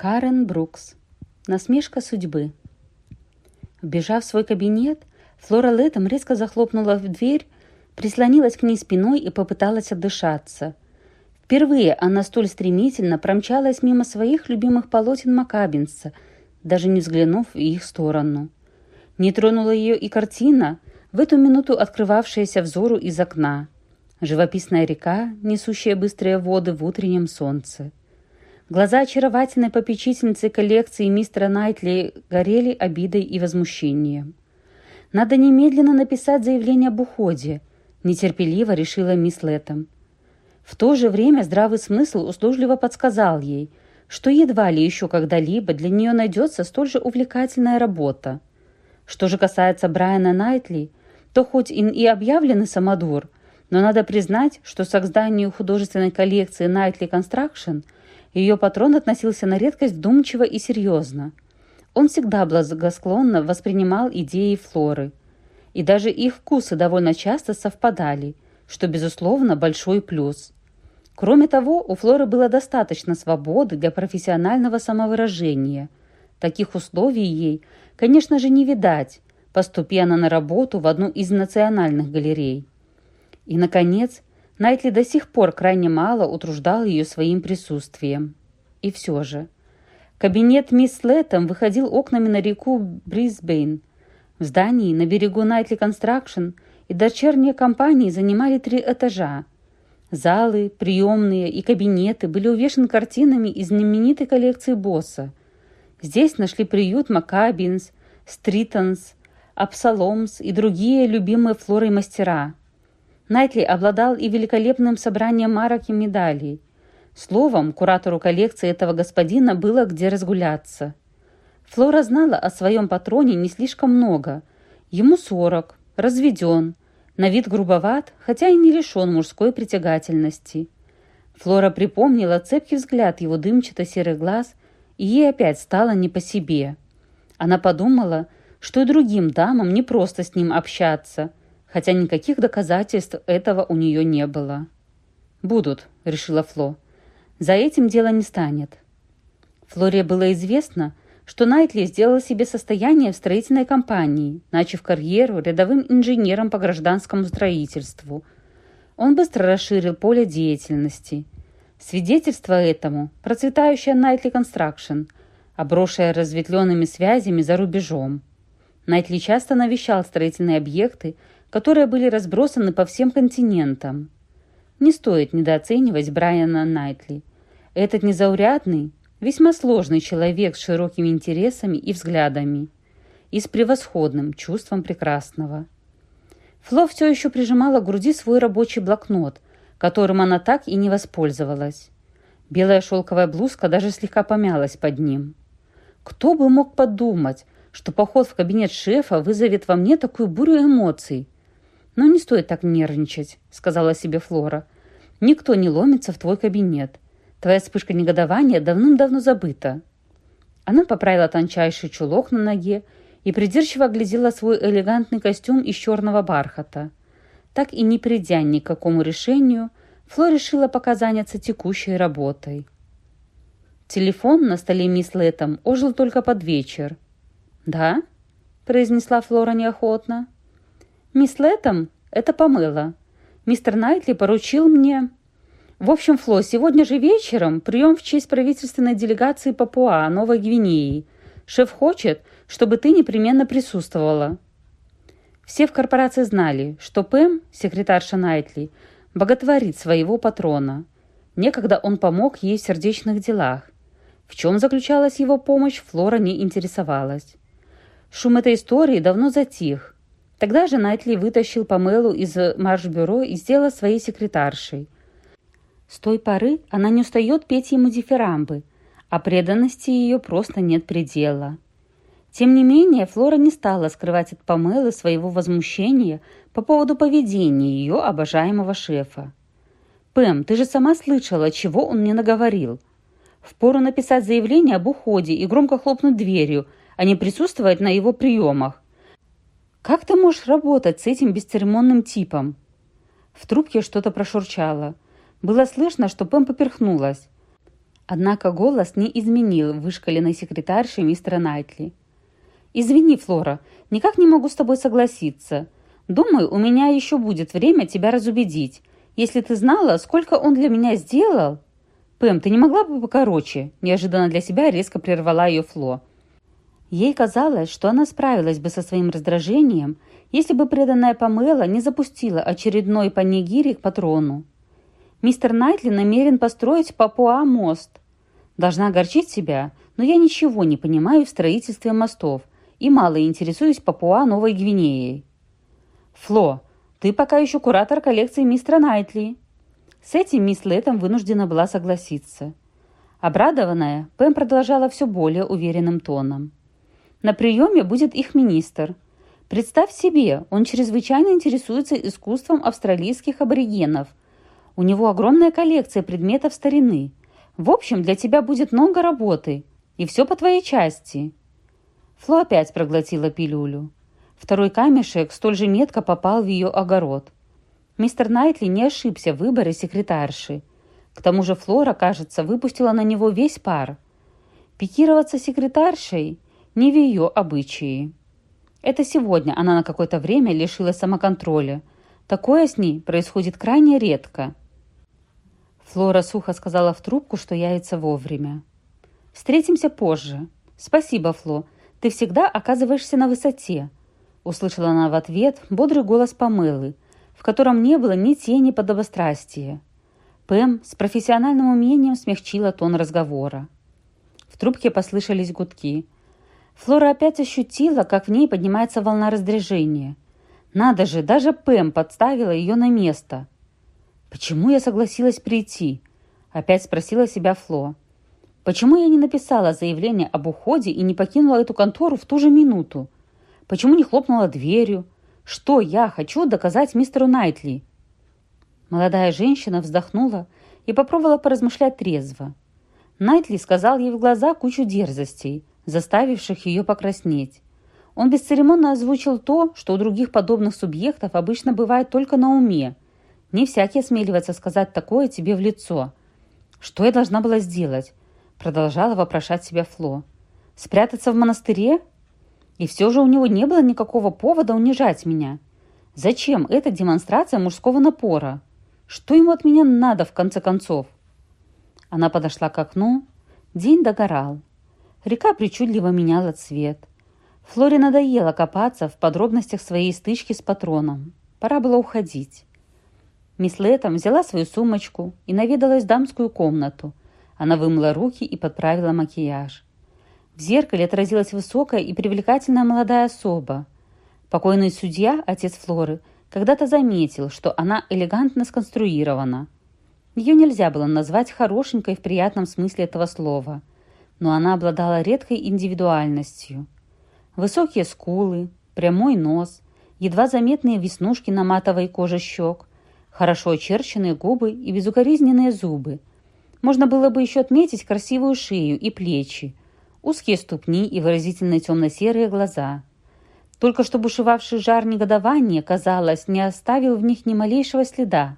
Карен Брукс. Насмешка судьбы. Вбежав в свой кабинет, Флора Летом резко захлопнула в дверь, прислонилась к ней спиной и попыталась отдышаться. Впервые она столь стремительно промчалась мимо своих любимых полотен Макабинса, даже не взглянув в их сторону. Не тронула ее и картина, в эту минуту открывавшаяся взору из окна. Живописная река, несущая быстрые воды в утреннем солнце. Глаза очаровательной попечительницы коллекции мистера Найтли горели обидой и возмущением. «Надо немедленно написать заявление об уходе», – нетерпеливо решила мисс Лэттем. В то же время здравый смысл услужливо подсказал ей, что едва ли еще когда-либо для нее найдется столь же увлекательная работа. Что же касается Брайана Найтли, то хоть и объявленный самодур, но надо признать, что созданию художественной коллекции Nightly Construction – ее патрон относился на редкость вдумчиво и серьезно. Он всегда благосклонно воспринимал идеи Флоры. И даже их вкусы довольно часто совпадали, что, безусловно, большой плюс. Кроме того, у Флоры было достаточно свободы для профессионального самовыражения. Таких условий ей, конечно же, не видать, поступи она на работу в одну из национальных галерей. И, наконец, Найтли до сих пор крайне мало утруждал ее своим присутствием. И все же. Кабинет мисс Лэттем выходил окнами на реку Брисбейн. В здании на берегу Найтли Construction и дочерние компании занимали три этажа. Залы, приемные и кабинеты были увешаны картинами из знаменитой коллекции Босса. Здесь нашли приют Макабинс, Стритонс, Апсаломс и другие любимые флорой мастера – Найтли обладал и великолепным собранием марок и медалей. Словом, куратору коллекции этого господина было где разгуляться. Флора знала о своем патроне не слишком много. Ему сорок, разведен, на вид грубоват, хотя и не лишен мужской притягательности. Флора припомнила цепкий взгляд его дымчато-серых глаз, и ей опять стало не по себе. Она подумала, что и другим дамам не просто с ним общаться – хотя никаких доказательств этого у нее не было. «Будут», — решила Фло. «За этим дело не станет». Флоре было известно, что Найтли сделал себе состояние в строительной компании, начав карьеру рядовым инженером по гражданскому строительству. Он быстро расширил поле деятельности. Свидетельство этому – процветающая Найтли Construction, обросшая разветвленными связями за рубежом. Найтли часто навещал строительные объекты которые были разбросаны по всем континентам. Не стоит недооценивать Брайана Найтли. Этот незаурядный, весьма сложный человек с широкими интересами и взглядами и с превосходным чувством прекрасного. Фло все еще прижимала к груди свой рабочий блокнот, которым она так и не воспользовалась. Белая шелковая блузка даже слегка помялась под ним. Кто бы мог подумать, что поход в кабинет шефа вызовет во мне такую бурю эмоций – «Но не стоит так нервничать», — сказала себе Флора. «Никто не ломится в твой кабинет. Твоя вспышка негодования давным-давно забыта». Она поправила тончайший чулок на ноге и придирчиво оглядела свой элегантный костюм из черного бархата. Так и не придя ни к какому решению, Фло решила пока заняться текущей работой. Телефон на столе мисс Лэттем ожил только под вечер. «Да?» – произнесла Флора неохотно. «Мисс Лэттем — это помыла. Мистер Найтли поручил мне...» «В общем, Фло, сегодня же вечером прием в честь правительственной делегации Папуа, Новой Гвинеи. Шеф хочет, чтобы ты непременно присутствовала». Все в корпорации знали, что Пэм, секретарша Найтли, боготворит своего патрона. Некогда он помог ей в сердечных делах. В чем заключалась его помощь, Флора не интересовалась. Шум этой истории давно затих, Тогда же Найтли вытащил Памелу из марш-бюро и сделал своей секретаршей. С той поры она не устает петь ему дифирамбы, а преданности ее просто нет предела. Тем не менее, Флора не стала скрывать от Памелы своего возмущения по поводу поведения ее обожаемого шефа. «Пэм, ты же сама слышала, чего он мне наговорил. Впору написать заявление об уходе и громко хлопнуть дверью, а не присутствовать на его приемах. «Как ты можешь работать с этим бесцеремонным типом?» В трубке что-то прошурчало. Было слышно, что Пэм поперхнулась. Однако голос не изменил вышкаленной секретарши мистера Найтли. «Извини, Флора, никак не могу с тобой согласиться. Думаю, у меня еще будет время тебя разубедить. Если ты знала, сколько он для меня сделал...» «Пэм, ты не могла бы покороче?» Неожиданно для себя резко прервала ее Фло. Ей казалось, что она справилась бы со своим раздражением, если бы преданная Памела не запустила очередной панигири к патрону. Мистер Найтли намерен построить Папуа мост. Должна огорчить себя, но я ничего не понимаю в строительстве мостов и мало интересуюсь Папуа Новой Гвинеей. Фло, ты пока еще куратор коллекции мистера Найтли. С этим мисс Лэттем вынуждена была согласиться. Обрадованная, Пэм продолжала все более уверенным тоном. На приеме будет их министр. Представь себе, он чрезвычайно интересуется искусством австралийских аборигенов. У него огромная коллекция предметов старины. В общем, для тебя будет много работы. И все по твоей части. Фло опять проглотила пилюлю. Второй камешек столь же метко попал в ее огород. Мистер Найтли не ошибся в выборе секретарши. К тому же Флора, кажется, выпустила на него весь пар. Пикироваться секретаршей не в ее обычаи. Это сегодня она на какое-то время лишилась самоконтроля. Такое с ней происходит крайне редко. Флора сухо сказала в трубку, что явится вовремя. «Встретимся позже. Спасибо, Фло. Ты всегда оказываешься на высоте», — услышала она в ответ бодрый голос Памелы, в котором не было ни тени подобострастия. Пэм с профессиональным умением смягчила тон разговора. В трубке послышались гудки — Флора опять ощутила, как в ней поднимается волна раздражения. Надо же, даже Пэм подставила ее на место. «Почему я согласилась прийти?» Опять спросила себя Фло. «Почему я не написала заявление об уходе и не покинула эту контору в ту же минуту? Почему не хлопнула дверью? Что я хочу доказать мистеру Найтли?» Молодая женщина вздохнула и попробовала поразмышлять трезво. Найтли сказал ей в глаза кучу дерзостей, заставивших ее покраснеть. Он бесцеремонно озвучил то, что у других подобных субъектов обычно бывает только на уме. Не всякий осмеливается сказать такое тебе в лицо. «Что я должна была сделать?» Продолжала вопрошать себя Фло. «Спрятаться в монастыре?» И все же у него не было никакого повода унижать меня. Зачем эта демонстрация мужского напора? Что ему от меня надо, в конце концов? Она подошла к окну. День догорал. Река причудливо меняла цвет. Флоре надоело копаться в подробностях своей стычки с патроном. Пора было уходить. Мисс Летом взяла свою сумочку и наведалась в дамскую комнату. Она вымыла руки и подправила макияж. В зеркале отразилась высокая и привлекательная молодая особа. Покойный судья, отец Флоры, когда-то заметил, что она элегантно сконструирована. Ее нельзя было назвать хорошенькой в приятном смысле этого слова – но она обладала редкой индивидуальностью. Высокие скулы, прямой нос, едва заметные веснушки на матовой коже щек, хорошо очерченные губы и безукоризненные зубы. Можно было бы еще отметить красивую шею и плечи, узкие ступни и выразительные темно-серые глаза. Только что бушевавший жар негодования, казалось, не оставил в них ни малейшего следа.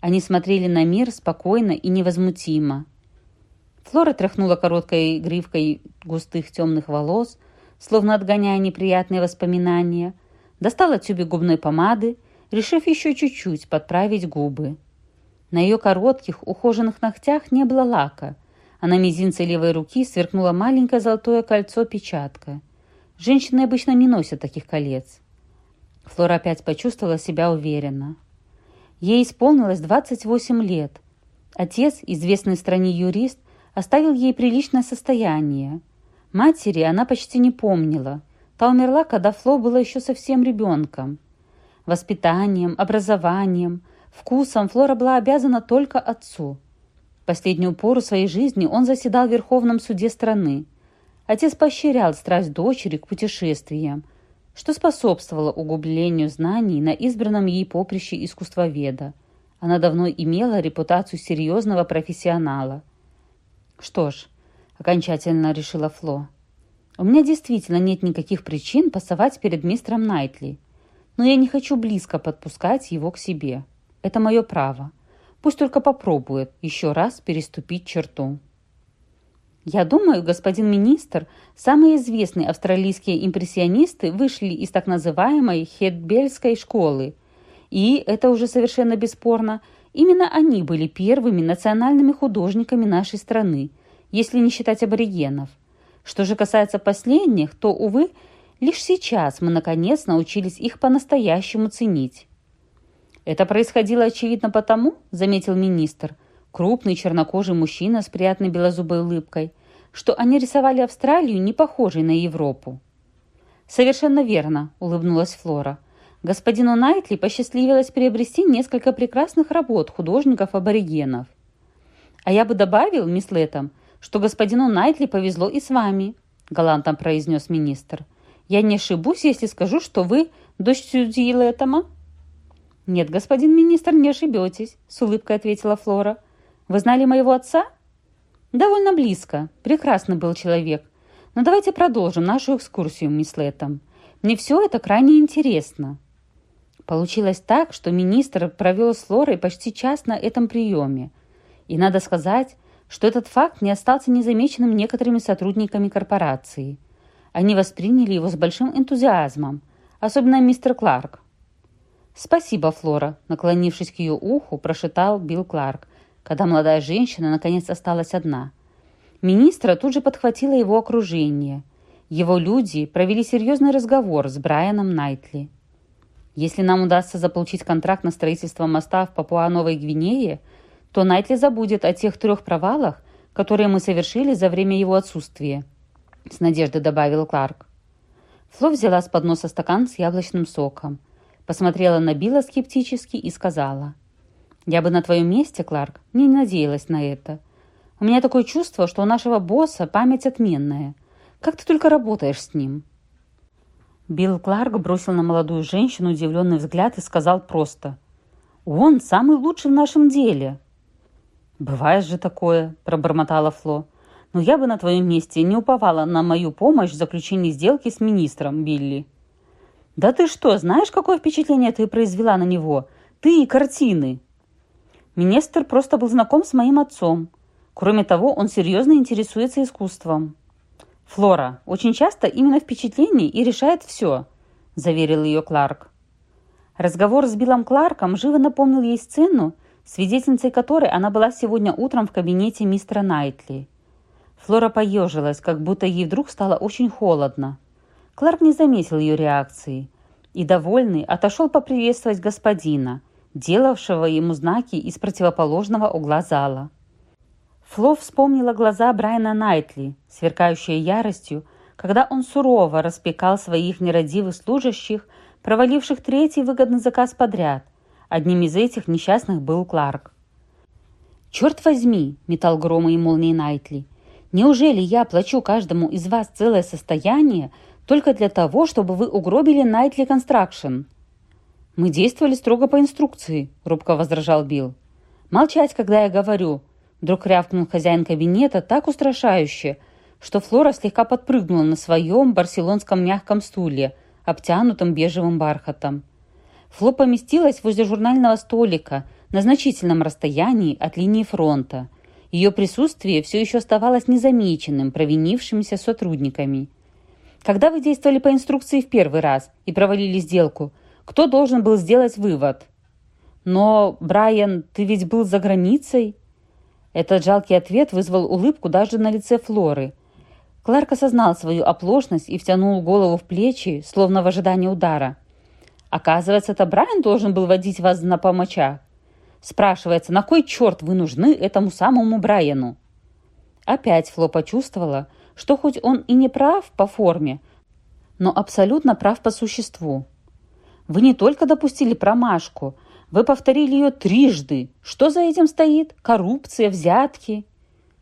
Они смотрели на мир спокойно и невозмутимо. Флора тряхнула короткой гривкой густых темных волос, словно отгоняя неприятные воспоминания, достала тюбик губной помады, решив еще чуть-чуть подправить губы. На ее коротких, ухоженных ногтях не было лака, а на мизинце левой руки сверкнуло маленькое золотое кольцо-печатка. Женщины обычно не носят таких колец. Флора опять почувствовала себя уверенно. Ей исполнилось 28 лет. Отец, известный в стране юрист, оставил ей приличное состояние. Матери она почти не помнила. Та умерла, когда Фло была еще совсем ребенком. Воспитанием, образованием, вкусом Флора была обязана только отцу. Последнюю пору своей жизни он заседал в Верховном суде страны. Отец поощрял страсть дочери к путешествиям, что способствовало углублению знаний на избранном ей поприще искусствоведа. Она давно имела репутацию серьезного профессионала. «Что ж», — окончательно решила Фло, «у меня действительно нет никаких причин пасовать перед мистером Найтли, но я не хочу близко подпускать его к себе. Это мое право. Пусть только попробует еще раз переступить черту». Я думаю, господин министр, самые известные австралийские импрессионисты вышли из так называемой Хедбельской школы. И, это уже совершенно бесспорно, именно они были первыми национальными художниками нашей страны, если не считать аборигенов. Что же касается последних, то, увы, лишь сейчас мы наконец научились их по-настоящему ценить. Это происходило очевидно потому, заметил министр, крупный чернокожий мужчина с приятной белозубой улыбкой, что они рисовали Австралию не похожей на Европу. «Совершенно верно», — улыбнулась Флора. «Господину Найтли посчастливилось приобрести несколько прекрасных работ художников-аборигенов. А я бы добавил, мисс Леттом, что господину Найтли повезло и с вами», — галантом произнес министр. «Я не ошибусь, если скажу, что вы дочь судьи Леттома?» «Нет, господин министр, не ошибетесь», — с улыбкой ответила Флора. «Вы знали моего отца?» «Довольно близко. Прекрасный был человек. Но давайте продолжим нашу экскурсию, мисс Лэттем. Мне все это крайне интересно». Получилось так, что министр провел с Лорой почти час на этом приеме. И надо сказать, что этот факт не остался незамеченным некоторыми сотрудниками корпорации. Они восприняли его с большим энтузиазмом, особенно мистер Кларк. «Спасибо, Флора», — наклонившись к ее уху, прошептал Билл Кларк, когда молодая женщина наконец осталась одна. Министра тут же подхватило его окружение. Его люди провели серьезный разговор с Брайаном Найтли. Если нам удастся заполучить контракт на строительство моста в Папуа-Новой Гвинее, то Найтли забудет о тех трех провалах, которые мы совершили за время его отсутствия», — с надеждой добавил Кларк. Фло взяла с подноса стакан с яблочным соком, посмотрела на Билла скептически и сказала — я бы на твоем месте, Кларк, не надеялась на это. У меня такое чувство, что у нашего босса память отменная. Как ты только работаешь с ним?» Билл Кларк бросил на молодую женщину удивленный взгляд и сказал просто. «Он самый лучший в нашем деле». «Бывает же такое», – пробормотала Фло. «Но я бы на твоем месте не уповала на мою помощь в заключении сделки с министром, Билли». «Да ты что, знаешь, какое впечатление ты произвела на него? Ты и картины!» Министр просто был знаком с моим отцом. Кроме того, он серьезно интересуется искусством. «Флора, очень часто именно впечатление и решает все», – заверил ее Кларк. Разговор с Биллом Кларком живо напомнил ей сцену, свидетельницей которой она была сегодня утром в кабинете мистера Найтли. Флора поежилась, как будто ей вдруг стало очень холодно. Кларк не заметил ее реакции и, довольный, отошел поприветствовать господина, делавшего ему знаки из противоположного угла зала. Фло вспомнила глаза Брайана Найтли, сверкающие яростью, когда он сурово распекал своих нерадивых служащих, проваливших третий выгодный заказ подряд. Одним из этих несчастных был Кларк. «Черт возьми!» – метал громы и молнии Найтли. «Неужели я плачу каждому из вас целое состояние только для того, чтобы вы угробили Найтли Construction?» «Мы действовали строго по инструкции», — робко возражал Билл. «Молчать, когда я говорю», — вдруг рявкнул хозяин кабинета так устрашающе, что Флора слегка подпрыгнула на своем барселонском мягком стуле, обтянутом бежевым бархатом. Фло поместилась возле журнального столика на значительном расстоянии от линии фронта. Ее присутствие все еще оставалось незамеченным провинившимися сотрудниками. «Когда вы действовали по инструкции в первый раз и провалили сделку, кто должен был сделать вывод? Но, Брайан, ты ведь был за границей? Этот жалкий ответ вызвал улыбку даже на лице Флоры. Кларк осознал свою оплошность и втянул голову в плечи, словно в ожидании удара. Оказывается, это Брайан должен был водить вас на помочах. Спрашивается, на кой черт вы нужны этому самому Брайану? Опять Фло почувствовала, что хоть он и не прав по форме, но абсолютно прав по существу. Вы не только допустили промашку, вы повторили ее трижды. Что за этим стоит? Коррупция, взятки?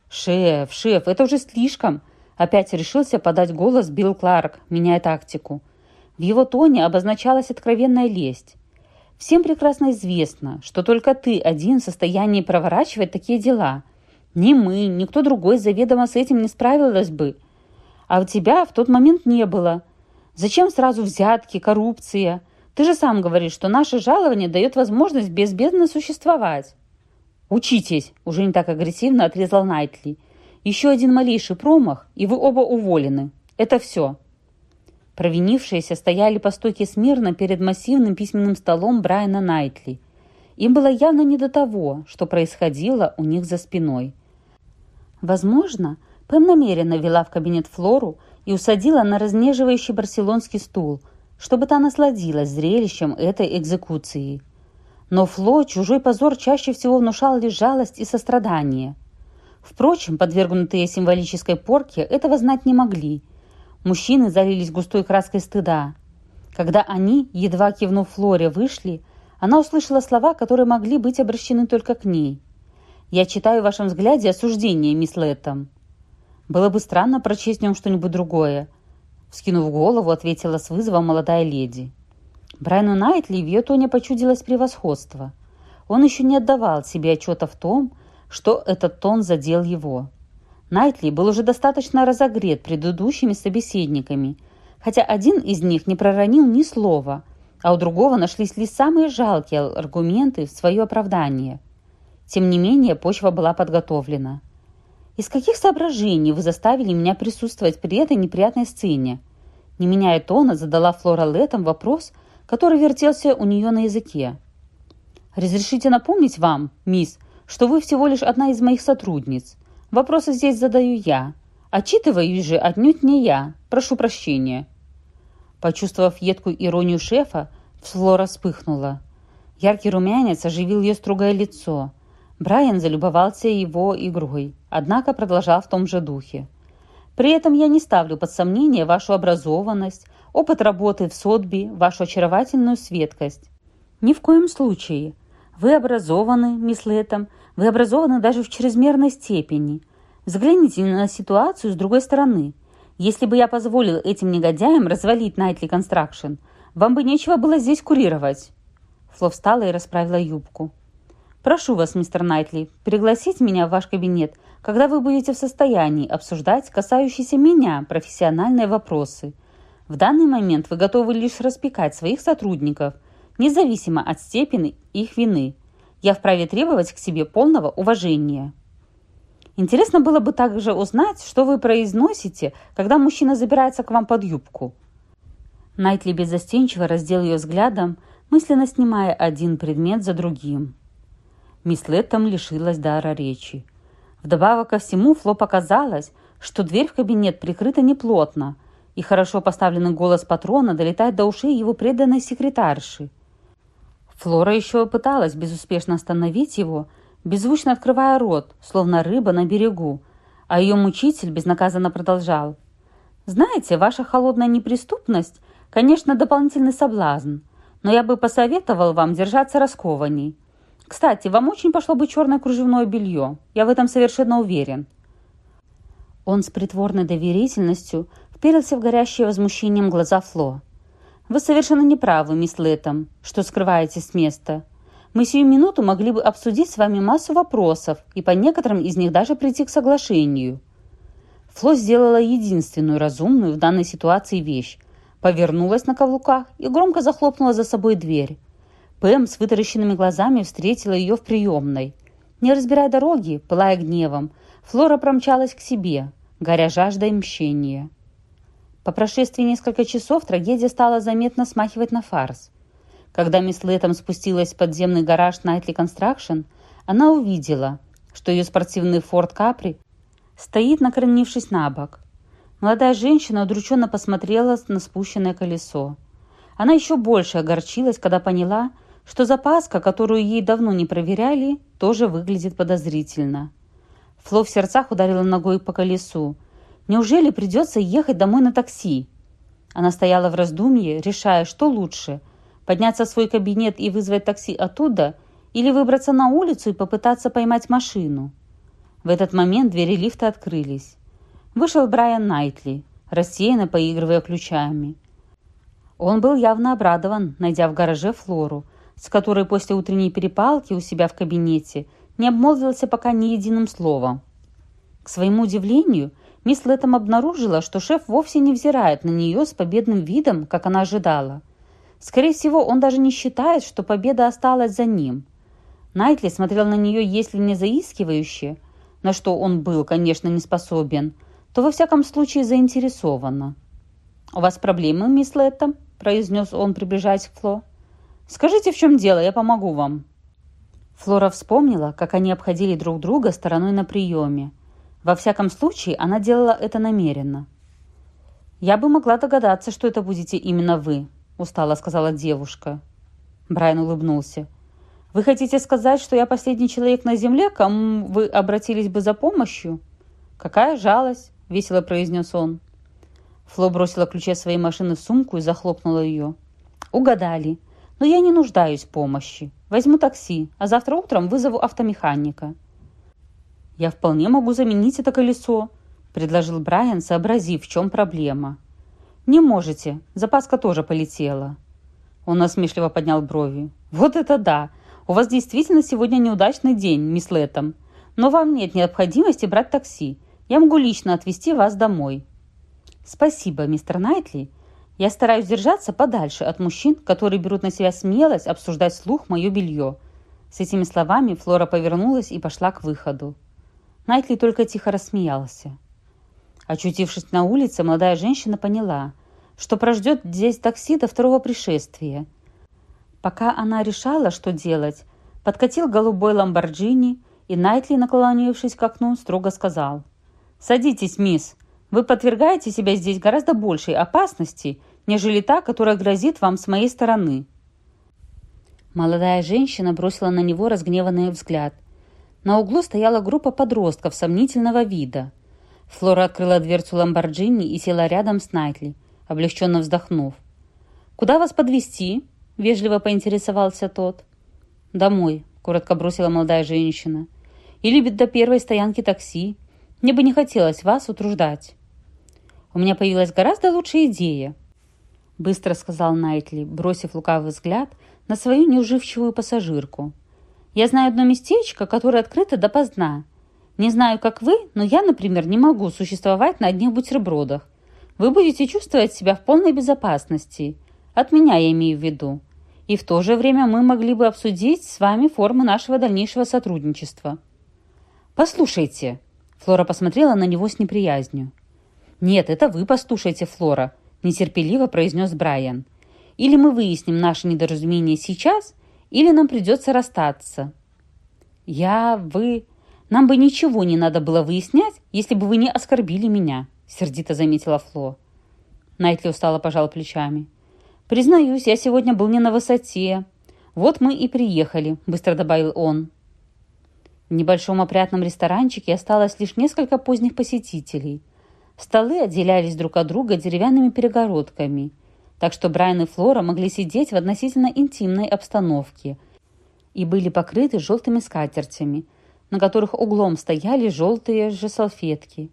Шеф, шеф, это уже слишком. Опять решился подать голос Билл Кларк, меняя тактику. В его тоне обозначалась откровенная лесть. Всем прекрасно известно, что только ты один в состоянии проворачивать такие дела. Ни мы, ни кто другой заведомо с этим не справилась бы. А у тебя в тот момент не было. Зачем сразу взятки, коррупция? Ты же сам говоришь, что наше жалование дает возможность безбедно существовать». «Учитесь!» – уже не так агрессивно отрезал Найтли. Еще один малейший промах, и вы оба уволены. Это все». Провинившиеся стояли по стойке смирно перед массивным письменным столом Брайана Найтли. Им было явно не до того, что происходило у них за спиной. Возможно, Пэм намеренно вела в кабинет Флору и усадила на разнеживающий барселонский стул, чтобы та насладилась зрелищем этой экзекуции. Но Фло чужой позор чаще всего внушал лишь жалость и сострадание. Впрочем, подвергнутые символической порке этого знать не могли – Мужчины залились густой краской стыда. Когда они, едва кивнув Флоре, вышли, она услышала слова, которые могли быть обращены только к ней. «Я читаю в вашем взгляде осуждение, мисс Лэттом». «Было бы странно прочесть в нем что-нибудь другое», — вскинув голову, ответила с вызовом молодая леди. Брайану Найтли в ее тоне почудилось превосходство. Он еще не отдавал себе отчета в том, что этот тон задел его. Найтли был уже достаточно разогрет предыдущими собеседниками, хотя один из них не проронил ни слова, а у другого нашлись лишь самые жалкие аргументы в свое оправдание. Тем не менее, почва была подготовлена. «Из каких соображений вы заставили меня присутствовать при этой неприятной сцене?» Не меняя тона, задала Флора Летом вопрос, который вертелся у нее на языке. «Разрешите напомнить вам, мисс, что вы всего лишь одна из моих сотрудниц. Вопросы здесь задаю я. Отчитываюсь же отнюдь не я. Прошу прощения». Почувствовав едкую иронию шефа, Флора вспыхнула. Яркий румянец оживил ее строгое лицо. Брайан залюбовался его игрой, однако продолжал в том же духе. «При этом я не ставлю под сомнение вашу образованность, опыт работы в Сотби, вашу очаровательную светкость. Ни в коем случае. Вы образованы, мисс Леттом, вы образованы даже в чрезмерной степени. Взгляните на ситуацию с другой стороны. Если бы я позволил этим негодяям развалить Найтли Констракшн, вам бы нечего было здесь курировать». Фло встала и расправила юбку. «Прошу вас, мистер Найтли, пригласить меня в ваш кабинет, когда вы будете в состоянии обсуждать касающиеся меня профессиональные вопросы. В данный момент вы готовы лишь распекать своих сотрудников, независимо от степени их вины я вправе требовать к себе полного уважения. Интересно было бы также узнать, что вы произносите, когда мужчина забирается к вам под юбку. Найтли беззастенчиво раздел ее взглядом, мысленно снимая один предмет за другим. Мисс Леттом лишилась дара речи. Вдобавок ко всему, Фло показалось, что дверь в кабинет прикрыта неплотно, и хорошо поставленный голос патрона долетает до ушей его преданной секретарши. Флора еще пыталась безуспешно остановить его, беззвучно открывая рот, словно рыба на берегу, а ее мучитель безнаказанно продолжал. «Знаете, ваша холодная неприступность, конечно, дополнительный соблазн, но я бы посоветовал вам держаться раскованней. Кстати, вам очень пошло бы черное кружевное белье, я в этом совершенно уверен». Он с притворной доверительностью вперился в горящие возмущением глаза Фло. «Вы совершенно не правы, мисс Лэттем, что скрываете с места. Мы сию минуту могли бы обсудить с вами массу вопросов и по некоторым из них даже прийти к соглашению». Фло сделала единственную разумную в данной ситуации вещь. Повернулась на каблуках и громко захлопнула за собой дверь. Пэм с вытаращенными глазами встретила ее в приемной. Не разбирая дороги, пылая гневом, Флора промчалась к себе, горя жаждой мщения. По прошествии нескольких часов трагедия стала заметно смахивать на фарс. Когда мисс Лэттем спустилась в подземный гараж Nightly Construction, она увидела, что ее спортивный Форд Капри стоит, накренившись на бок. Молодая женщина удрученно посмотрела на спущенное колесо. Она еще больше огорчилась, когда поняла, что запаска, которую ей давно не проверяли, тоже выглядит подозрительно. Фло в сердцах ударила ногой по колесу, Неужели придется ехать домой на такси? Она стояла в раздумье, решая, что лучше – подняться в свой кабинет и вызвать такси оттуда или выбраться на улицу и попытаться поймать машину. В этот момент двери лифта открылись. Вышел Брайан Найтли, рассеянно поигрывая ключами. Он был явно обрадован, найдя в гараже Флору, с которой после утренней перепалки у себя в кабинете не обмолвился пока ни единым словом. К своему удивлению – Мисс Лэттем обнаружила, что шеф вовсе не взирает на нее с победным видом, как она ожидала. Скорее всего, он даже не считает, что победа осталась за ним. Найтли смотрел на нее, если не заискивающе, на что он был, конечно, не способен, то во всяком случае заинтересована. «У вас проблемы, мисс Леттом?» – произнес он, приближаясь к Фло. «Скажите, в чем дело, я помогу вам». Флора вспомнила, как они обходили друг друга стороной на приеме. Во всяком случае, она делала это намеренно. «Я бы могла догадаться, что это будете именно вы», – устало сказала девушка. Брайан улыбнулся. «Вы хотите сказать, что я последний человек на земле, кому вы обратились бы за помощью?» «Какая жалость!» – весело произнес он. Фло бросила ключи своей машины в сумку и захлопнула ее. «Угадали. Но я не нуждаюсь в помощи. Возьму такси, а завтра утром вызову автомеханика». «Я вполне могу заменить это колесо», – предложил Брайан, сообразив, в чем проблема. «Не можете. Запаска тоже полетела». Он насмешливо поднял брови. «Вот это да! У вас действительно сегодня неудачный день, мисс Лэттем. Но вам нет необходимости брать такси. Я могу лично отвезти вас домой». «Спасибо, мистер Найтли. Я стараюсь держаться подальше от мужчин, которые берут на себя смелость обсуждать слух мое белье». С этими словами Флора повернулась и пошла к выходу. Найтли только тихо рассмеялся. Очутившись на улице, молодая женщина поняла, что прождет здесь такси до второго пришествия. Пока она решала, что делать, подкатил голубой ламборджини, и Найтли, наклонившись к окну, строго сказал «Садитесь, мисс, вы подвергаете себя здесь гораздо большей опасности, нежели та, которая грозит вам с моей стороны». Молодая женщина бросила на него разгневанный взгляд. На углу стояла группа подростков сомнительного вида. Флора открыла дверцу Ламборджини и села рядом с Найтли, облегченно вздохнув. «Куда вас подвести? вежливо поинтересовался тот. «Домой», — коротко бросила молодая женщина. «Или до первой стоянки такси. Мне бы не хотелось вас утруждать». «У меня появилась гораздо лучшая идея», — быстро сказал Найтли, бросив лукавый взгляд на свою неуживчивую пассажирку. «Я знаю одно местечко, которое открыто допоздна. Не знаю, как вы, но я, например, не могу существовать на одних бутербродах. Вы будете чувствовать себя в полной безопасности. От меня я имею в виду. И в то же время мы могли бы обсудить с вами формы нашего дальнейшего сотрудничества». «Послушайте», — Флора посмотрела на него с неприязнью. «Нет, это вы послушайте, Флора», – нетерпеливо произнес Брайан. «Или мы выясним наше недоразумение сейчас, или нам придется расстаться». «Я, вы...» «Нам бы ничего не надо было выяснять, если бы вы не оскорбили меня», – сердито заметила Фло. Найтли устало пожал плечами. «Признаюсь, я сегодня был не на высоте. Вот мы и приехали», – быстро добавил он. В небольшом опрятном ресторанчике осталось лишь несколько поздних посетителей – Столы отделялись друг от друга деревянными перегородками, так что Брайан и Флора могли сидеть в относительно интимной обстановке и были покрыты желтыми скатертями, на которых углом стояли желтые же салфетки.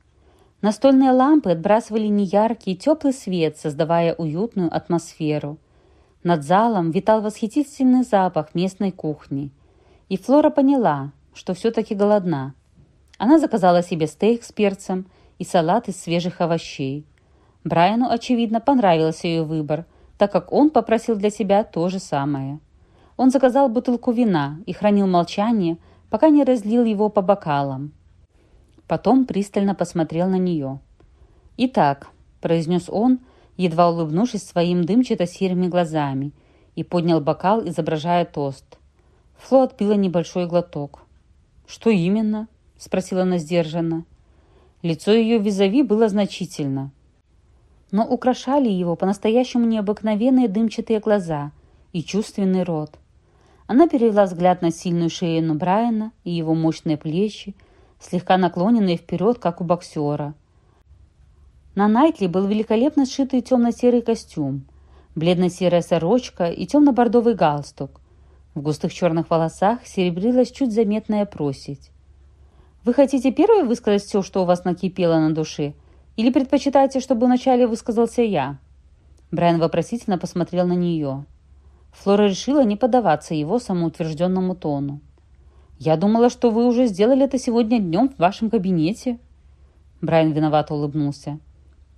Настольные лампы отбрасывали неяркий теплый свет, создавая уютную атмосферу. Над залом витал восхитительный запах местной кухни. И Флора поняла, что все-таки голодна. Она заказала себе стейк с перцем – и салат из свежих овощей. Брайану, очевидно, понравился ее выбор, так как он попросил для себя то же самое. Он заказал бутылку вина и хранил молчание, пока не разлил его по бокалам. Потом пристально посмотрел на нее. «Итак», — произнес он, едва улыбнувшись своим дымчато-серыми глазами, и поднял бокал, изображая тост. Фло отпила небольшой глоток. «Что именно?» — спросила она сдержанно. Лицо ее визави было значительно. Но украшали его по-настоящему необыкновенные дымчатые глаза и чувственный рот. Она перевела взгляд на сильную шею Брайана и его мощные плечи, слегка наклоненные вперед, как у боксера. На Найтли был великолепно сшитый темно-серый костюм, бледно-серая сорочка и темно-бордовый галстук. В густых черных волосах серебрилась чуть заметная просить. Вы хотите первой высказать все, что у вас накипело на душе? Или предпочитаете, чтобы вначале высказался я?» Брайан вопросительно посмотрел на нее. Флора решила не поддаваться его самоутвержденному тону. «Я думала, что вы уже сделали это сегодня днем в вашем кабинете». Брайан виновато улыбнулся.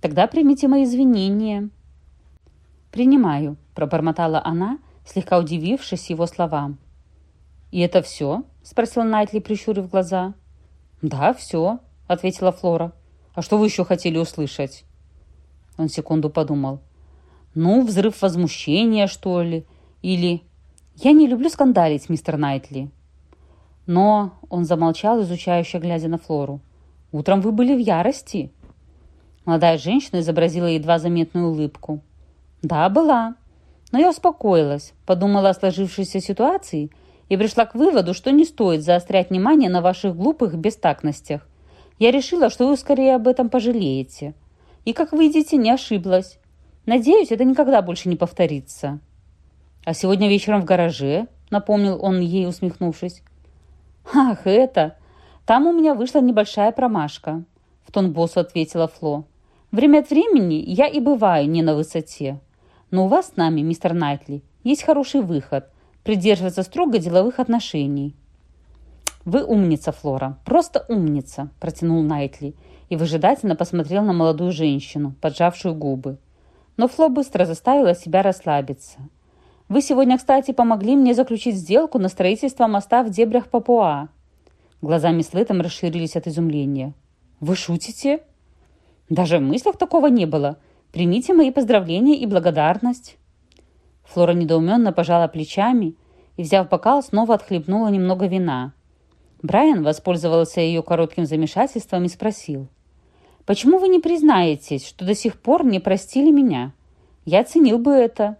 «Тогда примите мои извинения». «Принимаю», – пробормотала она, слегка удивившись его словам. «И это все?» – спросил Найтли, прищурив глаза. «Да, все», — ответила Флора. «А что вы еще хотели услышать?» Он секунду подумал. «Ну, взрыв возмущения, что ли? Или...» «Я не люблю скандалить, мистер Найтли». Но он замолчал, изучающе глядя на Флору. «Утром вы были в ярости». Молодая женщина изобразила едва заметную улыбку. «Да, была. Но я успокоилась, подумала о сложившейся ситуации и пришла к выводу, что не стоит заострять внимание на ваших глупых бестактностях. Я решила, что вы скорее об этом пожалеете. И, как видите, не ошиблась. Надеюсь, это никогда больше не повторится». «А сегодня вечером в гараже?» — напомнил он ей, усмехнувшись. «Ах, это! Там у меня вышла небольшая промашка», — в тон боссу ответила Фло. «Время от времени я и бываю не на высоте. Но у вас с нами, мистер Найтли, есть хороший выход – придерживаться строго деловых отношений». «Вы умница, Флора, просто умница», – протянул Найтли и выжидательно посмотрел на молодую женщину, поджавшую губы. Но Фло быстро заставила себя расслабиться – вы сегодня, кстати, помогли мне заключить сделку на строительство моста в дебрях Папуа». Глаза мисс расширились от изумления. «Вы шутите?» «Даже в мыслях такого не было. Примите мои поздравления и благодарность». Флора недоуменно пожала плечами и, взяв бокал, снова отхлебнула немного вина. Брайан воспользовался ее коротким замешательством и спросил. «Почему вы не признаетесь, что до сих пор не простили меня? Я ценил бы это».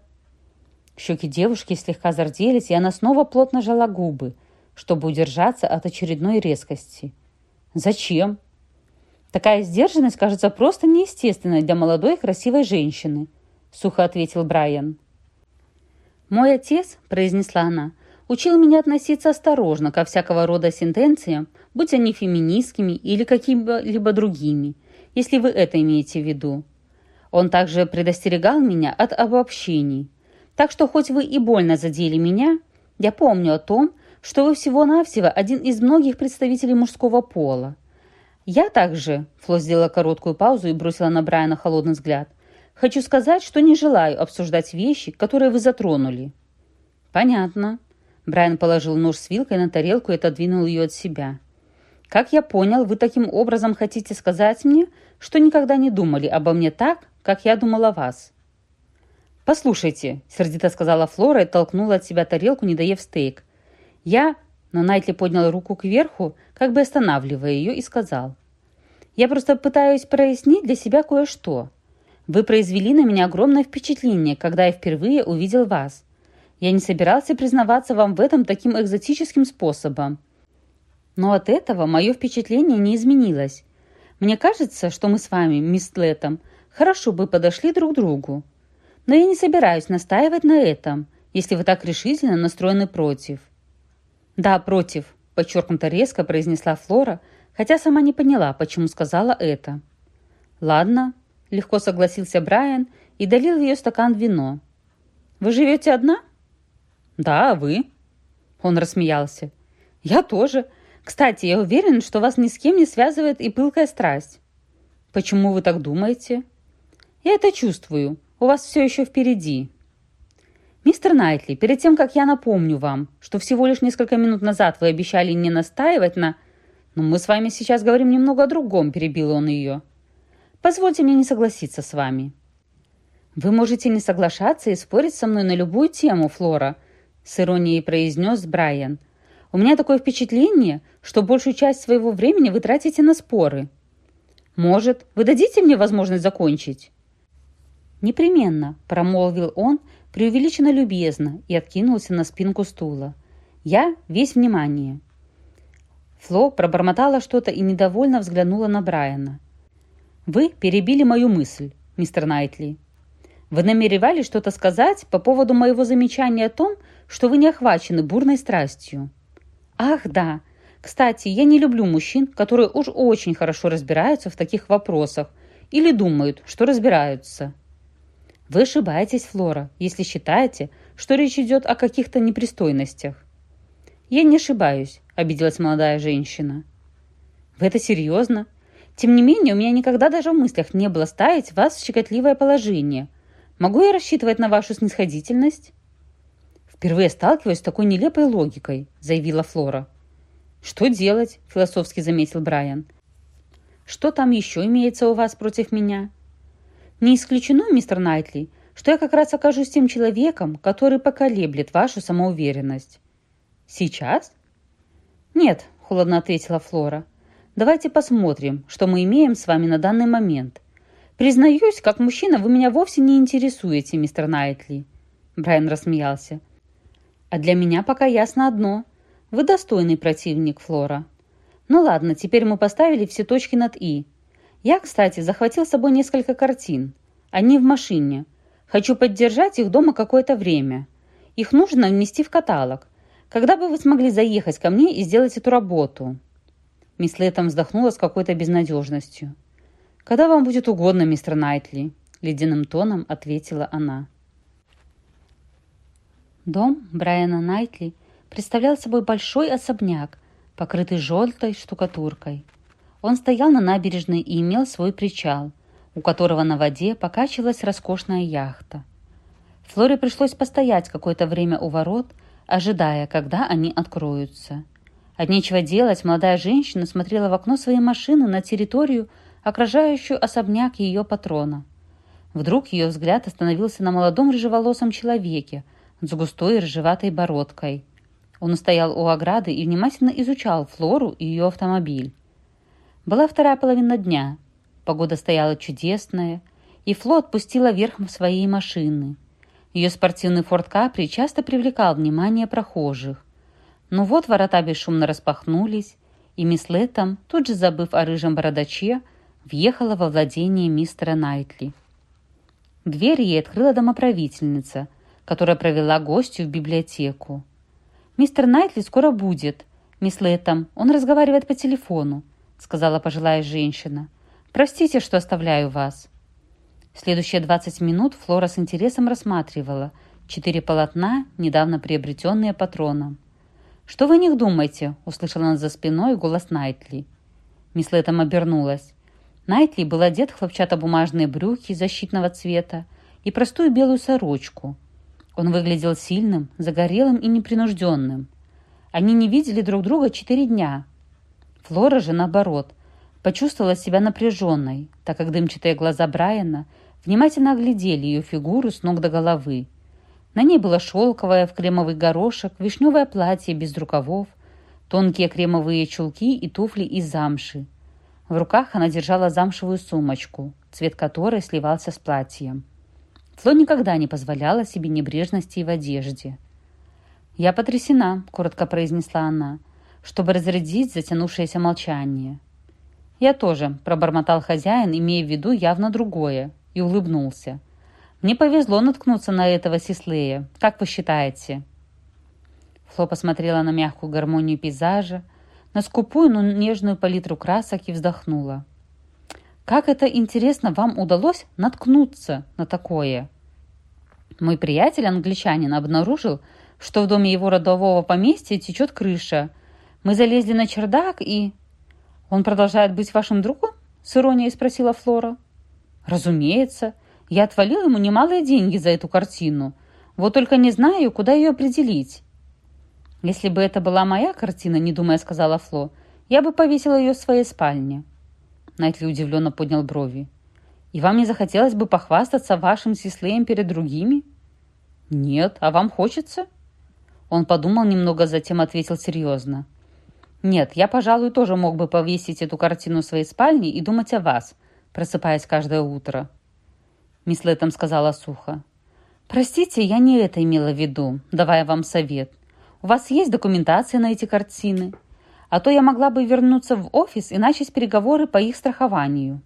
Щеки девушки слегка зарделись, и она снова плотно жала губы, чтобы удержаться от очередной резкости. «Зачем?» «Такая сдержанность кажется просто неестественной для молодой и красивой женщины», — сухо ответил Брайан. «Мой отец», — произнесла она, — «учил меня относиться осторожно ко всякого рода сентенциям, будь они феминистскими или какими-либо другими, если вы это имеете в виду. Он также предостерегал меня от обобщений». Так что хоть вы и больно задели меня, я помню о том, что вы всего-навсего один из многих представителей мужского пола. Я также, Фло сделала короткую паузу и бросила на Брайана холодный взгляд, хочу сказать, что не желаю обсуждать вещи, которые вы затронули. Понятно. Брайан положил нож с вилкой на тарелку и отодвинул ее от себя. Как я понял, вы таким образом хотите сказать мне, что никогда не думали обо мне так, как я думала о вас. «Послушайте», — сердито сказала Флора и толкнула от себя тарелку, не доев стейк. «Я...» Но Найтли поднял руку кверху, как бы останавливая ее, и сказал. «Я просто пытаюсь прояснить для себя кое-что. Вы произвели на меня огромное впечатление, когда я впервые увидел вас. Я не собирался признаваться вам в этом таким экзотическим способом. Но от этого мое впечатление не изменилось. Мне кажется, что мы с вами, мисс Леттом, хорошо бы подошли друг другу. Но я не собираюсь настаивать на этом, если вы так решительно настроены против». «Да, против», – подчеркнуто резко произнесла Флора, хотя сама не поняла, почему сказала это. «Ладно», – легко согласился Брайан и долил в ее стакан вино. «Вы живете одна?» «Да, а вы?» Он рассмеялся. «Я тоже. Кстати, я уверен, что вас ни с кем не связывает и пылкая страсть». «Почему вы так думаете?» «Я это чувствую у вас все еще впереди». «Мистер Найтли, перед тем, как я напомню вам, что всего лишь несколько минут назад вы обещали не настаивать на...» «Но мы с вами сейчас говорим немного о другом», – перебил он ее. «Позвольте мне не согласиться с вами». «Вы можете не соглашаться и спорить со мной на любую тему, Флора», – с иронией произнес Брайан. «У меня такое впечатление, что большую часть своего времени вы тратите на споры». «Может, вы дадите мне возможность закончить?» «Непременно», – промолвил он, преувеличенно любезно, и откинулся на спинку стула. «Я весь внимание». Фло пробормотала что-то и недовольно взглянула на Брайана. «Вы перебили мою мысль, мистер Найтли. Вы намеревались что-то сказать по поводу моего замечания о том, что вы не охвачены бурной страстью?» «Ах, да. Кстати, я не люблю мужчин, которые уж очень хорошо разбираются в таких вопросах или думают, что разбираются». Вы ошибаетесь, Флора, если считаете, что речь идет о каких-то непристойностях. Я не ошибаюсь, обиделась молодая женщина. Вы это серьезно? Тем не менее, у меня никогда даже в мыслях не было ставить вас в щекотливое положение. Могу я рассчитывать на вашу снисходительность? Впервые сталкиваюсь с такой нелепой логикой, заявила Флора. «Что делать?» – философски заметил Брайан. «Что там еще имеется у вас против меня?» «Не исключено, мистер Найтли, что я как раз окажусь тем человеком, который поколеблет вашу самоуверенность». «Сейчас?» «Нет», – холодно ответила Флора. «Давайте посмотрим, что мы имеем с вами на данный момент. Признаюсь, как мужчина вы меня вовсе не интересуете, мистер Найтли». Брайан рассмеялся. «А для меня пока ясно одно. Вы достойный противник, Флора. Ну ладно, теперь мы поставили все точки над «и». Я, кстати, захватил с собой несколько картин. Они в машине. Хочу поддержать их дома какое-то время. Их нужно внести в каталог. Когда бы вы смогли заехать ко мне и сделать эту работу?» Мисс Лэттон вздохнула с какой-то безнадежностью. «Когда вам будет угодно, мистер Найтли», — ледяным тоном ответила она. Дом Брайана Найтли представлял собой большой особняк, покрытый желтой штукатуркой. Он стоял на набережной и имел свой причал, у которого на воде покачивалась роскошная яхта. Флоре пришлось постоять какое-то время у ворот, ожидая, когда они откроются. От нечего делать молодая женщина смотрела в окно своей машины на территорию, окружающую особняк ее патрона. Вдруг ее взгляд остановился на молодом рыжеволосом человеке с густой рыжеватой бородкой. Он стоял у ограды и внимательно изучал Флору и ее автомобиль. Была вторая половина дня. Погода стояла чудесная, и Фло отпустила верх своей машины. Ее спортивный форт Капри часто привлекал внимание прохожих. Но вот ворота бесшумно распахнулись, и мисс Леттом, тут же забыв о рыжем бородаче, въехала во владение мистера Найтли. Дверь ей открыла домоправительница, которая провела гостью в библиотеку. «Мистер Найтли скоро будет. Мисс Лэттам, он разговаривает по телефону», сказала пожилая женщина. «Простите, что оставляю вас». Следующие 20 минут Флора с интересом рассматривала четыре полотна, недавно приобретенные патроном. «Что вы о них думаете?» – услышала она за спиной голос Найтли. Мисс Лэттам обернулась. Найтли был одет в хлопчатобумажные брюки защитного цвета и простую белую сорочку. Он выглядел сильным, загорелым и непринужденным. Они не видели друг друга четыре дня. Флора же, наоборот, почувствовала себя напряженной, так как дымчатые глаза Брайана внимательно оглядели ее фигуру с ног до головы. На ней было шелковое в кремовый горошек, вишневое платье без рукавов, тонкие кремовые чулки и туфли из замши – в руках она держала замшевую сумочку, цвет которой сливался с платьем. Фло никогда не позволяла себе небрежности в одежде. «Я потрясена», — коротко произнесла она, чтобы разрядить затянувшееся молчание. «Я тоже», — пробормотал хозяин, имея в виду явно другое, и улыбнулся. «Мне повезло наткнуться на этого Сислея. Как вы считаете?» Фло посмотрела на мягкую гармонию пейзажа, на скупую, но нежную палитру красок и вздохнула. «Как это интересно вам удалось наткнуться на такое?» Мой приятель, англичанин, обнаружил, что в доме его родового поместья течет крыша. Мы залезли на чердак и... «Он продолжает быть вашим другом?» — с иронией спросила Флора. «Разумеется. Я отвалил ему немалые деньги за эту картину. Вот только не знаю, куда ее определить. «Если бы это была моя картина, не думая, сказала Фло, я бы повесила ее в своей спальне». Найтли удивленно поднял брови. «И вам не захотелось бы похвастаться вашим сислеем перед другими?» «Нет, а вам хочется?» Он подумал немного, затем ответил серьезно. «Нет, я, пожалуй, тоже мог бы повесить эту картину в своей спальне и думать о вас, просыпаясь каждое утро». Мисс Лэттем сказала сухо. «Простите, я не это имела в виду, давая вам совет. У вас есть документация на эти картины? А то я могла бы вернуться в офис и начать переговоры по их страхованию.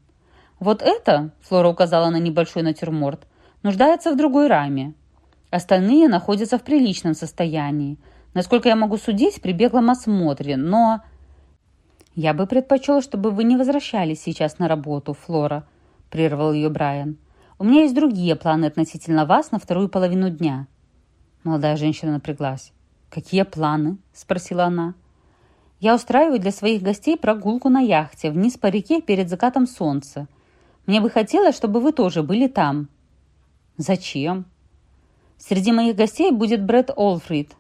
Вот это, Флора указала на небольшой натюрморт, нуждается в другой раме. Остальные находятся в приличном состоянии. Насколько я могу судить при беглом осмотре, но... «Я бы предпочел, чтобы вы не возвращались сейчас на работу, Флора», — прервал ее Брайан. «У меня есть другие планы относительно вас на вторую половину дня». Молодая женщина напряглась. «Какие планы?» – спросила она. «Я устраиваю для своих гостей прогулку на яхте вниз по реке перед закатом солнца. Мне бы хотелось, чтобы вы тоже были там». «Зачем?» «Среди моих гостей будет Брэд Олфрид».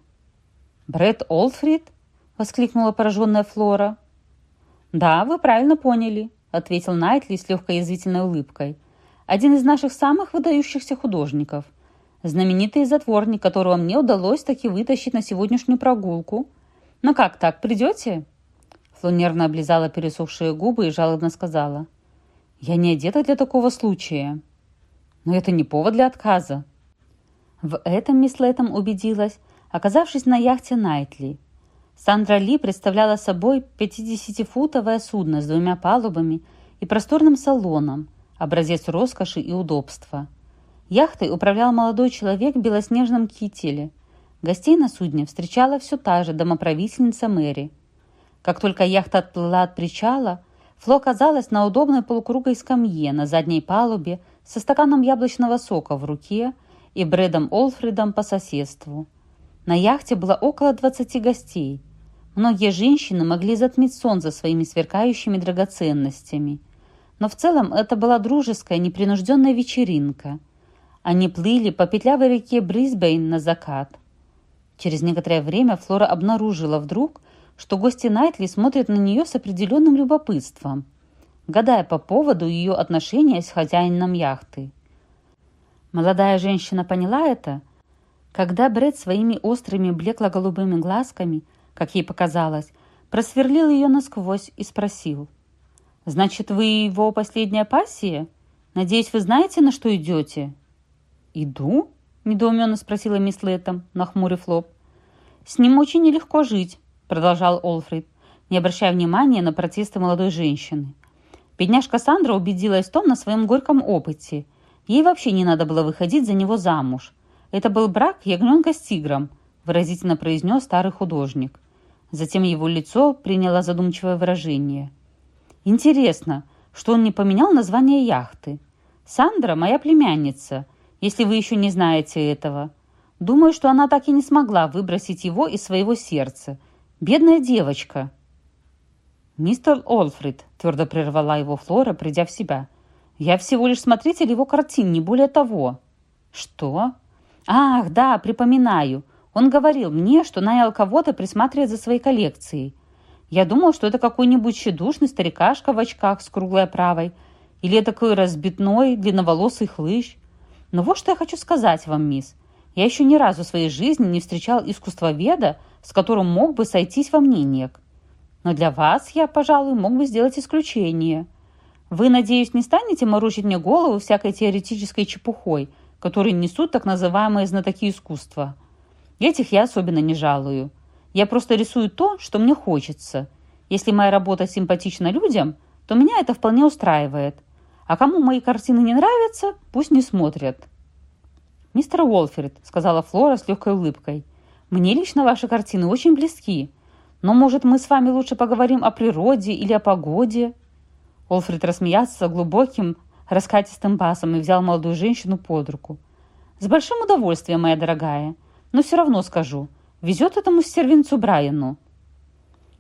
«Брэд Олфрид?» — воскликнула пораженная Флора. «Да, вы правильно поняли», — ответил Найтли с легкой язвительной улыбкой. «Один из наших самых выдающихся художников. Знаменитый затворник, которого мне удалось таки вытащить на сегодняшнюю прогулку. Ну как так, придете?» Фло нервно облизала пересохшие губы и жалобно сказала. «Я не одета для такого случая». «Но это не повод для отказа». В этом мисс Лэттем убедилась, оказавшись на яхте Найтли — Сандра Ли представляла собой 50-футовое судно с двумя палубами и просторным салоном, образец роскоши и удобства. Яхтой управлял молодой человек в белоснежном кителе. Гостей на судне встречала все та же домоправительница Мэри. Как только яхта отплыла от причала, Фло оказалась на удобной полукруглой скамье на задней палубе со стаканом яблочного сока в руке и Брэдом Олфридом по соседству. На яхте было около 20 гостей – Многие женщины могли затмить солнце своими сверкающими драгоценностями. Но в целом это была дружеская, непринужденная вечеринка. Они плыли по петлявой реке Брисбейн на закат. Через некоторое время Флора обнаружила вдруг, что гости Найтли смотрят на нее с определенным любопытством, гадая по поводу ее отношения с хозяином яхты. Молодая женщина поняла это, когда Бред своими острыми блекло-голубыми глазками – как ей показалось, просверлил ее насквозь и спросил. «Значит, вы его последняя пассия? Надеюсь, вы знаете, на что идете?» «Иду?» – недоуменно спросила мисс Лэттем, нахмурив лоб. «С ним очень нелегко жить», – продолжал Олфрид, не обращая внимания на протесты молодой женщины. Бедняжка Сандра убедилась в том на своем горьком опыте. Ей вообще не надо было выходить за него замуж. Это был брак ягненка с тигром, выразительно произнес старый художник. Затем его лицо приняло задумчивое выражение. «Интересно, что он не поменял название яхты? Сандра – моя племянница, если вы еще не знаете этого. Думаю, что она так и не смогла выбросить его из своего сердца. Бедная девочка!» «Мистер Олфрид», – твердо прервала его Флора, придя в себя. «Я всего лишь смотритель его картин, не более того». «Что?» «Ах, да, припоминаю. Он говорил мне, что нанял кого-то присматривать за своей коллекцией. Я думал, что это какой-нибудь щедушный старикашка в очках с круглой оправой или такой разбитной, длинноволосый хлыщ. Но вот что я хочу сказать вам, мисс. Я еще ни разу в своей жизни не встречал искусствоведа, с которым мог бы сойтись во мнениях. Но для вас я, пожалуй, мог бы сделать исключение. Вы, надеюсь, не станете морочить мне голову всякой теоретической чепухой, которую несут так называемые знатоки искусства. Этих я особенно не жалую. Я просто рисую то, что мне хочется. Если моя работа симпатична людям, то меня это вполне устраивает. А кому мои картины не нравятся, пусть не смотрят. «Мистер Уолферд», — сказала Флора с легкой улыбкой, — «мне лично ваши картины очень близки. Но, может, мы с вами лучше поговорим о природе или о погоде?» Уолфред рассмеялся глубоким, раскатистым басом и взял молодую женщину под руку. «С большим удовольствием, моя дорогая. Но все равно скажу, везет этому стервинцу Брайану.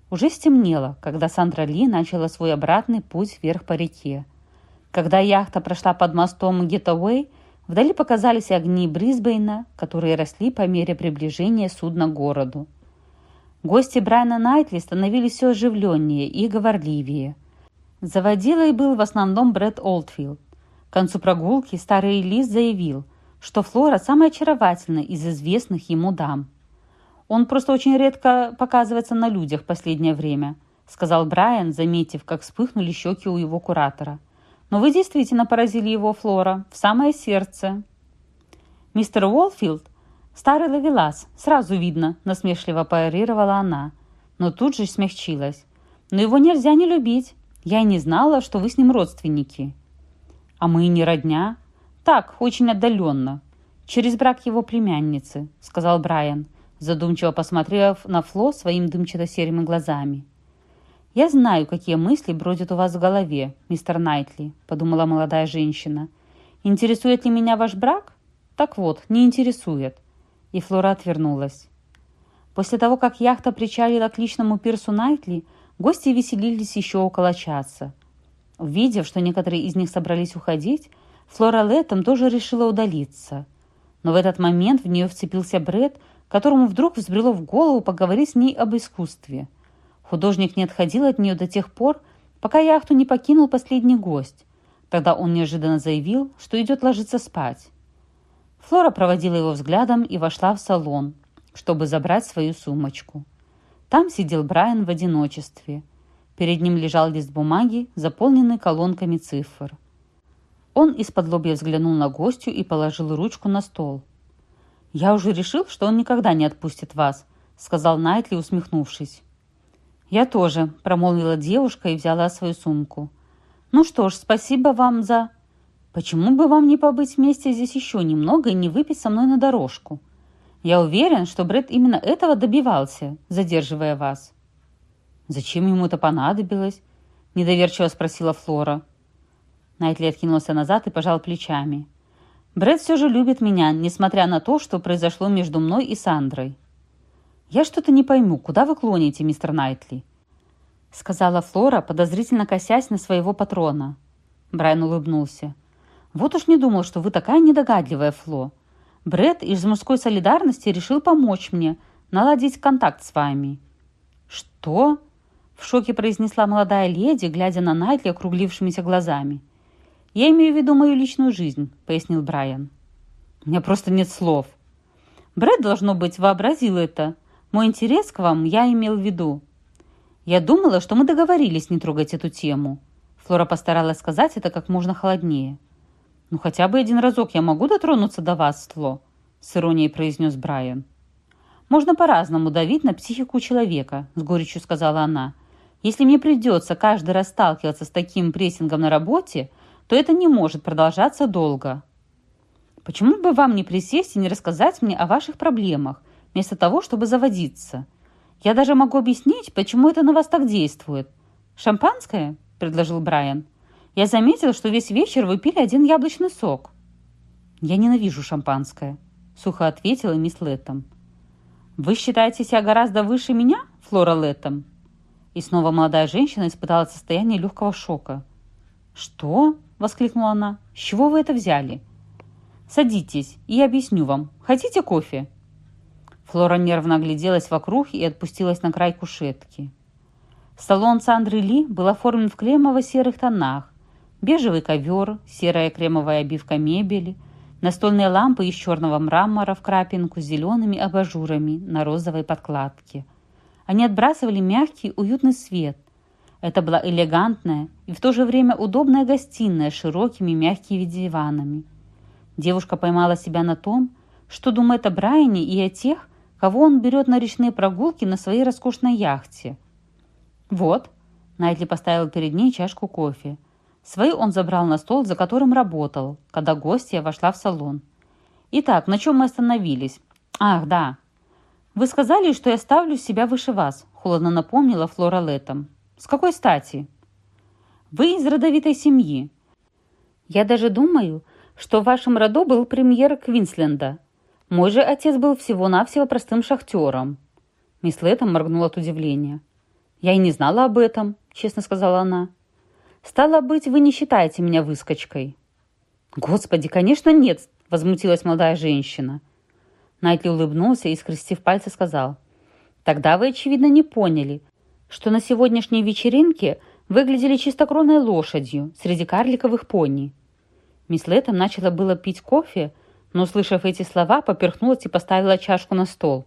Уже стемнело, когда Сандра Ли начала свой обратный путь вверх по реке. Когда яхта прошла под мостом Геттауэй, вдали показались огни Брисбейна, которые росли по мере приближения судна к городу. Гости Брайана Найтли становились все оживленнее и говорливее. Заводилой был в основном Брэд Олдфилд. К концу прогулки старый Лис заявил, что Флора самая очаровательная из известных ему дам. «Он просто очень редко показывается на людях последнее время», сказал Брайан, заметив, как вспыхнули щеки у его куратора. «Но вы действительно поразили его, Флора, в самое сердце». «Мистер Уолфилд – старый ловелас, сразу видно», – насмешливо парировала она, но тут же смягчилась. «Но его нельзя не любить. Я и не знала, что вы с ним родственники». «А мы не родня», «Так, очень отдаленно. Через брак его племянницы», — сказал Брайан, задумчиво посмотрев на Фло своими дымчато-серыми глазами. «Я знаю, какие мысли бродят у вас в голове, мистер Найтли», — подумала молодая женщина. «Интересует ли меня ваш брак? Так вот, не интересует». И Флора отвернулась. После того, как яхта причалила к личному пирсу Найтли, гости веселились еще около часа. Увидев, что некоторые из них собрались уходить, Флора Леттом тоже решила удалиться. Но в этот момент в нее вцепился Бред, которому вдруг взбрело в голову поговорить с ней об искусстве. Художник не отходил от нее до тех пор, пока яхту не покинул последний гость. Тогда он неожиданно заявил, что идет ложиться спать. Флора проводила его взглядом и вошла в салон, чтобы забрать свою сумочку. Там сидел Брайан в одиночестве. Перед ним лежал лист бумаги, заполненный колонками цифр. Он из-под лобья взглянул на гостю и положил ручку на стол. «Я уже решил, что он никогда не отпустит вас», — сказал Найтли, усмехнувшись. «Я тоже», — промолвила девушка и взяла свою сумку. «Ну что ж, спасибо вам за...» «Почему бы вам не побыть вместе здесь еще немного и не выпить со мной на дорожку? Я уверен, что Брэд именно этого добивался, задерживая вас». «Зачем ему это понадобилось?» — недоверчиво спросила Флора. Найтли откинулся назад и пожал плечами. «Брэд все же любит меня, несмотря на то, что произошло между мной и Сандрой. «Я что-то не пойму, куда вы клоните, мистер Найтли?» Сказала Флора, подозрительно косясь на своего патрона. Брайан улыбнулся. «Вот уж не думал, что вы такая недогадливая, Фло. Брэд из мужской солидарности решил помочь мне наладить контакт с вами». «Что?» — в шоке произнесла молодая леди, глядя на Найтли округлившимися глазами. «Я имею в виду мою личную жизнь», — пояснил Брайан. «У меня просто нет слов». Брэд, должно быть, вообразил это, мой интерес к вам я имел в виду. Я думала, что мы договорились не трогать эту тему. Флора постаралась сказать это как можно холоднее. «Ну, хотя бы один разок я могу дотронуться до вас, Сло?» С иронией произнес Брайан. «Можно по-разному давить на психику человека», с горечью сказала она. «Если мне придется каждый раз сталкиваться с таким прессингом на работе, то это не может продолжаться долго». «Почему бы вам не присесть и не рассказать мне о ваших проблемах, вместо того, чтобы заводиться. Я даже могу объяснить, почему это на вас так действует. «Шампанское?» – предложил Брайан. «Я заметил, что весь вечер вы пили один яблочный сок». «Я ненавижу шампанское», – сухо ответила мисс Леттом. «Вы считаете себя гораздо выше меня, Флора Леттом?» И снова молодая женщина испытала состояние легкого шока. «Что?» – воскликнула она. «С чего вы это взяли?» «Садитесь, и я объясню вам. Хотите кофе?» Флора нервно огляделась вокруг и отпустилась на край кушетки. Салон Сандры Ли был оформлен в кремово-серых тонах. Бежевый ковер, серая кремовая обивка мебели, настольные лампы из черного мрамора в крапинку с зелеными абажурами на розовой подкладке. Они отбрасывали мягкий, уютный свет. Это была элегантная и в то же время удобная гостиная с широкими мягкими диванами. Девушка поймала себя на том, что думает о Брайане и о тех, кого он берет на речные прогулки на своей роскошной яхте. «Вот», — Найтли поставил перед ней чашку кофе. Свои он забрал на стол, за которым работал, когда гостья вошла в салон. «Итак, на чем мы остановились?» «Ах, да. Вы сказали, что я ставлю себя выше вас», — холодно напомнила Флора Леттом. «С какой стати?» «Вы из родовитой семьи. Я даже думаю, что в вашем роду был премьер Квинсленда, мой же отец был всего-навсего простым шахтером». Мисс Лэттем моргнула от удивления. «Я и не знала об этом», — честно сказала она. «Стало быть, вы не считаете меня выскочкой?» «Господи, конечно нет», — возмутилась молодая женщина. Найтли улыбнулся и, скрестив пальцы, сказал. «Тогда вы, очевидно, не поняли, что на сегодняшней вечеринке выглядели чистокровной лошадью среди карликовых пони». Мисс Лэттем начала было пить кофе, но, услышав эти слова, поперхнулась и поставила чашку на стол.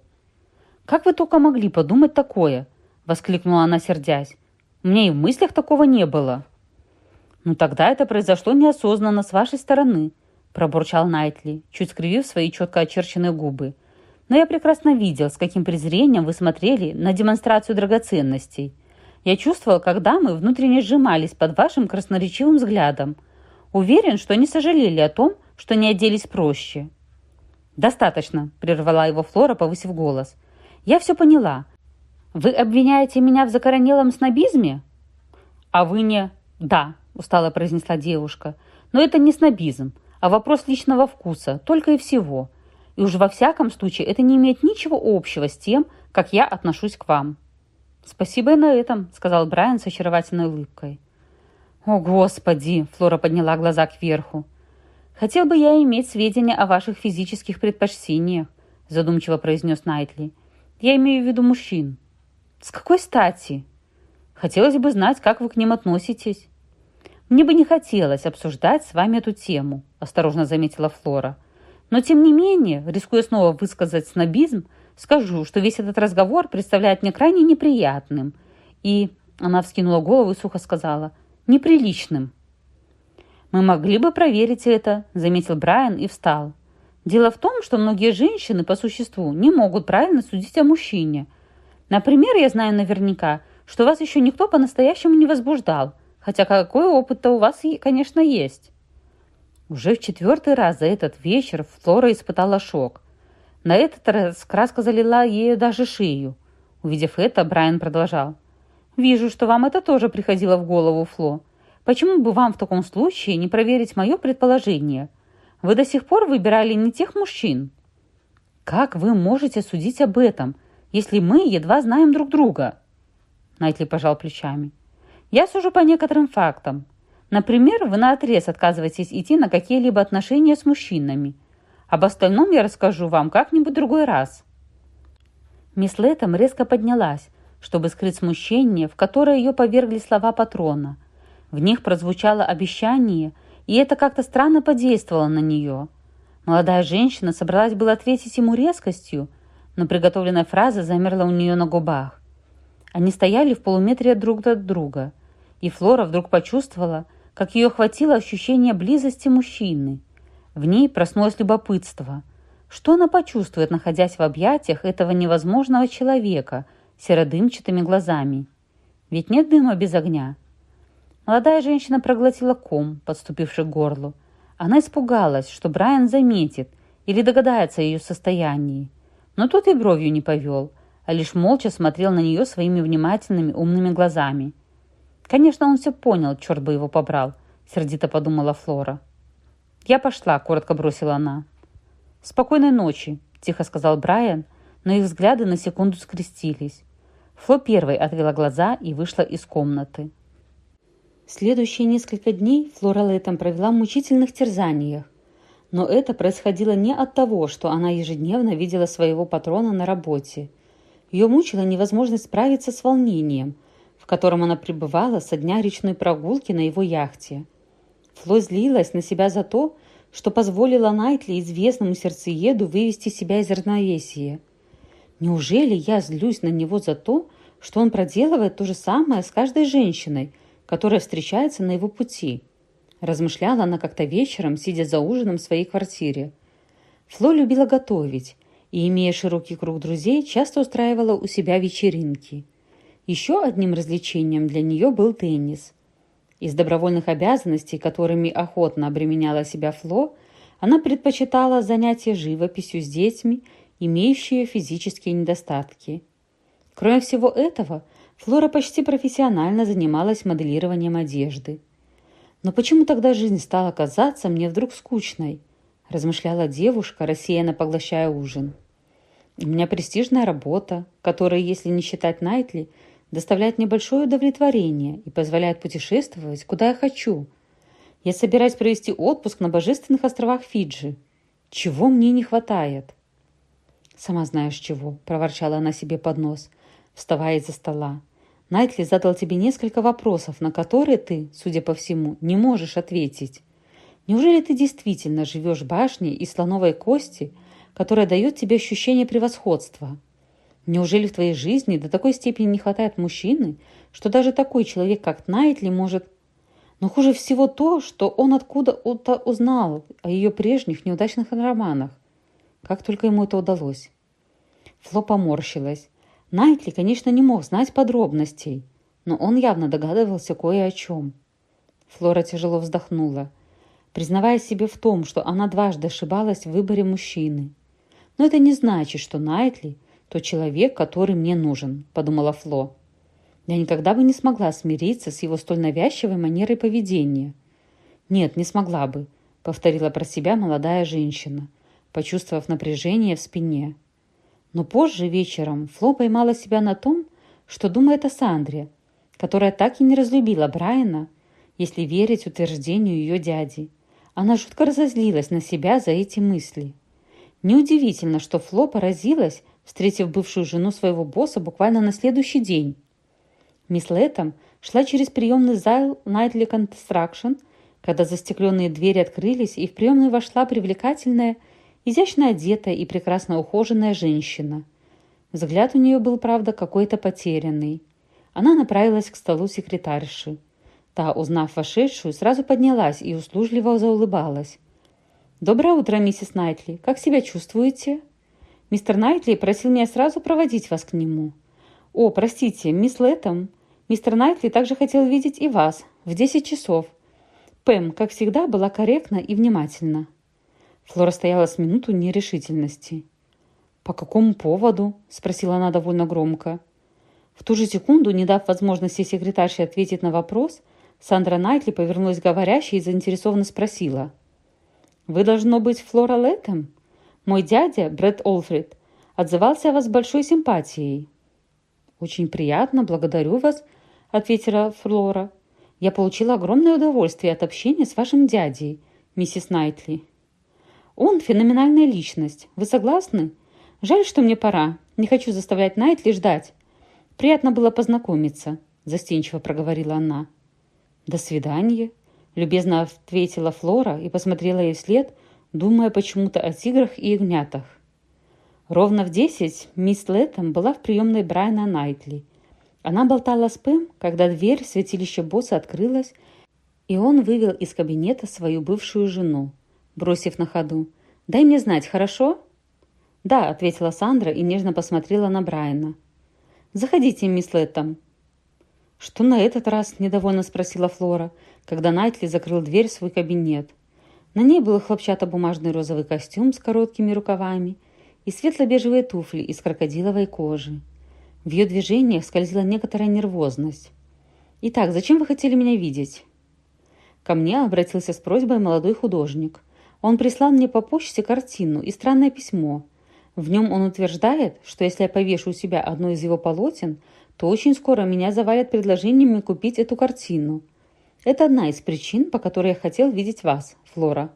«Как вы только могли подумать такое?» — воскликнула она, сердясь. «У меня и в мыслях такого не было». «Ну тогда это произошло неосознанно с вашей стороны», — пробурчал Найтли, чуть скривив свои четко очерченные губы. «Но я прекрасно видел, с каким презрением вы смотрели на демонстрацию драгоценностей. Я чувствовал, как дамы внутренне сжимались под вашим красноречивым взглядом. Уверен, что они сожалели о том, что не оделись проще. «Достаточно», — прервала его Флора, повысив голос. «Я все поняла. Вы обвиняете меня в закоренелом снобизме?» «А вы не...» «Да», — устало произнесла девушка. «Но это не снобизм, а вопрос личного вкуса, только и всего. И уж во всяком случае это не имеет ничего общего с тем, как я отношусь к вам». «Спасибо и на этом», — сказал Брайан с очаровательной улыбкой. «О, Господи!» — Флора подняла глаза кверху. Хотел бы я иметь сведения о ваших физических предпочтениях», – задумчиво произнес Найтли. «Я имею в виду мужчин». «С какой стати?» «Хотелось бы знать, как вы к ним относитесь». «Мне бы не хотелось обсуждать с вами эту тему», – осторожно заметила Флора. «Но, тем не менее, рискуя снова высказать снобизм, скажу, что весь этот разговор представляет мне крайне неприятным. И, она вскинула голову и сухо сказала, неприличным». «Мы могли бы проверить это», – заметил Брайан и встал. Дело в том, что многие женщины по существу не могут правильно судить о мужчине. Например, я знаю наверняка, что вас еще никто по-настоящему не возбуждал, хотя какой опыт-то у вас, конечно, есть. Уже в четвертый раз за этот вечер Флора испытала шок. На этот раз краска залила ею даже шею. Увидев это, Брайан продолжал. «Вижу, что вам это тоже приходило в голову, Фло. Почему бы вам в таком случае не проверить мое предположение?» Вы до сих пор выбирали не тех мужчин. Как вы можете судить об этом, если мы едва знаем друг друга? Найтли пожал плечами. Я сужу по некоторым фактам. Например, вы наотрез отказываетесь идти на какие-либо отношения с мужчинами. Об остальном я расскажу вам как-нибудь другой раз. Мисс Лэттем резко поднялась, чтобы скрыть смущение, в которое ее повергли слова патрона. В них прозвучало обещание – и это как-то странно подействовало на нее. Молодая женщина собралась было ответить ему резкостью, но приготовленная фраза замерла у нее на губах. Они стояли в полуметре друг от друга, и Флора вдруг почувствовала, как ее охватило ощущение близости мужчины. В ней проснулось любопытство. Что она почувствует, находясь в объятиях этого невозможного человека с серодымчатыми глазами? Ведь нет дыма без огня. Молодая женщина проглотила ком, подступивший к горлу. Она испугалась, что Брайан заметит или догадается о ее состоянии. Но тут и бровью не повел, а лишь молча смотрел на нее своими внимательными умными глазами. «Конечно, он все понял, черт бы его побрал», — сердито подумала Флора. «Я пошла», — коротко бросила она. «Спокойной ночи», — тихо сказал Брайан, но их взгляды на секунду скрестились. Фло первой отвела глаза и вышла из комнаты. Следующие несколько дней Флора Лэттем провела в мучительных терзаниях. Но это происходило не от того, что она ежедневно видела своего патрона на работе. Ее мучила невозможность справиться с волнением, в котором она пребывала со дня речной прогулки на его яхте. Фло злилась на себя за то, что позволила Найтли, известному сердцееду, вывести себя из равновесия. Неужели я злюсь на него за то, что он проделывает то же самое с каждой женщиной – которая встречается на его пути. Размышляла она как-то вечером, сидя за ужином в своей квартире. Фло любила готовить и, имея широкий круг друзей, часто устраивала у себя вечеринки. Еще одним развлечением для нее был теннис. Из добровольных обязанностей, которыми охотно обременяла себя Фло, она предпочитала занятия живописью с детьми, имеющие физические недостатки. Кроме всего этого, Флора почти профессионально занималась моделированием одежды. «Но почему тогда жизнь стала казаться мне вдруг скучной?» – размышляла девушка, рассеянно поглощая ужин. «У меня престижная работа, которая, если не считать Найтли, доставляет мне большое удовлетворение и позволяет путешествовать, куда я хочу. Я собираюсь провести отпуск на божественных островах Фиджи. Чего мне не хватает?» «Сама знаешь чего», – проворчала она себе под нос – вставая из-за стола. Найтли задал тебе несколько вопросов, на которые ты, судя по всему, не можешь ответить. Неужели ты действительно живешь в башне из слоновой кости, которая дает тебе ощущение превосходства? Неужели в твоей жизни до такой степени не хватает мужчины, что даже такой человек, как Найтли, может... Но хуже всего то, что он откуда-то узнал о ее прежних неудачных романах. Как только ему это удалось. Фло поморщилась. Найтли, конечно, не мог знать подробностей, но он явно догадывался кое о чем. Флора тяжело вздохнула, признавая себе в том, что она дважды ошибалась в выборе мужчины. «Но это не значит, что Найтли – тот человек, который мне нужен», – подумала Фло. «Я никогда бы не смогла смириться с его столь навязчивой манерой поведения». «Нет, не смогла бы», – повторила про себя молодая женщина, почувствовав напряжение в спине. Но позже вечером Фло поймала себя на том, что думает о Сандре, которая так и не разлюбила Брайана, если верить утверждению ее дяди. Она жутко разозлилась на себя за эти мысли. Неудивительно, что Фло поразилась, встретив бывшую жену своего босса буквально на следующий день. Мисс Лэттем шла через приемный зал Nightly Construction, когда застекленные двери открылись, и в приемную вошла привлекательная, изящно одетая и прекрасно ухоженная женщина. Взгляд у нее был, правда, какой-то потерянный. Она направилась к столу секретарши. Та, узнав вошедшую, сразу поднялась и услужливо заулыбалась. «Доброе утро, миссис Найтли. Как себя чувствуете?» «Мистер Найтли просил меня сразу проводить вас к нему». «О, простите, мисс Лэттем. Мистер Найтли также хотел видеть и вас в десять часов». Пэм, как всегда, была корректна и внимательна. Флора стояла с минуту нерешительности. «По какому поводу?» – спросила она довольно громко. В ту же секунду, не дав возможности секретарше ответить на вопрос – Сандра Найтли повернулась говорящей и заинтересованно спросила. «Вы, должно быть, Флора Лэттем? Мой дядя, Брэд Олфрид, отзывался о вас большой симпатией». «Очень приятно, благодарю вас», — ответила Флора. «Я получила огромное удовольствие от общения с вашим дядей, миссис Найтли». «Он феноменальная личность. Вы согласны? Жаль, что мне пора. Не хочу заставлять Найтли ждать. Приятно было познакомиться», — застенчиво проговорила она. «До свидания», — любезно ответила Флора и посмотрела ей вслед, думая почему-то о тиграх и ягнятах. Ровно в десять мисс Лэттем была в приемной Брайана Найтли. Она болтала с Пэм, когда дверь святилища босса открылась, и он вывел из кабинета свою бывшую жену, бросив на ходу. «Дай мне знать, хорошо?» «Да», — ответила Сандра и нежно посмотрела на Брайана. «Заходите, мисс Лэттем», «Что на этот раз?» – недовольно спросила Флора, когда Найтли закрыл дверь в свой кабинет. На ней был хлопчатобумажный розовый костюм с короткими рукавами и светло-бежевые туфли из крокодиловой кожи. В ее движениях скользила некоторая нервозность. «Итак, зачем вы хотели меня видеть?» Ко мне обратился с просьбой молодой художник. Он прислал мне по почте картину и странное письмо. В нем он утверждает, что если я повешу у себя одно из его полотен – то очень скоро меня завалят предложениями купить эту картину. Это одна из причин, по которой я хотел видеть вас, Флора.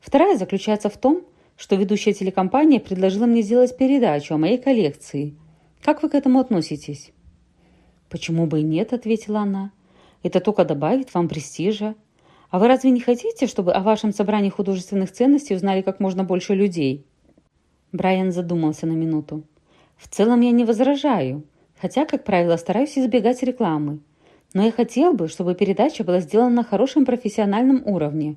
Вторая заключается в том, что ведущая телекомпания предложила мне сделать передачу о моей коллекции. Как вы к этому относитесь?» «Почему бы и нет?» – ответила она. «Это только добавит вам престижа. А вы разве не хотите, чтобы о вашем собрании художественных ценностей узнали как можно больше людей?» Брайан задумался на минуту. «В целом я не возражаю хотя, как правило, стараюсь избегать рекламы. Но я хотел бы, чтобы передача была сделана на хорошем профессиональном уровне,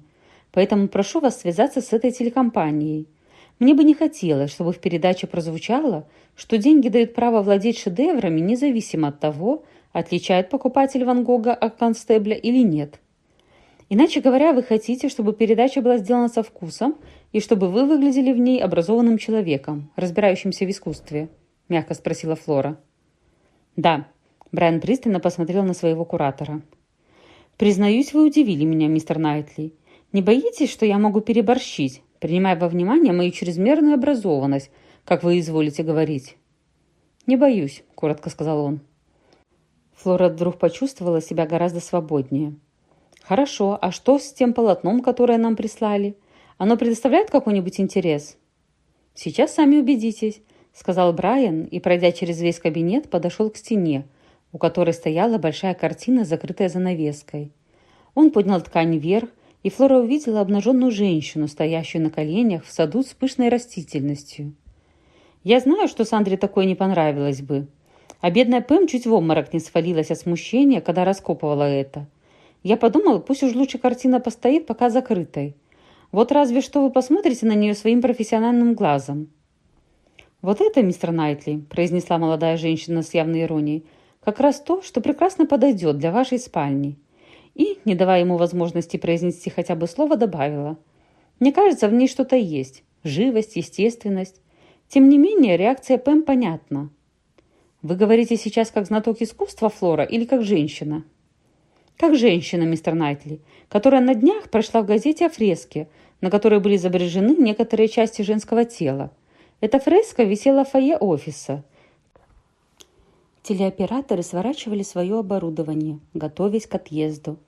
поэтому прошу вас связаться с этой телекомпанией. Мне бы не хотелось, чтобы в передаче прозвучало, что деньги дают право владеть шедеврами независимо от того, отличает покупатель Ван Гога от констебля или нет. Иначе говоря, вы хотите, чтобы передача была сделана со вкусом и чтобы вы выглядели в ней образованным человеком, разбирающимся в искусстве?» – мягко спросила Флора. «Да». Брайан пристально посмотрел на своего куратора. «Признаюсь, вы удивили меня, мистер Найтли. Не боитесь, что я могу переборщить, принимая во внимание мою чрезмерную образованность, как вы изволите говорить?» «Не боюсь», — коротко сказал он. Флора вдруг почувствовала себя гораздо свободнее. «Хорошо, а что с тем полотном, которое нам прислали? Оно предоставляет какой-нибудь интерес?» «Сейчас сами убедитесь сказал Брайан и, пройдя через весь кабинет, подошел к стене, у которой стояла большая картина, закрытая занавеской. Он поднял ткань вверх, и Флора увидела обнаженную женщину, стоящую на коленях в саду с пышной растительностью. «Я знаю, что Сандре такое не понравилось бы. А бедная Пэм чуть в обморок не свалилась от смущения, когда раскопывала это. Я подумала, пусть уж лучше картина постоит, пока закрытой. Вот разве что вы посмотрите на нее своим профессиональным глазом. «Вот это, мистер Найтли», – произнесла молодая женщина с явной иронией, – «как раз то, что прекрасно подойдет для вашей спальни». И, не давая ему возможности произнести хотя бы слово, добавила. «Мне кажется, в ней что-то есть. Живость, естественность. Тем не менее, реакция Пэм понятна». «Вы говорите сейчас как знаток искусства, Флора, или как женщина?» «Как женщина, мистер Найтли, которая на днях прошла в газете о фреске, на которой были изображены некоторые части женского тела. Эта фреска висела в фойе офиса. Телеоператоры сворачивали свое оборудование, готовясь к отъезду.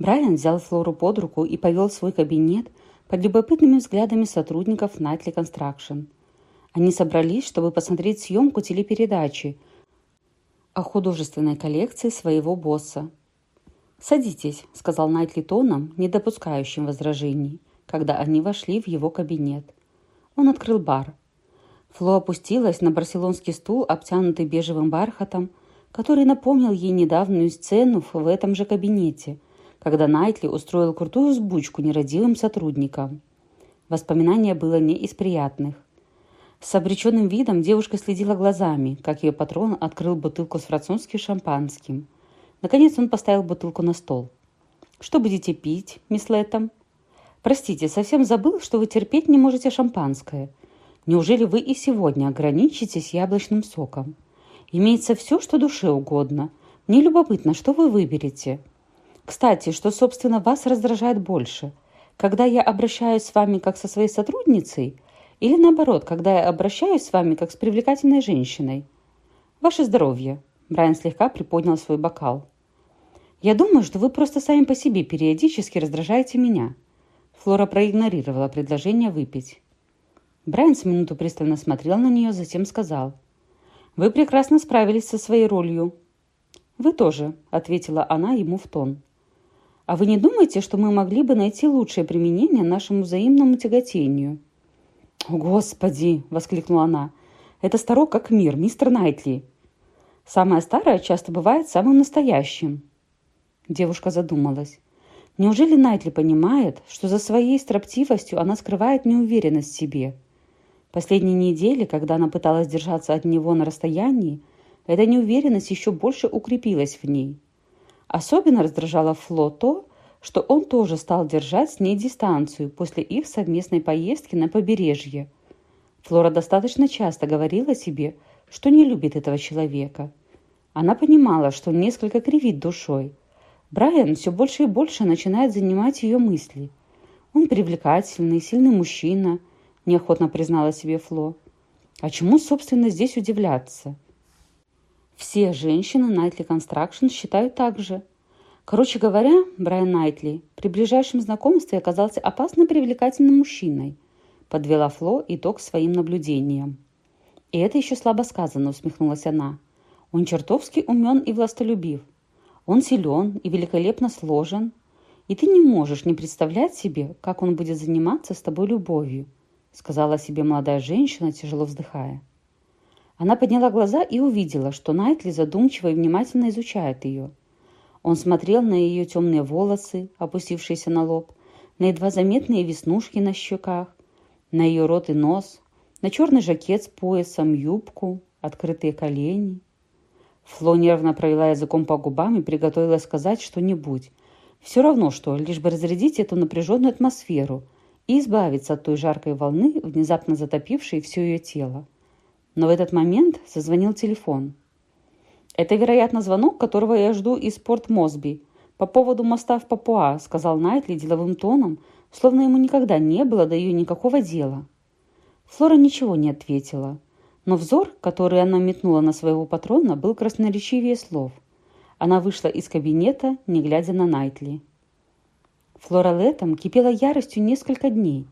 Брайан взял Флору под руку и повел в свой кабинет, под любопытными взглядами сотрудников Nightly Construction. Они собрались, чтобы посмотреть съемку телепередачи о художественной коллекции своего босса. «Садитесь», — сказал Найтли тоном, не допускающим возражений, когда они вошли в его кабинет. Он открыл бар. Фло опустилась на барселонский стул, обтянутый бежевым бархатом, который напомнил ей недавнюю сцену в этом же кабинете, когда Найтли устроил крутую сбучку нерадивым сотрудникам. Воспоминание было не из приятных. С обреченным видом девушка следила глазами, как ее патрон открыл бутылку с французским шампанским. Наконец он поставил бутылку на стол. «Что будете пить, мисс Лэттем?» «Простите, совсем забыл, что вы терпеть не можете шампанское. Неужели вы и сегодня ограничитесь яблочным соком?» Имеется все, что душе угодно. Мне любопытно, что вы выберете. Кстати, что, собственно, вас раздражает больше? Когда я обращаюсь с вами как со своей сотрудницей? Или наоборот, когда я обращаюсь с вами как с привлекательной женщиной? Ваше здоровье. Брайан слегка приподнял свой бокал. Я думаю, что вы просто сами по себе периодически раздражаете меня. Флора проигнорировала предложение выпить. Брайан с минуту пристально смотрел на нее, затем сказал – вы прекрасно справились со своей ролью». «Вы тоже», — ответила она ему в тон. «А вы не думаете, что мы могли бы найти лучшее применение нашему взаимному тяготению?» «О, Господи!» — воскликнула она. «Это старо как мир, мистер Найтли. Самое старое часто бывает самым настоящим». Девушка задумалась. Неужели Найтли понимает, что за своей строптивостью она скрывает неуверенность в себе – Последние недели, когда она пыталась держаться от него на расстоянии, эта неуверенность еще больше укрепилась в ней. Особенно раздражало Фло то, что он тоже стал держать с ней дистанцию после их совместной поездки на побережье. Флора достаточно часто говорила себе, что не любит этого человека. Она понимала, что несколько кривит душой. Брайан все больше и больше начинает занимать ее мысли. Он привлекательный, сильный мужчина – неохотно признала себе Фло. А чему, собственно, здесь удивляться? Все женщины Найтли Констракшн считают так же. Короче говоря, Брайан Найтли при ближайшем знакомстве оказался опасно привлекательным мужчиной, подвела Фло итог своим наблюдениям. И это еще слабо сказано, усмехнулась она. Он чертовски умен и властолюбив. Он силен и великолепно сложен, и ты не можешь не представлять себе, как он будет заниматься с тобой любовью –— сказала себе молодая женщина, тяжело вздыхая. Она подняла глаза и увидела, что Найтли задумчиво и внимательно изучает ее. Он смотрел на ее темные волосы, опустившиеся на лоб, на едва заметные веснушки на щеках, на ее рот и нос, на черный жакет с поясом, юбку, открытые колени. Фло нервно провела языком по губам и приготовилась сказать что-нибудь. Все равно что, лишь бы разрядить эту напряженную атмосферу – и избавиться от той жаркой волны, внезапно затопившей все ее тело. Но в этот момент зазвонил телефон. «Это, вероятно, звонок, которого я жду из порт Мосби. По поводу моста в Папуа», — сказал Найтли деловым тоном, словно ему никогда не было до ее никакого дела. Флора ничего не ответила, но взор, который она метнула на своего патрона, был красноречивее слов. Она вышла из кабинета, не глядя на Найтли. Флора Летом кипела яростью несколько дней.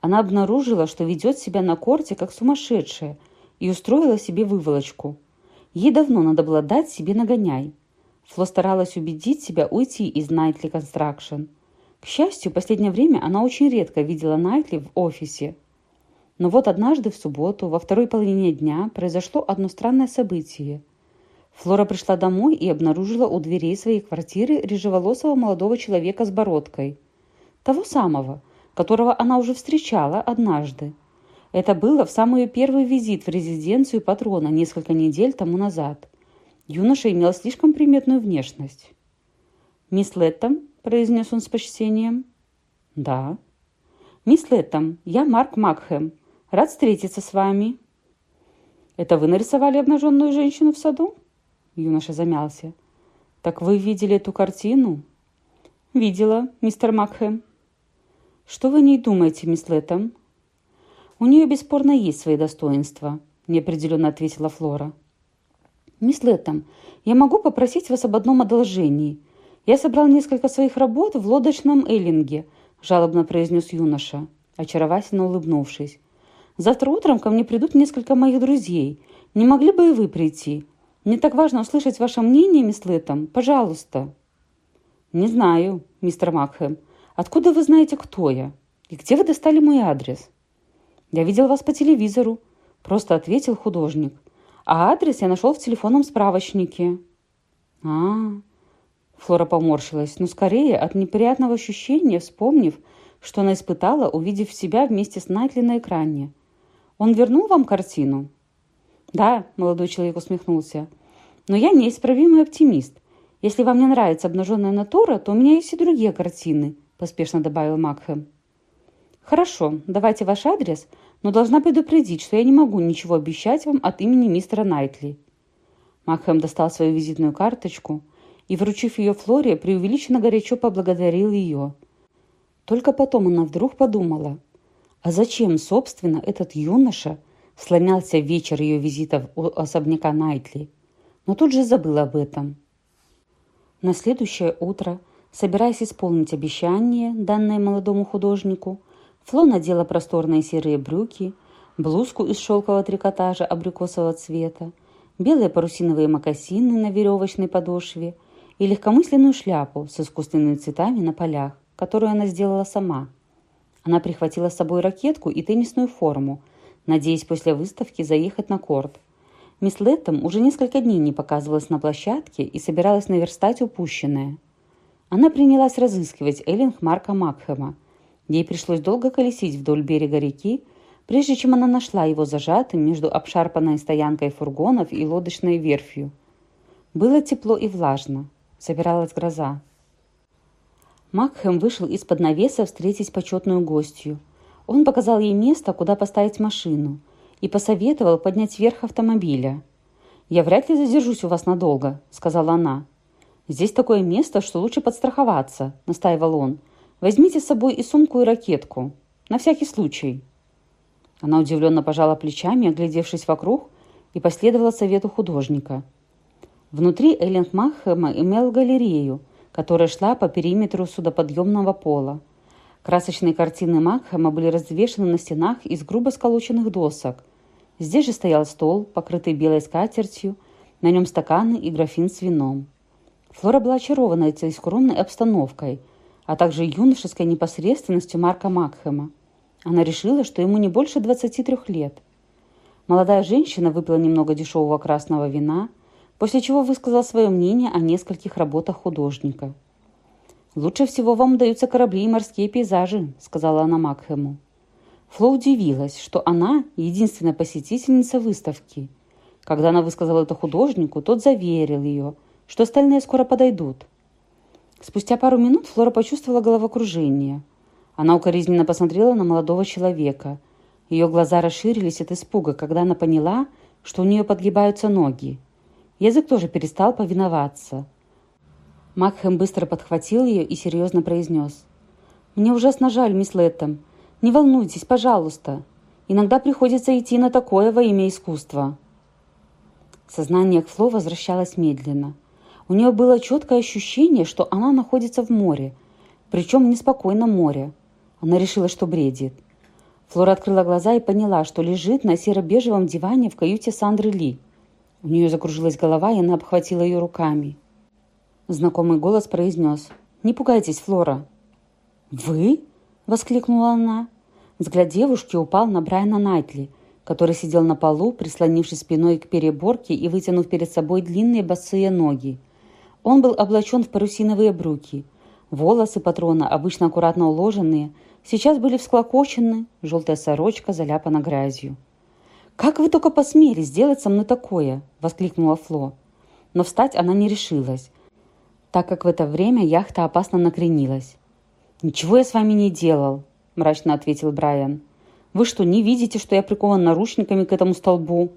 Она обнаружила, что ведет себя на корте как сумасшедшая и устроила себе выволочку. Ей давно надо было дать себе нагоняй. Фло старалась убедить себя уйти из Найтли Construction. К счастью, в последнее время она очень редко видела Найтли в офисе. Но вот однажды в субботу, во второй половине дня, произошло одно странное событие – Флора пришла домой и обнаружила у дверей своей квартиры рыжеволосого молодого человека с бородкой. Того самого, которого она уже встречала однажды. Это было в самый первый визит в резиденцию патрона несколько недель тому назад. Юноша имел слишком приметную внешность. «Мисс Леттом?» – произнес он с почтением. «Да». «Мисс Леттом, я Марк Макхэм. Рад встретиться с вами». «Это вы нарисовали обнаженную женщину в саду?» Юноша замялся. «Так вы видели эту картину?» «Видела, мистер Макхэм». «Что вы о ней думаете, мисс Лэттем?» «У нее бесспорно есть свои достоинства», – неопределенно ответила Флора. «Мисс Лэттем, я могу попросить вас об одном одолжении. Я собрал несколько своих работ в лодочном эллинге, – жалобно произнес юноша, очаровательно улыбнувшись. «Завтра утром ко мне придут несколько моих друзей. Не могли бы и вы прийти? Мне так важно услышать ваше мнение, мисс Лэттем. Пожалуйста». «Не знаю, мистер Макхэм. Откуда вы знаете, кто я? И где вы достали мой адрес?» «Я видел вас по телевизору», – просто ответил художник. «А адрес я нашел в телефонном справочнике». «А-а-а», Флора поморщилась, но скорее от неприятного ощущения, вспомнив, что она испытала, увидев себя вместе с Найтли на экране. «Он вернул вам картину?» «Да», – молодой человек усмехнулся. «Но я неисправимый оптимист. Если вам не нравится обнаженная натура, то у меня есть и другие картины», – поспешно добавил Макхэм. «Хорошо, давайте ваш адрес, но должна предупредить, что я не могу ничего обещать вам от имени мистера Найтли». Макхэм достал свою визитную карточку – и, вручив ее Флоре, преувеличенно горячо поблагодарил ее. Только потом она вдруг подумала, а зачем, собственно, этот юноша слонялся вечер ее визита у особняка Найтли, но тут же забыла об этом. На следующее утро, собираясь исполнить обещание, данное молодому художнику, Фло надела просторные серые брюки, блузку из шелкового трикотажа абрикосового цвета, белые парусиновые мокасины на веревочной подошве – и легкомысленную шляпу с искусственными цветами на полях, которую она сделала сама. Она прихватила с собой ракетку и теннисную форму, надеясь после выставки заехать на корт. Мисс Леттем уже несколько дней не показывалась на площадке и собиралась наверстать упущенное. Она принялась разыскивать Эллинг Марка Макхэма. Ей пришлось долго колесить вдоль берега реки, прежде чем она нашла его зажатым между обшарпанной стоянкой фургонов и лодочной верфью. Было тепло и влажно. Собиралась гроза. Макхэм вышел из-под навеса встретить почетную гостью. Он показал ей место, куда поставить машину, и посоветовал поднять верх автомобиля. «Я вряд ли задержусь у вас надолго», — сказала она. «Здесь такое место, что лучше подстраховаться», — настаивал он. «Возьмите с собой и сумку, и ракетку. На всякий случай». Она удивленно пожала плечами, оглядевшись вокруг, и последовала совету художника — Внутри Элленд Маххэма имел галерею, которая шла по периметру судоподъемного пола. Красочные картины Макхэма были развешаны на стенах из грубо сколоченных досок. Здесь же стоял стол, покрытый белой скатертью, на нем стаканы и графин с вином. Флора была очарована этой скромной обстановкой, а также юношеской непосредственностью Марка Макхэма. Она решила, что ему не больше 23 лет. Молодая женщина выпила немного дешевого красного вина – после чего высказал свое мнение о нескольких работах художника. «Лучше всего вам удаются корабли и морские пейзажи», — сказала она Макхэму. Фло удивилась, что она единственная посетительница выставки. Когда она высказала это художнику, тот заверил ее, что остальные скоро подойдут. Спустя пару минут Флора почувствовала головокружение. Она укоризненно посмотрела на молодого человека. Ее глаза расширились от испуга, когда она поняла, что у нее подгибаются ноги. Язык тоже перестал повиноваться. Макхэм быстро подхватил ее и серьезно произнес. «Мне ужасно жаль, мисс Лэттем. Не волнуйтесь, пожалуйста. Иногда приходится идти на такое во имя искусства». Сознание к Фло возвращалось медленно. У нее было четкое ощущение, что она находится в море, причем в неспокойном море. Она решила, что бредит. Флора открыла глаза и поняла, что лежит на серо-бежевом диване в каюте Сандры Ли. У нее закружилась голова, и она обхватила ее руками. Знакомый голос произнес. «Не пугайтесь, Флора». «Вы?» – воскликнула она. Взгляд девушки упал на Брайана Найтли, который сидел на полу, прислонившись спиной к переборке и вытянув перед собой длинные босые ноги. Он был облачен в парусиновые брюки. Волосы патрона, обычно аккуратно уложенные, сейчас были всклокочены, желтая сорочка заляпана грязью. «Как вы только посмели сделать со мной такое?» – воскликнула Фло. Но встать она не решилась, так как в это время яхта опасно накренилась. «Ничего я с вами не делал», – мрачно ответил Брайан. «Вы что, не видите, что я прикован наручниками к этому столбу?»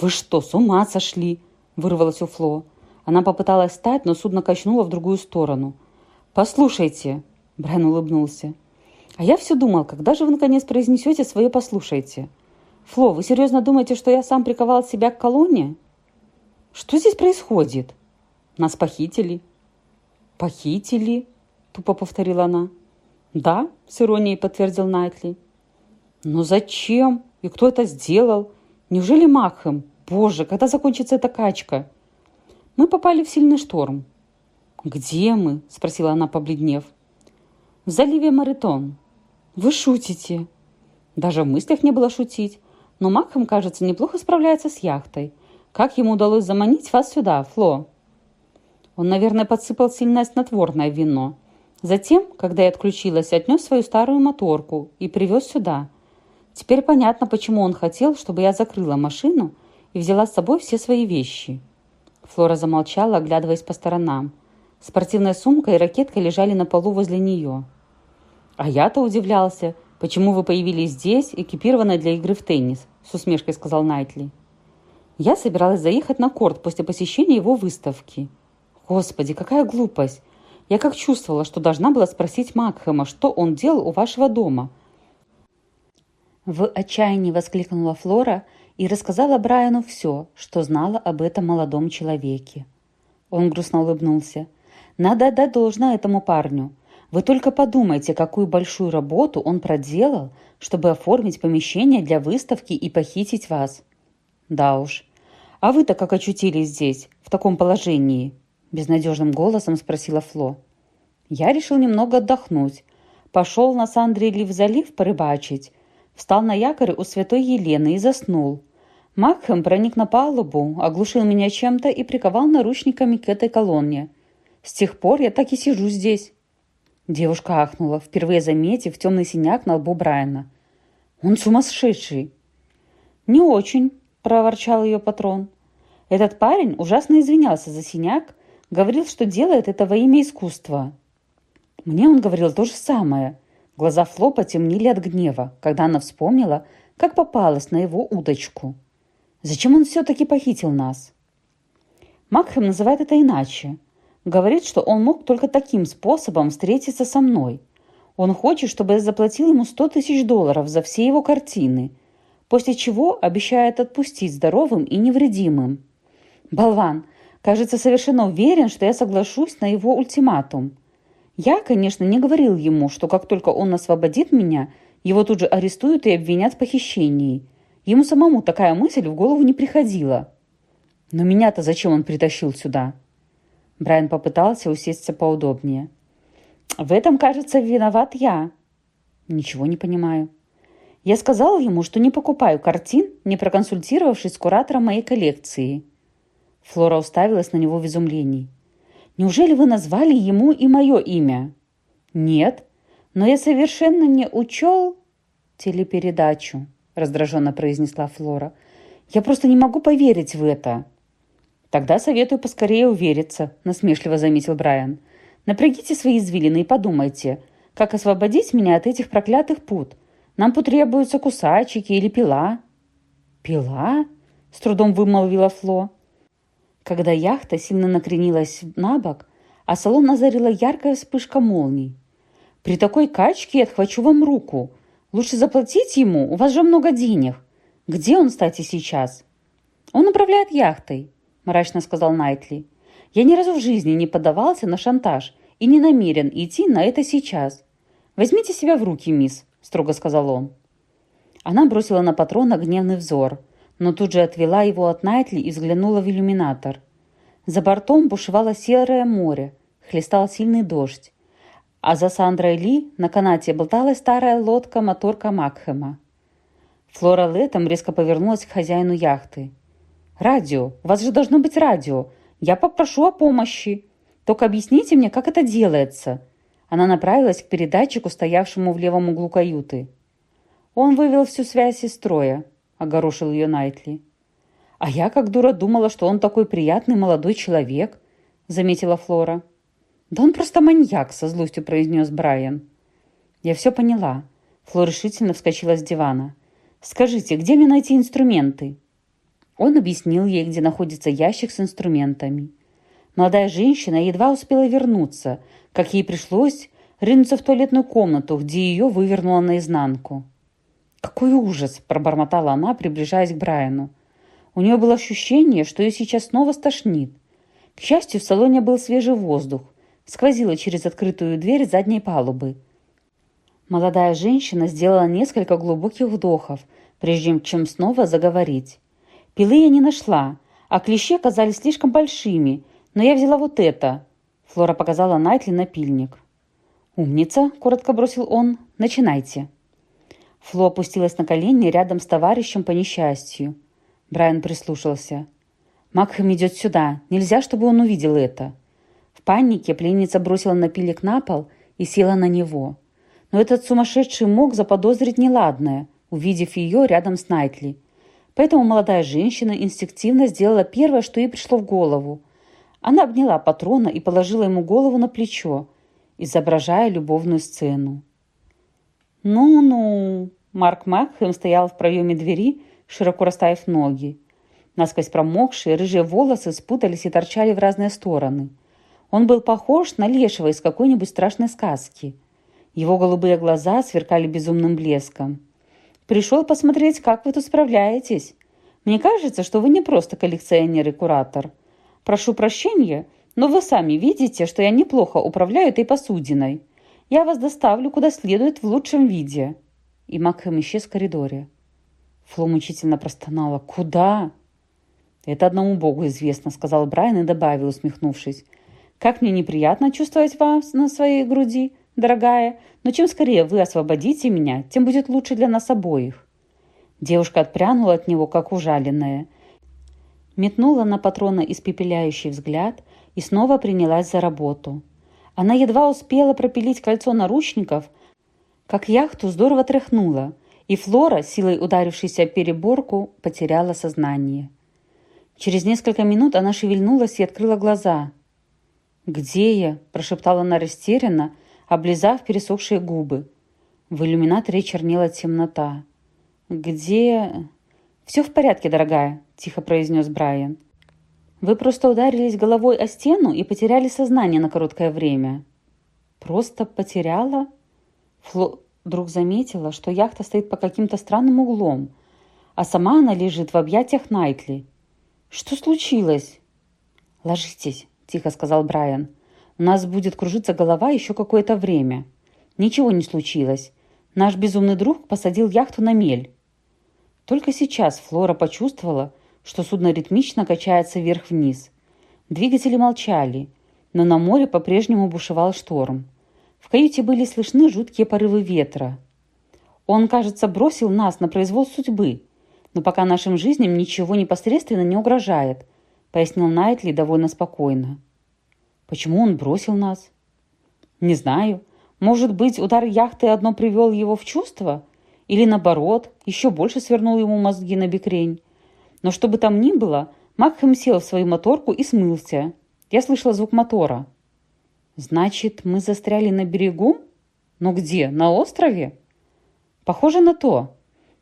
«Вы что, с ума сошли?» – вырвалось у Фло. Она попыталась встать, но судно качнуло в другую сторону. «Послушайте», – Брайан улыбнулся. «А я все думал, когда же вы наконец произнесете свое «послушайте»?» «Фло, вы серьезно думаете, что я сам приковал себя к колонне?» «Что здесь происходит?» «Нас похитили». «Похитили?» – тупо повторила она. «Да», — с иронией подтвердил Найтли. «Но зачем? И кто это сделал? Неужели Макхэм? Боже, когда закончится эта качка?» «Мы попали в сильный шторм». «Где мы?» — спросила она, побледнев. «В заливе Маритон». «Вы шутите?» Даже в мыслях не было шутить. Но Макхэм, кажется, неплохо справляется с яхтой. Как ему удалось заманить вас сюда, Фло? Он, наверное, подсыпал сильное снотворное вино. Затем, когда я отключилась, отнес свою старую моторку и привез сюда. Теперь понятно, почему он хотел, чтобы я закрыла машину и взяла с собой все свои вещи. Флора замолчала, оглядываясь по сторонам. Спортивная сумка и ракетка лежали на полу возле нее. А я-то удивлялся, почему вы появились здесь, экипированная для игры в теннис, с усмешкой сказал Найтли. Я собиралась заехать на корт после посещения его выставки. Господи, какая глупость! Я как чувствовала, что должна была спросить Макхэма, что он делал у вашего дома. В отчаянии воскликнула Флора и рассказала Брайану все, что знала об этом молодом человеке. Он грустно улыбнулся. «Надо отдать должное этому парню. Вы только подумайте, какую большую работу он проделал, чтобы оформить помещение для выставки и похитить вас». «Да уж. А вы-то как очутились здесь, в таком положении?» Безнадежным голосом спросила Фло. Я решил немного отдохнуть. Пошел на Сандрели в залив порыбачить. Встал на якорь у святой Елены и заснул. Макхэм проник на палубу, оглушил меня чем-то и приковал наручниками к этой колонне. С тех пор я так и сижу здесь. Девушка ахнула, впервые заметив темный синяк на лбу Брайана. «Он сумасшедший!» «Не очень», – проворчал ее патрон. «Этот парень ужасно извинялся за синяк Говорил, что делает это во имя искусства. Мне он говорил то же самое. Глаза Фло потемнели от гнева, когда она вспомнила, как попалась на его удочку. Зачем он все-таки похитил нас? Макхэм называет это иначе. Говорит, что он мог только таким способом встретиться со мной. Он хочет, чтобы я заплатил ему сто тысяч долларов за все его картины, после чего обещает отпустить здоровым и невредимым. Болван, Кажется, совершенно уверен, что я соглашусь на его ультиматум. Я, конечно, не говорил ему, что как только он освободит меня, его тут же арестуют и обвинят в похищении. Ему самому такая мысль в голову не приходила. Но меня-то зачем он притащил сюда? Брайан попытался усесться поудобнее. В этом, кажется, виноват я. Ничего не понимаю. Я сказал ему, что не покупаю картин, не проконсультировавшись с куратором моей коллекции. Флора уставилась на него в изумлении. «Неужели вы назвали ему и мое имя?» «Нет, но я совершенно не учел телепередачу», раздраженно произнесла Флора. «Я просто не могу поверить в это». «Тогда советую поскорее увериться», насмешливо заметил Брайан. «Напрягите свои извилины и подумайте, как освободить меня от этих проклятых пут. Нам потребуются кусачики или пила». «Пила?» – с трудом вымолвила Фло. Когда яхта сильно накренилась на бок, а салон озарила яркая вспышка молний. «При такой качке я отхвачу вам руку. Лучше заплатить ему, у вас же много денег. Где он, кстати, сейчас?» «Он управляет яхтой», – мрачно сказал Найтли. «Я ни разу в жизни не поддавался на шантаж и не намерен идти на это сейчас. Возьмите себя в руки, мисс», – строго сказал он. Она бросила на патрона гневный взор – но тут же отвела его от Найтли и взглянула в иллюминатор. За бортом бушевало серое море, хлестал сильный дождь, а за Сандрой Ли на канате болталась старая лодка-моторка Макхэма. Флора Летом резко повернулась к хозяину яхты. «Радио! У вас же должно быть радио! Я попрошу о помощи! Только объясните мне, как это делается!» Она направилась к передатчику, стоявшему в левом углу каюты. Он вывел всю связь из строя. – огорошил ее Найтли. «А я, как дура, думала, что он такой приятный молодой человек», – заметила Флора. «Да он просто маньяк», – со злостью произнес Брайан. «Я все поняла». Флора решительно вскочила с дивана. «Скажите, где мне найти инструменты?» Он объяснил ей, где находится ящик с инструментами. Молодая женщина едва успела вернуться, как ей пришлось ринуться в туалетную комнату, где ее вывернуло наизнанку. «Какой ужас!» – пробормотала она, приближаясь к Брайану. У нее было ощущение, что ее сейчас снова стошнит. К счастью, в салоне был свежий воздух. Сквозило через открытую дверь задней палубы. Молодая женщина сделала несколько глубоких вдохов, прежде чем снова заговорить. Пилы я не нашла, а клещи оказались слишком большими, но я взяла вот это. Флора показала Найтли напильник. «Умница», — коротко бросил он, — «начинайте». Фло опустилась на колени рядом с товарищем по несчастью. Брайан прислушался. «Макхэм идет сюда. Нельзя, чтобы он увидел это». В панике пленница бросила напильник на пол и села на него. Но этот сумасшедший мог заподозрить неладное, увидев ее рядом с Найтли. Поэтому молодая женщина инстинктивно сделала первое, что ей пришло в голову. Она обняла патрона и положила ему голову на плечо, изображая любовную сцену. «Ну-ну!» Марк Макхэм стоял в проеме двери, широко расставив ноги. Насквозь промокшие рыжие волосы спутались и торчали в разные стороны. Он был похож на лешего из какой-нибудь страшной сказки. Его голубые глаза сверкали безумным блеском. «Пришел посмотреть, как вы тут справляетесь. Мне кажется, что вы не просто коллекционер и куратор. Прошу прощения, но вы сами видите, что я неплохо управляю этой посудиной. Я вас доставлю куда следует в лучшем виде». И Макхэм исчез в коридоре. Фло мучительно простонала. «Куда?» «Это одному Богу известно», — сказал Брайан и добавил, усмехнувшись. «Как мне неприятно чувствовать вас на своей груди, дорогая, но чем скорее вы освободите меня, тем будет лучше для нас обоих». Девушка отпрянула от него, как ужаленная. Метнула на патрона испепеляющий взгляд и снова принялась за работу. Она едва успела пропилить кольцо наручников, как яхту здорово тряхнула, и Флора, силой ударившейся о переборку, потеряла сознание. Через несколько минут она шевельнулась и открыла глаза. «Где я?» – прошептала она растерянно, облизав пересохшие губы. В иллюминаторе чернела темнота. «Где...» «Все в порядке, дорогая», – тихо произнес Брайан. «Вы просто ударились головой о стену и потеряли сознание на короткое время». «Просто потеряла?» Фло вдруг заметила, что яхта стоит по каким-то странным углом, а сама она лежит в объятиях Найтли. «Что случилось?» «Ложитесь», — тихо сказал Брайан. «У нас будет кружиться голова еще какое-то время». «Ничего не случилось. Наш безумный друг посадил яхту на мель». Только сейчас Флора почувствовала, что судно ритмично качается вверх-вниз. Двигатели молчали, но на море по-прежнему бушевал шторм. В каюте были слышны жуткие порывы ветра. Он, кажется, бросил нас на произвол судьбы, но пока нашим жизням ничего непосредственно не угрожает, пояснил Найтли довольно спокойно. Почему он бросил нас? Не знаю. Может быть, удар яхты одно привел его в чувство? Или наоборот, еще больше свернул ему мозги на бекрень? Но что бы там ни было, Макхэм сел в свою моторку и смылся. Я слышала звук мотора. «Значит, мы застряли на берегу? Но где? На острове?» «Похоже на то.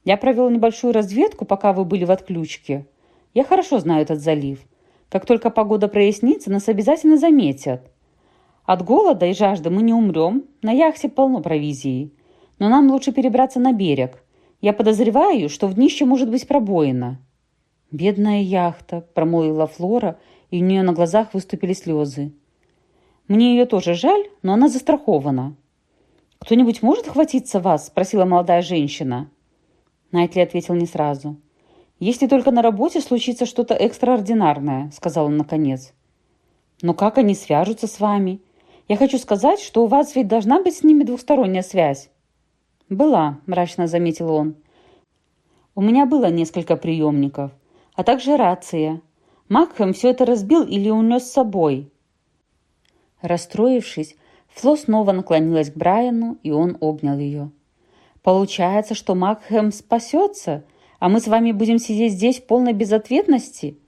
Я провел небольшую разведку, пока вы были в отключке. Я хорошо знаю этот залив. Как только погода прояснится, нас обязательно заметят. От голода и жажды мы не умрем. На яхте полно провизии. Но нам лучше перебраться на берег. Я подозреваю, что в днище может быть пробоина». «Бедная яхта», – промолвила Флора, и у нее на глазах выступили слезы. Мне ее тоже жаль, но она застрахована». «Кто-нибудь может хватиться вас?» – спросила молодая женщина. Найтли ответил не сразу. «Если только на работе случится что-то экстраординарное», – сказал он наконец. «Но как они свяжутся с вами? Я хочу сказать, что у вас ведь должна быть с ними двухсторонняя связь». «Была», – мрачно заметил он. «У меня было несколько приемников, а также рация. Макхэм все это разбил или унес с собой. Расстроившись, Фло снова наклонилась к Брайану, и он обнял ее. «Получается, что Макхэм спасется, а мы с вами будем сидеть здесь в полной безответности?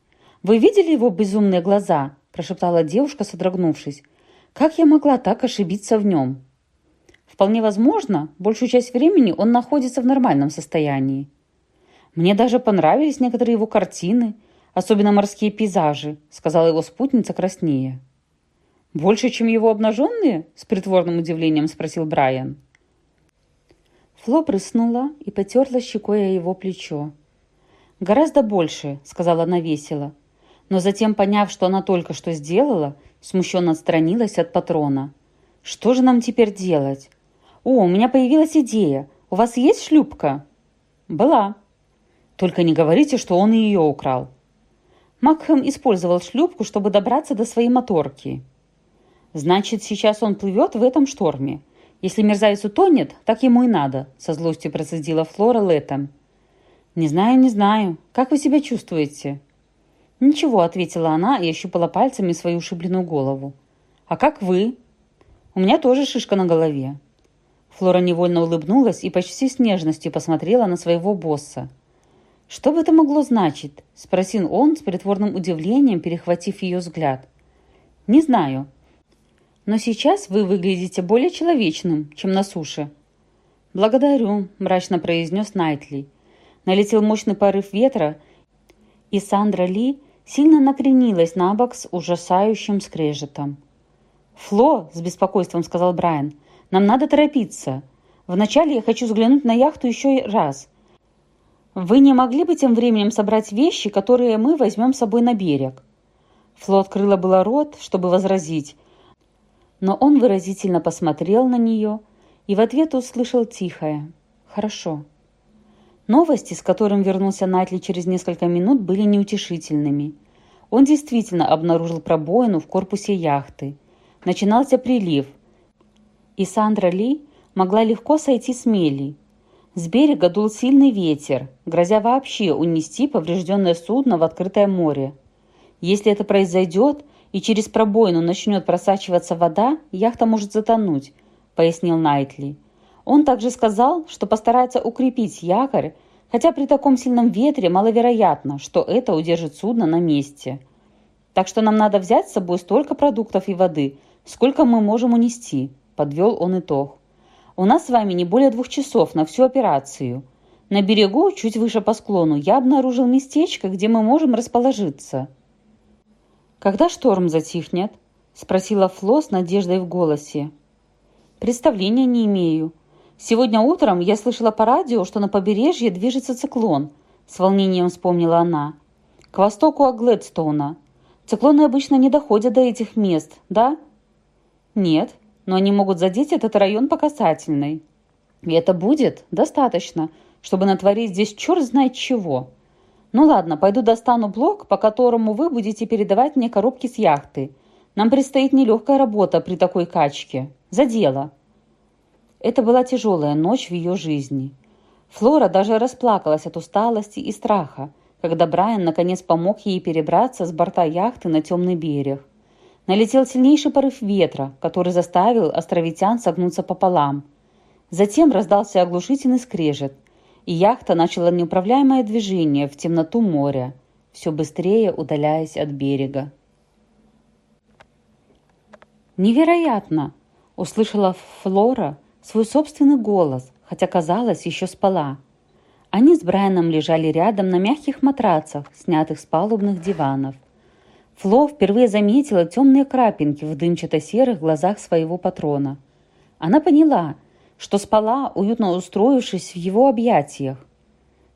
Вы видели его безумные глаза?» – прошептала девушка, содрогнувшись. «Как я могла так ошибиться в нем?» «Вполне возможно, большую часть времени он находится в нормальном состоянии. Мне даже понравились некоторые его картины, особенно морские пейзажи», – сказала его спутница краснее. «Больше, чем его обнаженные?» – с притворным удивлением спросил Брайан. Фло прыснула и потерла щекой о его плечо. «Гораздо больше», – сказала она весело. Но затем, поняв, что она только что сделала, смущенно отстранилась от патрона. «Что же нам теперь делать? «О, у меня появилась идея. У вас есть шлюпка?» «Была». «Только не говорите, что он ее украл». Макхэм использовал шлюпку, чтобы добраться до своей моторки. «Значит, сейчас он плывет в этом шторме. Если мерзавец утонет, так ему и надо», — со злостью процедила Флора летом. «Не знаю, не знаю. Как вы себя чувствуете?» «Ничего», — ответила она и ощупала пальцами свою ушибленную голову. «А как вы?» «У меня тоже шишка на голове». Флора невольно улыбнулась и почти с нежностью посмотрела на своего босса. «Что бы это могло значить?» – спросил он с притворным удивлением, перехватив ее взгляд. «Не знаю. Но сейчас вы выглядите более человечным, чем на суше». «Благодарю», – мрачно произнес Найтли. Налетел мощный порыв ветра, и Сандра Ли сильно накренилась на бок с ужасающим скрежетом. «Фло», – с беспокойством сказал Брайан, – «нам надо торопиться. Вначале я хочу взглянуть на яхту еще раз». «Вы не могли бы тем временем собрать вещи, которые мы возьмем с собой на берег?» Фло открыла было рот, чтобы возразить, но он выразительно посмотрел на нее и в ответ услышал тихое «Хорошо». Новости, с которым вернулся Найтли через несколько минут, были неутешительными. Он действительно обнаружил пробоину в корпусе яхты. Начинался прилив, и Сандра Ли могла легко сойти с мели – с берега дул сильный ветер, грозя вообще унести поврежденное судно в открытое море. Если это произойдет и через пробоину начнет просачиваться вода, яхта может затонуть, пояснил Найтли. Он также сказал, что постарается укрепить якорь, хотя при таком сильном ветре маловероятно, что это удержит судно на месте. Так что нам надо взять с собой столько продуктов и воды, сколько мы можем унести, подвел он итог. У нас с вами не более двух часов на всю операцию. На берегу, чуть выше по склону, я обнаружил местечко, где мы можем расположиться». «Когда шторм затихнет?» – спросила Фло с надеждой в голосе. «Представления не имею. Сегодня утром я слышала по радио, что на побережье движется циклон», – с волнением вспомнила она. «К востоку от Глэдстоуна. Циклоны обычно не доходят до этих мест, да?» «Нет», но они могут задеть этот район по касательной. И это будет достаточно, чтобы натворить здесь черт знает чего. Ну ладно, пойду достану блок, по которому вы будете передавать мне коробки с яхты. Нам предстоит нелегкая работа при такой качке. За дело. Это была тяжелая ночь в ее жизни. Флора даже расплакалась от усталости и страха, когда Брайан наконец помог ей перебраться с борта яхты на темный берег. Налетел сильнейший порыв ветра, который заставил островитян согнуться пополам. Затем раздался оглушительный скрежет, и яхта начала неуправляемое движение в темноту моря, все быстрее удаляясь от берега. «Невероятно!» – услышала Флора свой собственный голос, хотя, казалось, еще спала. Они с Брайаном лежали рядом на мягких матрацах, снятых с палубных диванов. Фло впервые заметила темные крапинки в дымчато-серых глазах своего патрона. Она поняла, что спала, уютно устроившись в его объятиях.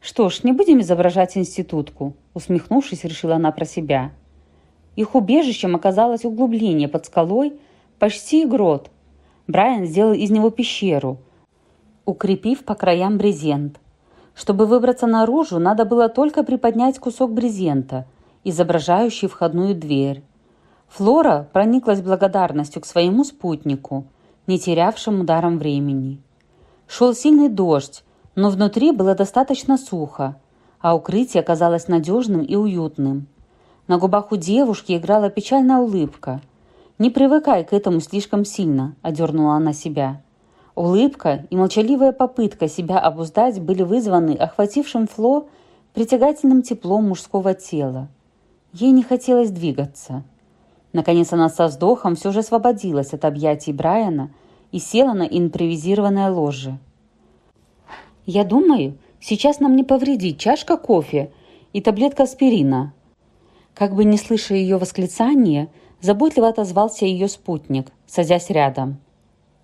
«Что ж, не будем изображать институтку», — усмехнувшись, решила она про себя. Их убежищем оказалось углубление под скалой, почти грот. Брайан сделал из него пещеру, укрепив по краям брезент. Чтобы выбраться наружу, надо было только приподнять кусок брезента — изображающий входную дверь. Флора прониклась благодарностью к своему спутнику, не терявшему даром времени. Шел сильный дождь, но внутри было достаточно сухо, а укрытие казалось надежным и уютным. На губах у девушки играла печальная улыбка. «Не привыкай к этому слишком сильно», – одернула она себя. Улыбка и молчаливая попытка себя обуздать были вызваны охватившим Фло притягательным теплом мужского тела. Ей не хотелось двигаться. Наконец она со вздохом все же освободилась от объятий Брайана и села на импровизированное ложе. «Я думаю, сейчас нам не повредит чашка кофе и таблетка аспирина». Как бы не слыша ее восклицания, заботливо отозвался ее спутник, садясь рядом.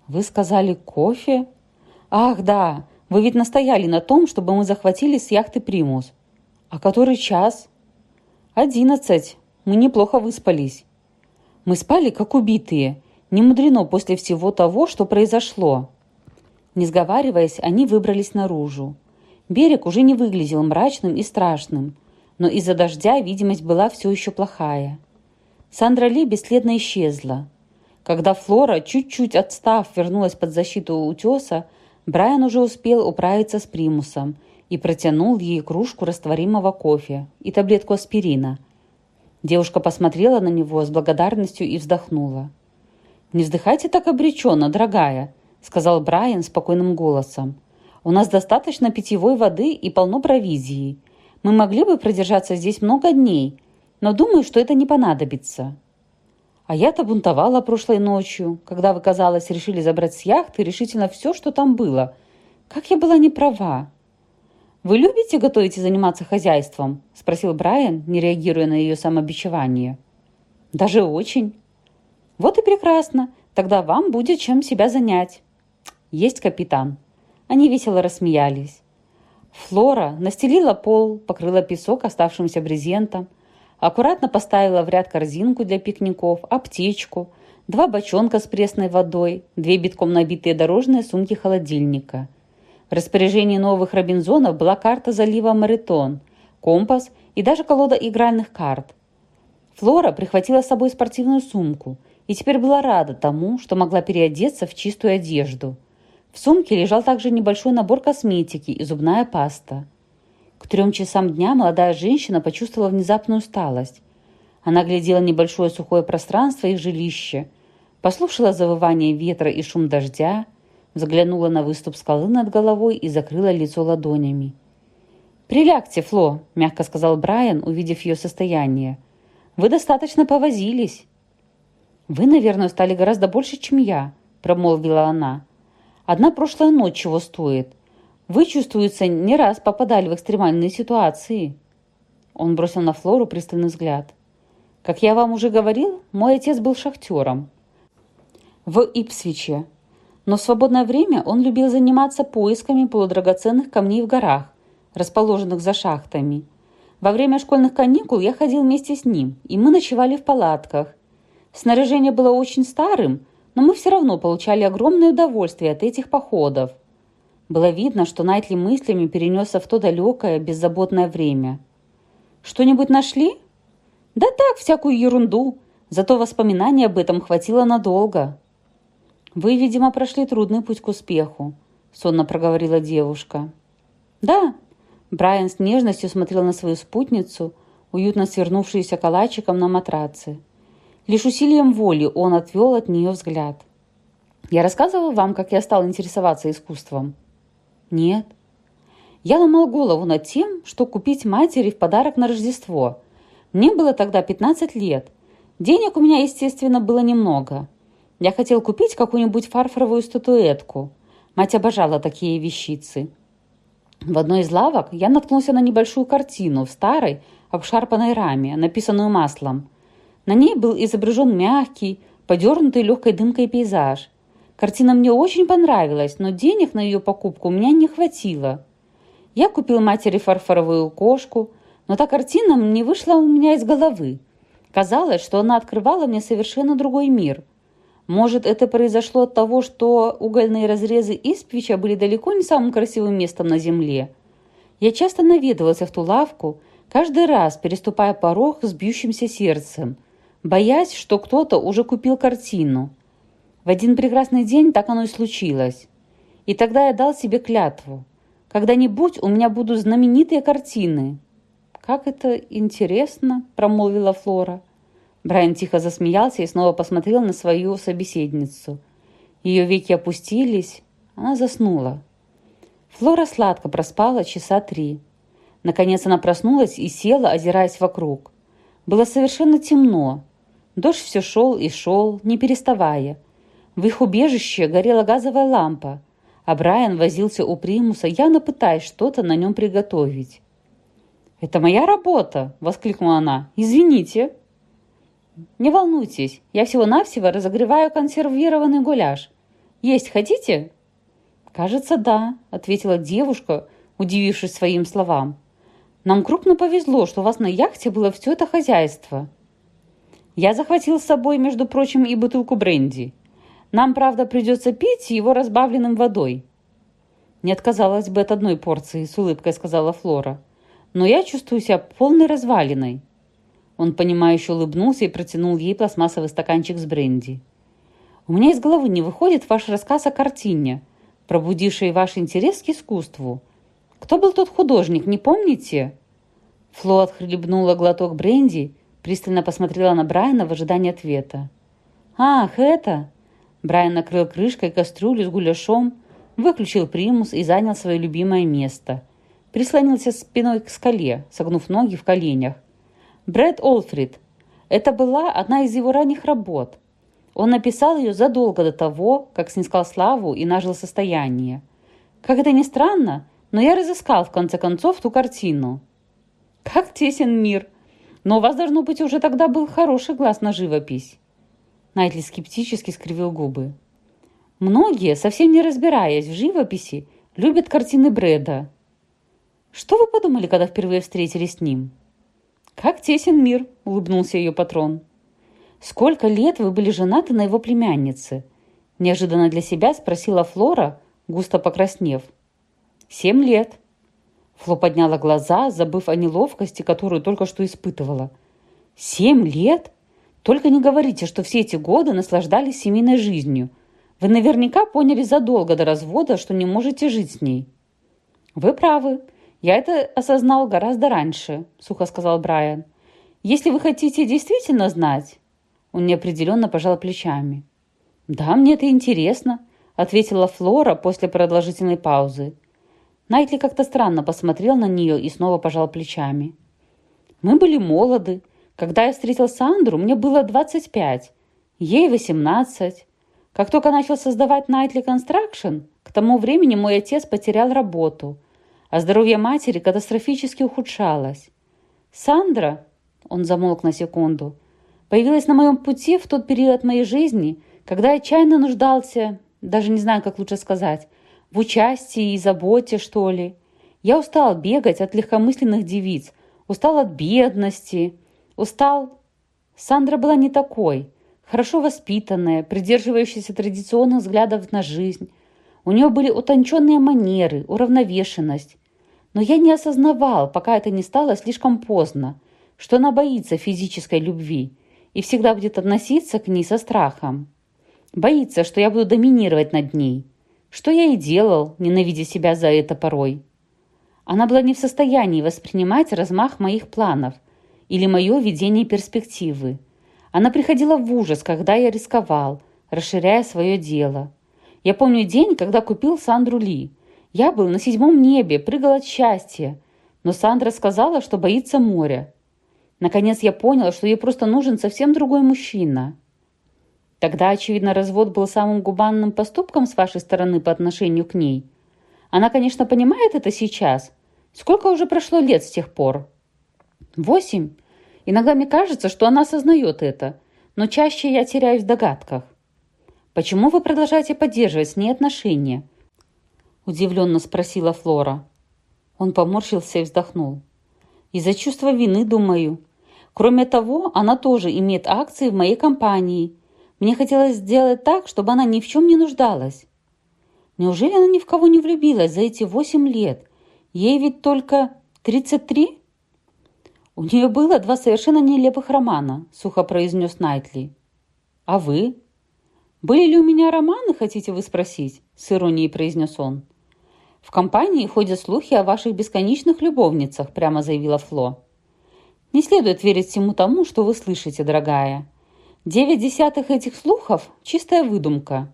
«Вы сказали кофе?» «Ах, да, вы ведь настояли на том, чтобы мы захватили с яхты «Примус». А который час?» «Одиннадцать. Мы неплохо выспались». «Мы спали, как убитые. Не мудрено после всего того, что произошло». Не сговариваясь, они выбрались наружу. Берег уже не выглядел мрачным и страшным, но из-за дождя видимость была все еще плохая. Сандра Ли бесследно исчезла. Когда Флора, чуть-чуть отстав, вернулась под защиту утеса, Брайан уже успел управиться с примусом и протянул ей кружку растворимого кофе и таблетку аспирина. Девушка посмотрела на него с благодарностью и вздохнула. «Не вздыхайте так обреченно, дорогая», — сказал Брайан спокойным голосом. У нас достаточно питьевой воды и полно провизии. Мы могли бы продержаться здесь много дней, но думаю, что это не понадобится. А я-то бунтовала прошлой ночью, когда вы, казалось, решили забрать с яхты решительно все, что там было. Как я была не права. «Вы любите готовить и заниматься хозяйством?» – спросил Брайан, не реагируя на ее самобичевание. «Даже очень». «Вот и прекрасно. Тогда вам будет чем себя занять». «Есть капитан». Они весело рассмеялись. Флора настелила пол, покрыла песок оставшимся брезентом, аккуратно поставила в ряд корзинку для пикников, аптечку, два бочонка с пресной водой, две битком набитые дорожные сумки холодильника. В распоряжении новых Робинзонов была карта залива Маритон, компас и даже колода игральных карт. Флора прихватила с собой спортивную сумку и теперь была рада тому, что могла переодеться в чистую одежду – в сумке лежал также небольшой набор косметики и зубная паста. К трем часам дня молодая женщина почувствовала внезапную усталость. Она глядела небольшое сухое пространство их жилища, послушала завывание ветра и шум дождя, взглянула на выступ скалы над головой и закрыла лицо ладонями. «Прилягте, Фло», — мягко сказал Брайан, увидев ее состояние. «Вы достаточно повозились». «Вы, наверное, стали гораздо больше, чем я», — промолвила она. Одна прошлая ночь чего стоит. Вы, чувствуется, не раз попадали в экстремальные ситуации». Он бросил на Флору пристальный взгляд. «Как я вам уже говорил, мой отец был шахтером в Ипсвиче, но в свободное время он любил заниматься поисками полудрагоценных камней в горах, расположенных за шахтами. Во время школьных каникул я ходил вместе с ним, и мы ночевали в палатках. Снаряжение было очень старым, но мы все равно получали огромное удовольствие от этих походов. Было видно, что Найтли мыслями перенесся в то далекое, беззаботное время. «Что-нибудь нашли?» «Да так, всякую ерунду. Зато воспоминаний об этом хватило надолго». «Вы, видимо, прошли трудный путь к успеху», — сонно проговорила девушка. «Да». Брайан с нежностью смотрел на свою спутницу, уютно свернувшуюся калачиком на матраце. Лишь усилием воли он отвел от нее взгляд. «Я рассказывал вам, как я стал интересоваться искусством?» «Нет». Я ломал голову над тем, что купить матери в подарок на Рождество. Мне было тогда 15 лет. Денег у меня, естественно, было немного. Я хотел купить какую-нибудь фарфоровую статуэтку. Мать обожала такие вещицы. В одной из лавок я наткнулся на небольшую картину в старой, обшарпанной раме, написанную маслом – на ней был изображен мягкий, подернутый легкой дымкой пейзаж. Картина мне очень понравилась, но денег на ее покупку у меня не хватило. Я купил матери фарфоровую кошку, но та картина не вышла у меня из головы. Казалось, что она открывала мне совершенно другой мир. Может, это произошло от того, что угольные разрезы Испвича были далеко не самым красивым местом на земле. Я часто наведывался в ту лавку, каждый раз переступая порог с бьющимся сердцем – боясь, что кто-то уже купил картину. В один прекрасный день так оно и случилось. И тогда я дал себе клятву. Когда-нибудь у меня будут знаменитые картины. «Как это интересно!» – промолвила Флора. Брайан тихо засмеялся и снова посмотрел на свою собеседницу. Ее веки опустились, она заснула. Флора сладко проспала часа три. Наконец она проснулась и села, озираясь вокруг. Было совершенно темно, Дождь все шел и шел, не переставая. В их убежище горела газовая лампа, а Брайан возился у примуса, явно пытаясь что-то на нем приготовить. «Это моя работа!» – воскликнула она. «Извините!» «Не волнуйтесь, я всего-навсего разогреваю консервированный гуляш. Есть хотите?» «Кажется, да», – ответила девушка, удивившись своим словам. «Нам крупно повезло, что у вас на яхте было все это хозяйство». Я захватил с собой, между прочим, и бутылку бренди. Нам, правда, придется пить его разбавленным водой. «Не отказалась бы от одной порции», — с улыбкой сказала Флора. «Но я чувствую себя полной развалиной». Он, понимающе улыбнулся и протянул ей пластмассовый стаканчик с бренди. «У меня из головы не выходит ваш рассказ о картине, пробудившей ваш интерес к искусству. Кто был тот художник, не помните?» Фло отхлебнула глоток бренди, пристально посмотрела на Брайана в ожидании ответа. «Ах, это...» Брайан накрыл крышкой кастрюлю с гуляшом, выключил примус и занял свое любимое место. Прислонился спиной к скале, согнув ноги в коленях. Брэд Олфрид. Это была одна из его ранних работ. Он написал ее задолго до того, как снискал славу и нажил состояние. Как это ни странно, но я разыскал в конце концов ту картину. Как тесен мир! Но у вас, должно быть, уже тогда был хороший глаз на живопись. Найтли скептически скривил губы. Многие, совсем не разбираясь в живописи, любят картины Брэда. Что вы подумали, когда впервые встретились с ним? Как тесен мир, улыбнулся ее патрон. Сколько лет вы были женаты на его племяннице? Неожиданно для себя спросила Флора, густо покраснев. Семь лет. Фло подняла глаза, забыв о неловкости, которую только что испытывала. Семь лет? Только не говорите, что все эти годы наслаждались семейной жизнью. Вы наверняка поняли задолго до развода, что не можете жить с ней. Вы правы. Я это осознал гораздо раньше, сухо сказал Брайан. Если вы хотите действительно знать... Он неопределенно пожал плечами. «Да, мне это интересно», — ответила Флора после продолжительной паузы. Найтли как-то странно посмотрел на нее и снова пожал плечами. «Мы были молоды, когда я встретил Сандру, мне было 25, ей 18. Как только начал создавать Nightly Construction, к тому времени мой отец потерял работу, а здоровье матери катастрофически ухудшалось. Сандра, он замолк на секунду, появилась на моем пути в тот период моей жизни, когда я отчаянно нуждался, даже не знаю, как лучше сказать, в участии и заботе, что ли. Я устал бегать от легкомысленных девиц, устал от бедности, Устал? Сандра была не такой. Хорошо воспитанная, придерживающаяся традиционных взглядов на жизнь. У нее были утонченные манеры, уравновешенность. Но я не осознавал, пока это не стало слишком поздно, что она боится физической любви и всегда будет относиться к ней со страхом. Боится, что я буду доминировать над ней. Что я и делал, ненавидя себя за это порой. Она была не в состоянии воспринимать размах моих планов – или мое видение перспективы. Она приходила в ужас, когда я рисковал, расширяя свое дело. Я помню день, когда купил Сандру Ли. Я был на седьмом небе, прыгал от счастья. Но Сандра сказала, что боится моря. Наконец я понял, что ей просто нужен совсем другой мужчина. Тогда, очевидно, развод был самым губанным поступком с вашей стороны по отношению к ней. Она, конечно, понимает это сейчас. Сколько уже прошло лет с тех пор?» Восемь. Иногда мне кажется, что она осознает это, но чаще я теряюсь в догадках. Почему вы продолжаете поддерживать с ней отношения? Удивленно спросила Флора. Он поморщился и вздохнул. Из-за чувства вины, думаю. Кроме того, она тоже имеет акции в моей компании. Мне хотелось сделать так, чтобы она ни в чем не нуждалась. Неужели она ни в кого не влюбилась за эти восемь лет? Ей ведь только тридцать три? «У нее было два совершенно нелепых романа», — сухо произнес Найтли. «А вы?» «Были ли у меня романы, хотите вы спросить?» — с иронией произнес он. «В компании ходят слухи о ваших бесконечных любовницах», — прямо заявила Фло. «Не следует верить всему тому, что вы слышите, дорогая. Девять десятых этих слухов — чистая выдумка.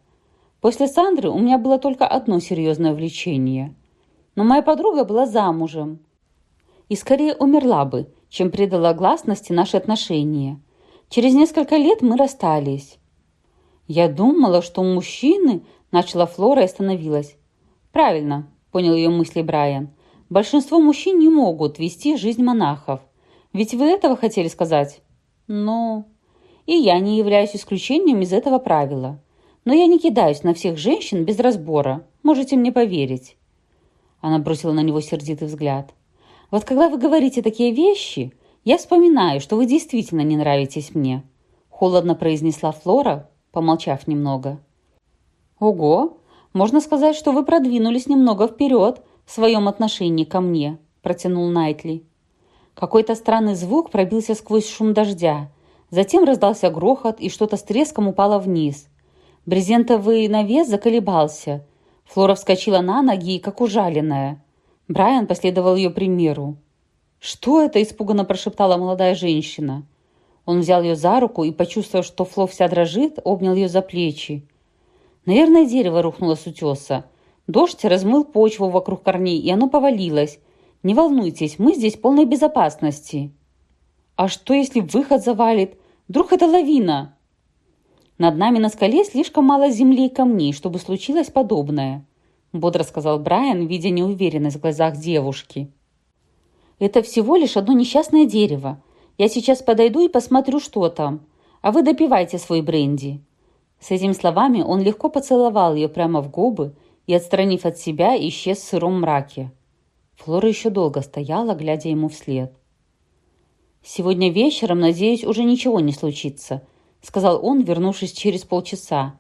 После Сандры у меня было только одно серьезное влечение. Но моя подруга была замужем. И скорее умерла бы, чем придала гласности наши отношения. Через несколько лет мы расстались. Я думала, что мужчины, начала Флора и остановилась. Правильно, понял ее мысли Брайан. Большинство мужчин не могут вести жизнь монахов. Ведь вы этого хотели сказать? Ну, и я не являюсь исключением из этого правила. Но я не кидаюсь на всех женщин без разбора. Можете мне поверить. Она бросила на него сердитый взгляд. Вот когда вы говорите такие вещи, я вспоминаю, что вы действительно не нравитесь мне», – холодно произнесла Флора, помолчав немного. «Ого! Можно сказать, что вы продвинулись немного вперед в своем отношении ко мне», – протянул Найтли. Какой-то странный звук пробился сквозь шум дождя. Затем раздался грохот, и что-то с треском упало вниз. Брезентовый навес заколебался. Флора вскочила на ноги, как ужаленная. Брайан последовал ее примеру. «Что это?» – испуганно прошептала молодая женщина. Он взял ее за руку и, почувствовав, что Фло вся дрожит, обнял ее за плечи. Наверное, дерево рухнуло с утеса. Дождь размыл почву вокруг корней, и оно повалилось. Не волнуйтесь, мы здесь в полной безопасности. А что, если выход завалит? Вдруг это лавина? Над нами на скале слишком мало земли и камней, чтобы случилось подобное, бодро сказал Брайан, видя неуверенность в глазах девушки. Это всего лишь одно несчастное дерево. Я сейчас подойду и посмотрю, что там. А вы допивайте свой бренди. С этими словами он легко поцеловал ее прямо в губы и, отстранив от себя, исчез в сыром мраке. Флора еще долго стояла, глядя ему вслед. «Сегодня вечером, надеюсь, уже ничего не случится», сказал он, вернувшись через полчаса.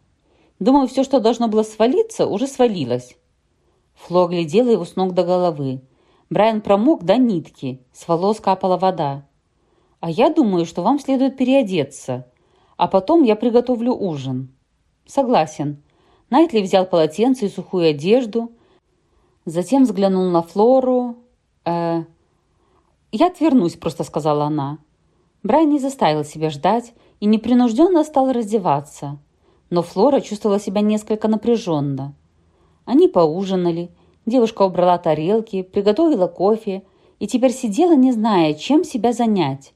«Думаю, все, что должно было свалиться, уже свалилось». Фло глядела его с ног до головы. Брайан промок до нитки, с волос капала вода. «А я думаю, что вам следует переодеться, а потом я приготовлю ужин». «Согласен». Найтли взял полотенце и сухую одежду, затем взглянул на Флору. «Э, «Я отвернусь», — просто сказала она. Брайан не заставил себя ждать и непринужденно стал раздеваться. Но Флора чувствовала себя несколько напряженно. Они поужинали, девушка убрала тарелки, приготовила кофе и теперь сидела, не зная, чем себя занять.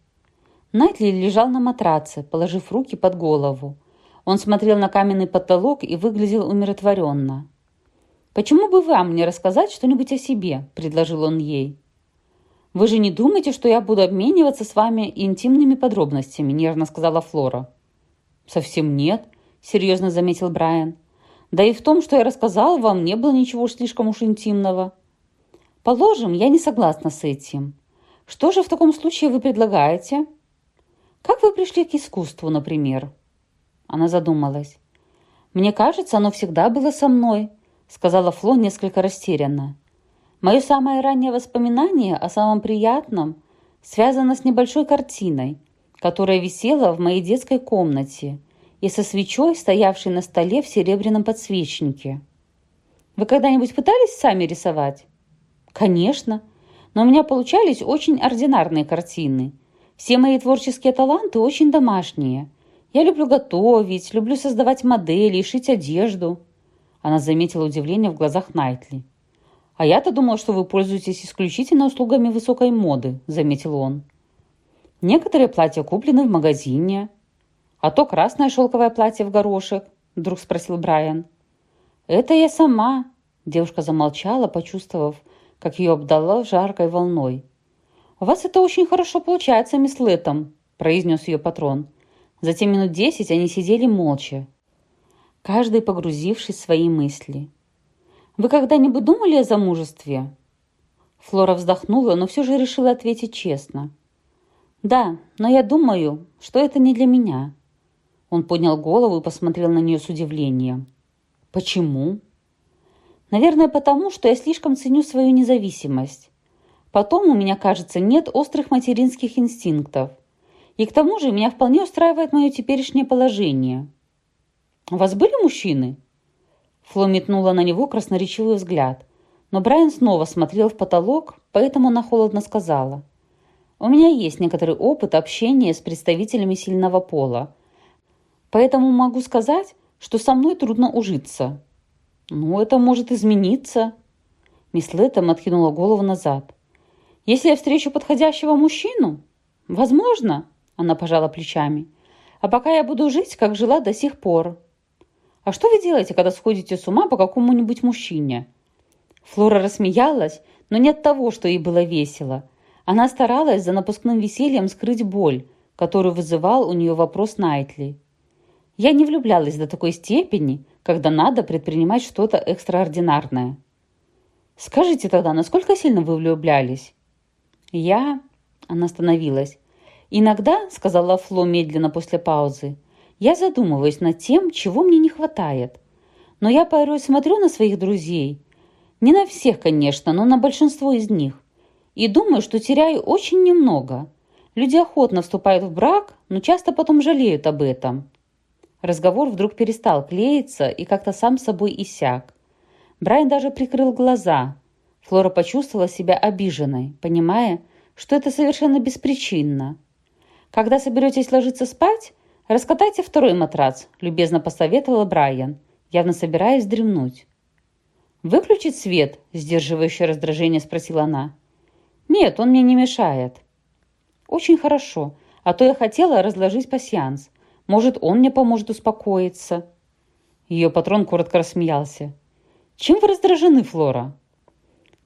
Найтли лежал на матраце, положив руки под голову. Он смотрел на каменный потолок и выглядел умиротворенно. «Почему бы вам не рассказать что-нибудь о себе?» – предложил он ей. «Вы же не думаете, что я буду обмениваться с вами интимными подробностями?» – нервно сказала Флора. «Совсем нет», – серьезно заметил Брайан. «Да и в том, что я рассказал вам, не было ничего слишком уж интимного». «Положим, я не согласна с этим. Что же в таком случае вы предлагаете?» «Как вы пришли к искусству, например?» Она задумалась. «Мне кажется, оно всегда было со мной», — сказала Фло несколько растерянно. «Мое самое раннее воспоминание о самом приятном связано с небольшой картиной, которая висела в моей детской комнате и со свечой, стоявшей на столе в серебряном подсвечнике. Вы когда-нибудь пытались сами рисовать?» «Конечно, но у меня получались очень ординарные картины. Все мои творческие таланты очень домашние». Я люблю готовить, люблю создавать модели и шить одежду». Она заметила удивление в глазах Найтли. «А я-то думала, что вы пользуетесь исключительно услугами высокой моды», — заметил он. «Некоторые платья куплены в магазине. А то красное шелковое платье в горошек», — вдруг спросил Брайан. «Это я сама», — девушка замолчала, почувствовав, как ее обдало жаркой волной. «У вас это очень хорошо получается, мисс Лэттем», — произнес ее патрон. Затем минут десять они сидели молча, каждый погрузившись в свои мысли. «Вы когда-нибудь думали о замужестве?» Флора вздохнула, но все же решила ответить честно. «Да, но я думаю, что это не для меня». Он поднял голову и посмотрел на нее с удивлением. «Почему?» «Наверное, потому, что я слишком ценю свою независимость. Потом, у меня кажется, нет острых материнских инстинктов. И к тому же меня вполне устраивает мое теперешнее положение. У вас были мужчины?» Фло метнула на него красноречивый взгляд. Но Брайан снова смотрел в потолок, поэтому она холодно сказала. «У меня есть некоторый опыт общения с представителями сильного пола. Поэтому могу сказать, что со мной трудно ужиться». «Ну, это может измениться». Мисс Лэттем откинула голову назад. «Если я встречу подходящего мужчину? Возможно. Она пожала плечами. «А пока я буду жить, как жила до сих пор». «А что вы делаете, когда сходите с ума по какому-нибудь мужчине?» Флора рассмеялась, но не от того, что ей было весело. Она старалась за напускным весельем скрыть боль, которую вызывал у нее вопрос Найтли. «Я не влюблялась до такой степени, когда надо предпринимать что-то экстраординарное». «Скажите тогда, насколько сильно вы влюблялись?» «Я...» Она остановилась. «Иногда, — сказала Фло медленно после паузы, — я задумываюсь над тем, чего мне не хватает. Но я порой смотрю на своих друзей. Не на всех, конечно, но на большинство из них. И думаю, что теряю очень немного. Люди охотно вступают в брак, но часто потом жалеют об этом. Разговор вдруг перестал клеиться и как-то сам собой иссяк. Брайан даже прикрыл глаза. Флора почувствовала себя обиженной, понимая, что это совершенно беспричинно. «Когда соберетесь ложиться спать, раскатайте второй матрац», – любезно посоветовала Брайан, явно собираясь дремнуть. «Выключить свет?» – сдерживающее раздражение спросила она. «Нет, он мне не мешает». «Очень хорошо, а то я хотела разложить пасьянс. Может, он мне поможет успокоиться». Ее патрон коротко рассмеялся. «Чем вы раздражены, Флора?»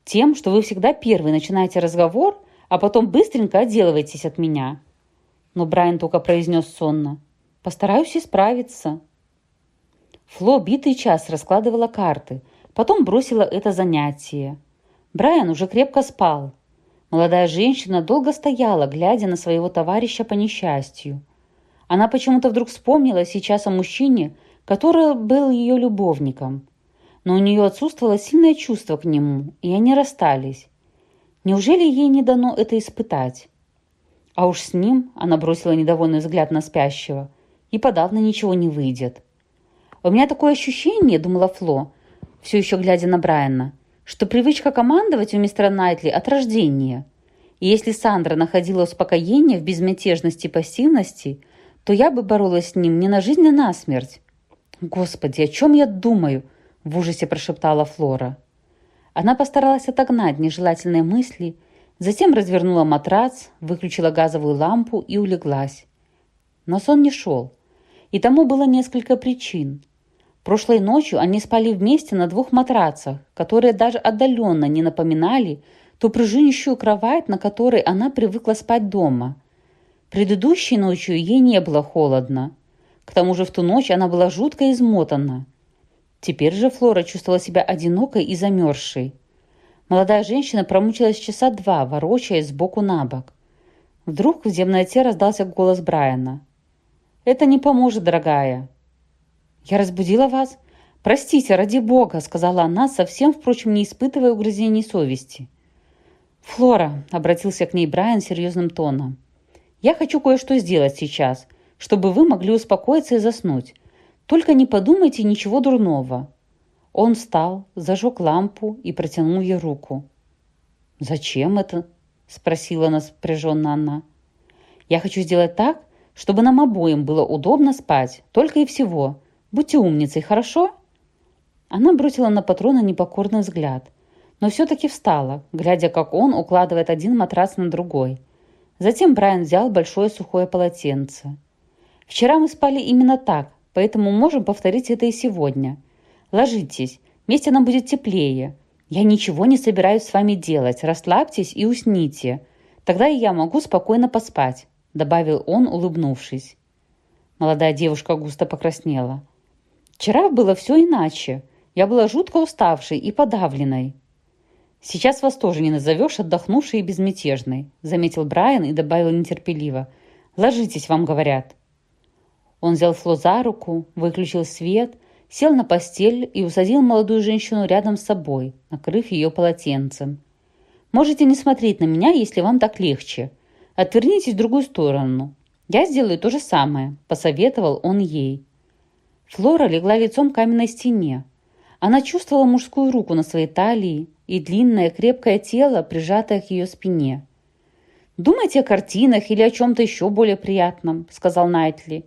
«Тем, что вы всегда первый начинаете разговор, а потом быстренько отделываетесь от меня». Но Брайан только произнес сонно. «Постараюсь исправиться». Фло битый час раскладывала карты, потом бросила это занятие. Брайан уже крепко спал. Молодая женщина долго стояла, глядя на своего товарища по несчастью. Она почему-то вдруг вспомнила сейчас о мужчине, который был ее любовником. Но у нее отсутствовало сильное чувство к нему, и они расстались. Неужели ей не дано это испытать? А уж с ним, она бросила недовольный взгляд на спящего, и подавно ничего не выйдет. «У меня такое ощущение», — думала Фло, все еще глядя на Брайана, что привычка командовать у мистера Найтли от рождения. И если Сандра находила успокоение в безмятежности и пассивности, то я бы боролась с ним не на жизнь, а на смерть. «Господи, о чем я думаю?» – в ужасе прошептала Флора. Она постаралась отогнать нежелательные мысли, затем развернула матрац, выключила газовую лампу и улеглась. Но сон не шел. И тому было несколько причин. Прошлой ночью они спали вместе на двух матрацах, которые даже отдаленно не напоминали ту пружинищую кровать, на которой она привыкла спать дома. Предыдущей ночью ей не было холодно. К тому же в ту ночь она была жутко измотана. Теперь же Флора чувствовала себя одинокой и замерзшей. Молодая женщина промучилась часа два, ворочаясь сбоку на бок. Вдруг в темноте раздался голос Брайана. «Это не поможет, дорогая». «Я разбудила вас?» «Простите, ради бога», — сказала она, совсем, впрочем, не испытывая угрызений совести. «Флора», — обратился к ней Брайан серьезным тоном, — я хочу кое-что сделать сейчас, чтобы вы могли успокоиться и заснуть. Только не подумайте ничего дурного». Он встал, зажег лампу и протянул ей руку. «Зачем это?» – спросила напряженно она. «Я хочу сделать так, чтобы нам обоим было удобно спать, только и всего. Будьте умницей, хорошо?» Она бросила на патрона непокорный взгляд, но все-таки встала, глядя, как он укладывает один матрас на другой – Затем Брайан взял большое сухое полотенце. «Вчера мы спали именно так, поэтому можем повторить это и сегодня. Ложитесь, вместе нам будет теплее. Я ничего не собираюсь с вами делать, расслабьтесь и усните. Тогда и я могу спокойно поспать», — добавил он, улыбнувшись. Молодая девушка густо покраснела. «Вчера было все иначе. Я была жутко уставшей и подавленной. «Сейчас вас тоже не назовешь отдохнувшей и безмятежной», заметил Брайан и добавил нетерпеливо. «Ложитесь, вам говорят». Он взял Фло за руку, выключил свет, сел на постель и усадил молодую женщину рядом с собой, накрыв ее полотенцем. «Можете не смотреть на меня, если вам так легче. Отвернитесь в другую сторону. Я сделаю то же самое», – посоветовал он ей. Флора легла лицом к каменной стене. Она чувствовала мужскую руку на своей талии, и длинное крепкое тело, прижатое к ее спине. «Думайте о картинах или о чем-то еще более приятном», — сказал Найтли.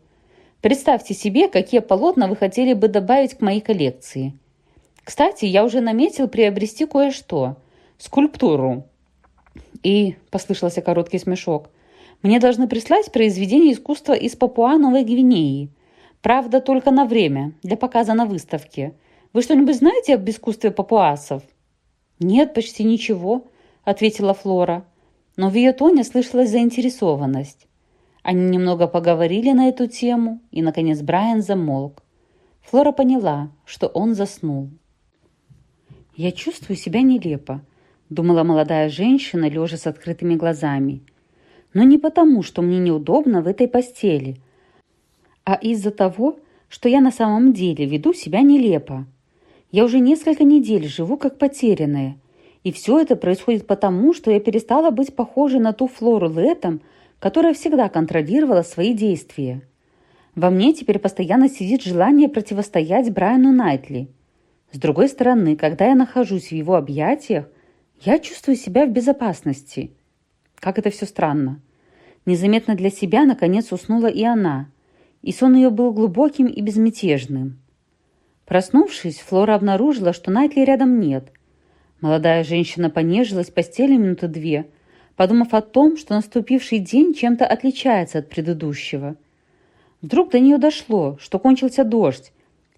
«Представьте себе, какие полотна вы хотели бы добавить к моей коллекции. Кстати, я уже наметил приобрести кое-что. Скульптуру». «И», — послышался короткий смешок, «мне должны прислать произведение искусства из Папуа-Новой Гвинеи. Правда, только на время, для показа на выставке. Вы что-нибудь знаете об искусстве папуасов?» «Нет, почти ничего», — ответила Флора. Но в ее тоне слышалась заинтересованность. Они немного поговорили на эту тему, и, наконец, Брайан замолк. Флора поняла, что он заснул. «Я чувствую себя нелепо», — думала молодая женщина, лежа с открытыми глазами. «Но не потому, что мне неудобно в этой постели, а из-за того, что я на самом деле веду себя нелепо. Я уже несколько недель живу как потерянная. И все это происходит потому, что я перестала быть похожей на ту Флору Летом, которая всегда контролировала свои действия. Во мне теперь постоянно сидит желание противостоять Брайану Найтли. С другой стороны, когда я нахожусь в его объятиях, я чувствую себя в безопасности. Как это все странно. Незаметно для себя, наконец, уснула и она, и сон ее был глубоким и безмятежным. Проснувшись, Флора обнаружила, что Найтли рядом нет. Молодая женщина понежилась постели минуты две, подумав о том, что наступивший день чем-то отличается от предыдущего. Вдруг до нее дошло, что кончился дождь,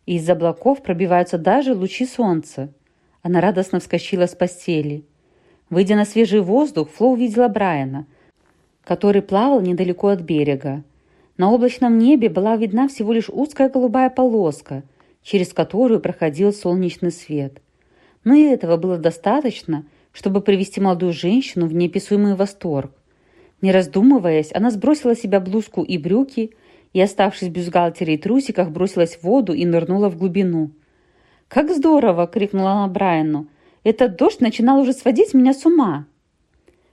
и из облаков пробиваются даже лучи солнца. Она радостно вскочила с постели. Выйдя на свежий воздух, Фло увидела Брайана, который плавал недалеко от берега. На облачном небе была видна всего лишь узкая голубая полоска – через которую проходил солнечный свет. Но и этого было достаточно, чтобы привести молодую женщину в неописуемый восторг. Не раздумываясь, она сбросила с себя блузку и брюки и, оставшись в бюстгальтере и трусиках, бросилась в воду и нырнула в глубину. «Как здорово!» — крикнула она Брайану. «Этот дождь начинал уже сводить меня с ума!»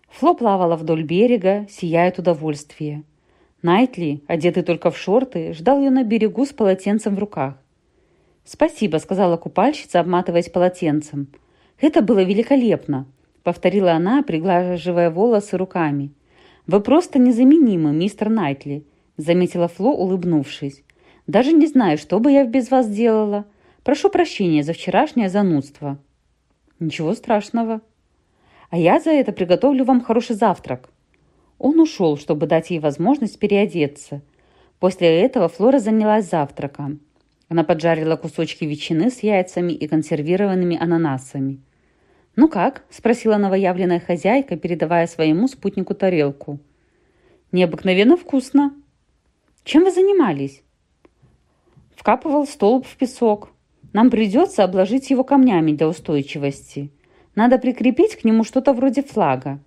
Фло плавала вдоль берега, сияя от удовольствия. Найтли, одетый только в шорты, ждал ее на берегу с полотенцем в руках. «Спасибо», — сказала купальщица, обматываясь полотенцем. «Это было великолепно», — повторила она, приглаживая волосы руками. «Вы просто незаменимы, мистер Найтли», — заметила Фло, улыбнувшись. «Даже не знаю, что бы я без вас делала. Прошу прощения за вчерашнее занудство». «Ничего страшного». «А я за это приготовлю вам хороший завтрак». Он ушел, чтобы дать ей возможность переодеться. После этого Флора занялась завтраком. Она поджарила кусочки ветчины с яйцами и консервированными ананасами. «Ну как?» – спросила новоявленная хозяйка, передавая своему спутнику тарелку. «Необыкновенно вкусно». «Чем вы занимались?» «Вкапывал столб в песок. Нам придется обложить его камнями для устойчивости. Надо прикрепить к нему что-то вроде флага.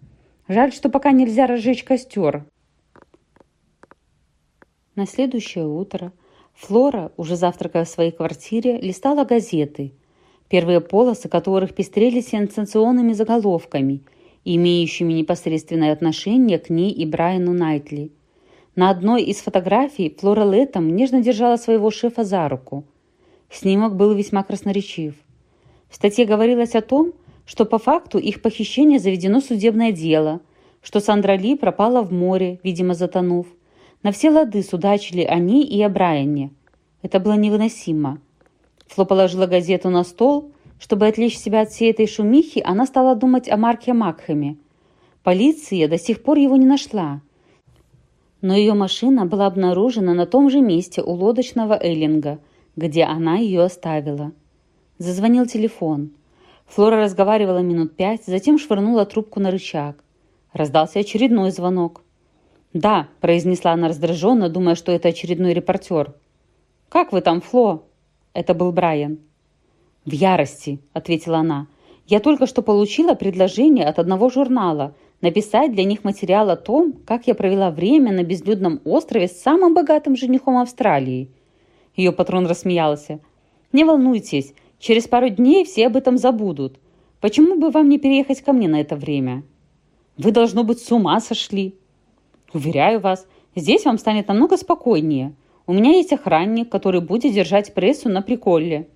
Жаль, что пока нельзя разжечь костер». На следующее утро – Флора, уже завтракая в своей квартире, листала газеты, первые полосы которых пестрели сенсационными заголовками, имеющими непосредственное отношение к ней и Брайану Найтли. На одной из фотографий Флора Леттом нежно держала своего шефа за руку. Снимок был весьма красноречив. В статье говорилось о том, что по факту их похищения заведено судебное дело, что Сандра Ли пропала в море, видимо, затонув, на все лады судачили они и о Брайане. Это было невыносимо. Фло положила газету на стол. Чтобы отвлечь себя от всей этой шумихи, она стала думать о Марке Макхэме. Полиция до сих пор его не нашла. Но ее машина была обнаружена на том же месте у лодочного Эллинга, где она ее оставила. Зазвонил телефон. Флора разговаривала минут пять, затем швырнула трубку на рычаг. Раздался очередной звонок. «Да», – произнесла она раздраженно, думая, что это очередной репортер. «Как вы там, Фло?» Это был Брайан. «В ярости», – ответила она. «Я только что получила предложение от одного журнала написать для них материал о том, как я провела время на безлюдном острове с самым богатым женихом Австралии». Ее патрон рассмеялся. «Не волнуйтесь, через пару дней все об этом забудут. Почему бы вам не переехать ко мне на это время?» «Вы, должно быть, с ума сошли», Уверяю вас, здесь вам станет намного спокойнее. У меня есть охранник, который будет держать прессу на приколе».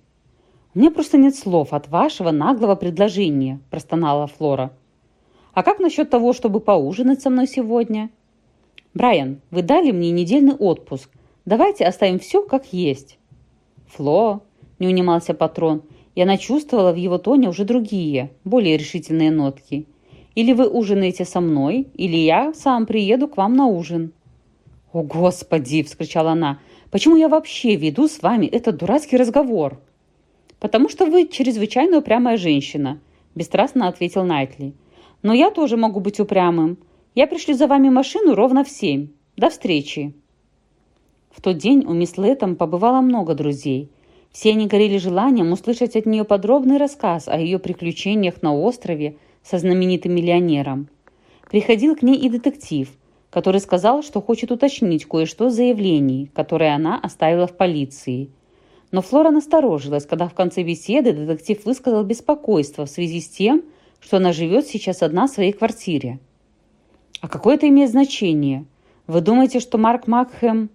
«У меня просто нет слов от вашего наглого предложения», – простонала Флора. «А как насчет того, чтобы поужинать со мной сегодня?» «Брайан, вы дали мне недельный отпуск. Давайте оставим все как есть». «Фло», – не унимался патрон, и она чувствовала в его тоне уже другие, более решительные нотки – или вы ужинаете со мной, или я сам приеду к вам на ужин». «О, Господи!» – вскричала она. «Почему я вообще веду с вами этот дурацкий разговор?» «Потому что вы чрезвычайно упрямая женщина», – бесстрастно ответил Найтли. «Но я тоже могу быть упрямым. Я пришлю за вами машину ровно в семь. До встречи». В тот день у мисс Лэттем побывало много друзей. Все они горели желанием услышать от нее подробный рассказ о ее приключениях на острове – со знаменитым миллионером. Приходил к ней и детектив, который сказал, что хочет уточнить кое-что в заявлении, которое она оставила в полиции. Но Флора насторожилась, когда в конце беседы детектив высказал беспокойство в связи с тем, что она живет сейчас одна в своей квартире. «А какое это имеет значение? Вы думаете, что Марк Макхэм...»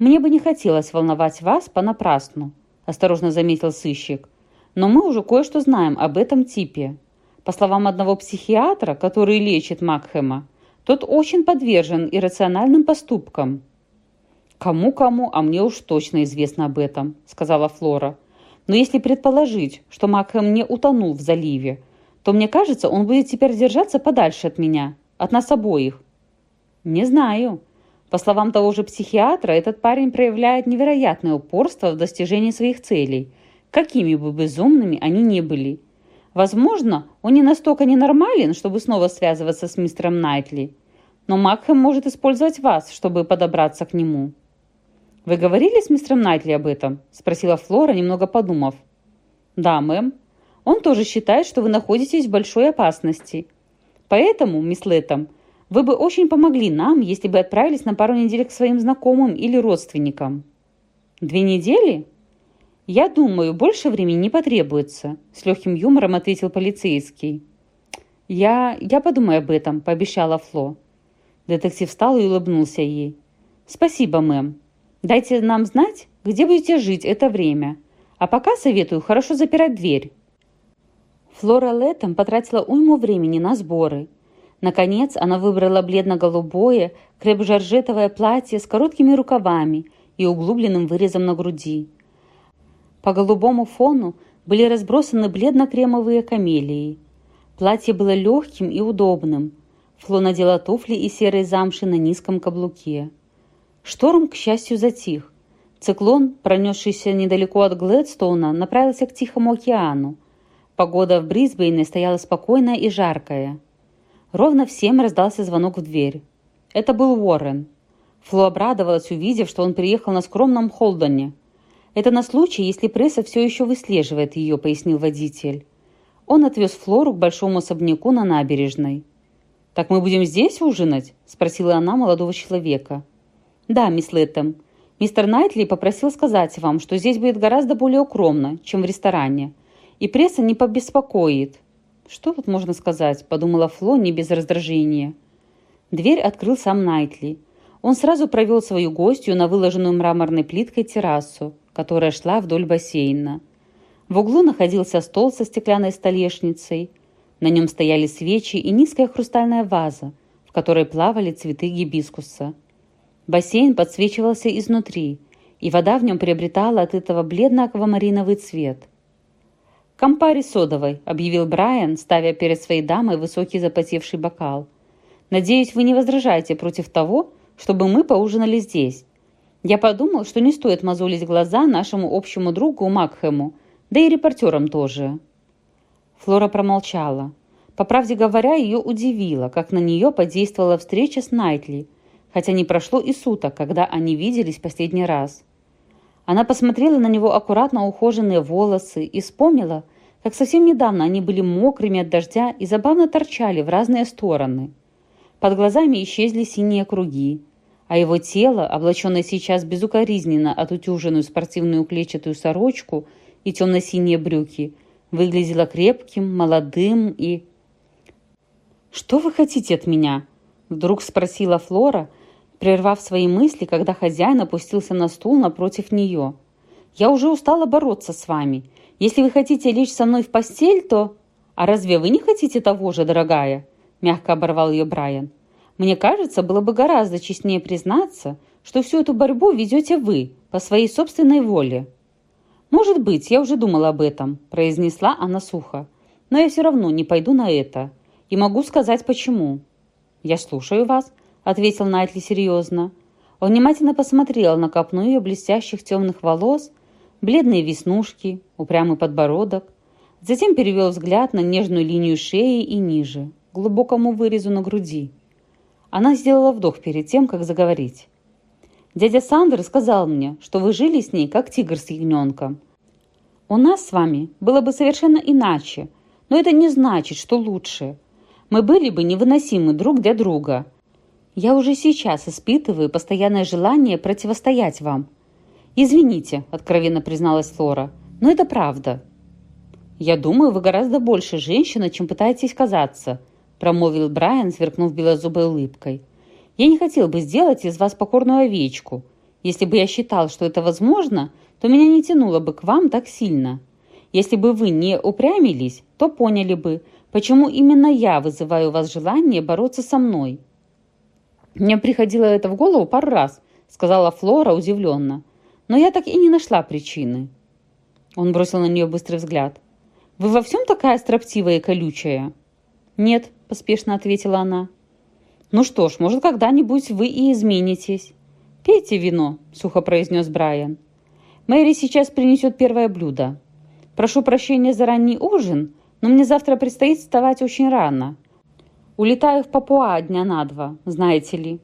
«Мне бы не хотелось волновать вас понапрасну», – осторожно заметил сыщик. «Но мы уже кое-что знаем об этом типе. По словам одного психиатра, который лечит Макхэма, тот очень подвержен иррациональным поступкам». «Кому-кому, а мне уж точно известно об этом», – сказала Флора. «Но если предположить, что Макхэм не утонул в заливе, то, мне кажется, он будет теперь держаться подальше от меня, от нас обоих». «Не знаю. По словам того же психиатра, этот парень проявляет невероятное упорство в достижении своих целей, какими бы безумными они ни были. Возможно, он не настолько ненормален, чтобы снова связываться с мистером Найтли, но Макхэм может использовать вас, чтобы подобраться к нему». «Вы говорили с мистером Найтли об этом?» – спросила Флора, немного подумав. «Да, мэм. Он тоже считает, что вы находитесь в большой опасности. Поэтому, мисс Лэттем, вы бы очень помогли нам, если бы отправились на пару недель к своим знакомым или родственникам». «Две недели?» «Я думаю, больше времени не потребуется», – с легким юмором ответил полицейский. «Я... я подумаю об этом», – пообещала Фло. Детектив встал и улыбнулся ей. «Спасибо, мэм. Дайте нам знать, где будете жить это время. А пока советую хорошо запирать дверь». Флора Леттем потратила уйму времени на сборы. Наконец, она выбрала бледно-голубое, креп-жаржетовое платье с короткими рукавами и углубленным вырезом на груди. По голубому фону были разбросаны бледно-кремовые камелии. Платье было легким и удобным. Фло надела туфли из серой замши на низком каблуке. Шторм, к счастью, затих. Циклон, пронесшийся недалеко от Глэдстоуна, направился к Тихому океану. Погода в Брисбейне стояла спокойная и жаркая. Ровно в семь раздался звонок в дверь. Это был Уоррен. Фло обрадовалась, увидев, что он приехал на скромном Холдоне. «Это на случай, если пресса все еще выслеживает ее», — пояснил водитель. Он отвез Флору к большому особняку на набережной. «Так мы будем здесь ужинать?» — спросила она молодого человека. «Да, мисс Лэттем. Мистер Найтли попросил сказать вам, что здесь будет гораздо более укромно, чем в ресторане. И пресса не побеспокоит». «Что тут можно сказать?» – подумала Фло не без раздражения. Дверь открыл сам Найтли. Он сразу провел свою гостью на выложенную мраморной плиткой террасу, которая шла вдоль бассейна. В углу находился стол со стеклянной столешницей. На нем стояли свечи и низкая хрустальная ваза, в которой плавали цветы гибискуса – Бассейн подсвечивался изнутри, и вода в нем приобретала от этого бледно-аквамариновый цвет. «Компари содовой», — объявил Брайан, ставя перед своей дамой высокий запотевший бокал. «Надеюсь, вы не возражаете против того, чтобы мы поужинали здесь. Я подумал, что не стоит мозолить глаза нашему общему другу Макхэму, да и репортерам тоже». Флора промолчала. По правде говоря, ее удивило, как на нее подействовала встреча с Найтли — хотя не прошло и суток, когда они виделись последний раз. Она посмотрела на него аккуратно ухоженные волосы и вспомнила, как совсем недавно они были мокрыми от дождя и забавно торчали в разные стороны. Под глазами исчезли синие круги, а его тело, облаченное сейчас безукоризненно отутюженную спортивную клетчатую сорочку и темно-синие брюки, выглядело крепким, молодым и... «Что вы хотите от меня?» – вдруг спросила Флора, прервав свои мысли, когда хозяин опустился на стул напротив нее. «Я уже устала бороться с вами. Если вы хотите лечь со мной в постель, то...» «А разве вы не хотите того же, дорогая?» мягко оборвал ее Брайан. «Мне кажется, было бы гораздо честнее признаться, что всю эту борьбу ведете вы, по своей собственной воле». «Может быть, я уже думала об этом», – произнесла она сухо. «Но я все равно не пойду на это. И могу сказать, почему». «Я слушаю вас», ответил Найтли серьезно. Он внимательно посмотрел на копну ее блестящих темных волос, бледные веснушки, упрямый подбородок. Затем перевел взгляд на нежную линию шеи и ниже, глубокому вырезу на груди. Она сделала вдох перед тем, как заговорить. «Дядя Сандер сказал мне, что вы жили с ней, как тигр с ягненком. У нас с вами было бы совершенно иначе, но это не значит, что лучше. Мы были бы невыносимы друг для друга, я уже сейчас испытываю постоянное желание противостоять вам. «Извините», – откровенно призналась Флора, – «но это правда». «Я думаю, вы гораздо больше женщина, чем пытаетесь казаться», – промолвил Брайан, сверкнув белозубой улыбкой. «Я не хотел бы сделать из вас покорную овечку. Если бы я считал, что это возможно, то меня не тянуло бы к вам так сильно. Если бы вы не упрямились, то поняли бы, почему именно я вызываю у вас желание бороться со мной». «Мне приходило это в голову пару раз», — сказала Флора удивленно. «Но я так и не нашла причины». Он бросил на нее быстрый взгляд. «Вы во всем такая строптивая и колючая?» «Нет», — поспешно ответила она. «Ну что ж, может, когда-нибудь вы и изменитесь». «Пейте вино», — сухо произнес Брайан. «Мэри сейчас принесет первое блюдо. Прошу прощения за ранний ужин, но мне завтра предстоит вставать очень рано. Улетаю в Папуа дня на два, знаете ли».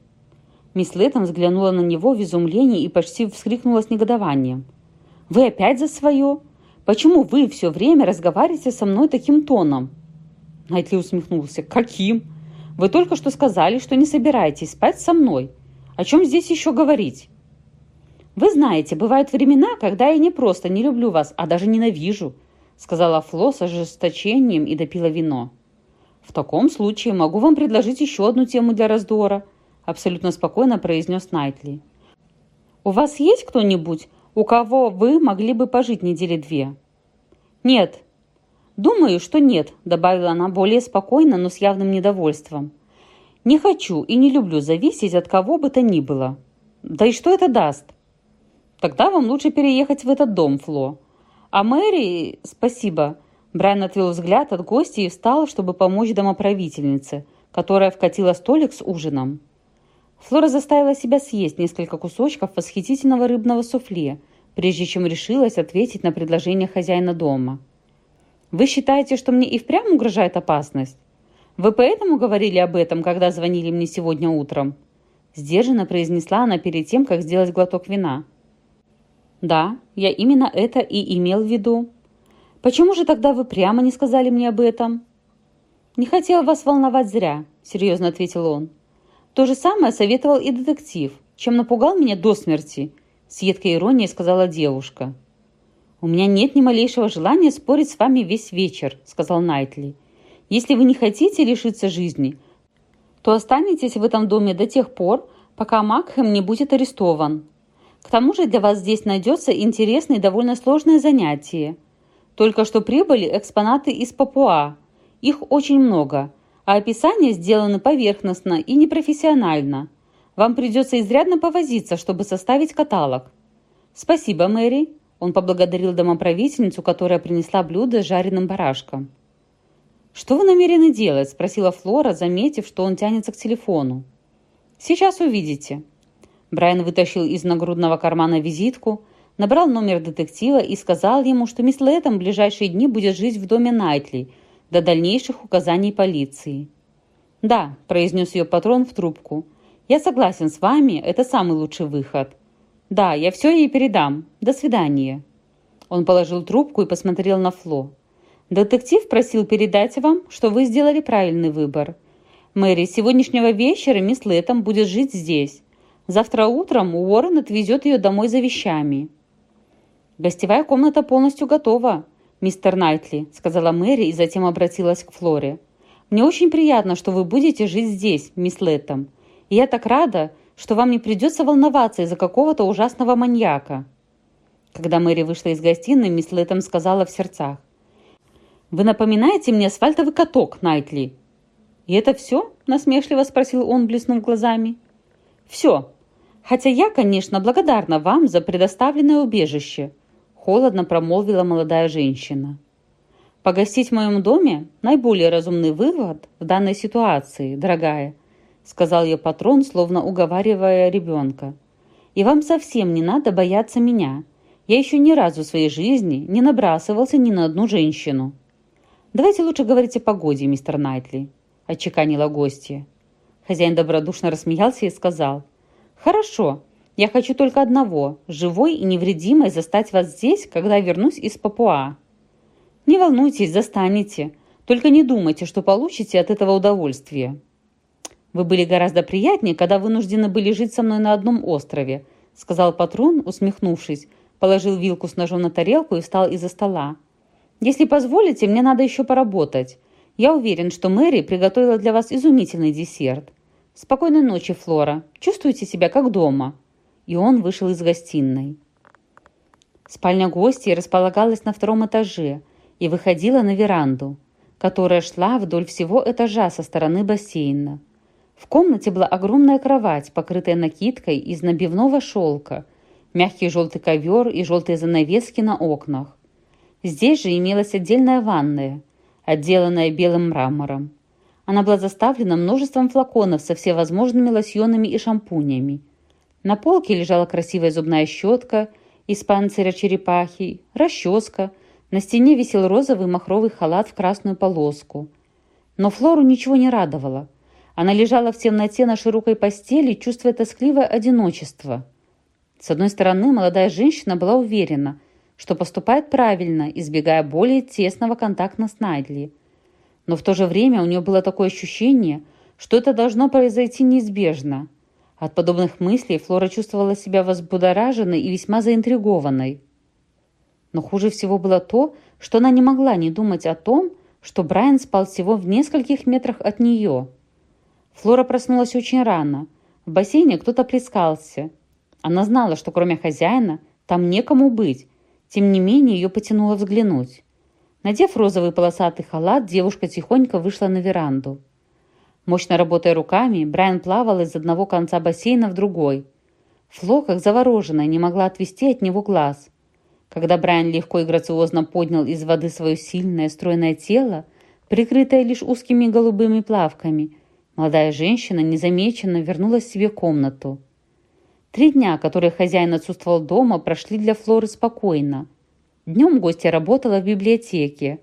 Мисс Лэттон взглянула на него в изумлении и почти вскрикнула с негодованием. «Вы опять за свое? Почему вы все время разговариваете со мной таким тоном?» Найтли усмехнулся. «Каким? Вы только что сказали, что не собираетесь спать со мной. О чем здесь еще говорить?» «Вы знаете, бывают времена, когда я не просто не люблю вас, а даже ненавижу», сказала Фло с ожесточением и допила вино. «В таком случае могу вам предложить еще одну тему для раздора», абсолютно спокойно произнес Найтли. «У вас есть кто-нибудь, у кого вы могли бы пожить недели две?» «Нет». «Думаю, что нет», добавила она более спокойно, но с явным недовольством. «Не хочу и не люблю зависеть от кого бы то ни было. Да и что это даст?» «Тогда вам лучше переехать в этот дом, Фло. А Мэри... Спасибо. Брайан отвел взгляд от гостя и встал, чтобы помочь домоправительнице, которая вкатила столик с ужином. Флора заставила себя съесть несколько кусочков восхитительного рыбного суфле, прежде чем решилась ответить на предложение хозяина дома. «Вы считаете, что мне и впрямь угрожает опасность? Вы поэтому говорили об этом, когда звонили мне сегодня утром?» Сдержанно произнесла она перед тем, как сделать глоток вина. «Да, я именно это и имел в виду», «Почему же тогда вы прямо не сказали мне об этом?» «Не хотел вас волновать зря», — серьезно ответил он. «То же самое советовал и детектив, чем напугал меня до смерти», — с едкой иронией сказала девушка. «У меня нет ни малейшего желания спорить с вами весь вечер», — сказал Найтли. «Если вы не хотите лишиться жизни, то останетесь в этом доме до тех пор, пока Макхэм не будет арестован. К тому же для вас здесь найдется интересное и довольно сложное занятие. Только что прибыли экспонаты из Папуа. Их очень много, а описания сделаны поверхностно и непрофессионально. Вам придется изрядно повозиться, чтобы составить каталог. Спасибо, Мэри. Он поблагодарил домоправительницу, которая принесла блюдо с жареным барашком. «Что вы намерены делать?» – спросила Флора, заметив, что он тянется к телефону. «Сейчас увидите». Брайан вытащил из нагрудного кармана визитку – набрал номер детектива и сказал ему, что мисс Лэттем в ближайшие дни будет жить в доме Найтли до дальнейших указаний полиции. «Да», – произнес ее патрон в трубку, – «я согласен с вами, это самый лучший выход». «Да, я все ей передам. До свидания». Он положил трубку и посмотрел на Фло. «Детектив просил передать вам, что вы сделали правильный выбор. Мэри, с сегодняшнего вечера мисс Лэттем будет жить здесь. Завтра утром Уоррен отвезет ее домой за вещами». «Гостевая комната полностью готова, мистер Найтли», сказала Мэри и затем обратилась к Флоре. «Мне очень приятно, что вы будете жить здесь, мисс Леттом. Я так рада, что вам не придется волноваться из-за какого-то ужасного маньяка». Когда Мэри вышла из гостиной, мисс Леттом сказала в сердцах. «Вы напоминаете мне асфальтовый каток, Найтли». «И это все?» – насмешливо спросил он, блеснув глазами. «Все. Хотя я, конечно, благодарна вам за предоставленное убежище», холодно промолвила молодая женщина. «Погостить в моем доме – наиболее разумный вывод в данной ситуации, дорогая», сказал ее патрон, словно уговаривая ребенка. «И вам совсем не надо бояться меня. Я еще ни разу в своей жизни не набрасывался ни на одну женщину». «Давайте лучше говорить о погоде, мистер Найтли», – отчеканила гостья. Хозяин добродушно рассмеялся и сказал. «Хорошо, я хочу только одного – живой и невредимой застать вас здесь, когда вернусь из Папуа. Не волнуйтесь, застанете. Только не думайте, что получите от этого удовольствие. Вы были гораздо приятнее, когда вынуждены были жить со мной на одном острове, — сказал патрон, усмехнувшись, положил вилку с ножом на тарелку и встал из-за стола. «Если позволите, мне надо еще поработать. Я уверен, что Мэри приготовила для вас изумительный десерт. Спокойной ночи, Флора. Чувствуйте себя как дома». И он вышел из гостиной. Спальня гостей располагалась на втором этаже и выходила на веранду, которая шла вдоль всего этажа со стороны бассейна. В комнате была огромная кровать, покрытая накидкой из набивного шелка, мягкий желтый ковер и желтые занавески на окнах. Здесь же имелась отдельная ванная, отделанная белым мрамором. Она была заставлена множеством флаконов со всевозможными лосьонами и шампунями. На полке лежала красивая зубная щетка из панциря черепахи, расческа, на стене висел розовый махровый халат в красную полоску. Но Флору ничего не радовало. Она лежала в темноте на широкой постели, чувствуя тоскливое одиночество. С одной стороны, молодая женщина была уверена, что поступает правильно, избегая более тесного контакта с Найдли. Но в то же время у нее было такое ощущение, что это должно произойти неизбежно. От подобных мыслей Флора чувствовала себя возбудораженной и весьма заинтригованной. Но хуже всего было то, что она не могла не думать о том, что Брайан спал всего в нескольких метрах от нее – Флора проснулась очень рано. В бассейне кто-то плескался. Она знала, что кроме хозяина там некому быть. Тем не менее, ее потянуло взглянуть. Надев розовый полосатый халат, девушка тихонько вышла на веранду. Мощно работая руками, Брайан плавал из одного конца бассейна в другой. Фло, как завороженная, не могла отвести от него глаз. Когда Брайан легко и грациозно поднял из воды свое сильное, стройное тело, прикрытое лишь узкими голубыми плавками – Молодая женщина незамеченно вернулась в себе комнату. Три дня, которые хозяин отсутствовал дома, прошли для Флоры спокойно. Днем гостья работала в библиотеке.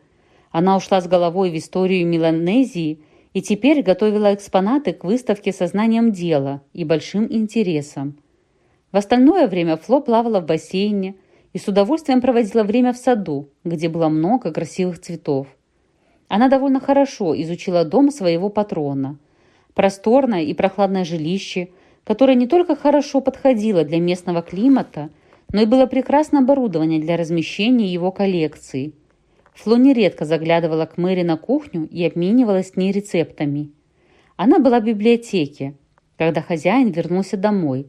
Она ушла с головой в историю Меланезии и теперь готовила экспонаты к выставке сознанием дела и большим интересом. В остальное время Фло плавала в бассейне и с удовольствием проводила время в саду, где было много красивых цветов. Она довольно хорошо изучила дом своего патрона – Просторное и прохладное жилище, которое не только хорошо подходило для местного климата, но и было прекрасно оборудование для размещения его коллекции. Фло нередко заглядывала к Мэри на кухню и обменивалась с ней рецептами. Она была в библиотеке, когда хозяин вернулся домой,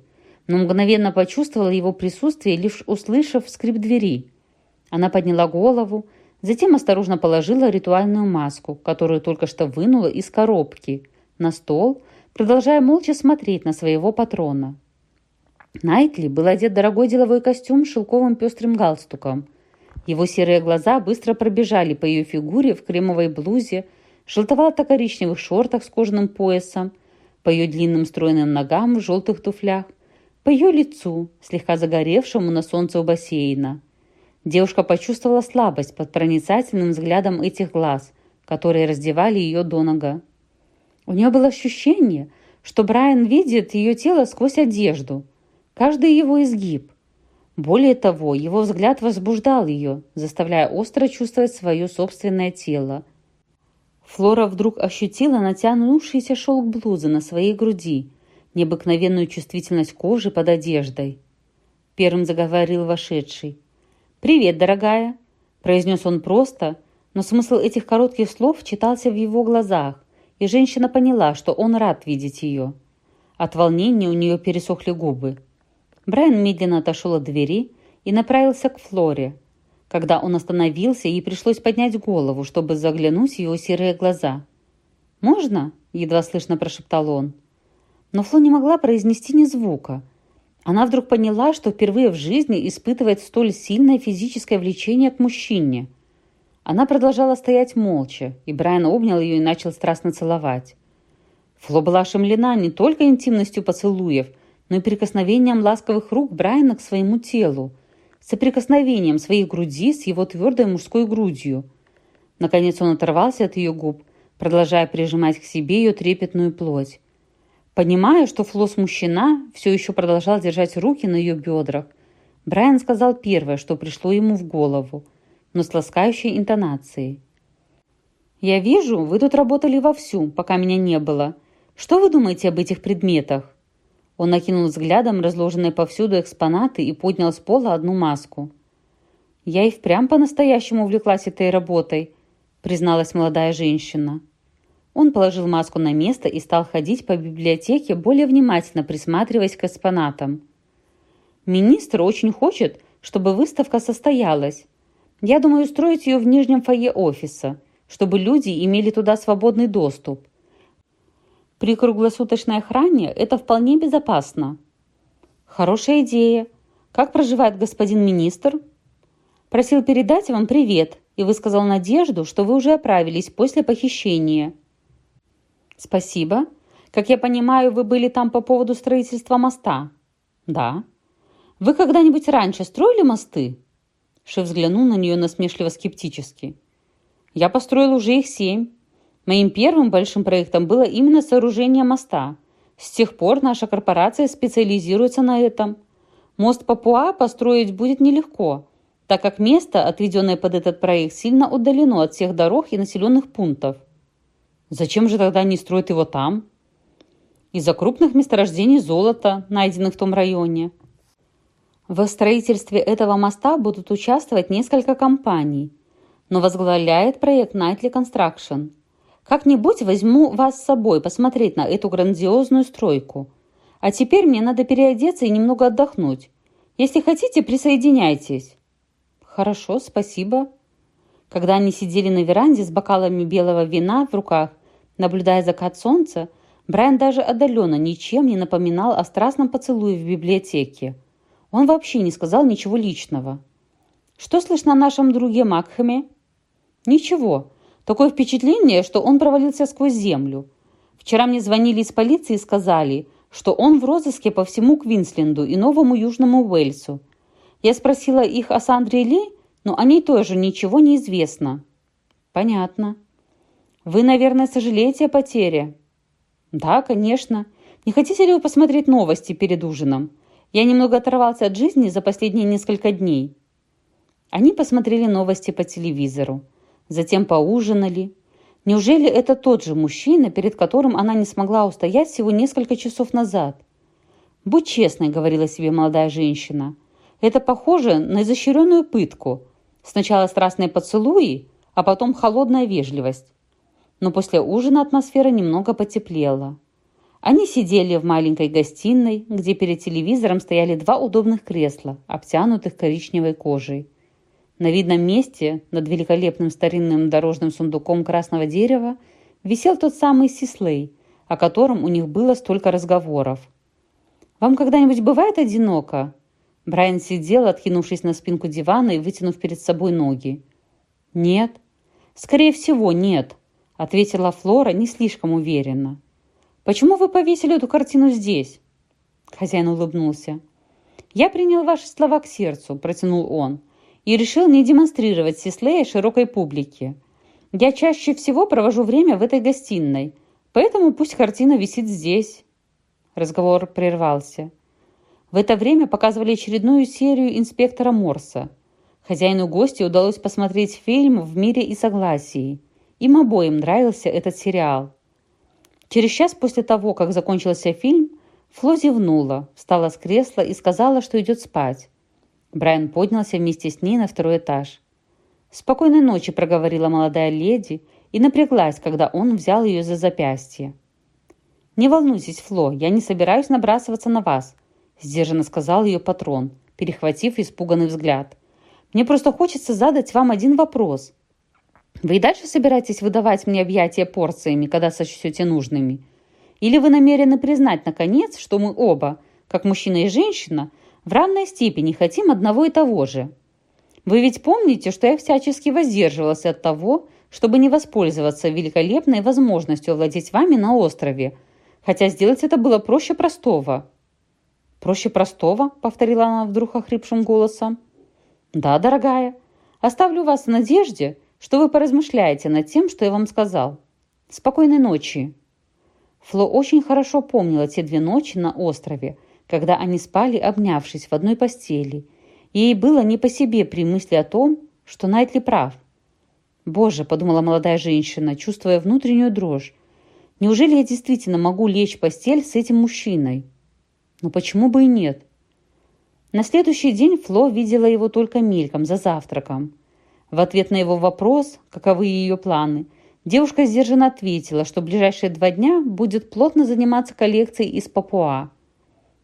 но мгновенно почувствовала его присутствие, лишь услышав скрип двери. Она подняла голову, затем осторожно положила ритуальную маску, которую только что вынула из коробки – на стол, продолжая молча смотреть на своего патрона. Найтли был одет в дорогой деловой костюм с шелковым пестрым галстуком. Его серые глаза быстро пробежали по ее фигуре в кремовой блузе, желтовато-коричневых шортах с кожаным поясом, по ее длинным стройным ногам в желтых туфлях, по ее лицу, слегка загоревшему на солнце у бассейна. Девушка почувствовала слабость под проницательным взглядом этих глаз, которые раздевали ее до нога. У нее было ощущение, что Брайан видит ее тело сквозь одежду, каждый его изгиб. Более того, его взгляд возбуждал ее, заставляя остро чувствовать свое собственное тело. Флора вдруг ощутила натянувшийся шелк блузы на своей груди, необыкновенную чувствительность кожи под одеждой. Первым заговорил вошедший. «Привет, дорогая!» – произнес он просто, но смысл этих коротких слов читался в его глазах, и женщина поняла, что он рад видеть ее. От волнения у нее пересохли губы. Брайан медленно отошел от двери и направился к Флоре. Когда он остановился, ей пришлось поднять голову, чтобы заглянуть в его серые глаза. «Можно?» – едва слышно прошептал он. Но Фло не могла произнести ни звука. Она вдруг поняла, что впервые в жизни испытывает столь сильное физическое влечение к мужчине – она продолжала стоять молча, и Брайан обнял ее и начал страстно целовать. Фло была ошеломлена не только интимностью поцелуев, но и прикосновением ласковых рук Брайана к своему телу, соприкосновением своей груди с его твердой мужской грудью. Наконец он оторвался от ее губ, продолжая прижимать к себе ее трепетную плоть. Понимая, что Фло смущена, все еще продолжал держать руки на ее бедрах, Брайан сказал первое, что пришло ему в голову – но с ласкающей интонацией. «Я вижу, вы тут работали вовсю, пока меня не было. Что вы думаете об этих предметах?» Он накинул взглядом разложенные повсюду экспонаты и поднял с пола одну маску. «Я и впрямь по-настоящему увлеклась этой работой», призналась молодая женщина. Он положил маску на место и стал ходить по библиотеке, более внимательно присматриваясь к экспонатам. «Министр очень хочет, чтобы выставка состоялась. Я думаю устроить ее в нижнем фойе офиса, чтобы люди имели туда свободный доступ. При круглосуточной охране это вполне безопасно». «Хорошая идея. Как проживает господин министр?» «Просил передать вам привет и высказал надежду, что вы уже оправились после похищения». «Спасибо. Как я понимаю, вы были там по поводу строительства моста?» «Да». «Вы когда-нибудь раньше строили мосты?» Шеф взглянул на нее насмешливо-скептически. «Я построил уже их семь. Моим первым большим проектом было именно сооружение моста. С тех пор наша корпорация специализируется на этом. Мост Папуа построить будет нелегко, так как место, отведенное под этот проект, сильно удалено от всех дорог и населенных пунктов. Зачем же тогда не строят его там? Из-за крупных месторождений золота, найденных в том районе. В строительстве этого моста будут участвовать несколько компаний, но возглавляет проект Nightly Construction. Как-нибудь возьму вас с собой посмотреть на эту грандиозную стройку. А теперь мне надо переодеться и немного отдохнуть. Если хотите, присоединяйтесь. Хорошо, спасибо. Когда они сидели на веранде с бокалами белого вина в руках, Наблюдая закат солнца, Брайан даже отдаленно ничем не напоминал о страстном поцелуе в библиотеке. Он вообще не сказал ничего личного. «Что слышно о нашем друге Макхаме?» «Ничего. Такое впечатление, что он провалился сквозь землю. Вчера мне звонили из полиции и сказали, что он в розыске по всему Квинсленду и Новому Южному Уэльсу. Я спросила их о Сандре Ли, но о ней тоже ничего не известно». «Понятно. Вы, наверное, сожалеете о потере?» «Да, конечно. Не хотите ли вы посмотреть новости перед ужином? Я немного оторвался от жизни за последние несколько дней». Они посмотрели новости по телевизору. Затем поужинали. Неужели это тот же мужчина, перед которым она не смогла устоять всего несколько часов назад? «Будь честной», — говорила себе молодая женщина. «Это похоже на изощренную пытку. Сначала страстные поцелуи, а потом холодная вежливость но после ужина атмосфера немного потеплела. Они сидели в маленькой гостиной, где перед телевизором стояли два удобных кресла, обтянутых коричневой кожей. На видном месте, над великолепным старинным дорожным сундуком красного дерева, висел тот самый Сислей, о котором у них было столько разговоров. «Вам когда-нибудь бывает одиноко?» Брайан сидел, откинувшись на спинку дивана и вытянув перед собой ноги. «Нет». «Скорее всего, нет», ответила Флора не слишком уверенно. «Почему вы повесили эту картину здесь?» Хозяин улыбнулся. «Я принял ваши слова к сердцу», – протянул он, «и решил не демонстрировать Сислея широкой публике. Я чаще всего провожу время в этой гостиной, поэтому пусть картина висит здесь». Разговор прервался. В это время показывали очередную серию инспектора Морса. Хозяину гостя удалось посмотреть фильм «В мире и согласии», им обоим нравился этот сериал. Через час после того, как закончился фильм, Фло зевнула, встала с кресла и сказала, что идет спать. Брайан поднялся вместе с ней на второй этаж. «Спокойной ночи», – проговорила молодая леди и напряглась, когда он взял ее за запястье. «Не волнуйтесь, Фло, я не собираюсь набрасываться на вас», – сдержанно сказал ее патрон, перехватив испуганный взгляд. «Мне просто хочется задать вам один вопрос. Вы и дальше собираетесь выдавать мне объятия порциями, когда сочтете нужными? Или вы намерены признать, наконец, что мы оба, как мужчина и женщина, в равной степени хотим одного и того же? Вы ведь помните, что я всячески воздерживалась от того, чтобы не воспользоваться великолепной возможностью овладеть вами на острове, хотя сделать это было проще простого». «Проще простого?» — повторила она вдруг охрипшим голосом. «Да, дорогая, оставлю вас в надежде, что вы поразмышляете над тем, что я вам сказал. Спокойной ночи». Фло очень хорошо помнила те две ночи на острове, когда они спали, обнявшись в одной постели. Ей было не по себе при мысли о том, что Найтли прав. «Боже», — подумала молодая женщина, чувствуя внутреннюю дрожь, «неужели я действительно могу лечь в постель с этим мужчиной?» Но почему бы и нет? На следующий день Фло видела его только мельком, за завтраком. В ответ на его вопрос, каковы ее планы, девушка сдержанно ответила, что в ближайшие два дня будет плотно заниматься коллекцией из Папуа.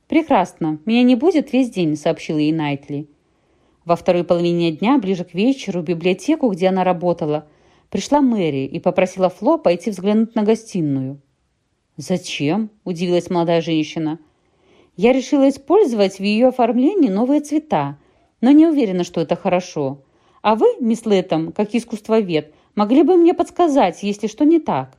«Прекрасно, меня не будет весь день», — сообщила ей Найтли. Во второй половине дня, ближе к вечеру, в библиотеку, где она работала, пришла Мэри и попросила Фло пойти взглянуть на гостиную. «Зачем?» – удивилась молодая женщина. «Я решила использовать в ее оформлении новые цвета, но не уверена, что это хорошо. А вы, мисс Лэттем, как искусствовед, могли бы мне подсказать, если что не так?»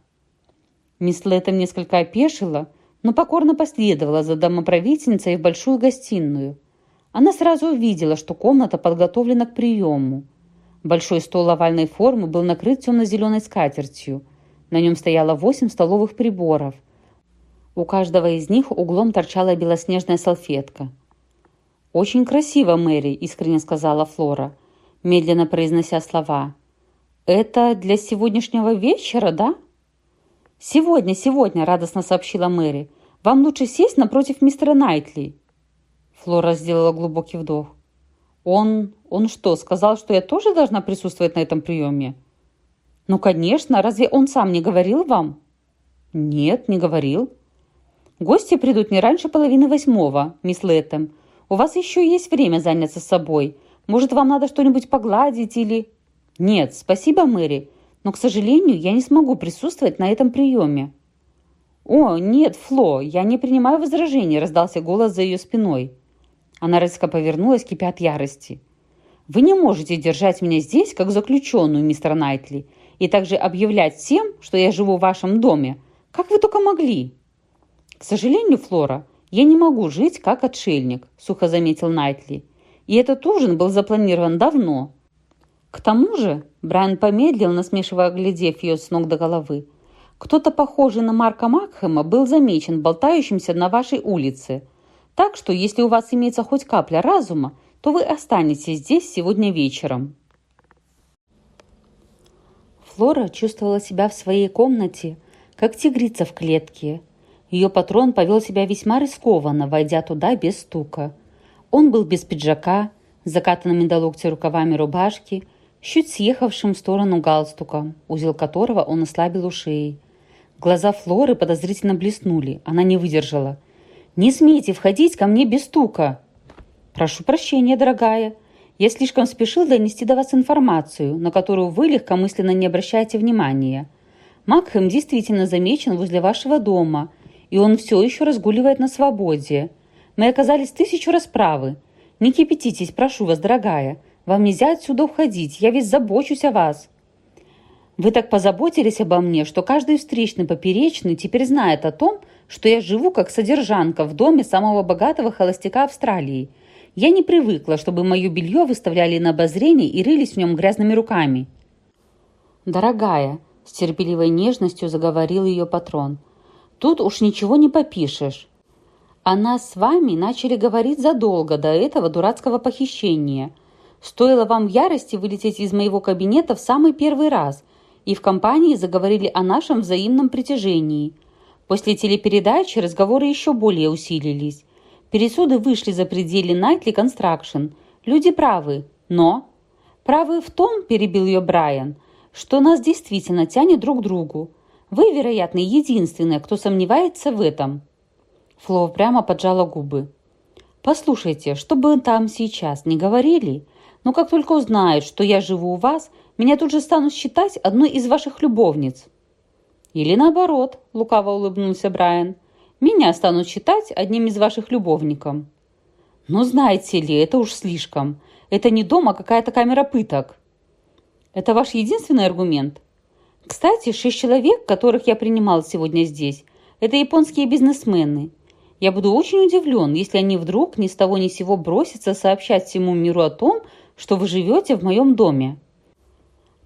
Мисс Лэттем несколько опешила, но покорно последовала за домоправительницей в большую гостиную – она сразу увидела, что комната подготовлена к приему. Большой стол овальной формы был накрыт темно-зеленой скатертью. На нем стояло восемь столовых приборов. У каждого из них углом торчала белоснежная салфетка. «Очень красиво, Мэри», — искренне сказала Флора, медленно произнося слова. «Это для сегодняшнего вечера, да?» «Сегодня, сегодня», — радостно сообщила Мэри. «Вам лучше сесть напротив мистера Найтли». Флора сделала глубокий вдох. «Он... он что, сказал, что я тоже должна присутствовать на этом приеме?» «Ну, конечно. Разве он сам не говорил вам?» «Нет, не говорил». «Гости придут не раньше половины восьмого, мисс Лэттем. У вас еще есть время заняться собой. Может, вам надо что-нибудь погладить или...» «Нет, спасибо, Мэри, но, к сожалению, я не смогу присутствовать на этом приеме». «О, нет, Фло, я не принимаю возражений», – раздался голос за ее спиной. Она резко повернулась, кипя от ярости. «Вы не можете держать меня здесь, как заключенную, мистер Найтли, и также объявлять всем, что я живу в вашем доме. Как вы только могли?» «К сожалению, Флора, я не могу жить как отшельник», — сухо заметил Найтли. «И этот ужин был запланирован давно». «К тому же», — Брайан помедлил, насмешиво оглядев ее с ног до головы, «кто-то, похожий на Марка Макхэма, был замечен болтающимся на вашей улице. Так что, если у вас имеется хоть капля разума, то вы останетесь здесь сегодня вечером». Флора чувствовала себя в своей комнате, как тигрица в клетке. Ее патрон повел себя весьма рискованно, войдя туда без стука. Он был без пиджака, с закатанными до локтя рукавами рубашки, чуть съехавшим в сторону галстуком, узел которого он ослабил у шеи. Глаза Флоры подозрительно блеснули. Она не выдержала – не смейте входить ко мне без стука!» «Прошу прощения, дорогая. Я слишком спешил донести до вас информацию, на которую вы легкомысленно не обращаете внимания. Макхэм действительно замечен возле вашего дома, и он все еще разгуливает на свободе. Мы оказались тысячу расправы. Не кипятитесь, прошу вас, дорогая. Вам нельзя отсюда уходить, я весь забочусь о вас». Вы так позаботились обо мне, что каждый встречный поперечный теперь знает о том, что я живу как содержанка в доме самого богатого холостяка Австралии. Я не привыкла, чтобы мое белье выставляли на обозрение и рылись в нем грязными руками. «Дорогая», – с терпеливой нежностью заговорил ее патрон, – «тут уж ничего не попишешь. О нас с вами начали говорить задолго до этого дурацкого похищения. Стоило вам в ярости вылететь из моего кабинета в самый первый раз, и в компании заговорили о нашем взаимном притяжении – После телепередачи разговоры еще более усилились. Пересуды вышли за пределы Найтли Констракшн. Люди правы, но... Правы в том, перебил ее Брайан, что нас действительно тянет друг к другу. Вы, вероятно, единственная, кто сомневается в этом. Фло прямо поджала губы. «Послушайте, что бы там сейчас не говорили, но как только узнают, что я живу у вас, меня тут же станут считать одной из ваших любовниц». «Или наоборот», — лукаво улыбнулся Брайан. «Меня станут считать одним из ваших любовников». «Но знаете ли, это уж слишком. Это не дома какая-то камера пыток». «Это ваш единственный аргумент?» «Кстати, шесть человек, которых я принимал сегодня здесь, это японские бизнесмены. Я буду очень удивлен, если они вдруг ни с того ни сего бросятся сообщать всему миру о том, что вы живете в моем доме».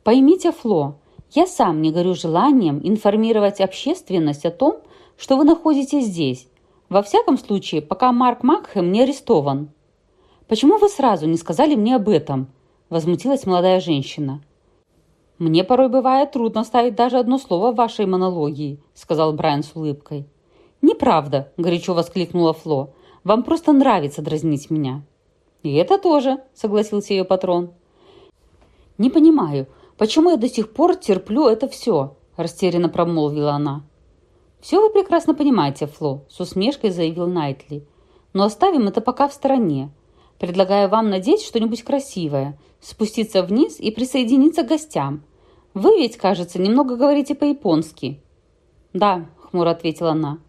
Поймите, Фло, я сам не горю желанием информировать общественность о том, что вы находитесь здесь. Во всяком случае, пока Марк Макхэм не арестован. Почему вы сразу не сказали мне об этом? Возмутилась молодая женщина. «Мне порой бывает трудно ставить даже одно слово в вашей монологии», сказал Брайан с улыбкой. «Неправда», – горячо воскликнула Фло. Вам просто нравится дразнить меня». «И это тоже», — согласился ее патрон. «Не понимаю, почему я до сих пор терплю это все?» – растерянно промолвила она. «Все вы прекрасно понимаете, Фло», – с усмешкой заявил Найтли. «Но оставим это пока в стороне. Предлагаю вам надеть что-нибудь красивое, спуститься вниз и присоединиться к гостям. Вы ведь, кажется, немного говорите по-японски». «Да», – хмуро ответила она.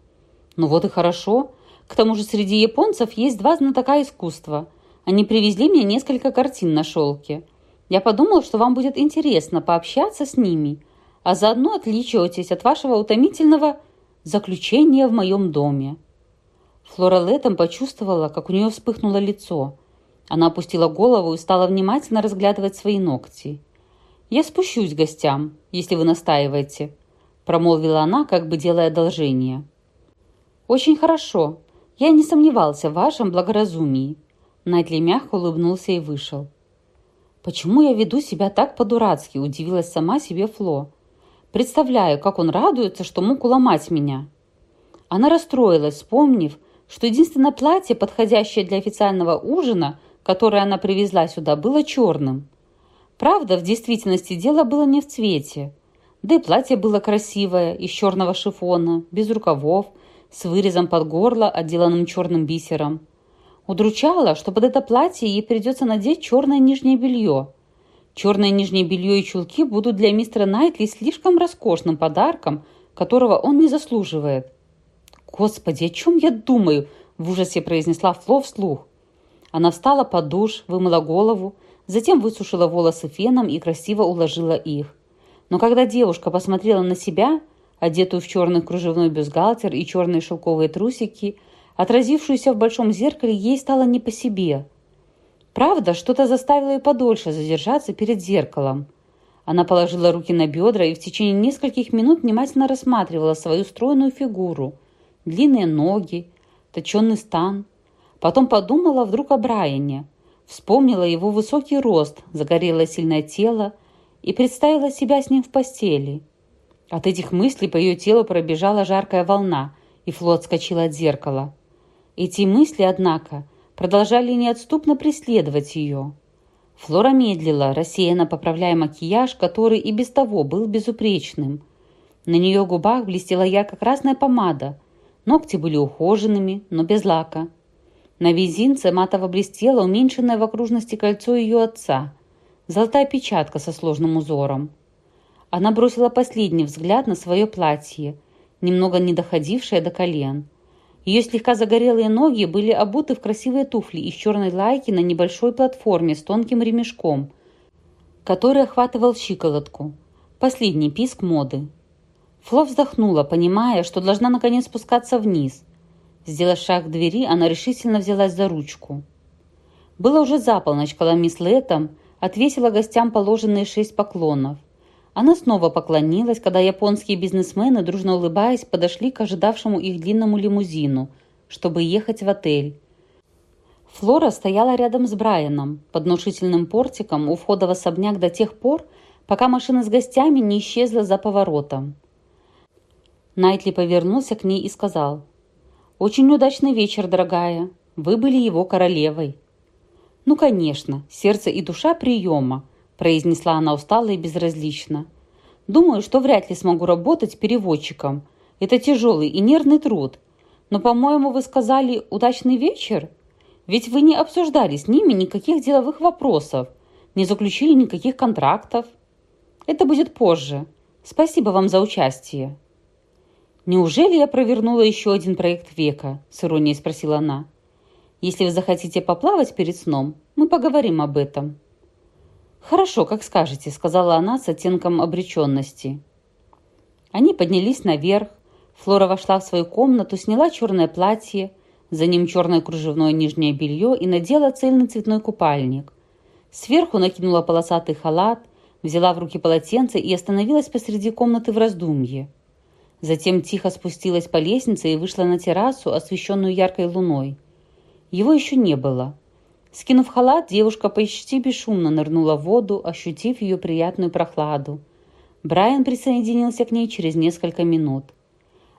«Ну вот и хорошо. К тому же среди японцев есть два знатока искусства. Они привезли мне несколько картин на шелке. Я подумал, что вам будет интересно пообщаться с ними, а заодно отличивайтесь от вашего утомительного заключения в моем доме». Флора Леттем почувствовала, как у нее вспыхнуло лицо. Она опустила голову и стала внимательно разглядывать свои ногти. «Я спущусь к гостям, если вы настаиваете», – промолвила она, как бы делая одолжение. «Очень хорошо. Я не сомневался в вашем благоразумии». Найтли мягко улыбнулся и вышел. «Почему я веду себя так по-дурацки?» – удивилась сама себе Фло. «Представляю, как он радуется, что мог уломать меня». Она расстроилась, вспомнив, что единственное платье, подходящее для официального ужина, которое она привезла сюда, было черным. Правда, в действительности дело было не в цвете. Да и платье было красивое, из черного шифона, без рукавов, с вырезом под горло, отделанным черным бисером. Удручало, что под это платье ей придется надеть черное нижнее белье. Черное нижнее белье и чулки будут для мистера Найтли слишком роскошным подарком, которого он не заслуживает. «Господи, о чем я думаю?» – в ужасе произнесла Фло вслух. Она встала под душ, вымыла голову, затем высушила волосы феном и красиво уложила их. Но когда девушка посмотрела на себя, одетую в черный кружевной бюстгальтер и черные шелковые трусики – Отразившуюся в большом зеркале ей стало не по себе. Правда, что-то заставило ее подольше задержаться перед зеркалом. Она положила руки на бедра и в течение нескольких минут внимательно рассматривала свою стройную фигуру, длинные ноги, точенный стан. Потом подумала вдруг о Брайане, вспомнила его высокий рост, загорелое сильное тело и представила себя с ним в постели. От этих мыслей по ее телу пробежала жаркая волна, и Флот отскочила от зеркала. Эти мысли, однако, продолжали неотступно преследовать ее. Флора медлила, рассеянно поправляя макияж, который и без того был безупречным. На нее губах блестела ярко-красная помада, ногти были ухоженными, но без лака. На визинце матово блестело уменьшенное в окружности кольцо ее отца, золотая печатка со сложным узором. Она бросила последний взгляд на свое платье, немного не доходившее до колен – ее слегка загорелые ноги были обуты в красивые туфли из черной лайки на небольшой платформе с тонким ремешком, который охватывал щиколотку. Последний писк моды. Фло вздохнула, понимая, что должна наконец спускаться вниз. Сделав шаг к двери, она решительно взялась за ручку. Было уже за полночь, когда мисс Лэттем отвесила гостям положенные шесть поклонов. Она снова поклонилась, когда японские бизнесмены, дружно улыбаясь, подошли к ожидавшему их длинному лимузину, чтобы ехать в отель. Флора стояла рядом с Брайаном, под внушительным портиком у входа в особняк до тех пор, пока машина с гостями не исчезла за поворотом. Найтли повернулся к ней и сказал, «Очень удачный вечер, дорогая. Вы были его королевой». «Ну, конечно, сердце и душа приема», произнесла она устало и безразлично. «Думаю, что вряд ли смогу работать переводчиком. Это тяжелый и нервный труд. Но, по-моему, вы сказали «удачный вечер»? Ведь вы не обсуждали с ними никаких деловых вопросов, не заключили никаких контрактов. Это будет позже. Спасибо вам за участие». «Неужели я провернула еще один проект века?» – с иронией спросила она. «Если вы захотите поплавать перед сном, мы поговорим об этом». «Хорошо, как скажете», — сказала она с оттенком обреченности. Они поднялись наверх. Флора вошла в свою комнату, сняла черное платье, за ним черное кружевное нижнее белье и надела цельный цветной купальник. Сверху накинула полосатый халат, взяла в руки полотенце и остановилась посреди комнаты в раздумье. Затем тихо спустилась по лестнице и вышла на террасу, освещенную яркой луной. Его еще не было. Скинув халат, девушка почти бесшумно нырнула в воду, ощутив ее приятную прохладу. Брайан присоединился к ней через несколько минут.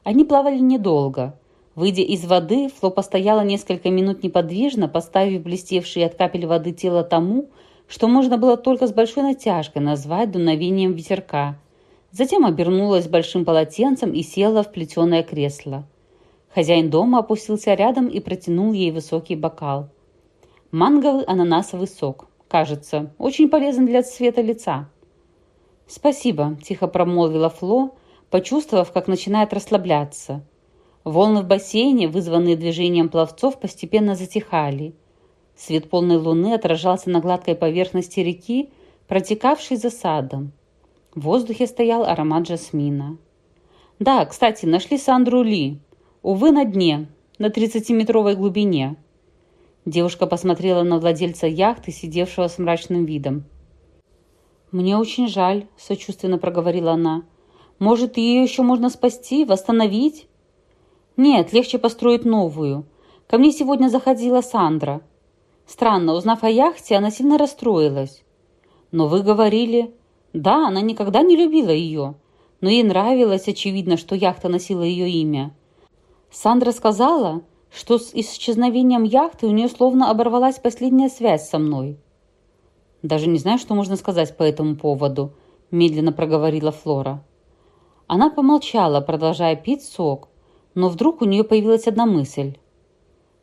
Они плавали недолго. Выйдя из воды, Фло постояла несколько минут неподвижно, поставив блестевшие от капель воды тело тому, что можно было только с большой натяжкой назвать дуновением ветерка. Затем обернулась большим полотенцем и села в плетеное кресло. Хозяин дома опустился рядом и протянул ей высокий бокал. Манговый ананасовый сок. Кажется, очень полезен для цвета лица. «Спасибо», – тихо промолвила Фло, почувствовав, как начинает расслабляться – Волны в бассейне, вызванные движением пловцов, постепенно затихали. Свет полной луны отражался на гладкой поверхности реки, протекавшей за садом. В воздухе стоял аромат жасмина. «Да, кстати, нашли Сандру Ли. Увы, на дне, на 30-метровой глубине». Девушка посмотрела на владельца яхты, сидевшего с мрачным видом. «Мне очень жаль», – сочувственно проговорила она. «Может, ее еще можно спасти, восстановить?» «Нет, легче построить новую. Ко мне сегодня заходила Сандра. Странно, узнав о яхте, она сильно расстроилась. Но вы говорили... Да, она никогда не любила ее, но ей нравилось, очевидно, что яхта носила ее имя. Сандра сказала, что с исчезновением яхты у нее словно оборвалась последняя связь со мной. «Даже не знаю, что можно сказать по этому поводу», – медленно проговорила Флора. Она помолчала, продолжая пить сок, но вдруг у нее появилась одна мысль.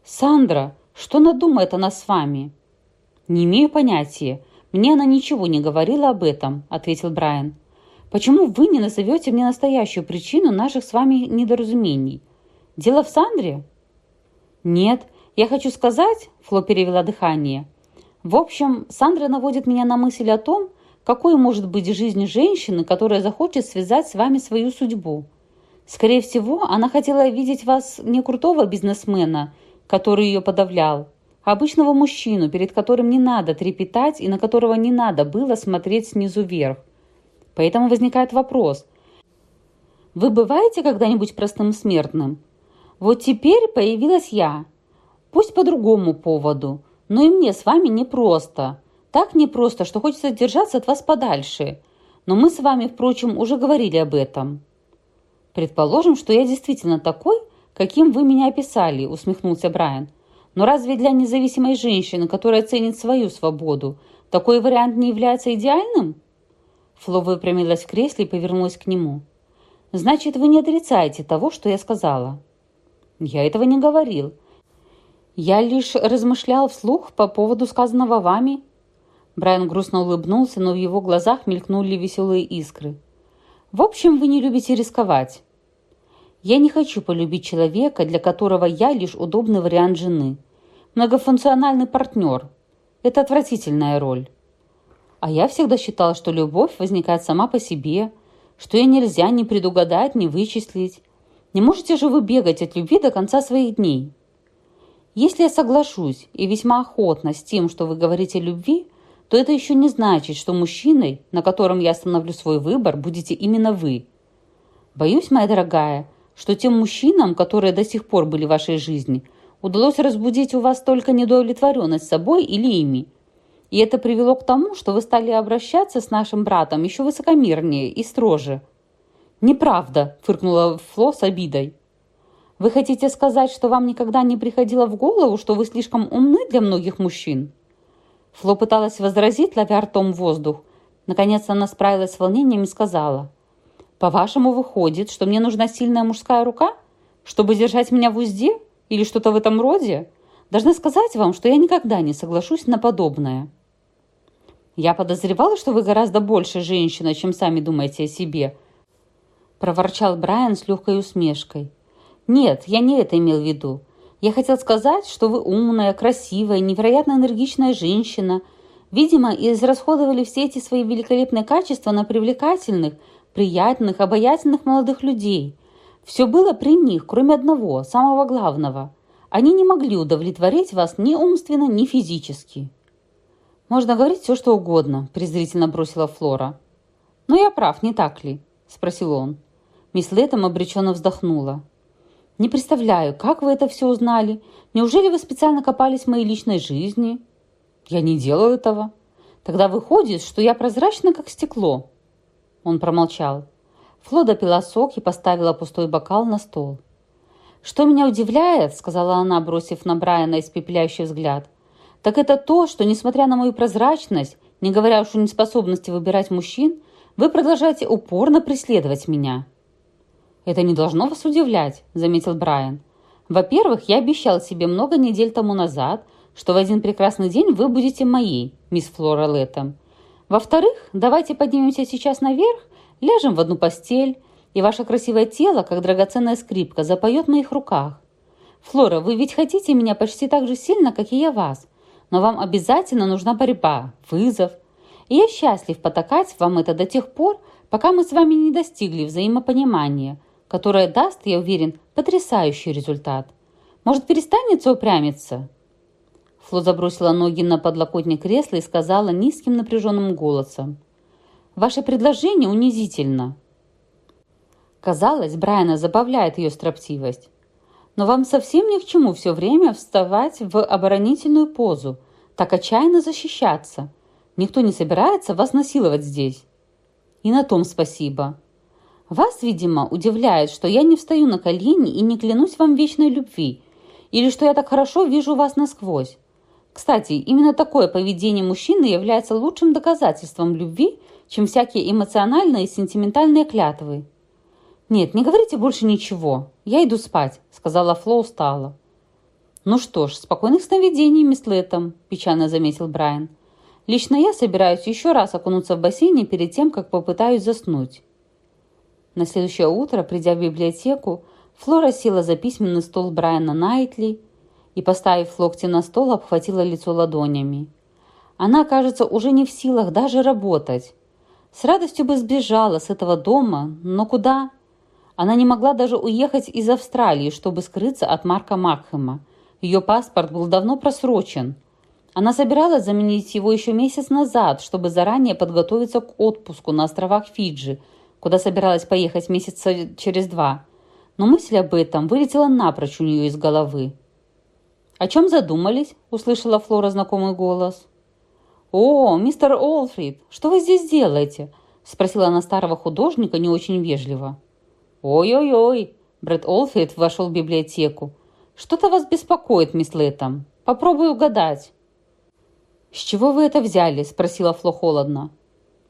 «Сандра, что она с вами?» «Не имею понятия. Мне она ничего не говорила об этом», — ответил Брайан. «Почему вы не назовете мне настоящую причину наших с вами недоразумений? Дело в Сандре?» «Нет, я хочу сказать», — Фло перевела дыхание. «В общем, Сандра наводит меня на мысль о том, какой может быть жизнь женщины, которая захочет связать с вами свою судьбу. Скорее всего, она хотела видеть вас не крутого бизнесмена, который ее подавлял, а обычного мужчину, перед которым не надо трепетать и на которого не надо было смотреть снизу вверх. Поэтому возникает вопрос. Вы бываете когда-нибудь простым смертным? Вот теперь появилась я. Пусть по другому поводу, но и мне с вами непросто. Так непросто, что хочется держаться от вас подальше. Но мы с вами, впрочем, уже говорили об этом. «Предположим, что я действительно такой, каким вы меня описали», – усмехнулся Брайан. «Но разве для независимой женщины, которая ценит свою свободу, такой вариант не является идеальным?» Фло выпрямилась в кресле и повернулась к нему. «Значит, вы не отрицаете того, что я сказала?» «Я этого не говорил. Я лишь размышлял вслух по поводу сказанного вами». Брайан грустно улыбнулся, но в его глазах мелькнули веселые искры. В общем, вы не любите рисковать. Я не хочу полюбить человека, для которого я лишь удобный вариант жены. Многофункциональный партнер. Это отвратительная роль. А я всегда считала, что любовь возникает сама по себе, что ее нельзя ни предугадать, ни вычислить. Не можете же вы бегать от любви до конца своих дней? Если я соглашусь и весьма охотно с тем, что вы говорите о любви, то это еще не значит, что мужчиной, на котором я остановлю свой выбор, будете именно вы. Боюсь, моя дорогая, что тем мужчинам, которые до сих пор были в вашей жизни, удалось разбудить у вас только недовлетворенность собой или ими. И это привело к тому, что вы стали обращаться с нашим братом еще высокомернее и строже. «Неправда», – фыркнула Фло с обидой. «Вы хотите сказать, что вам никогда не приходило в голову, что вы слишком умны для многих мужчин?» Фло пыталась возразить, ловя ртом воздух. Наконец она справилась с волнением и сказала. «По-вашему, выходит, что мне нужна сильная мужская рука, чтобы держать меня в узде? Или что-то в этом роде? Должна сказать вам, что я никогда не соглашусь на подобное». «Я подозревала, что вы гораздо больше женщина, чем сами думаете о себе», проворчал Брайан с легкой усмешкой. «Нет, я не это имел в виду. Я хотел сказать, что вы умная, красивая, невероятно энергичная женщина. Видимо, израсходовали все эти свои великолепные качества на привлекательных, приятных, обаятельных молодых людей. Все было при них, кроме одного, самого главного. Они не могли удовлетворить вас ни умственно, ни физически. «Можно говорить все, что угодно», – презрительно бросила Флора. «Но я прав, не так ли?» – спросил он. Мисс Летом обреченно вздохнула. Не представляю, как вы это все узнали? Неужели вы специально копались в моей личной жизни? Я не делаю этого. Тогда выходит, что я прозрачна, как стекло. Он промолчал. Фло допила сок и поставила пустой бокал на стол. «Что меня удивляет, — сказала она, бросив на Брайана испепеляющий взгляд, — так это то, что, несмотря на мою прозрачность, не говоря уж о неспособности выбирать мужчин, вы продолжаете упорно преследовать меня». «Это не должно вас удивлять», — заметил Брайан. «Во-первых, я обещал себе много недель тому назад, что в один прекрасный день вы будете моей, мисс Флора Лэттем. Во-вторых, давайте поднимемся сейчас наверх, ляжем в одну постель, и ваше красивое тело, как драгоценная скрипка, запоет в моих руках. Флора, вы ведь хотите меня почти так же сильно, как и я вас, но вам обязательно нужна борьба, вызов. И я счастлив потакать вам это до тех пор, пока мы с вами не достигли взаимопонимания, которое даст, я уверен, потрясающий результат. Может, перестанется упрямиться?» Фло забросила ноги на подлокотник кресла и сказала низким напряженным голосом. «Ваше предложение унизительно. Казалось, Брайана забавляет ее строптивость. Но вам совсем ни к чему все время вставать в оборонительную позу, так отчаянно защищаться. Никто не собирается вас насиловать здесь. И на том спасибо. Вас, видимо, удивляет, что я не встаю на колени и не клянусь вам вечной любви, или что я так хорошо вижу вас насквозь. Кстати, именно такое поведение мужчины является лучшим доказательством любви, чем всякие эмоциональные и сентиментальные клятвы. «Нет, не говорите больше ничего. Я иду спать», — сказала Фло устало. «Ну что ж, спокойных сновидений, мисс Лэттем», — печально заметил Брайан. «Лично я собираюсь еще раз окунуться в бассейне перед тем, как попытаюсь заснуть». На следующее утро, придя в библиотеку, Флора села за письменный стол Брайана Найтли и, поставив локти на стол, обхватила лицо ладонями. Она, кажется, уже не в силах даже работать. С радостью бы сбежала с этого дома, но куда? Она не могла даже уехать из Австралии, чтобы скрыться от Марка Макхэма. Ее паспорт был давно просрочен. Она собиралась заменить его еще месяц назад, чтобы заранее подготовиться к отпуску на островах Фиджи, куда собиралась поехать месяца через два. Но мысль об этом вылетела напрочь у нее из головы. «О чем задумались?» – услышала Флора знакомый голос. «О, мистер Олфрид, что вы здесь делаете?» – спросила она старого художника не очень вежливо. «Ой-ой-ой!» Брэд Олфит вошел в библиотеку. «Что-то вас беспокоит, мисс Лэттем. Попробую угадать». «С чего вы это взяли?» – спросила Фло холодно.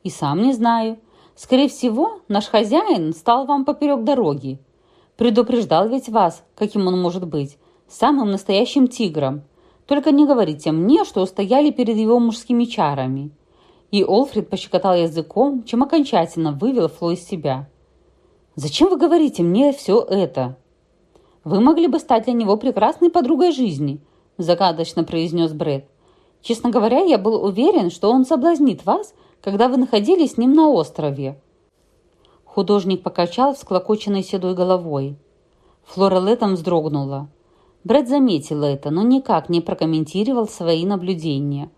«И сам не знаю. Скорее всего, наш хозяин стал вам поперек дороги. Предупреждал ведь вас, каким он может быть, самым настоящим тигром. Только не говорите мне, что устояли перед его мужскими чарами». И Олфрид пощекотал языком, чем окончательно вывел Фло из себя. Зачем вы говорите мне все это? Вы могли бы стать для него прекрасной подругой жизни, загадочно произнес Брэд. Честно говоря, я был уверен, что он соблазнит вас, когда вы находились с ним на острове. Художник покачал всклокоченной седой головой. Флора Леттом вздрогнула. Брэд заметил это, но никак не прокомментировал свои наблюдения.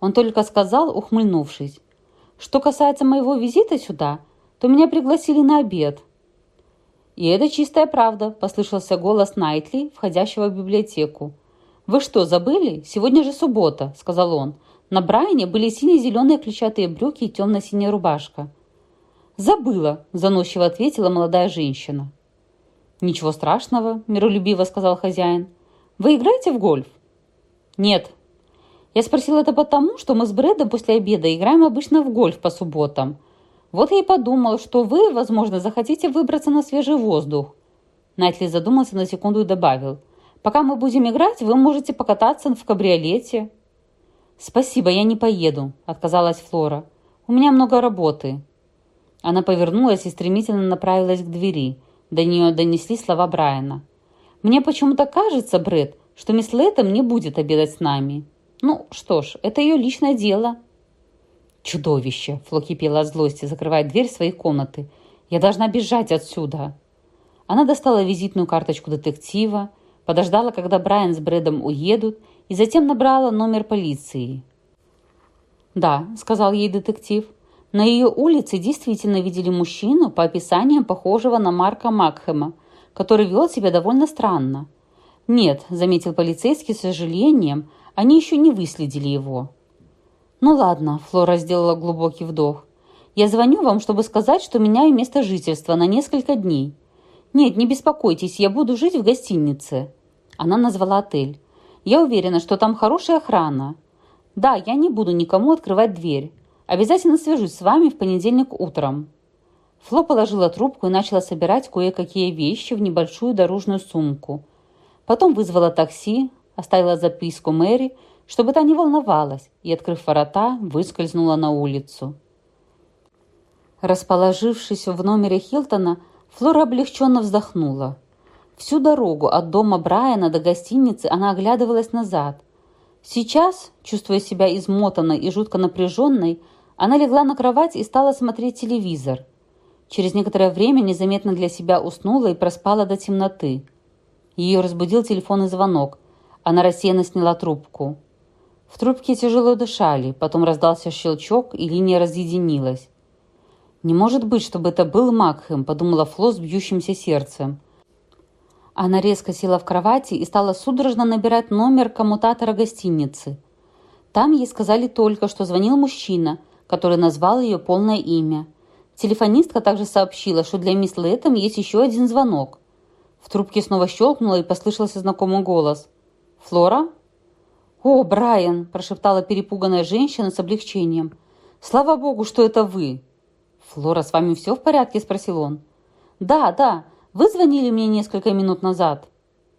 Он только сказал, ухмыльнувшись. «Что касается моего визита сюда, то меня пригласили на обед. «И это чистая правда», – послышался голос Найтли, входящего в библиотеку. «Вы что, забыли? Сегодня же суббота», – сказал он. На Брайане были сине-зеленые клетчатые брюки и темно-синяя рубашка. «Забыла», – заносчиво ответила молодая женщина. «Ничего страшного», – миролюбиво сказал хозяин. «Вы играете в гольф?» «Нет». Я спросил это потому, что мы с Брэдом после обеда играем обычно в гольф по субботам – вот я и подумал, что вы, возможно, захотите выбраться на свежий воздух. Найтли задумался на секунду и добавил. Пока мы будем играть, вы можете покататься в кабриолете. Спасибо, я не поеду, отказалась Флора. У меня много работы. Она повернулась и стремительно направилась к двери. До нее донесли слова Брайана. «Мне почему-то кажется, Брэд, что мисс Лэттем не будет обедать с нами. Ну, что ж, это ее личное дело». «Чудовище!» – Фло кипела от злости, закрывая дверь своей комнаты. «Я должна бежать отсюда!» Она достала визитную карточку детектива, подождала, когда Брайан с Брэдом уедут, и затем набрала номер полиции. «Да», – сказал ей детектив, – «на ее улице действительно видели мужчину, по описаниям похожего на Марка Макхэма, который вел себя довольно странно». «Нет», – заметил полицейский с сожалением, – «они еще не выследили его». «Ну ладно», – Флора сделала глубокий вдох. «Я звоню вам, чтобы сказать, что меняю место жительства на несколько дней. «Нет, не беспокойтесь, я буду жить в гостинице». Она назвала отель. «Я уверена, что там хорошая охрана. Да, я не буду никому открывать дверь. Обязательно свяжусь с вами в понедельник утром». Фло положила трубку и начала собирать кое-какие вещи в небольшую дорожную сумку. Потом вызвала такси, оставила записку Мэри, чтобы та не волновалась, и, открыв ворота, выскользнула на улицу. Расположившись в номере Хилтона, Флора облегченно вздохнула. Всю дорогу от дома Брайана до гостиницы она оглядывалась назад. Сейчас, чувствуя себя измотанной и жутко напряженной, она легла на кровать и стала смотреть телевизор. Через некоторое время незаметно для себя уснула и проспала до темноты. Ее разбудил телефонный звонок. Она рассеянно сняла трубку. В трубке тяжело дышали, потом раздался щелчок, и линия разъединилась. «Не может быть, чтобы это был Макхэм», — подумала Фло с бьющимся сердцем. Она резко села в кровати и стала судорожно набирать номер коммутатора гостиницы. Там ей сказали только, что звонил мужчина, который назвал ее полное имя. Телефонистка также сообщила, что для мисс Лэттем есть еще один звонок. В трубке снова щелкнуло и послышался знакомый голос. «Флора?» «О, Брайан!» – прошептала перепуганная женщина с облегчением. «Слава богу, что это вы!» «Флора, с вами все в порядке?» – спросил он. «Да, да. Вы звонили мне несколько минут назад?»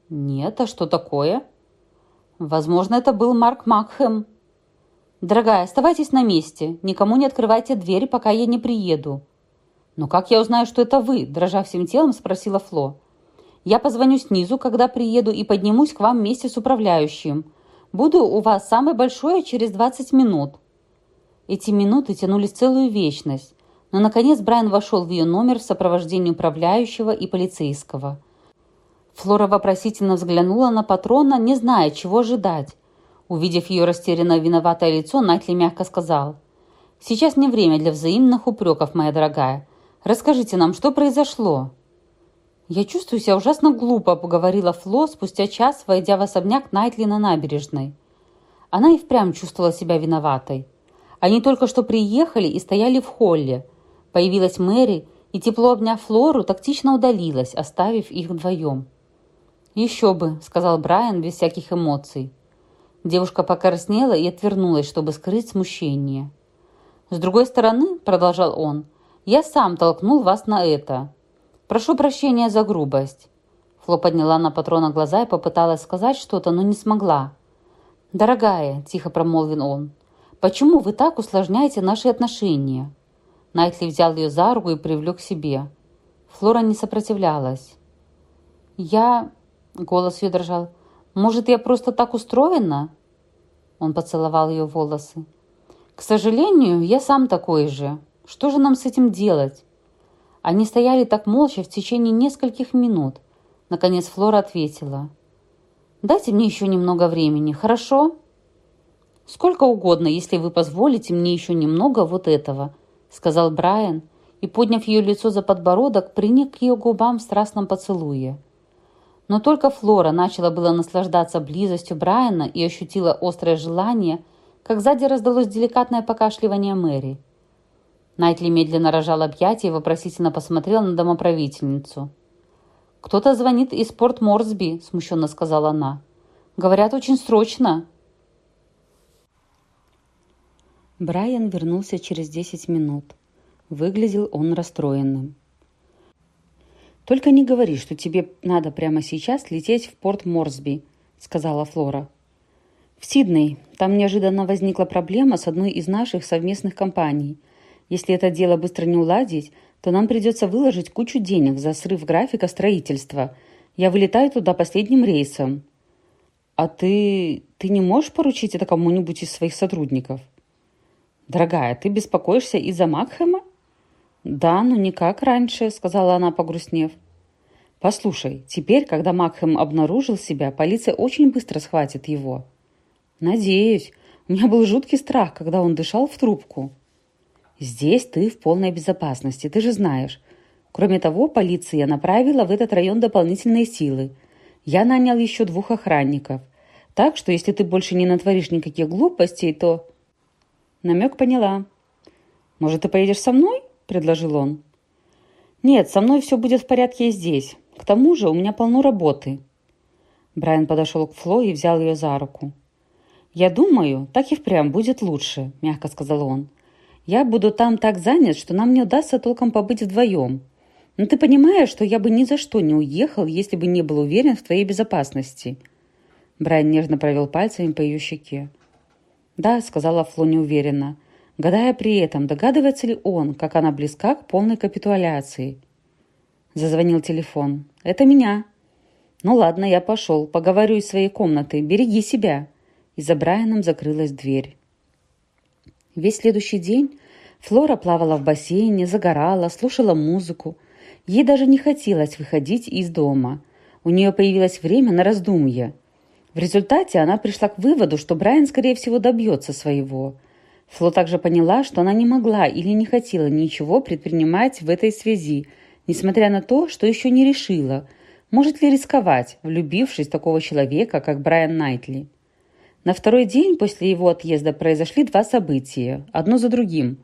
«Нет, а что такое?» «Возможно, это был Марк Макхэм». «Дорогая, оставайтесь на месте. Никому не открывайте двери, пока я не приеду». «Но как я узнаю, что это вы?» – дрожа всем телом, спросила Фло. «Я позвоню снизу, когда приеду, и поднимусь к вам вместе с управляющим. Буду у вас самой большой через 20 минут». Эти минуты тянулись целую вечность, но, наконец, Брайан вошел в ее номер в сопровождении управляющего и полицейского. Флора вопросительно взглянула на патрона, не зная, чего ожидать. Увидев ее растерянно виноватое лицо, Натли мягко сказал. «Сейчас не время для взаимных упреков, моя дорогая. Расскажите нам, что произошло?» «Я чувствую себя ужасно глупо», — поговорила Фло спустя час, войдя в особняк Найтли на набережной. Она и впрямь чувствовала себя виноватой. Они только что приехали и стояли в холле. Появилась Мэри и, тепло обняв Флору, тактично удалилась, оставив их вдвоем. «Еще бы», — сказал Брайан без всяких эмоций. Девушка покраснела и отвернулась, чтобы скрыть смущение. «С другой стороны», — продолжал он, — «я сам толкнул вас на это. Прошу прощения за грубость». Фло подняла на патрона глаза и попыталась сказать что-то, но не смогла. «Дорогая», — тихо промолвил он, — «почему вы так усложняете наши отношения?» Найтли взял ее за руку и привлек к себе. Флора не сопротивлялась. «Я...» — голос ее дрожал. «Может, я просто так устроена?» Он поцеловал ее волосы. «К сожалению, я сам такой же. Что же нам с этим делать?» Они стояли так молча в течение нескольких минут. Наконец Флора ответила. «Дайте мне еще немного времени, хорошо?» «Сколько угодно, если вы позволите мне еще немного вот этого», сказал Брайан и, подняв ее лицо за подбородок, приник к ее губам в страстном поцелуе. Но только Флора начала было наслаждаться близостью Брайана и ощутила острое желание, как сзади раздалось деликатное покашливание Мэри. Найтли медленно рожал объятия и вопросительно посмотрел на домоправительницу. «Кто-то звонит из порт Морсби», — смущенно сказала она. «Говорят, очень срочно». Брайан вернулся через десять минут. Выглядел он расстроенным. «Только не говори, что тебе надо прямо сейчас лететь в порт Морсби», — сказала Флора. «В Сидней. Там неожиданно возникла проблема с одной из наших совместных компаний. Если это дело быстро не уладить, то нам придется выложить кучу денег за срыв графика строительства. Я вылетаю туда последним рейсом». «А ты... ты не можешь поручить это кому-нибудь из своих сотрудников?» «Дорогая, ты беспокоишься из-за Макхэма?» «Да, но не как раньше», — сказала она, погрустнев. «Послушай, теперь, когда Макхэм обнаружил себя, полиция очень быстро схватит его». «Надеюсь. У меня был жуткий страх, когда он дышал в трубку». «Здесь ты в полной безопасности, ты же знаешь. Кроме того, полиция направила в этот район дополнительные силы. Я нанял еще двух охранников. Так что, если ты больше не натворишь никаких глупостей, то...» Намек поняла. «Может, ты поедешь со мной?» – предложил он. «Нет, со мной все будет в порядке и здесь. К тому же у меня полно работы». Брайан подошел к Фло и взял ее за руку. «Я думаю, так и впрямь будет лучше», – мягко сказал он. «Я буду там так занят, что нам не удастся толком побыть вдвоем. Но ты понимаешь, что я бы ни за что не уехал, если бы не был уверен в твоей безопасности». Брайан нежно провел пальцами по ее щеке. «Да», — сказала Фло неуверенно, гадая при этом, догадывается ли он, как она близка к полной капитуляции. Зазвонил телефон. «Это меня». «Ну ладно, я пошел. Поговорю из своей комнаты. Береги себя». И за Брайаном закрылась дверь. Весь следующий день Флора плавала в бассейне, загорала, слушала музыку. Ей даже не хотелось выходить из дома. У нее появилось время на раздумье. В результате она пришла к выводу, что Брайан, скорее всего, добьется своего. Фло также поняла, что она не могла или не хотела ничего предпринимать в этой связи, несмотря на то, что еще не решила, может ли рисковать, влюбившись в такого человека, как Брайан Найтли. На второй день после его отъезда произошли два события, одно за другим.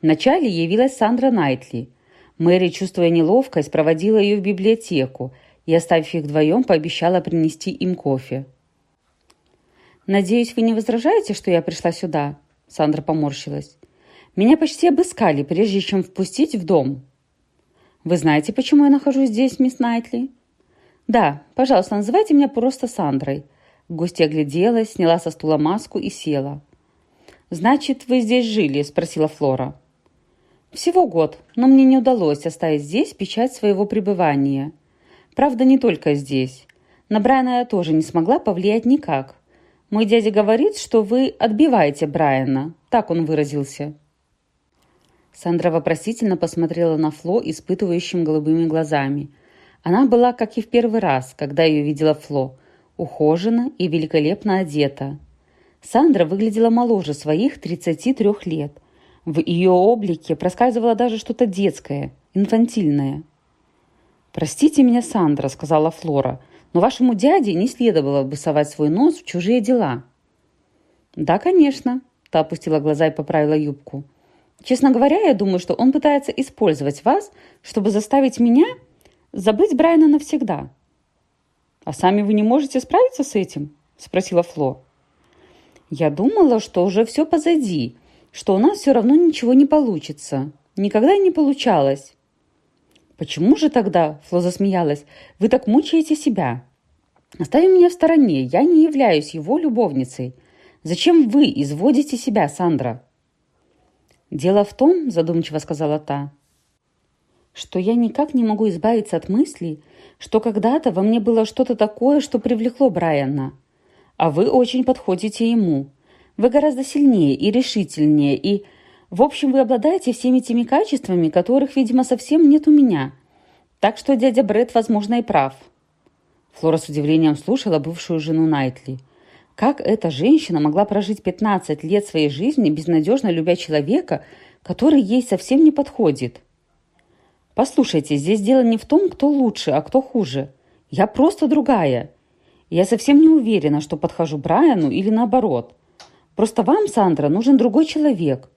Вначале явилась Сандра Найтли. Мэри, чувствуя неловкость, проводила ее в библиотеку и, оставив их вдвоем, пообещала принести им кофе. «Надеюсь, вы не возражаете, что я пришла сюда?» Сандра поморщилась. «Меня почти обыскали, прежде чем впустить в дом». «Вы знаете, почему я нахожусь здесь, мисс Найтли?» «Да, пожалуйста, называйте меня просто Сандрой». Гостья огляделась, сняла со стула маску и села. «Значит, вы здесь жили?» – спросила Флора. «Всего год, но мне не удалось оставить здесь печать своего пребывания. Правда, не только здесь. На Брайана я тоже не смогла повлиять никак. Мой дядя говорит, что вы отбиваете Брайана. Так он выразился». Сандра вопросительно посмотрела на Фло испытывающим голубыми глазами. Она была, как и в первый раз, когда ее видела Фло, ухожена и великолепно одета. Сандра выглядела моложе своих 33 лет. В ее облике проскальзывало даже что-то детское, инфантильное. «Простите меня, Сандра», — сказала Флора, — но вашему дяде не следовало бы совать свой нос в чужие дела». «Да, конечно», – та опустила глаза и поправила юбку. «Честно говоря, я думаю, что он пытается использовать вас, чтобы заставить меня забыть Брайана навсегда». «А сами вы не можете справиться с этим?» – спросила Фло. «Я думала, что уже все позади, что у нас все равно ничего не получится. Никогда не получалось. «Почему же тогда?» – Фло засмеялась. «Вы так мучаете себя. Оставим меня в стороне. Я не являюсь его любовницей. Зачем вы изводите себя, Сандра?» «Дело в том», – задумчиво сказала та, «что я никак не могу избавиться от мысли, что когда-то во мне было что-то такое, что привлекло Брайана. А вы очень подходите ему. Вы гораздо сильнее и решительнее, и в общем, вы обладаете всеми теми качествами, которых, видимо, совсем нет у меня. Так что дядя Брэд, возможно, и прав». Флора с удивлением слушала бывшую жену Найтли. Как эта женщина могла прожить 15 лет своей жизни, безнадежно любя человека, который ей совсем не подходит? «Послушайте, здесь дело не в том, кто лучше, а кто хуже. Я просто другая. Я совсем не уверена, что подхожу Брайану или наоборот. Просто вам, Сандра, нужен другой человек.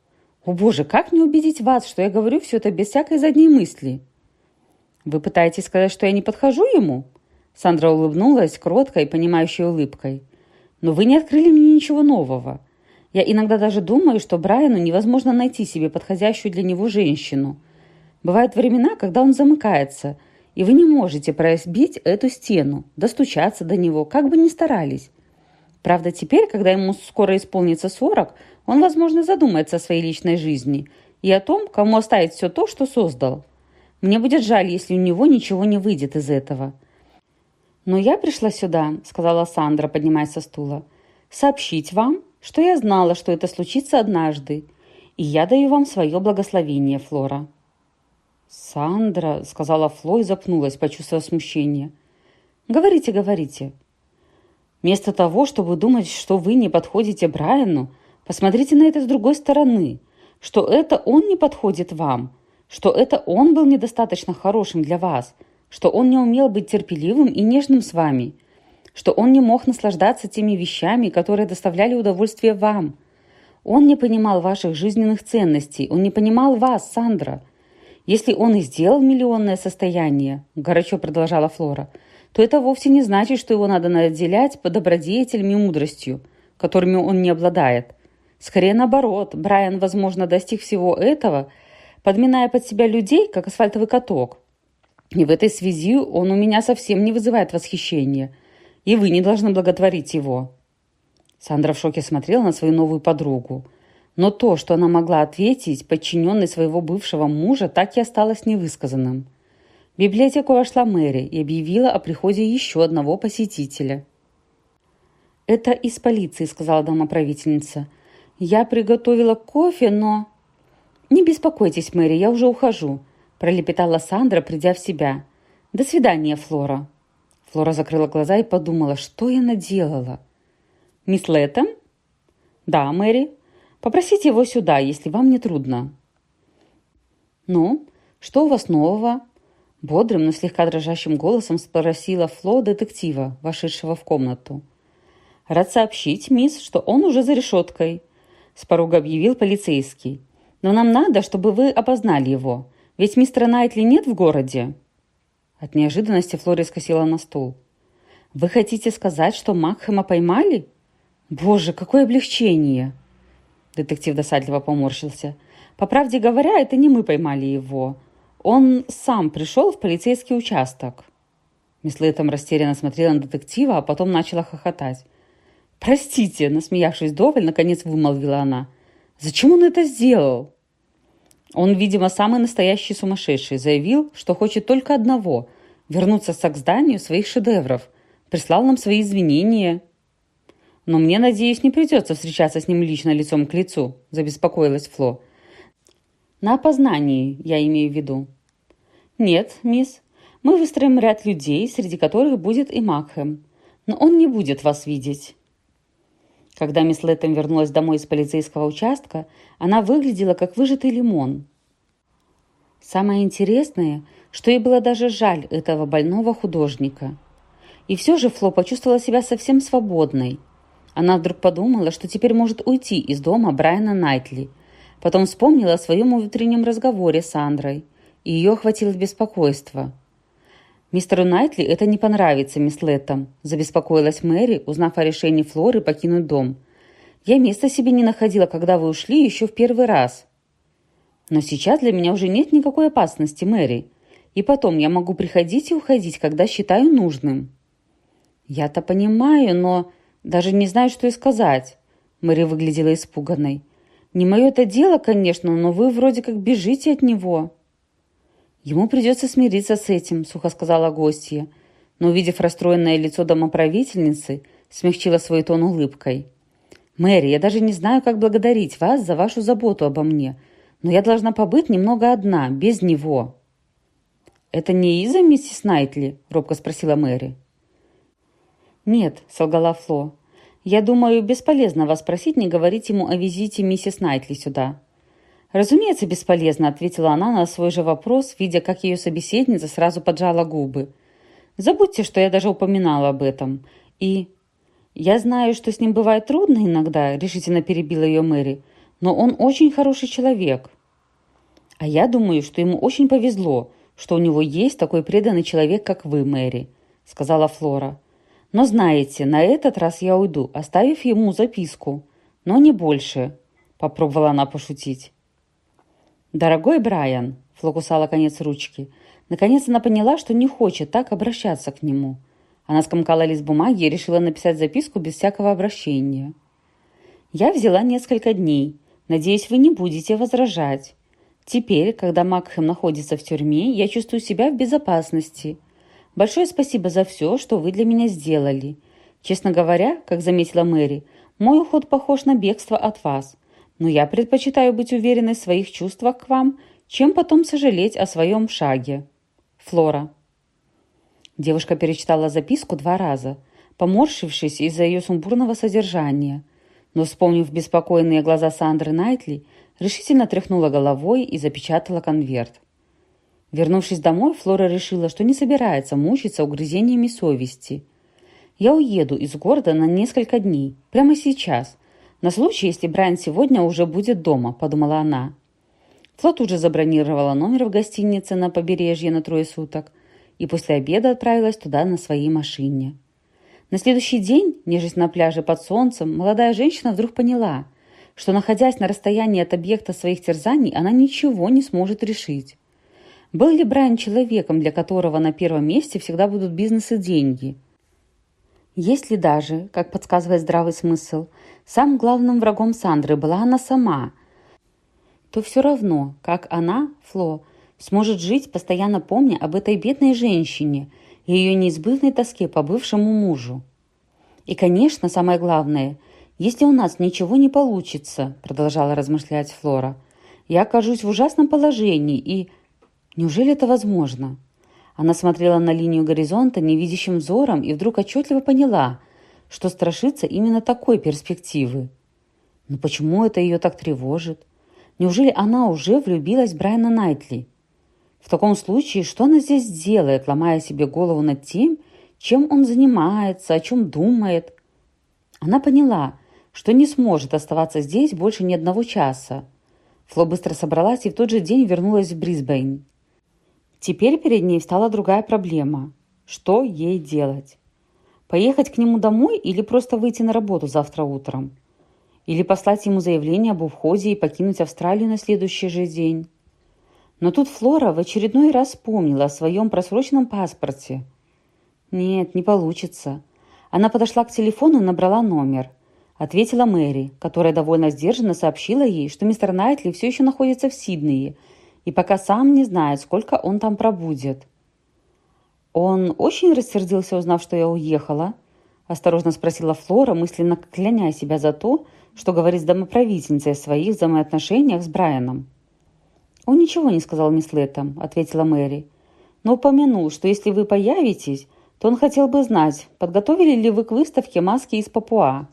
О боже, как не убедить вас, что я говорю все это без всякой задней мысли? Вы пытаетесь сказать, что я не подхожу ему? Сандра улыбнулась кроткой, понимающей улыбкой. Но вы не открыли мне ничего нового. Я иногда даже думаю, что Брайану невозможно найти себе подходящую для него женщину. Бывают времена, когда он замыкается, и вы не можете пробить эту стену, достучаться до него, как бы ни старались. Правда, теперь, когда ему скоро исполнится 40, он, возможно, задумается о своей личной жизни и о том, кому оставить все то, что создал. Мне будет жаль, если у него ничего не выйдет из этого. «Но я пришла сюда», — сказала Сандра, поднимаясь со стула, «сообщить вам, что я знала, что это случится однажды, и я даю вам свое благословение, Флора». «Сандра», — сказала Фло и запнулась, почувствовав смущение. «Говорите, говорите». Вместо того, чтобы думать, что вы не подходите Брайану, посмотрите на это с другой стороны, что это он не подходит вам, что это он был недостаточно хорошим для вас, что он не умел быть терпеливым и нежным с вами, что он не мог наслаждаться теми вещами, которые доставляли удовольствие вам. Он не понимал ваших жизненных ценностей, он не понимал вас, Сандра. Если он и сделал миллионное состояние, горячо продолжала Флора, то это вовсе не значит, что его надо наделять по добродетелями и мудростью, которыми он не обладает. Скорее наоборот, Брайан, возможно, достиг всего этого, подминая под себя людей, как асфальтовый каток. И в этой связи он у меня совсем не вызывает восхищения. И вы не должны благотворить его. Сандра в шоке смотрела на свою новую подругу. Но то, что она могла ответить подчиненной своего бывшего мужа, так и осталось невысказанным. В библиотеку вошла Мэри и объявила о приходе еще одного посетителя. «Это из полиции», — сказала домоправительница. «Я приготовила кофе, но...» «Не беспокойтесь, Мэри, я уже ухожу», — пролепетала Сандра, придя в себя. «До свидания, Флора». Флора закрыла глаза и подумала, что я наделала. «Мисс Лэттем?» «Да, Мэри. Попросите его сюда, если вам не трудно». «Ну, что у вас нового?» Бодрым, но слегка дрожащим голосом спросила Фло детектива, вошедшего в комнату. «Рад сообщить, мисс, что он уже за решеткой», – с порога объявил полицейский. «Но нам надо, чтобы вы опознали его, ведь мистера Найтли нет в городе». От неожиданности Флори скосила на стул. «Вы хотите сказать, что Макхэма поймали?» «Боже, какое облегчение!» Детектив досадливо поморщился. «По правде говоря, это не мы поймали его. Он сам пришел в полицейский участок». Мисс Лэттем растерянно смотрела на детектива, а потом начала хохотать. «Простите», — насмеявшись доволь, наконец вымолвила она. «Зачем он это сделал?» Он, видимо, самый настоящий сумасшедший, заявил, что хочет только одного — вернуться к зданию своих шедевров. Прислал нам свои извинения. «Но мне, надеюсь, не придется встречаться с ним лично лицом к лицу», – забеспокоилась Фло. «На опознании, я имею в виду». «Нет, мисс, мы выстроим ряд людей, среди которых будет и Макхэм. Но он не будет вас видеть». Когда мисс Лэттем вернулась домой из полицейского участка, она выглядела как выжатый лимон. Самое интересное, что ей было даже жаль этого больного художника. И все же Фло почувствовала себя совсем свободной – она вдруг подумала, что теперь может уйти из дома Брайана Найтли. Потом вспомнила о своем утреннем разговоре с Андрой, и ее охватило беспокойство. «Мистеру Найтли это не понравится, мисс Леттом», – забеспокоилась Мэри, узнав о решении Флоры покинуть дом. «Я места себе не находила, когда вы ушли еще в первый раз». «Но сейчас для меня уже нет никакой опасности, Мэри. И потом я могу приходить и уходить, когда считаю нужным». «Я-то понимаю, но...» Даже не знаю, что и сказать». Мэри выглядела испуганной. «Не мое это дело, конечно, но вы вроде как бежите от него». «Ему придется смириться с этим», — сухо сказала гостья. Но, увидев расстроенное лицо домоправительницы, смягчила свой тон улыбкой. «Мэри, я даже не знаю, как благодарить вас за вашу заботу обо мне, но я должна побыть немного одна, без него». «Это не из-за миссис Найтли?» — робко спросила Мэри. «Нет», — солгала Фло. «Я думаю, бесполезно вас просить не говорить ему о визите миссис Найтли сюда». «Разумеется, бесполезно», — ответила она на свой же вопрос, видя, как ее собеседница сразу поджала губы. «Забудьте, что я даже упоминала об этом. И...» «Я знаю, что с ним бывает трудно иногда», — решительно перебила ее Мэри. «Но он очень хороший человек». «А я думаю, что ему очень повезло, что у него есть такой преданный человек, как вы, Мэри», — сказала Флора. Но знаете, на этот раз я уйду, оставив ему записку. Но не больше», — попробовала она пошутить. «Дорогой Брайан», — Фло кусала конец ручки, наконец она поняла, что не хочет так обращаться к нему. Она скомкала лист бумаги и решила написать записку без всякого обращения. «Я взяла несколько дней. Надеюсь, вы не будете возражать. Теперь, когда Макхэм находится в тюрьме, я чувствую себя в безопасности. Большое спасибо за все, что вы для меня сделали. Честно говоря, как заметила Мэри, мой уход похож на бегство от вас. Но я предпочитаю быть уверенной в своих чувствах к вам, чем потом сожалеть о своем шаге. Флора. Девушка перечитала записку два раза, поморщившись из-за ее сумбурного содержания. Но, вспомнив беспокойные глаза Сандры Найтли, решительно тряхнула головой и запечатала конверт. Вернувшись домой, Флора решила, что не собирается мучиться угрызениями совести. «Я уеду из города на несколько дней, прямо сейчас, на случай, если Брайан сегодня уже будет дома», – подумала она. Фло тут же забронировала номер в гостинице на побережье на трое суток и после обеда отправилась туда на своей машине. На следующий день, нежесть на пляже под солнцем, молодая женщина вдруг поняла, что, находясь на расстоянии от объекта своих терзаний, она ничего не сможет решить. Был ли Брайан человеком, для которого на первом месте всегда будут бизнес и деньги? Если даже, как подсказывает здравый смысл, самым главным врагом Сандры была она сама, то все равно, как она, Фло, сможет жить, постоянно помня об этой бедной женщине и ее неизбывной тоске по бывшему мужу. И, конечно, самое главное, если у нас ничего не получится, продолжала размышлять Флора, я окажусь в ужасном положении и Неужели это возможно? Она смотрела на линию горизонта невидящим взором и вдруг отчетливо поняла, что страшится именно такой перспективы. Но почему это ее так тревожит? Неужели она уже влюбилась в Брайана Найтли? В таком случае, что она здесь делает, ломая себе голову над тем, чем он занимается, о чем думает? Она поняла, что не сможет оставаться здесь больше ни одного часа. Фло быстро собралась и в тот же день вернулась в Брисбейн. Теперь перед ней стала другая проблема. Что ей делать? Поехать к нему домой или просто выйти на работу завтра утром? Или послать ему заявление об уходе и покинуть Австралию на следующий же день? Но тут Флора в очередной раз вспомнила о своем просроченном паспорте. Нет, не получится. Она подошла к телефону и набрала номер. Ответила Мэри, которая довольно сдержанно сообщила ей, что мистер Найтли все еще находится в Сиднее – и пока сам не знает, сколько он там пробудет. «Он очень рассердился, узнав, что я уехала?» – осторожно спросила Флора, мысленно кляня себя за то, что говорит с домоправительницей о своих взаимоотношениях с Брайаном. «Он ничего не сказал мисс Леттом», – ответила Мэри. «Но упомянул, что если вы появитесь, то он хотел бы знать, подготовили ли вы к выставке маски из Папуа.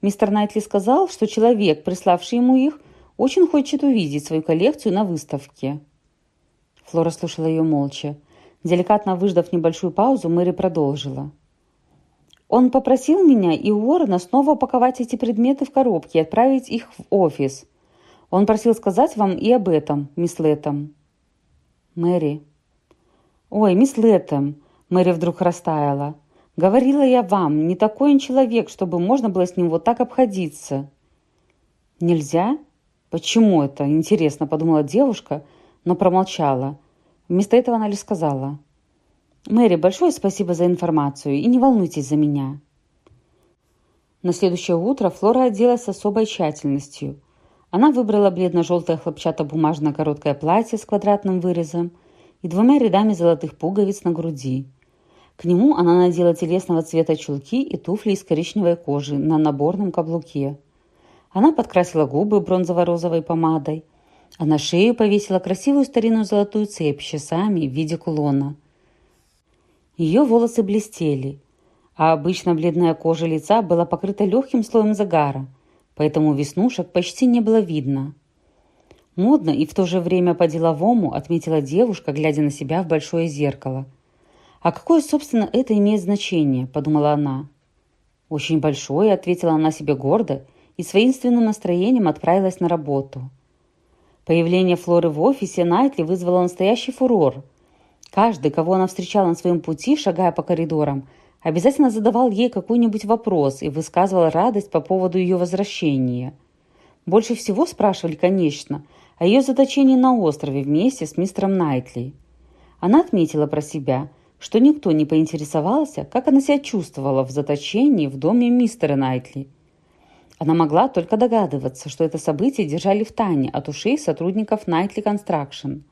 Мистер Найтли сказал, что человек, приславший ему их, – очень хочет увидеть свою коллекцию на выставке». Флора слушала ее молча. Деликатно выждав небольшую паузу, Мэри продолжила. «Он попросил меня и Уоррена снова упаковать эти предметы в коробки и отправить их в офис. Он просил сказать вам и об этом, мисс Лэттем». «Мэри». «Ой, мисс Лэттем», — Мэри вдруг растаяла. «Говорила я вам, не такой он человек, чтобы можно было с ним вот так обходиться». «Нельзя?» «Почему это? Интересно», – подумала девушка, но промолчала. Вместо этого она лишь сказала. «Мэри, большое спасибо за информацию и не волнуйтесь за меня». На следующее утро Флора оделась с особой тщательностью. Она выбрала бледно-желтое хлопчатобумажное короткое платье с квадратным вырезом и двумя рядами золотых пуговиц на груди. К нему она надела телесного цвета чулки и туфли из коричневой кожи на наборном каблуке – она подкрасила губы бронзово-розовой помадой, а на шею повесила красивую старинную золотую цепь с часами в виде кулона. Ее волосы блестели, а обычно бледная кожа лица была покрыта легким слоем загара, поэтому веснушек почти не было видно. Модно и в то же время по-деловому отметила девушка, глядя на себя в большое зеркало. «А какое, собственно, это имеет значение?» – подумала она. «Очень большое», – ответила она себе гордо и с воинственным настроением отправилась на работу. Появление Флоры в офисе Найтли вызвало настоящий фурор. Каждый, кого она встречала на своем пути, шагая по коридорам, обязательно задавал ей какой-нибудь вопрос и высказывал радость по поводу ее возвращения. Больше всего спрашивали, конечно, о ее заточении на острове вместе с мистером Найтли. Она отметила про себя, что никто не поинтересовался, как она себя чувствовала в заточении в доме мистера Найтли – она могла только догадываться, что это событие держали в тайне от ушей сотрудников Nightly Construction.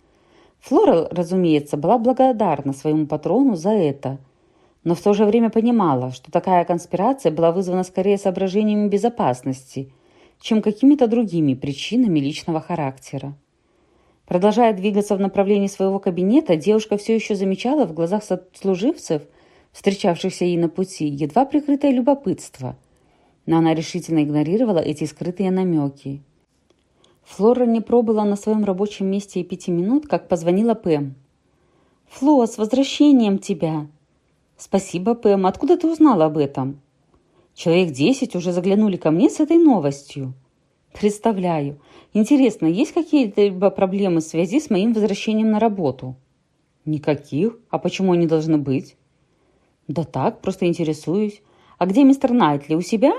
Флора, разумеется, была благодарна своему патрону за это, но в то же время понимала, что такая конспирация была вызвана скорее соображениями безопасности, чем какими-то другими причинами личного характера. Продолжая двигаться в направлении своего кабинета, девушка все еще замечала в глазах сослуживцев, встречавшихся ей на пути, едва прикрытое любопытство – но она решительно игнорировала эти скрытые намеки. Флора не пробыла на своем рабочем месте и пяти минут, как позвонила Пэм. «Фло, с возвращением тебя!» «Спасибо, Пэм. Откуда ты узнала об этом?» «Человек десять уже заглянули ко мне с этой новостью». Представляю. Интересно, есть какие-либо проблемы в связи с моим возвращением на работу? Никаких. А почему они должны быть? Да так, просто интересуюсь. А где мистер Найтли? У себя?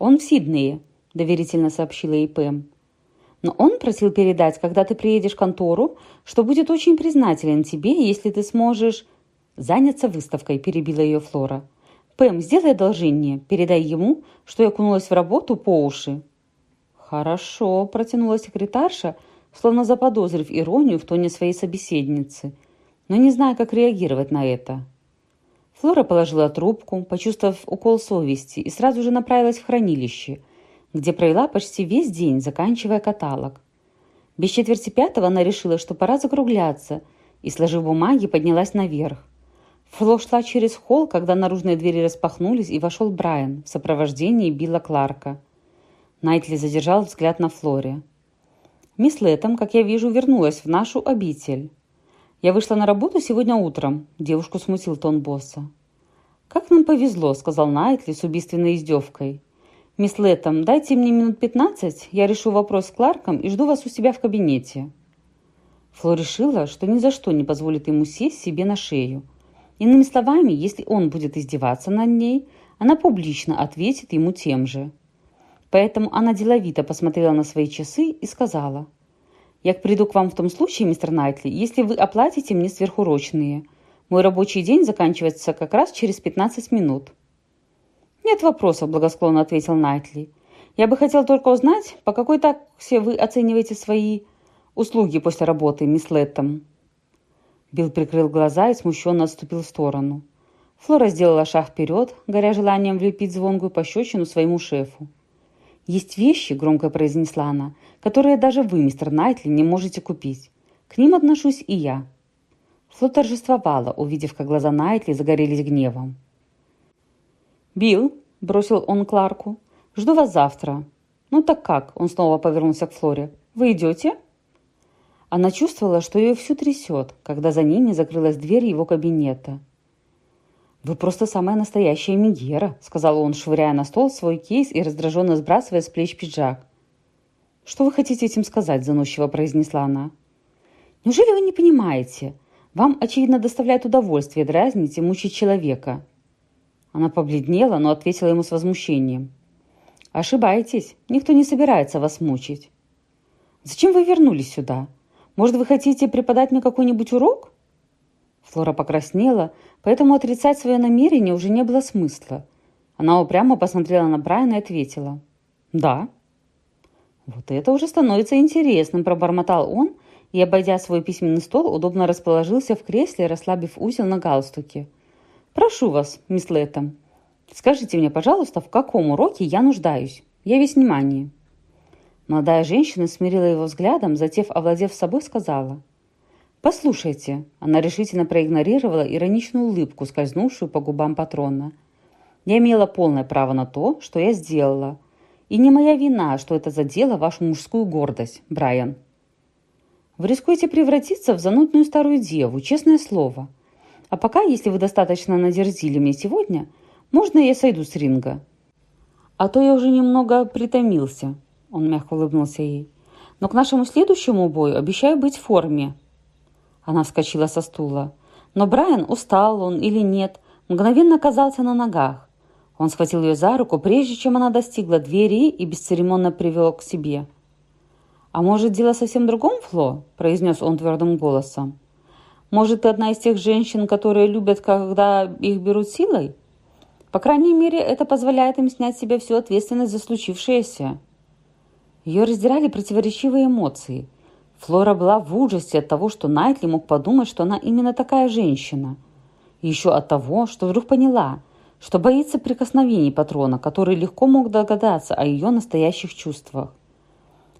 Он в Сиднее, доверительно сообщила ей Пэм. Но он просил передать, когда ты приедешь в контору, что будет очень признателен тебе, если ты сможешь заняться выставкой, перебила ее Флора. Пэм, сделай одолжение, передай ему, что я окунулась в работу по уши. Хорошо, протянула секретарша, словно заподозрив иронию в тоне своей собеседницы, но не зная, как реагировать на это. Флора положила трубку, почувствовав укол совести, и сразу же направилась в хранилище, где провела почти весь день, заканчивая каталог. Без четверти пятого она решила, что пора закругляться, и, сложив бумаги, поднялась наверх. Фло шла через холл, когда наружные двери распахнулись, и вошел Брайан в сопровождении Билла Кларка. Найтли задержал взгляд на Флоре. «Мисс Лэттем, как я вижу, вернулась в нашу обитель. Я вышла на работу сегодня утром», – девушку смутил тон босса. «Как нам повезло», – сказал Найтли с убийственной издевкой. «Мисс Лэттем, дайте мне минут пятнадцать, я решу вопрос с Кларком и жду вас у себя в кабинете». Фло решила, что ни за что не позволит ему сесть себе на шею – Иными словами, если он будет издеваться над ней, она публично ответит ему тем же. Поэтому она деловито посмотрела на свои часы и сказала, «Я приду к вам в том случае, мистер Найтли, если вы оплатите мне сверхурочные. Мой рабочий день заканчивается как раз через 15 минут». «Нет вопросов», – благосклонно ответил Найтли. «Я бы хотел только узнать, по какой таксе вы оцениваете свои услуги после работы, мисс Леттом?» Билл прикрыл глаза и смущенно отступил в сторону. Флора сделала шаг вперед, горя желанием влепить звонкую пощечину своему шефу. «Есть вещи», — громко произнесла она, «которые даже вы, мистер Найтли, не можете купить. К ним отношусь и я». Фло торжествовала, увидев, как глаза Найтли загорелись гневом. «Билл», — бросил он Кларку, — «жду вас завтра». «Ну так как?» — он снова повернулся к Флоре. «Вы идете?» Она чувствовала, что ее всю трясет, когда за ними закрылась дверь его кабинета. «Вы просто самая настоящая Мегера», — сказал он, швыряя на стол свой кейс и раздраженно сбрасывая с плеч пиджак. «Что вы хотите этим сказать?» – заносчиво произнесла она. «Неужели вы не понимаете? Вам, очевидно, доставляет удовольствие дразнить и мучить человека». Она побледнела, но ответила ему с возмущением. «Ошибаетесь. Никто не собирается вас мучить». «Зачем вы вернулись сюда? Может, вы хотите преподать мне какой-нибудь урок?» Флора покраснела, поэтому отрицать свое намерение уже не было смысла. Она упрямо посмотрела на Брайана и ответила. «Да». «Вот это уже становится интересным», – пробормотал он и, обойдя свой письменный стол, удобно расположился в кресле, расслабив узел на галстуке. «Прошу вас, мисс Лэттем, скажите мне, пожалуйста, в каком уроке я нуждаюсь? Я весь внимание». Молодая женщина смирила его взглядом, затем, овладев собой, сказала. «Послушайте», — она решительно проигнорировала ироничную улыбку, скользнувшую по губам патрона. «Я имела полное право на то, что я сделала. И не моя вина, что это задело вашу мужскую гордость, Брайан. Вы рискуете превратиться в занудную старую деву, честное слово. А пока, если вы достаточно надерзили мне сегодня, можно я сойду с ринга? А то я уже немного притомился». Он мягко улыбнулся ей. «Но к нашему следующему бою обещаю быть в форме». Она вскочила со стула. Но Брайан, устал он или нет, мгновенно оказался на ногах. Он схватил ее за руку, прежде чем она достигла двери и бесцеремонно привел к себе. «А может, дело совсем в другом, Фло?» – произнес он твердым голосом. «Может, ты одна из тех женщин, которые любят, когда их берут силой? По крайней мере, это позволяет им снять с себя всю ответственность за случившееся». Ее раздирали противоречивые эмоции. Флора была в ужасе от того, что Найтли мог подумать, что она именно такая женщина. Еще от того, что вдруг поняла, что боится прикосновений патрона, который легко мог догадаться о ее настоящих чувствах.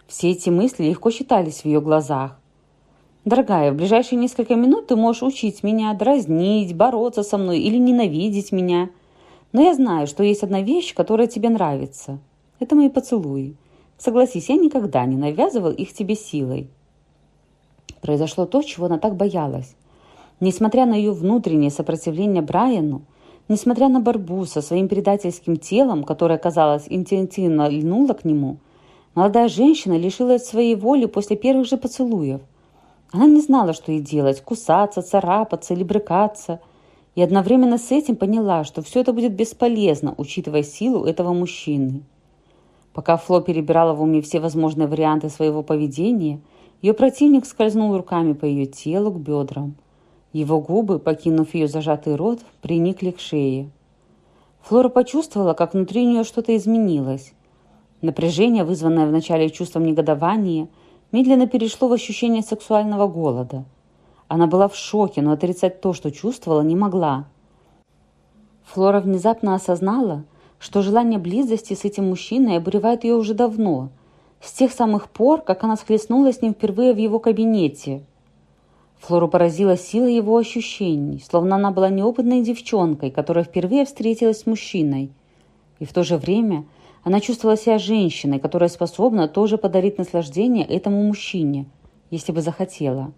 Все эти мысли легко читались в ее глазах. «Дорогая, в ближайшие несколько минут ты можешь учить меня, дразнить, бороться со мной или ненавидеть меня. Но я знаю, что есть одна вещь, которая тебе нравится. Это мои поцелуи. Согласись, я никогда не навязывал их тебе силой. Произошло то, чего она так боялась. Несмотря на ее внутреннее сопротивление Брайану, Несмотря на борьбу со своим предательским телом, которое, казалось, интуитивно льнуло к нему, молодая женщина лишилась своей воли после первых же поцелуев. Она не знала, что ей делать – кусаться, царапаться или брыкаться. И одновременно с этим поняла, что все это будет бесполезно, учитывая силу этого мужчины. Пока Фло перебирала в уме все возможные варианты своего поведения, ее противник скользнул руками по ее телу к бедрам – его губы, покинув ее зажатый рот, приникли к шее. Флора почувствовала, как внутри нее что-то изменилось. Напряжение, вызванное вначале чувством негодования, медленно перешло в ощущение сексуального голода. Она была в шоке, но отрицать то, что чувствовала, не могла. Флора внезапно осознала, что желание близости с этим мужчиной обуревает ее уже давно, с тех самых пор, как она схлестнулась с ним впервые в его кабинете – Флору поразила сила его ощущений, словно она была неопытной девчонкой, которая впервые встретилась с мужчиной. И в то же время она чувствовала себя женщиной, которая способна тоже подарить наслаждение этому мужчине, если бы захотела.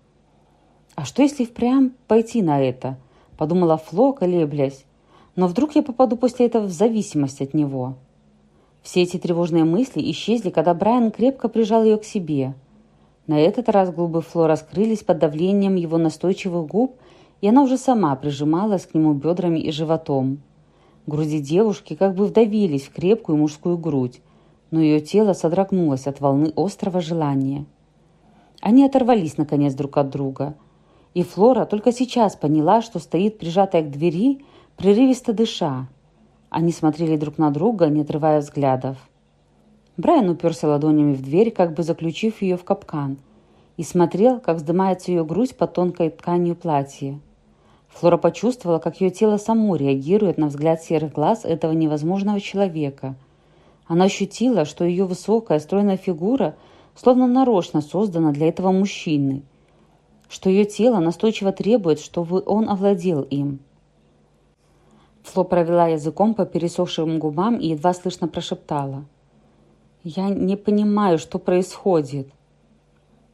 «А что, если впрямь пойти на это?» – подумала Фло, колеблясь. «Но вдруг я попаду после этого в зависимость от него?» Все эти тревожные мысли исчезли, когда Брайан крепко прижал ее к себе – на этот раз губы Фло раскрылись под давлением его настойчивых губ, и она уже сама прижималась к нему бедрами и животом. Груди девушки как бы вдавились в крепкую мужскую грудь, но ее тело содрогнулось от волны острого желания. Они оторвались, наконец, друг от друга. И Флора только сейчас поняла, что стоит прижатая к двери, прерывисто дыша. Они смотрели друг на друга, не отрывая взглядов. Брайан уперся ладонями в дверь, как бы заключив ее в капкан, и смотрел, как вздымается ее грудь под тонкой тканью платья. Флора почувствовала, как ее тело само реагирует на взгляд серых глаз этого невозможного человека. Она ощутила, что ее высокая, стройная фигура словно нарочно создана для этого мужчины, что ее тело настойчиво требует, чтобы он овладел им. Фло провела языком по пересохшим губам и едва слышно прошептала – «Я не понимаю, что происходит».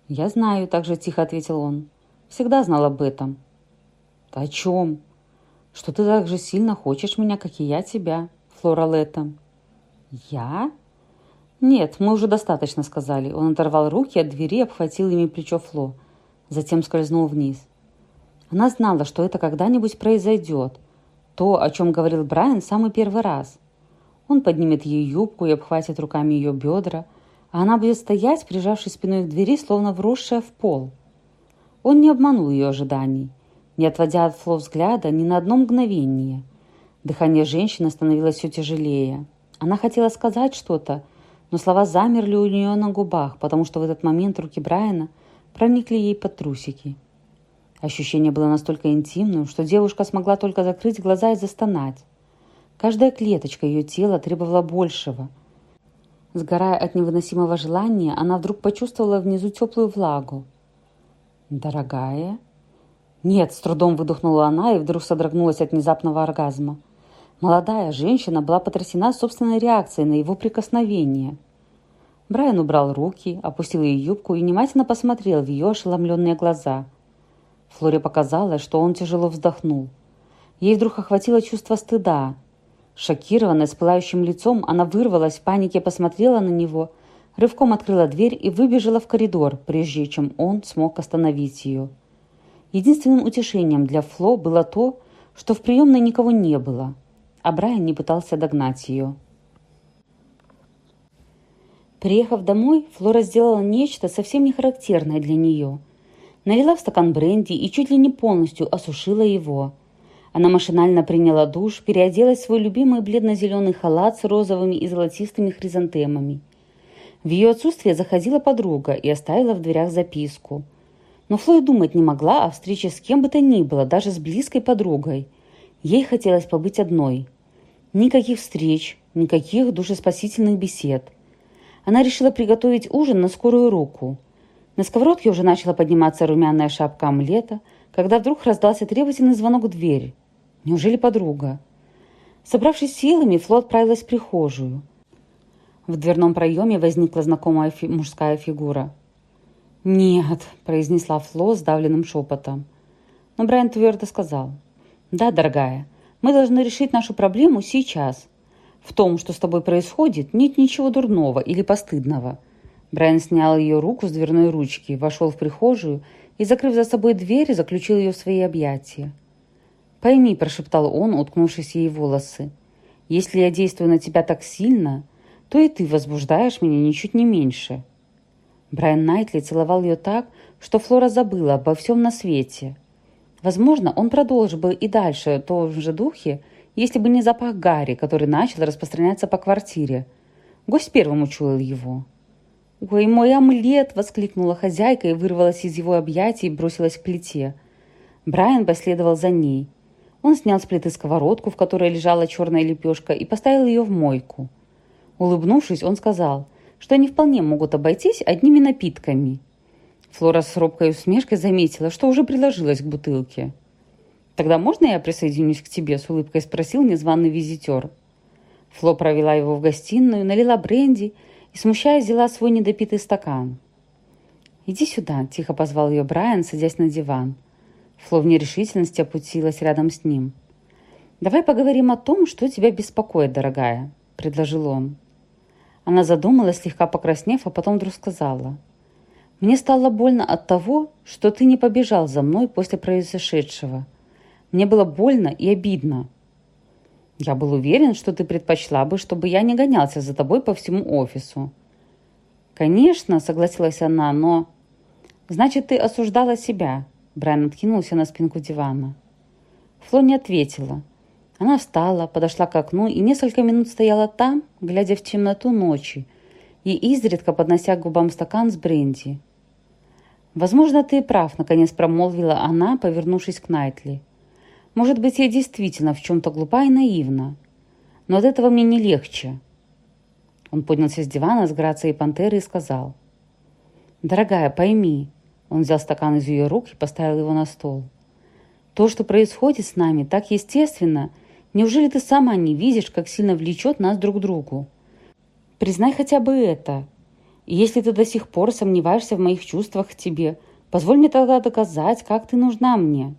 «Я знаю», — так же тихо ответил он. «Всегда знал об этом». «Ты о чем?» «Что ты так же сильно хочешь меня, как и я тебя, Флора Летта». «Я?» «Нет, мы уже достаточно сказали». Он оторвал руки от двери и обхватил ими плечо Фло. Затем скользнул вниз. Она знала, что это когда-нибудь произойдет. То, о чем говорил Брайан самый первый раз – он поднимет ее юбку и обхватит руками ее бедра, а она будет стоять, прижавшись спиной к двери, словно вросшая в пол. Он не обманул ее ожиданий, не отводя от Фло взгляда ни на одно мгновение. Дыхание женщины становилось все тяжелее. Она хотела сказать что-то, но слова замерли у нее на губах, потому что в этот момент руки Брайана проникли ей под трусики. Ощущение было настолько интимным, что девушка смогла только закрыть глаза и застонать. Каждая клеточка ее тела требовала большего. Сгорая от невыносимого желания, она вдруг почувствовала внизу теплую влагу. «Дорогая?» «Нет», — с трудом выдохнула она и вдруг содрогнулась от внезапного оргазма. Молодая женщина была потрясена собственной реакцией на его прикосновение. Брайан убрал руки, опустил ее юбку и внимательно посмотрел в ее ошеломленные глаза. Флоре показалось, что он тяжело вздохнул. Ей вдруг охватило чувство стыда — Шокированная, с пылающим лицом, она вырвалась, в панике посмотрела на него, рывком открыла дверь и выбежала в коридор, прежде чем он смог остановить ее. Единственным утешением для Фло было то, что в приемной никого не было, а Брайан не пытался догнать ее. Приехав домой, Флора сделала нечто совсем не характерное для нее. Налила в стакан бренди и чуть ли не полностью осушила его – она машинально приняла душ, переоделась в свой любимый бледно-зеленый халат с розовыми и золотистыми хризантемами. В ее отсутствие заходила подруга и оставила в дверях записку. Но Флой думать не могла о встрече с кем бы то ни было, даже с близкой подругой. Ей хотелось побыть одной. Никаких встреч, никаких душеспасительных бесед. Она решила приготовить ужин на скорую руку. На сковородке уже начала подниматься румяная шапка омлета – когда вдруг раздался требовательный звонок в дверь. Неужели подруга? Собравшись силами, Фло отправилась в прихожую. В дверном проеме возникла знакомая фи мужская фигура. «Нет», – произнесла Фло сдавленным шепотом. Но Брайан твердо сказал. «Да, дорогая, Мы должны решить нашу проблему сейчас. В том, что с тобой происходит, нет ничего дурного или постыдного». Брайан снял ее руку с дверной ручки, вошел в прихожую и, закрыв за собой дверь, заключил ее в свои объятия. «Пойми», – прошептал он, уткнувшись ей в волосы, – «если я действую на тебя так сильно, то и ты возбуждаешь меня ничуть не меньше». Брайан Найтли целовал ее так, что Флора забыла обо всем на свете. Возможно, он продолжил бы и дальше в том же духе, если бы не запах Гарри, который начал распространяться по квартире. Гость первым учуял его. «Ой, мой омлет!» – воскликнула хозяйка и вырвалась из его объятий и бросилась к плите. Брайан последовал за ней. Он снял с плиты сковородку, в которой лежала черная лепешка, и поставил ее в мойку. Улыбнувшись, он сказал, что они вполне могут обойтись одними напитками. Флора с робкой усмешкой заметила, что уже приложилась к бутылке. «Тогда можно я присоединюсь к тебе?» – с улыбкой спросил незваный визитер. Фло провела его в гостиную, налила бренди – и, смущаясь, взяла свой недопитый стакан. «Иди сюда», – тихо позвал ее Брайан, садясь на диван. Фло в нерешительности опустилась рядом с ним. «Давай поговорим о том, что тебя беспокоит, дорогая», – предложил он. Она задумалась, слегка покраснев, а потом вдруг сказала. «Мне стало больно от того, что ты не побежал за мной после произошедшего. Мне было больно и обидно. Я был уверен, что ты предпочла бы, чтобы я не гонялся за тобой по всему офису. Конечно, согласилась она, но... Значит, ты осуждала себя. Брайан откинулся на спинку дивана. Фло не ответила. Она встала, подошла к окну и несколько минут стояла там, глядя в темноту ночи, и изредка поднося к губам стакан с бренди. «Возможно, ты прав», — наконец промолвила она, повернувшись к Найтли. Может быть, я действительно в чем-то глупа и наивна. Но от этого мне не легче. Он поднялся с дивана с грацией пантеры и сказал. «Дорогая, пойми». Он взял стакан из ее рук и поставил его на стол. «То, что происходит с нами, так естественно. Неужели ты сама не видишь, как сильно влечет нас друг к другу? Признай хотя бы это. Если ты до сих пор сомневаешься в моих чувствах к тебе, позволь мне тогда доказать, как ты нужна мне».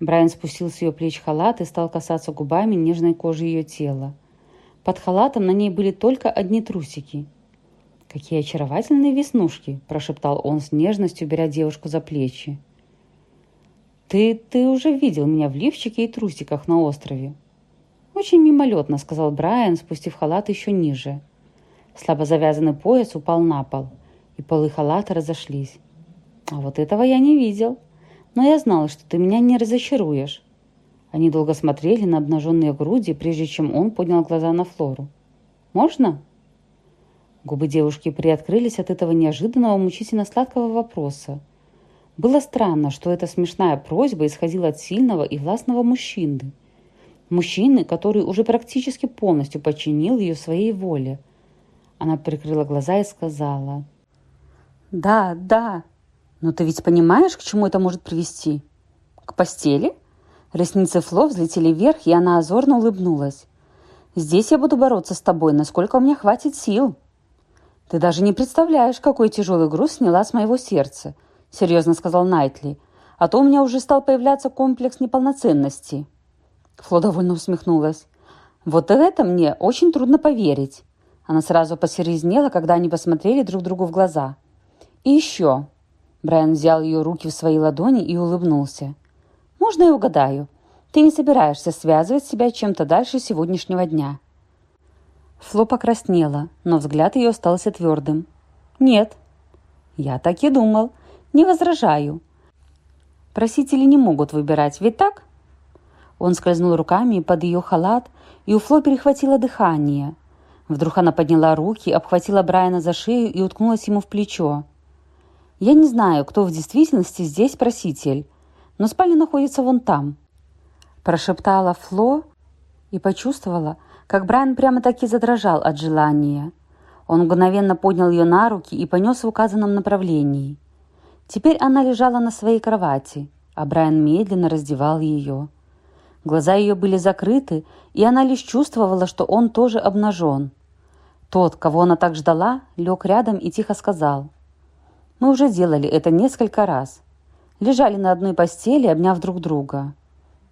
Брайан спустил с ее плеч халат и стал касаться губами нежной кожи ее тела. Под халатом на ней были только одни трусики. «Какие очаровательные веснушки!» – прошептал он с нежностью, беря девушку за плечи. «Ты, ты уже видел меня в лифчике и трусиках на острове». «Очень мимолетно», – сказал Брайан, спустив халат еще ниже. Слабо завязанный пояс упал на пол, и полы халата разошлись. «А вот этого я не видел», но я знала, что ты меня не разочаруешь». Они долго смотрели на обнаженные груди, прежде чем он поднял глаза на Флору. «Можно?» Губы девушки приоткрылись от этого неожиданного мучительно сладкого вопроса. Было странно, что эта смешная просьба исходила от сильного и властного мужчины. Мужчины, который уже практически полностью подчинил ее своей воле. Она прикрыла глаза и сказала. «Да, да, но ты ведь понимаешь, к чему это может привести? К постели? Ресницы Фло взлетели вверх, и она озорно улыбнулась. Здесь я буду бороться с тобой, насколько у меня хватит сил. Ты даже не представляешь, какой тяжелый груз сняла с моего сердца, серьезно сказал Найтли. А то у меня уже стал появляться комплекс неполноценности. Фло довольно усмехнулась. Вот это мне очень трудно поверить. Она сразу посерьезнела, когда они посмотрели друг другу в глаза. И еще, Брайан взял ее руки в свои ладони и улыбнулся. «Можно я угадаю? Ты не собираешься связывать себя чем-то дальше сегодняшнего дня?» Фло покраснела, но взгляд ее остался твердым. «Нет». «Я так и думал. Не возражаю. Просители не могут выбирать, ведь так?» Он скользнул руками под ее халат, и у Фло перехватило дыхание. Вдруг она подняла руки, обхватила Брайана за шею и уткнулась ему в плечо. Я не знаю, кто в действительности здесь проситель, но спальня находится вон там», – прошептала Фло и почувствовала, как Брайан прямо-таки задрожал от желания. Он мгновенно поднял ее на руки и понес в указанном направлении. Теперь она лежала на своей кровати, а Брайан медленно раздевал ее. Глаза ее были закрыты, и она лишь чувствовала, что он тоже обнажен. Тот, кого она так ждала, лег рядом и тихо сказал – мы уже делали это несколько раз. Лежали на одной постели, обняв друг друга.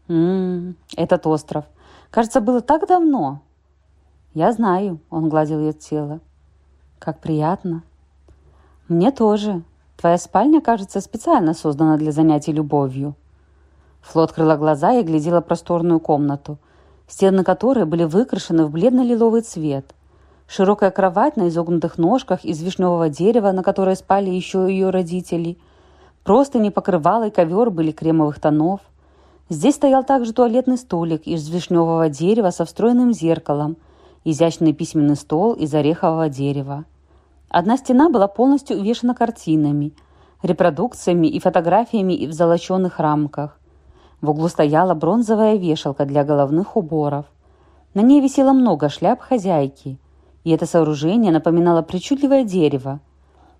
«М-м, этот остров. Кажется, было так давно». «Я знаю», — он гладил ее тело. «Как приятно». «Мне тоже. Твоя спальня, кажется, специально создана для занятий любовью». Фло открыла глаза и глядела просторную комнату, стены которой были выкрашены в бледно-лиловый цвет. Широкая кровать на изогнутых ножках из вишневого дерева, на которой спали еще ее родители. Просто не покрывало и ковер были кремовых тонов. Здесь стоял также туалетный столик из вишневого дерева со встроенным зеркалом, изящный письменный стол из орехового дерева. Одна стена была полностью увешана картинами, репродукциями и фотографиями в золоченных рамках. В углу стояла бронзовая вешалка для головных уборов. На ней висело много шляп хозяйки, и это сооружение напоминало причудливое дерево.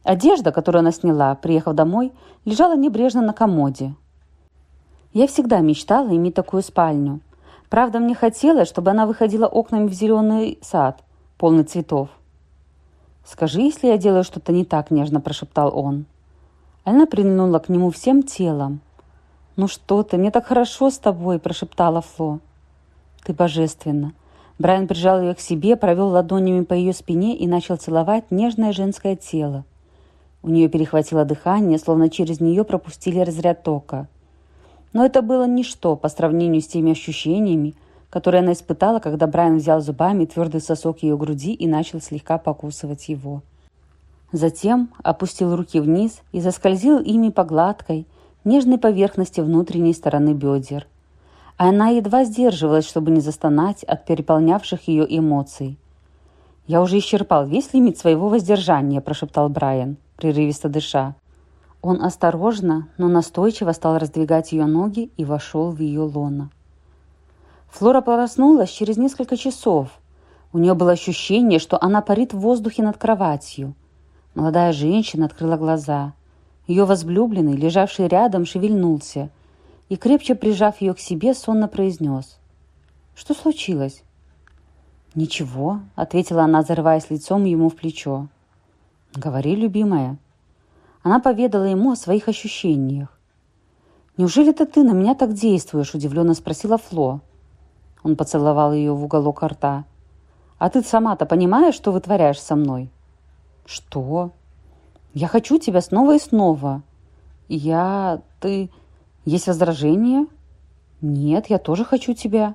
Одежда, которую она сняла, приехав домой, лежала небрежно на комоде. Я всегда мечтала иметь такую спальню. Правда, мне хотелось, чтобы она выходила окнами в зеленый сад, полный цветов. «Скажи, если я делаю что-то не так», — нежно прошептал он. Она прильнула к нему всем телом. «Ну что ты, мне так хорошо с тобой», — прошептала Фло. «Ты божественна». Брайан прижал ее к себе, провел ладонями по ее спине и начал целовать нежное женское тело. У нее перехватило дыхание, словно через нее пропустили разряд тока. Но это было ничто по сравнению с теми ощущениями, которые она испытала, когда Брайан взял зубами твердый сосок ее груди и начал слегка покусывать его. Затем опустил руки вниз и заскользил ими по гладкой, нежной поверхности внутренней стороны бедер. Она едва сдерживалась, чтобы не застонать от переполнявших ее эмоций. «Я уже исчерпал весь лимит своего воздержания», – прошептал Брайан, прерывисто дыша. Он осторожно, но настойчиво стал раздвигать ее ноги и вошел в ее лоно. Флора проснулась через несколько часов. У нее было ощущение, что она парит в воздухе над кроватью. Молодая женщина открыла глаза. Ее возлюбленный, лежавший рядом, шевельнулся и, крепче прижав ее к себе, сонно произнес. «Что случилось?» «Ничего», — ответила она, зарываясь лицом ему в плечо. «Говори, любимая». Она поведала ему о своих ощущениях. «Неужели это ты на меня так действуешь?» – удивленно спросила Фло. Он поцеловал ее в уголок рта. «А ты сама-то понимаешь, что вытворяешь со мной?» «Что?» «Я хочу тебя снова и снова». «Я... ты... есть возражение?» «Нет, я тоже хочу тебя».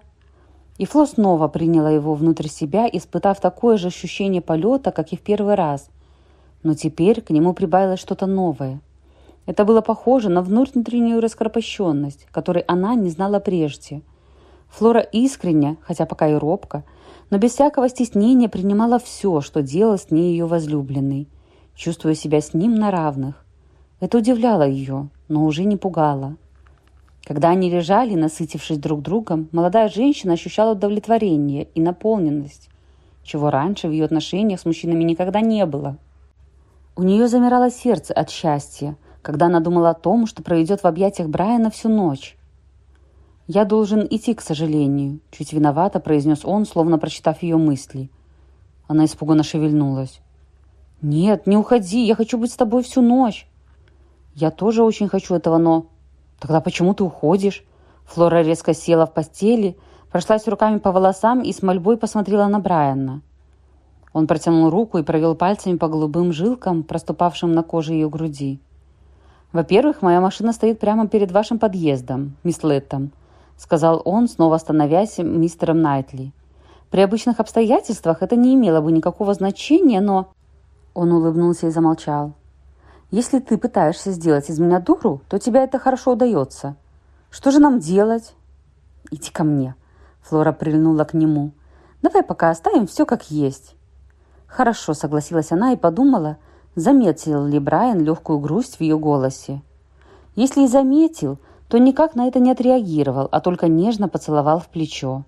И Фло снова приняла его внутрь себя, испытав такое же ощущение полета, как и в первый раз – но теперь к нему прибавилось что-то новое. Это было похоже на внутреннюю раскропощенность, которой она не знала прежде. Флора искренне, хотя пока и робко, но без всякого стеснения принимала все, что делал с ней ее возлюбленный, чувствуя себя с ним на равных. Это удивляло ее, но уже не пугало. Когда они лежали, насытившись друг другом, молодая женщина ощущала удовлетворение и наполненность, чего раньше в ее отношениях с мужчинами никогда не было – у нее замирало сердце от счастья, когда она думала о том, что проведет в объятиях Брайана всю ночь. «Я должен идти, к сожалению», — чуть виновато произнес он, словно прочитав ее мысли. Она испуганно шевельнулась. «Нет, не уходи, я хочу быть с тобой всю ночь». «Я тоже очень хочу этого, но...» «Тогда почему ты уходишь?» Флора резко села в постели, прошлась руками по волосам и с мольбой посмотрела на Брайана. Он протянул руку и провел пальцами по голубым жилкам, проступавшим на коже ее груди. «Во-первых, моя машина стоит прямо перед вашим подъездом, мисс Леттом», сказал он, снова становясь мистером Найтли. «При обычных обстоятельствах это не имело бы никакого значения, но...» Он улыбнулся и замолчал. «Если ты пытаешься сделать из меня дуру, то тебе это хорошо удается. Что же нам делать?» «Иди ко мне», — Флора прильнула к нему. «Давай пока оставим все как есть». «Хорошо», — согласилась она и подумала, заметил ли Брайан легкую грусть в ее голосе. Если и заметил, то никак на это не отреагировал, а только нежно поцеловал в плечо.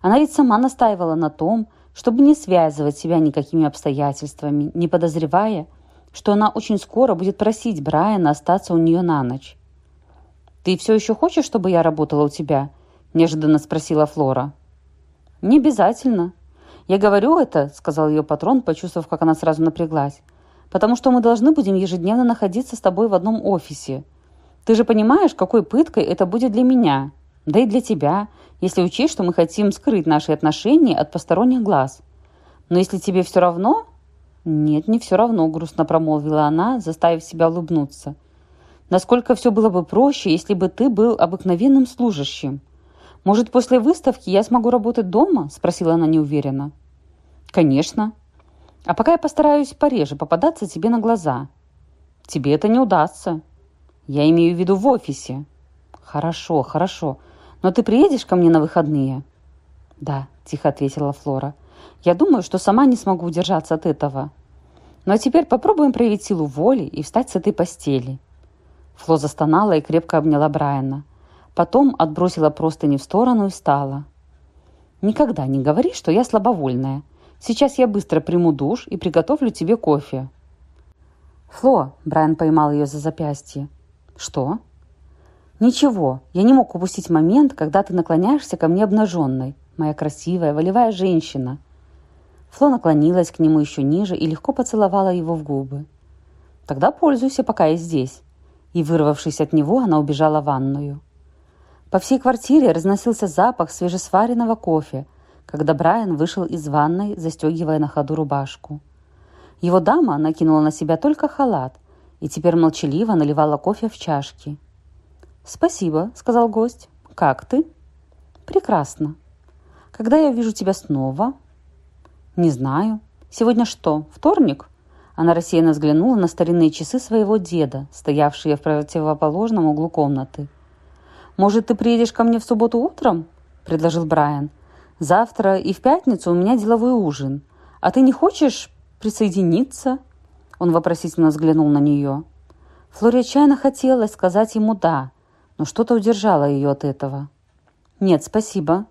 Она ведь сама настаивала на том, чтобы не связывать себя никакими обстоятельствами, не подозревая, что она очень скоро будет просить Брайана остаться у нее на ночь. «Ты все еще хочешь, чтобы я работала у тебя?» – неожиданно спросила Флора. «Не обязательно», «Я говорю это», — сказал ее патрон, почувствовав, как она сразу напряглась, «потому что мы должны будем ежедневно находиться с тобой в одном офисе. Ты же понимаешь, какой пыткой это будет для меня?» Да и для тебя, если учесть, что мы хотим скрыть наши отношения от посторонних глаз. Но если тебе все равно...» «Нет, не все равно», — грустно промолвила она, заставив себя улыбнуться. «Насколько все было бы проще, если бы ты был обыкновенным служащим. Может, после выставки я смогу работать дома?» — спросила она неуверенно. «Конечно. А пока я постараюсь пореже попадаться тебе на глаза. Тебе это не удастся. Я имею в виду в офисе». «Хорошо, хорошо. Но ты приедешь ко мне на выходные?» «Да», — тихо ответила Флора. «Я думаю, что сама не смогу удержаться от этого. Ну а теперь попробуем проявить силу воли и встать с этой постели». Фло застонала и крепко обняла Брайана. Потом отбросила простыни в сторону и встала. «Никогда не говори, что я слабовольная. Сейчас я быстро приму душ и приготовлю тебе кофе». «Фло», — Брайан поймал ее за запястье. «Что?» «Ничего, я не мог упустить момент, когда ты наклоняешься ко мне обнаженной, моя красивая, волевая женщина». Фло наклонилась к нему еще ниже и легко поцеловала его в губы. «Тогда пользуйся, пока я здесь». И, вырвавшись от него, она убежала в ванную. По всей квартире разносился запах свежесваренного кофе, когда Брайан вышел из ванной, застегивая на ходу рубашку. Его дама накинула на себя только халат и теперь молчаливо наливала кофе в чашки. «Спасибо», — сказал гость. «Как ты?» «Прекрасно. Когда я увижу тебя снова?» «Не знаю. Сегодня что, вторник?» Она рассеянно взглянула на старинные часы своего деда, стоявшие в противоположном углу комнаты. «Может, ты приедешь ко мне в субботу утром?» – предложил Брайан. «Завтра и в пятницу у меня деловой ужин. А ты не хочешь присоединиться?» Он вопросительно взглянул на нее. Флоре отчаянно хотелось сказать ему «да», но что-то удержало ее от этого. «Нет, спасибо.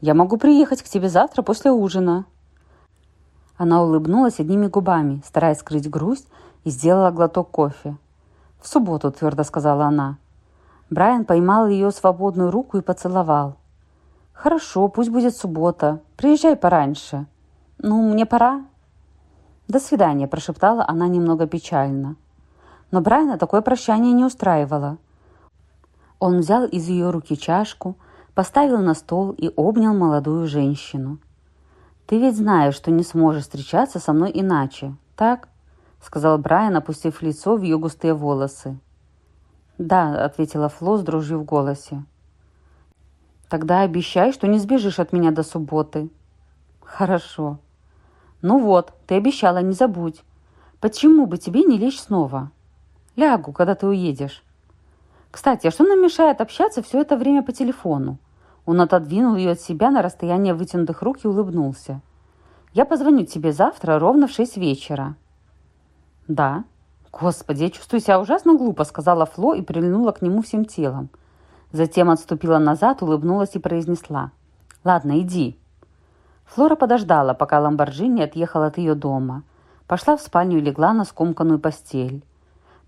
Я могу приехать к тебе завтра после ужина». Она улыбнулась одними губами, стараясь скрыть грусть, и сделала глоток кофе. «В субботу», — твердо сказала она. Брайан поймал ее свободную руку и поцеловал. «Хорошо, пусть будет суббота. Приезжай пораньше». «Ну, мне пора». «До свидания», – прошептала она немного печально. Но Брайана такое прощание не устраивало. Он взял из ее руки чашку, поставил на стол и обнял молодую женщину. «Ты ведь знаешь, что не сможешь встречаться со мной иначе, так?» – сказал Брайан, опустив лицо в ее густые волосы. «Да», – ответила Фло с дрожью в голосе. «Тогда обещай, что не сбежишь от меня до субботы». «Хорошо». «Ну вот, ты обещала, не забудь. Почему бы тебе не лечь снова?» «Лягу, когда ты уедешь». «Кстати, а что нам мешает общаться все это время по телефону?» Он отодвинул ее от себя на расстояние вытянутых рук и улыбнулся. «Я позвоню тебе завтра ровно в шесть вечера». «Да», «Господи, я чувствую себя ужасно глупо», — сказала Фло и прильнула к нему всем телом. Затем отступила назад, улыбнулась и произнесла. «Ладно, иди». Флора подождала, пока Ламборджини отъехал от ее дома. Пошла в спальню и легла на скомканную постель.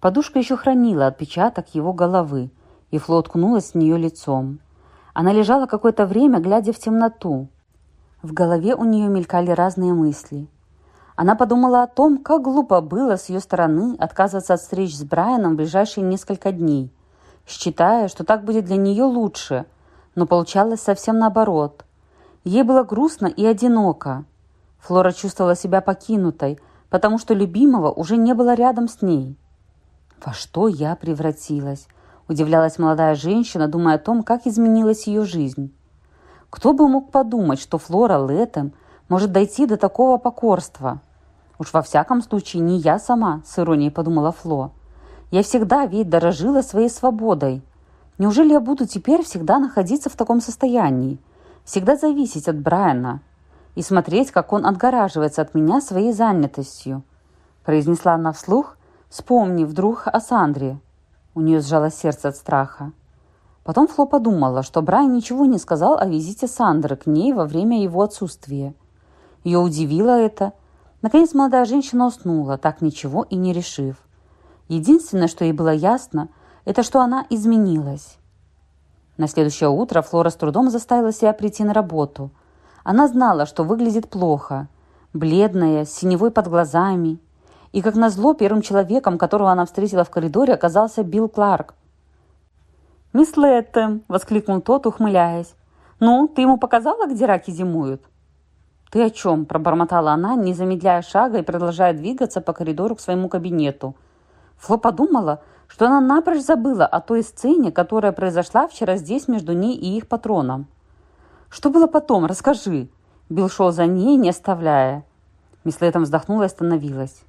Подушка еще хранила отпечаток его головы, и Фло ткнулась в нее лицом. Она лежала какое-то время, глядя в темноту. В голове у нее мелькали разные мысли. Она подумала о том, как глупо было с ее стороны отказываться от встреч с Брайаном в ближайшие несколько дней, считая, что так будет для нее лучше, но получалось совсем наоборот. Ей было грустно и одиноко. Флора чувствовала себя покинутой, потому что любимого уже не было рядом с ней. «Во что я превратилась?» – удивлялась молодая женщина, думая о том, как изменилась ее жизнь. Кто бы мог подумать, что Флора Летем может дойти до такого покорства – Уж во всяком случае не я сама, с иронией подумала Фло. Я всегда ведь дорожила своей свободой. Неужели я буду теперь всегда находиться в таком состоянии? Всегда зависеть от Брайана и смотреть, как он отгораживается от меня своей занятостью? Произнесла она вслух, вспомнив вдруг о Сандре. У нее сжалось сердце от страха. Потом Фло подумала, что Брайан ничего не сказал о визите Сандры к ней во время его отсутствия. Ее удивило это – Наконец молодая женщина уснула, так ничего и не решив. Единственное, что ей было ясно, это что она изменилась. На следующее утро Флора с трудом заставила себя прийти на работу. Она знала, что выглядит плохо, бледная, с синевой под глазами. И, как назло, первым человеком, которого она встретила в коридоре, оказался Билл Кларк. «Мисс Леттем!» – воскликнул тот, ухмыляясь. «Ну, ты ему показала, где раки зимуют?» «Ты о чем?» – пробормотала она, не замедляя шага и продолжая двигаться по коридору к своему кабинету. Фло подумала, что она напрочь забыла о той сцене, которая произошла вчера здесь между ней и их патроном. «Что было потом? Расскажи!» Билл шел за ней, не оставляя. Мисс Леттем вздохнула и остановилась.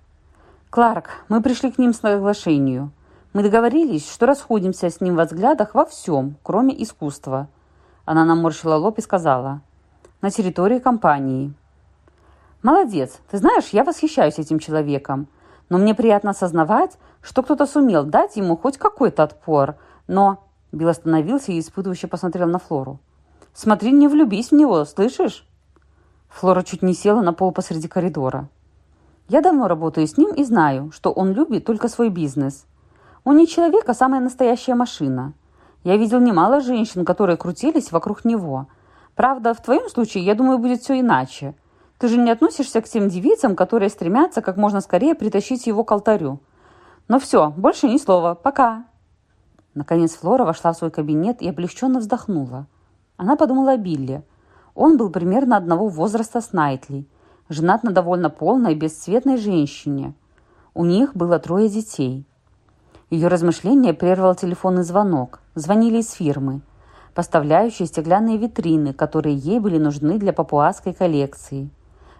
«Кларк, мы пришли к ним с соглашению. Мы договорились, что расходимся с ним в взглядах во всем, кроме искусства». Она наморщила лоб и сказала. «На территории компании». «Молодец. Ты знаешь, я восхищаюсь этим человеком. Но мне приятно осознавать, что кто-то сумел дать ему хоть какой-то отпор. Но...» Билл остановился и испытывающе посмотрел на Флору. «Смотри, не влюбись в него, слышишь?» Флора чуть не села на пол посреди коридора. «Я давно работаю с ним и знаю, что он любит только свой бизнес. Он не человек, а самая настоящая машина. Я видел немало женщин, которые крутились вокруг него. Правда, в твоем случае, я думаю, будет все иначе. Ты же не относишься к тем девицам, которые стремятся как можно скорее притащить его к алтарю. Но все, больше ни слова. Пока!» Наконец Флора вошла в свой кабинет и облегченно вздохнула. Она подумала о Билли. Он был примерно одного возраста с Найтли, женат на довольно полной, бесцветной женщине. У них было трое детей. Ее размышления прервал телефонный звонок. Звонили из фирмы, поставляющей стеклянные витрины, которые ей были нужны для папуасской коллекции.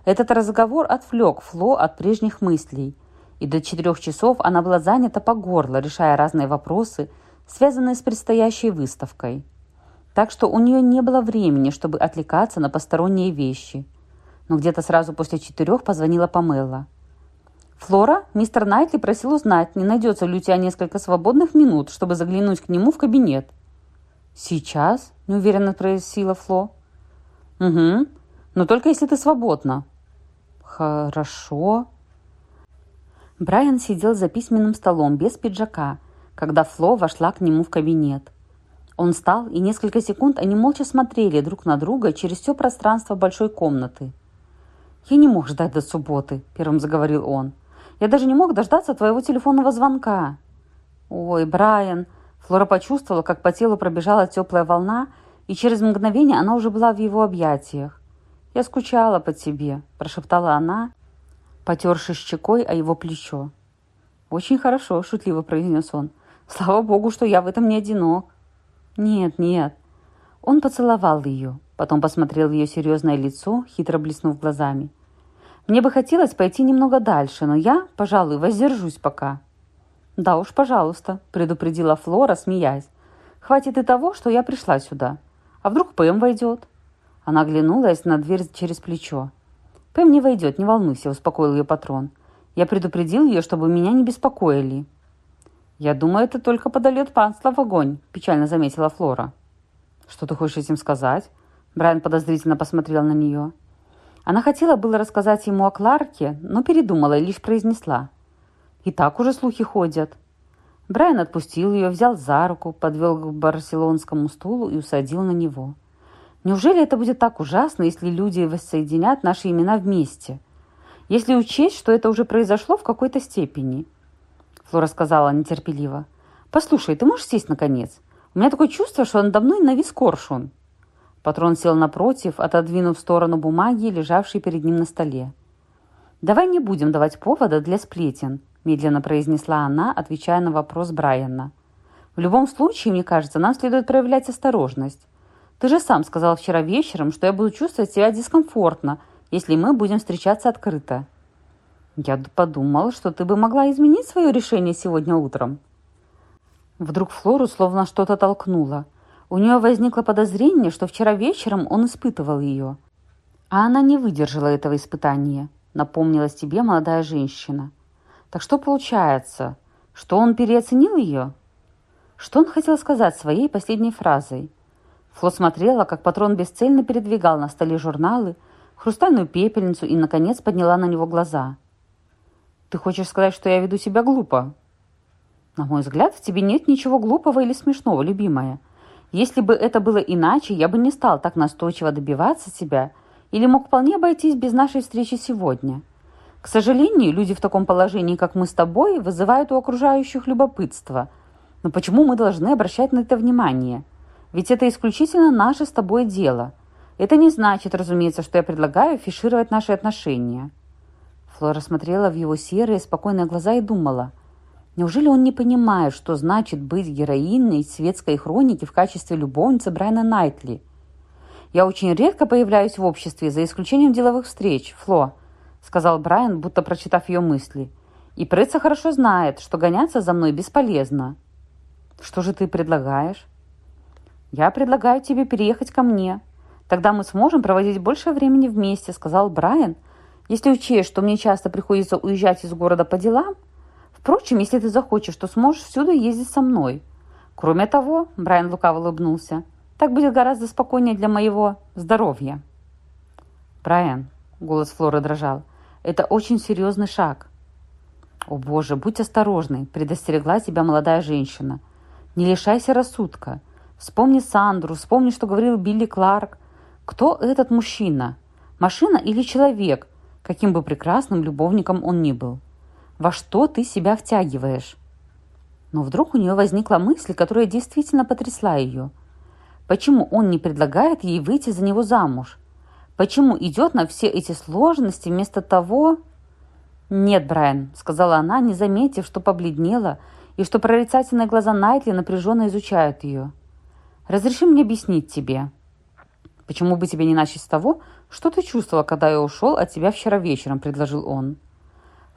Этот разговор отвлек Фло от прежних мыслей, и до четырех часов она была занята по горло, решая разные вопросы, связанные с предстоящей выставкой так что у нее не было времени, чтобы отвлекаться на посторонние вещи. Но где-то сразу после четырех позвонила Памела. «Флора, мистер Найтли просил узнать, не найдется ли у тебя несколько свободных минут, чтобы заглянуть к нему в кабинет». «Сейчас?» – неуверенно спросила Фло. «Угу, но только если ты свободна». «Хорошо». Брайан сидел за письменным столом без пиджака, когда Фло вошла к нему в кабинет. Он встал, и несколько секунд они молча смотрели друг на друга через все пространство большой комнаты. «Я не мог ждать до субботы», – первым заговорил он. «Я даже не мог дождаться твоего телефонного звонка». «Ой, Брайан!» Флора почувствовала, как по телу пробежала теплая волна, и через мгновение она уже была в его объятиях. «Я скучала по тебе», – прошептала она, потершись щекой о его плечо. «Очень хорошо», – шутливо произнес он. «Слава богу, что я в этом не одинок». «Нет, нет». Он поцеловал ее, потом посмотрел в ее серьезное лицо, хитро блеснув глазами. «Мне бы хотелось пойти немного дальше, но я, пожалуй, воздержусь пока». «Да уж, пожалуйста», – предупредила Флора, смеясь. «Хватит и того, что я пришла сюда. А вдруг Пэм войдет?» Она оглянулась на дверь через плечо. «Пэм не войдет, не волнуйся», – успокоил ее патрон. «Я предупредил ее, чтобы меня не беспокоили». «Я думаю, это только подольет панство в огонь», – печально заметила Флора. «Что ты хочешь этим сказать?» Брайан подозрительно посмотрел на нее. Она хотела было рассказать ему о Кларке, но передумала и лишь произнесла. «И так уже слухи ходят». Брайан отпустил ее, взял за руку, подвел к барселонскому стулу и усадил на него. «Неужели это будет так ужасно, если люди воссоединят наши имена вместе? Если учесть, что это уже произошло в какой-то степени?» Флора сказала нетерпеливо. «Послушай, ты можешь сесть наконец? У меня такое чувство, что надо мной навис коршун». Патрон сел напротив, отодвинув в сторону бумаги, лежавшей перед ним на столе. «Давай не будем давать повода для сплетен», медленно произнесла она, отвечая на вопрос Брайана. «В любом случае, мне кажется, нам следует проявлять осторожность. Ты же сам сказал вчера вечером, что я буду чувствовать себя дискомфортно, если мы будем встречаться открыто». «Я подумал, что ты бы могла изменить свое решение сегодня утром». Вдруг Флору словно что-то толкнуло. У нее возникло подозрение, что вчера вечером он испытывал ее. А она не выдержала этого испытания, напомнилась тебе молодая женщина. Так что получается, что он переоценил ее? Что он хотел сказать своей последней фразой? Фло смотрела, как патрон бесцельно передвигал на столе журналы, хрустальную пепельницу и, наконец, подняла на него глаза – ты хочешь сказать, что я веду себя глупо? На мой взгляд, в тебе нет ничего глупого или смешного, любимая. Если бы это было иначе, я бы не стал так настойчиво добиваться тебя или мог вполне обойтись без нашей встречи сегодня. К сожалению, люди в таком положении, как мы с тобой, вызывают у окружающих любопытство. Но почему мы должны обращать на это внимание? Ведь это исключительно наше с тобой дело. Это не значит, разумеется, что я предлагаю афишировать наши отношения». Флора смотрела в его серые, спокойные глаза и думала, неужели он не понимает, что значит быть героиней светской хроники в качестве любовницы Брайана Найтли? «Я очень редко появляюсь в обществе, за исключением деловых встреч, Фло», сказал Брайан, будто прочитав ее мысли. «И Пресса хорошо знает, что гоняться за мной бесполезно». «Что же ты предлагаешь?» «Я предлагаю тебе переехать ко мне. Тогда мы сможем проводить больше времени вместе», сказал Брайан, если учесть, что мне часто приходится уезжать из города по делам, впрочем, если ты захочешь, то сможешь всюду ездить со мной. Кроме того, Брайан лукаво улыбнулся, так будет гораздо спокойнее для моего здоровья. Брайан, голос Флоры дрожал, это очень серьезный шаг. О боже, будь осторожный, предостерегла тебя молодая женщина. Не лишайся рассудка. Вспомни Сандру, вспомни, что говорил Билли Кларк. Кто этот мужчина? Машина или человек, каким бы прекрасным любовником он ни был. Во что ты себя втягиваешь? Но вдруг у нее возникла мысль, которая действительно потрясла ее. Почему он не предлагает ей выйти за него замуж? Почему идет на все эти сложности вместо того... «Нет, Брайан», — сказала она, не заметив, что побледнела и что прорицательные глаза Найтли напряженно изучают ее. «Разреши мне объяснить тебе. Почему бы тебе не начать с того, «Что ты чувствовала, когда я ушел от тебя вчера вечером?» – предложил он.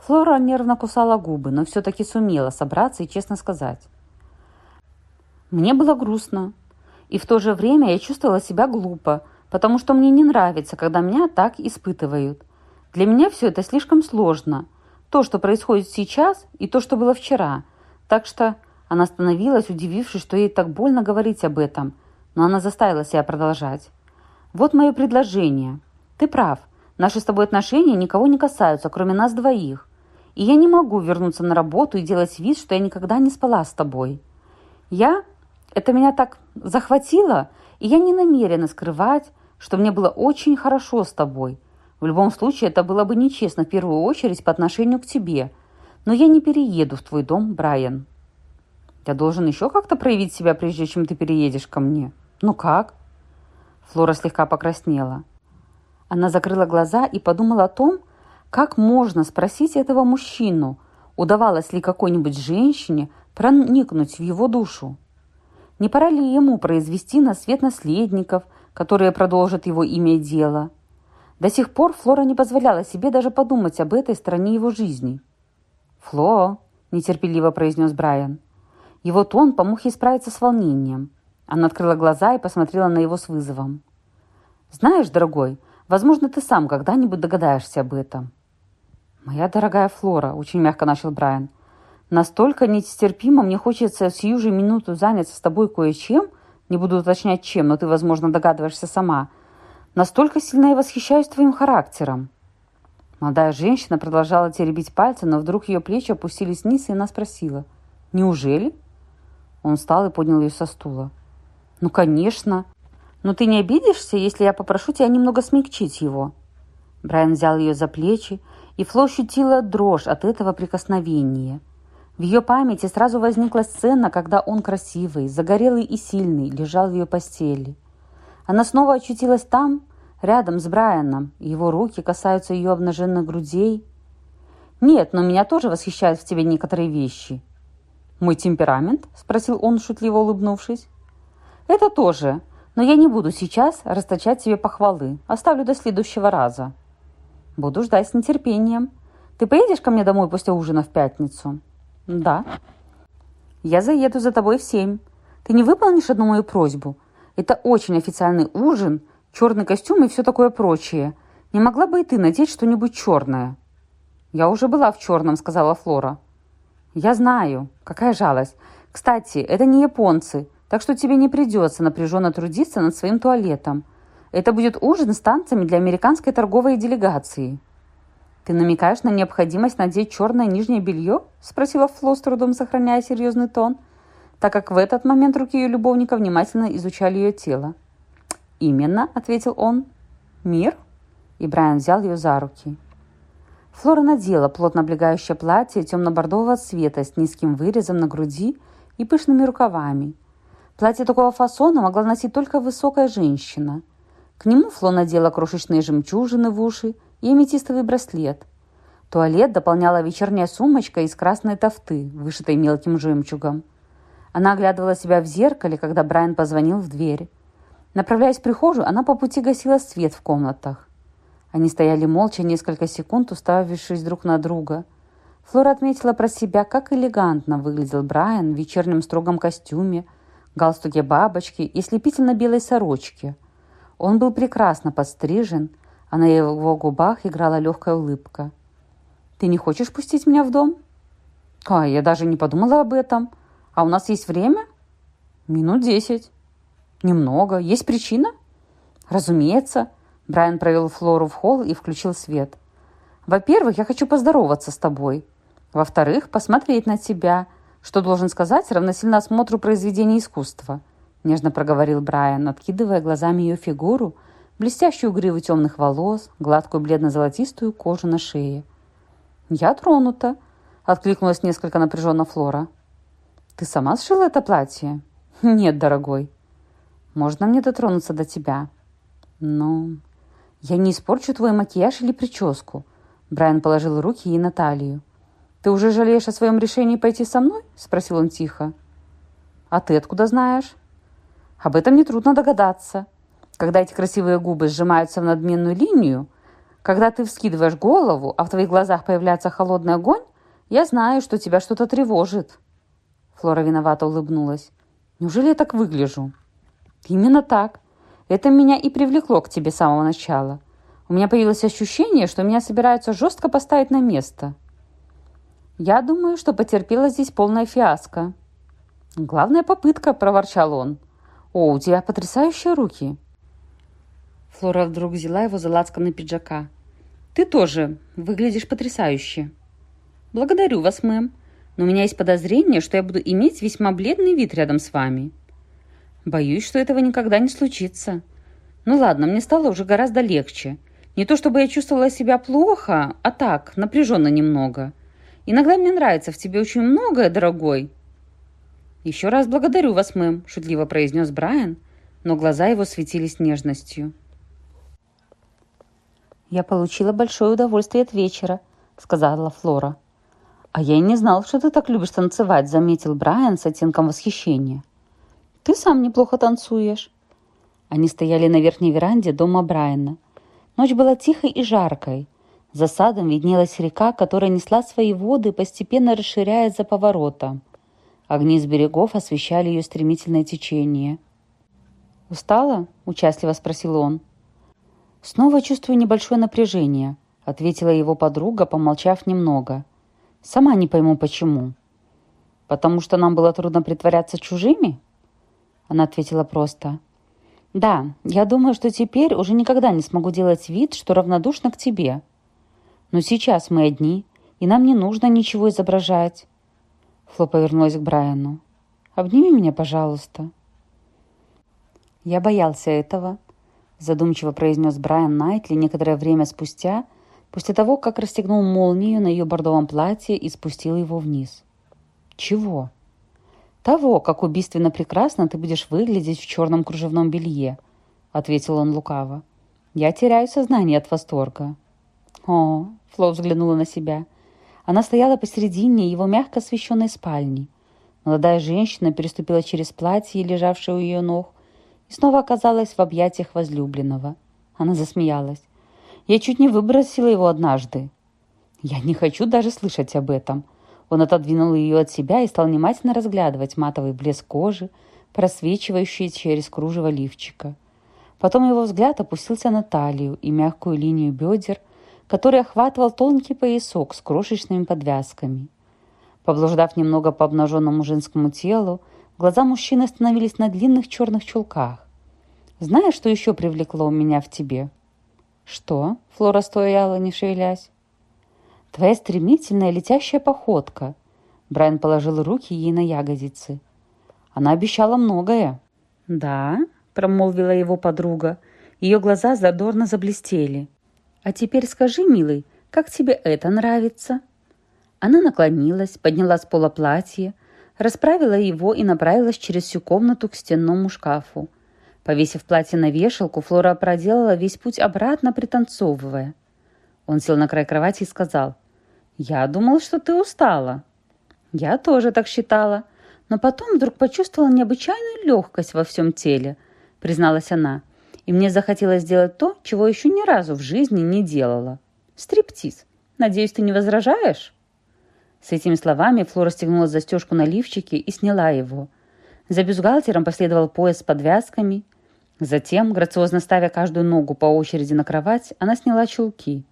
Флора нервно кусала губы, но все-таки сумела собраться и честно сказать. «Мне было грустно, и в то же время я чувствовала себя глупо, потому что мне не нравится, когда меня так испытывают. Для меня все это слишком сложно. То, что происходит сейчас, и то, что было вчера. Так что она остановилась, удивившись, что ей так больно говорить об этом, но она заставила себя продолжать. Вот мое предложение. Ты прав. Наши с тобой отношения никого не касаются, кроме нас двоих. И я не могу вернуться на работу и делать вид, что я никогда не спала с тобой. Я... Это меня так захватило, и я не намерена скрывать, что мне было очень хорошо с тобой. В любом случае, это было бы нечестно в первую очередь по отношению к тебе. Но я не перееду в твой дом, Брайан. Я должен еще как-то проявить себя, прежде чем ты переедешь ко мне. Ну как? Флора слегка покраснела. Она закрыла глаза и подумала о том, как можно спросить этого мужчину, удавалось ли какой-нибудь женщине проникнуть в его душу. Не пора ли ему произвести на свет наследников, которые продолжат его имя и дело? До сих пор Флора не позволяла себе даже подумать об этой стороне его жизни. «Фло», – нетерпеливо произнес Брайан. Его тон помог ей справиться с волнением – она открыла глаза и посмотрела на его с вызовом. «Знаешь, дорогой, возможно, ты сам когда-нибудь догадаешься об этом». «Моя дорогая Флора», — очень мягко начал Брайан, «настолько нестерпимо мне хочется сию же минуту заняться с тобой кое-чем, не буду уточнять чем, но ты, возможно, догадываешься сама, настолько сильно я восхищаюсь твоим характером». Молодая женщина продолжала теребить пальцы, но вдруг ее плечи опустились вниз, и она спросила, «Неужели?» Он встал и поднял ее со стула. «Ну, конечно. Но ты не обидишься, если я попрошу тебя немного смягчить его?» Брайан взял ее за плечи, и Фло ощутила дрожь от этого прикосновения. В ее памяти сразу возникла сцена, когда он красивый, загорелый и сильный лежал в ее постели. Она снова очутилась там, рядом с Брайаном, его руки касаются ее обнаженных грудей. «Нет, но меня тоже восхищают в тебе некоторые вещи». «Мой темперамент?» – спросил он, шутливо улыбнувшись. «Это тоже. Но я не буду сейчас расточать тебе похвалы. Оставлю до следующего раза». «Буду ждать с нетерпением. Ты поедешь ко мне домой после ужина в пятницу?» «Да». «Я заеду за тобой в семь. Ты не выполнишь одну мою просьбу? Это очень официальный ужин, черный костюм и все такое прочее. Не могла бы и ты надеть что-нибудь черное?» «Я уже была в черном», — сказала Флора. «Я знаю. Какая жалость. Кстати, это не японцы так что тебе не придется напряженно трудиться над своим туалетом. Это будет ужин с танцами для американской торговой делегации». «Ты намекаешь на необходимость надеть черное нижнее белье?» – спросила Фло с трудом, сохраняя серьезный тон, так как в этот момент руки ее любовника внимательно изучали ее тело. «Именно», – ответил он. «Мир?» И Брайан взял ее за руки. Флора надела плотно облегающее платье темно-бордового цвета с низким вырезом на груди и пышными рукавами. Платье такого фасона могла носить только высокая женщина. К нему Фло надела крошечные жемчужины в уши и аметистовый браслет. Туалет дополняла вечерняя сумочка из красной тофты, вышитой мелким жемчугом. Она оглядывала себя в зеркале, когда Брайан позвонил в дверь. Направляясь в прихожую, она по пути гасила свет в комнатах. Они стояли молча несколько секунд, уставившись друг на друга. Флора отметила про себя, как элегантно выглядел Брайан в вечернем строгом костюме, галстуке бабочки и слепительно-белой сорочке. Он был прекрасно подстрижен, а на его губах играла легкая улыбка. «Ты не хочешь пустить меня в дом?» «А, я даже не подумала об этом. А у нас есть время?» «Минут десять». «Немного. Есть причина?» «Разумеется». Брайан провел Флору в холл и включил свет. «Во-первых, я хочу поздороваться с тобой. Во-вторых, посмотреть на тебя, что должен сказать равносильно осмотру произведения искусства», нежно проговорил Брайан, откидывая глазами ее фигуру, блестящую гриву темных волос, гладкую бледно-золотистую кожу на шее. «Я тронута», — откликнулась несколько напряженно Флора. «Ты сама сшила это платье?» «Нет, дорогой». «Можно мне дотронуться до тебя?» «Ну, я не испорчу твой макияж или прическу». Брайан положил руки ей на талию. «Ты уже жалеешь о своем решении пойти со мной?» – спросил он тихо. «А ты откуда знаешь?» «Об этом нетрудно догадаться. Когда эти красивые губы сжимаются в надменную линию, когда ты вскидываешь голову, а в твоих глазах появляется холодный огонь, я знаю, что тебя что-то тревожит». Флора виновато улыбнулась. «Неужели я так выгляжу?» «Именно так. Это меня и привлекло к тебе с самого начала. У меня появилось ощущение, что меня собираются жестко поставить на место». «Я думаю, что потерпела здесь полная фиаско». «Главная попытка», — проворчал он. «О, у тебя потрясающие руки». Флора вдруг взяла его за лацканы пиджака. «Ты тоже выглядишь потрясающе». «Благодарю вас, мэм, но у меня есть подозрение, что я буду иметь весьма бледный вид рядом с вами». «Боюсь, что этого никогда не случится». «Ну ладно, мне стало уже гораздо легче. Не то чтобы я чувствовала себя плохо, а так, напряженно немного. Иногда мне нравится в тебе очень многое, дорогой». «Еще раз благодарю вас, мэм», — шутливо произнес Брайан, но глаза его светились нежностью. «Я получила большое удовольствие от вечера», — сказала Флора. «А я и не знал, что ты так любишь танцевать», — заметил Брайан с оттенком восхищения. «Ты сам неплохо танцуешь». Они стояли на верхней веранде дома Брайана. Ночь была тихой и жаркой. За садом виднелась река, которая несла свои воды, постепенно расширяясь за поворотом. Огни с берегов освещали ее стремительное течение. «Устала?» – участливо спросил он. «Снова чувствую небольшое напряжение», – ответила его подруга, помолчав немного. «Сама не пойму, почему». «Потому что нам было трудно притворяться чужими?» Она ответила просто. «Да, я думаю, что теперь уже никогда не смогу делать вид, что равнодушна к тебе. Но сейчас мы одни, и нам не нужно ничего изображать». Фло повернулась к Брайану. «Обними меня, пожалуйста». «Я боялся этого», — задумчиво произнес Брайан Найтли некоторое время спустя, после того, как расстегнул молнию на ее бордовом платье и спустил его вниз. «Чего?» «Того, как убийственно прекрасно ты будешь выглядеть в черном кружевном белье», — ответил он лукаво. «Я теряю сознание от восторга». «О, Фло взглянула на себя. Она стояла посередине его мягко освещенной спальни. Молодая женщина переступила через платье, лежавшее у ее ног, и снова оказалась в объятиях возлюбленного. Она засмеялась. «Я чуть не выбросила его однажды». «Я не хочу даже слышать об этом». Он отодвинул ее от себя и стал внимательно разглядывать матовый блеск кожи, просвечивающий через кружево лифчика. Потом его взгляд опустился на талию и мягкую линию бедер, который охватывал тонкий поясок с крошечными подвязками. Поблуждав немного по обнаженному женскому телу, глаза мужчины остановились на длинных черных чулках. «Знаешь, что еще привлекло меня в тебе?» «Что?» — Флора стояла, не шевелясь. «Твоя стремительная летящая походка». Брайан положил руки ей на ягодицы. «Она обещала многое». «Да?» — промолвила его подруга. Ее глаза задорно заблестели. «А теперь скажи, милый, как тебе это нравится?» Она наклонилась, подняла с пола платье, расправила его и направилась через всю комнату к стенному шкафу. Повесив платье на вешалку, Флора проделала весь путь обратно, пританцовывая. Он сел на край кровати и сказал, «Я думал, что ты устала». «Я тоже так считала, но потом вдруг почувствовала необычайную легкость во всем теле», призналась она, «и мне захотелось сделать то, чего еще ни разу в жизни не делала. Стриптиз. Надеюсь, ты не возражаешь?» С этими словами Флора стегнула застежку на лифчике и сняла его. За бюстгальтером последовал пояс с подвязками. Затем, грациозно ставя каждую ногу по очереди на кровать, она сняла чулки.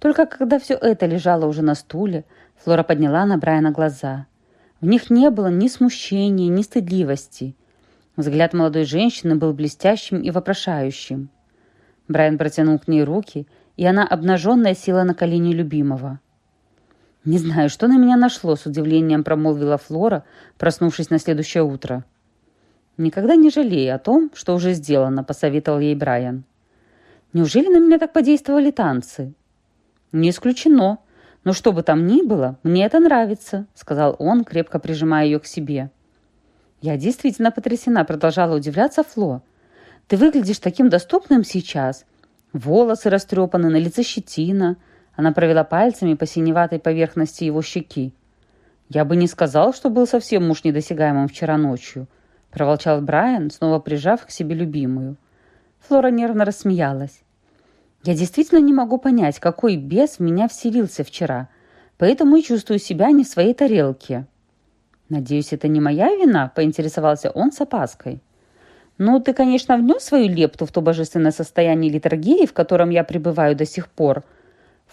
Только когда все это лежало уже на стуле, Флора подняла на Брайана глаза. В них не было ни смущения, ни стыдливости. Взгляд молодой женщины был блестящим и вопрошающим. Брайан протянул к ней руки, и она, обнаженная, села на колени любимого. «Не знаю, что на меня нашло», — с удивлением промолвила Флора, проснувшись на следующее утро. «Никогда не жалей о том, что уже сделано», — посоветовал ей Брайан. «Неужели на меня так подействовали танцы?» «Не исключено. Но что бы там ни было, мне это нравится», — сказал он, крепко прижимая ее к себе. «Я действительно потрясена», — продолжала удивляться Фло. «Ты выглядишь таким доступным сейчас. Волосы растрепаны, на лице щетина». Она провела пальцами по синеватой поверхности его щеки. «Я бы не сказал, что был совсем муж недосягаемым вчера ночью», проворчал Брайан, снова прижав к себе любимую. Флора нервно рассмеялась. «Я действительно не могу понять, какой бес в меня вселился вчера, поэтому и чувствую себя не в своей тарелке». «Надеюсь, это не моя вина?» – поинтересовался он с опаской. «Ну, ты, конечно, внес свою лепту в то божественное состояние литургии, в котором я пребываю до сих пор»,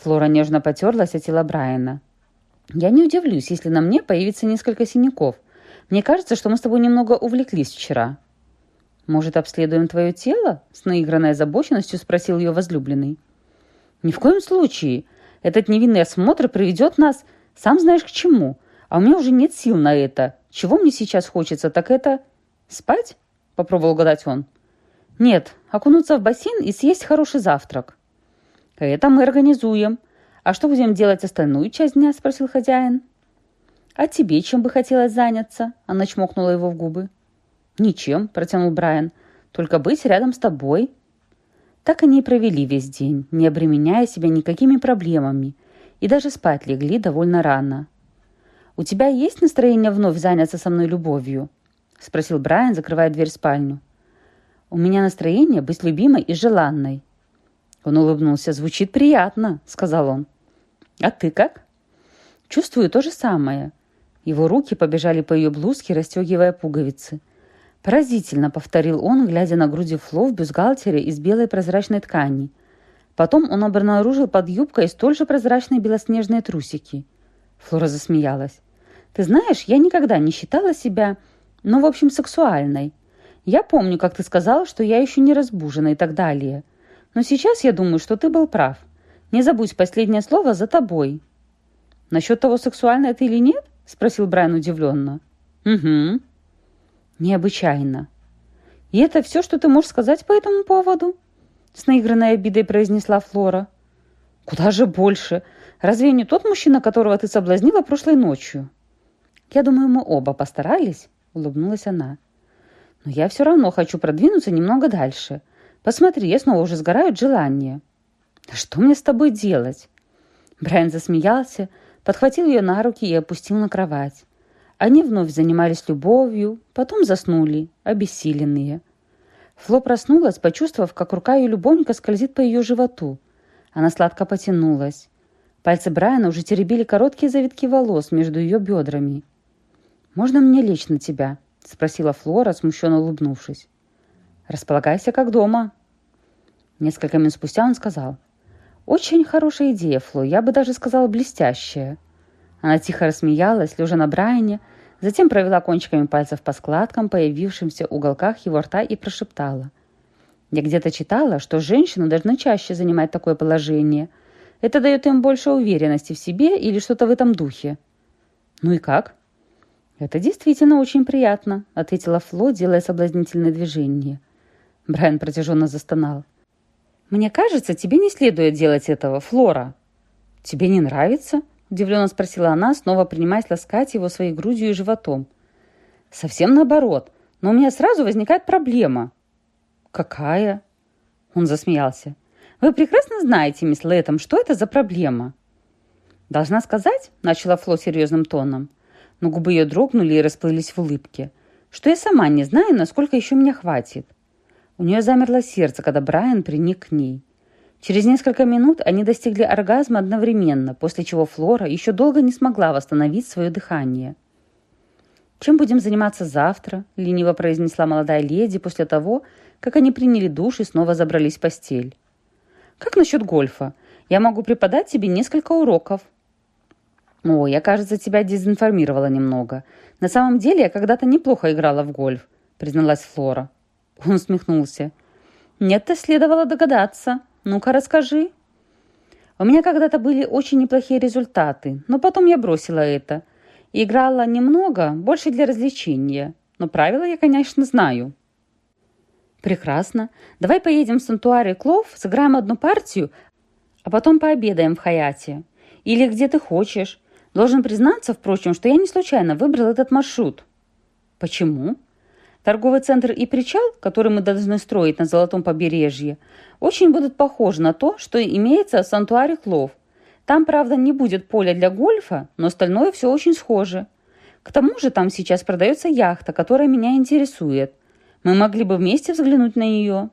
Флора нежно потерлась о тело Брайана. «Я не удивлюсь, если на мне появится несколько синяков. Мне кажется, что мы с тобой немного увлеклись вчера». «Может, обследуем твое тело?» — с наигранной озабоченностью спросил ее возлюбленный. «Ни в коем случае. Этот невинный осмотр приведет нас, сам знаешь к чему. А у меня уже нет сил на это. Чего мне сейчас хочется, так это... Спать?» — попробовал угадать он. «Нет, окунуться в бассейн и съесть хороший завтрак». «Это мы организуем. А что будем делать остальную часть дня?» – спросил хозяин. «А тебе чем бы хотелось заняться?» – она чмокнула его в губы. «Ничем», – протянул Брайан. «Только быть рядом с тобой». Так они и провели весь день, не обременяя себя никакими проблемами, и даже спать легли довольно рано. «У тебя есть настроение вновь заняться со мной любовью?» – спросил Брайан, закрывая дверь в спальню. «У меня настроение быть любимой и желанной», он улыбнулся. «Звучит приятно», — сказал он. «А ты как?» «Чувствую то же самое». Его руки побежали по ее блузке, расстегивая пуговицы. «Поразительно», — повторил он, глядя на груди Фло в бюстгальтере из белой прозрачной ткани. Потом он обнаружил под юбкой столь же прозрачные белоснежные трусики. Флора засмеялась. «Ты знаешь, я никогда не считала себя, ну, в общем, сексуальной. Я помню, как ты сказала, что я еще не разбужена и так далее. Но сейчас я думаю, что ты был прав. Не забудь последнее слово за тобой». «Насчет того, сексуальная ты или нет?» – спросил Брайан удивленно. «Угу». «Необычайно». «И это все, что ты можешь сказать по этому поводу?» С наигранной обидой произнесла Флора. «Куда же больше? Разве не тот мужчина, которого ты соблазнила прошлой ночью?» «Я думаю, мы оба постарались», — улыбнулась она. «Но я все равно хочу продвинуться немного дальше. Посмотри, я снова уже сгораю от желания». «Что мне с тобой делать?» Брайан засмеялся, подхватил ее на руки и опустил на кровать. Они вновь занимались любовью, потом заснули, обессиленные. Фло проснулась, почувствовав, как рука ее любовника скользит по ее животу. Она сладко потянулась. Пальцы Брайана уже теребили короткие завитки волос между ее бедрами. «Можно мне лечь на тебя?» — спросила Флора, смущенно улыбнувшись. «Располагайся как дома», Несколько минут спустя он сказал. «Очень хорошая идея, Фло, я бы даже сказала блестящая». Она тихо рассмеялась, лежа на Брайане, затем провела кончиками пальцев по складкам, появившимся уголках его рта и прошептала. «Я где-то читала, что женщины должны чаще занимать такое положение. Это дает им больше уверенности в себе или что-то в этом духе». «Ну и как?» «Это действительно очень приятно», — ответила Фло, делая соблазнительное движение. Брайан протяженно застонал. «Мне кажется, тебе не следует делать этого, Флора». «Тебе не нравится?» – удивленно спросила она, снова принимаясь ласкать его своей грудью и животом. Совсем наоборот. Но у меня сразу возникает проблема. Какая? Он засмеялся. Вы прекрасно знаете, мисс Лэттем, что это за проблема. Должна сказать, начала Фло серьезным тоном, но губы ее дрогнули и расплылись в улыбке, что я сама не знаю, насколько еще меня хватит. У нее замерло сердце, когда Брайан приник к ней. Через несколько минут они достигли оргазма одновременно, после чего Флора еще долго не смогла восстановить свое дыхание. «Чем будем заниматься завтра?» – лениво произнесла молодая леди после того, как они приняли душ и снова забрались в постель. «Как насчет гольфа? Я могу преподать тебе несколько уроков». «О, я, кажется, тебя дезинформировала немного. На самом деле я когда-то неплохо играла в гольф», – призналась Флора. Он усмехнулся. «Нет-то следовало догадаться. Ну-ка, расскажи». «У меня когда-то были очень неплохие результаты, но потом я бросила это. Играла немного, больше для развлечения. Но правила я, конечно, знаю». «Прекрасно. Давай поедем в Сантуари Клов, сыграем одну партию, а потом пообедаем в Хаяте. Или где ты хочешь. Должен признаться, впрочем, что я не случайно выбрал этот маршрут». «Почему?» Торговый центр и причал, который мы должны строить на Золотом побережье, очень будут похожи на то, что имеется в Сантуаре Клов. Там, правда, не будет поля для гольфа, но остальное все очень схоже. К тому же там сейчас продается яхта, которая меня интересует. Мы могли бы вместе взглянуть на нее».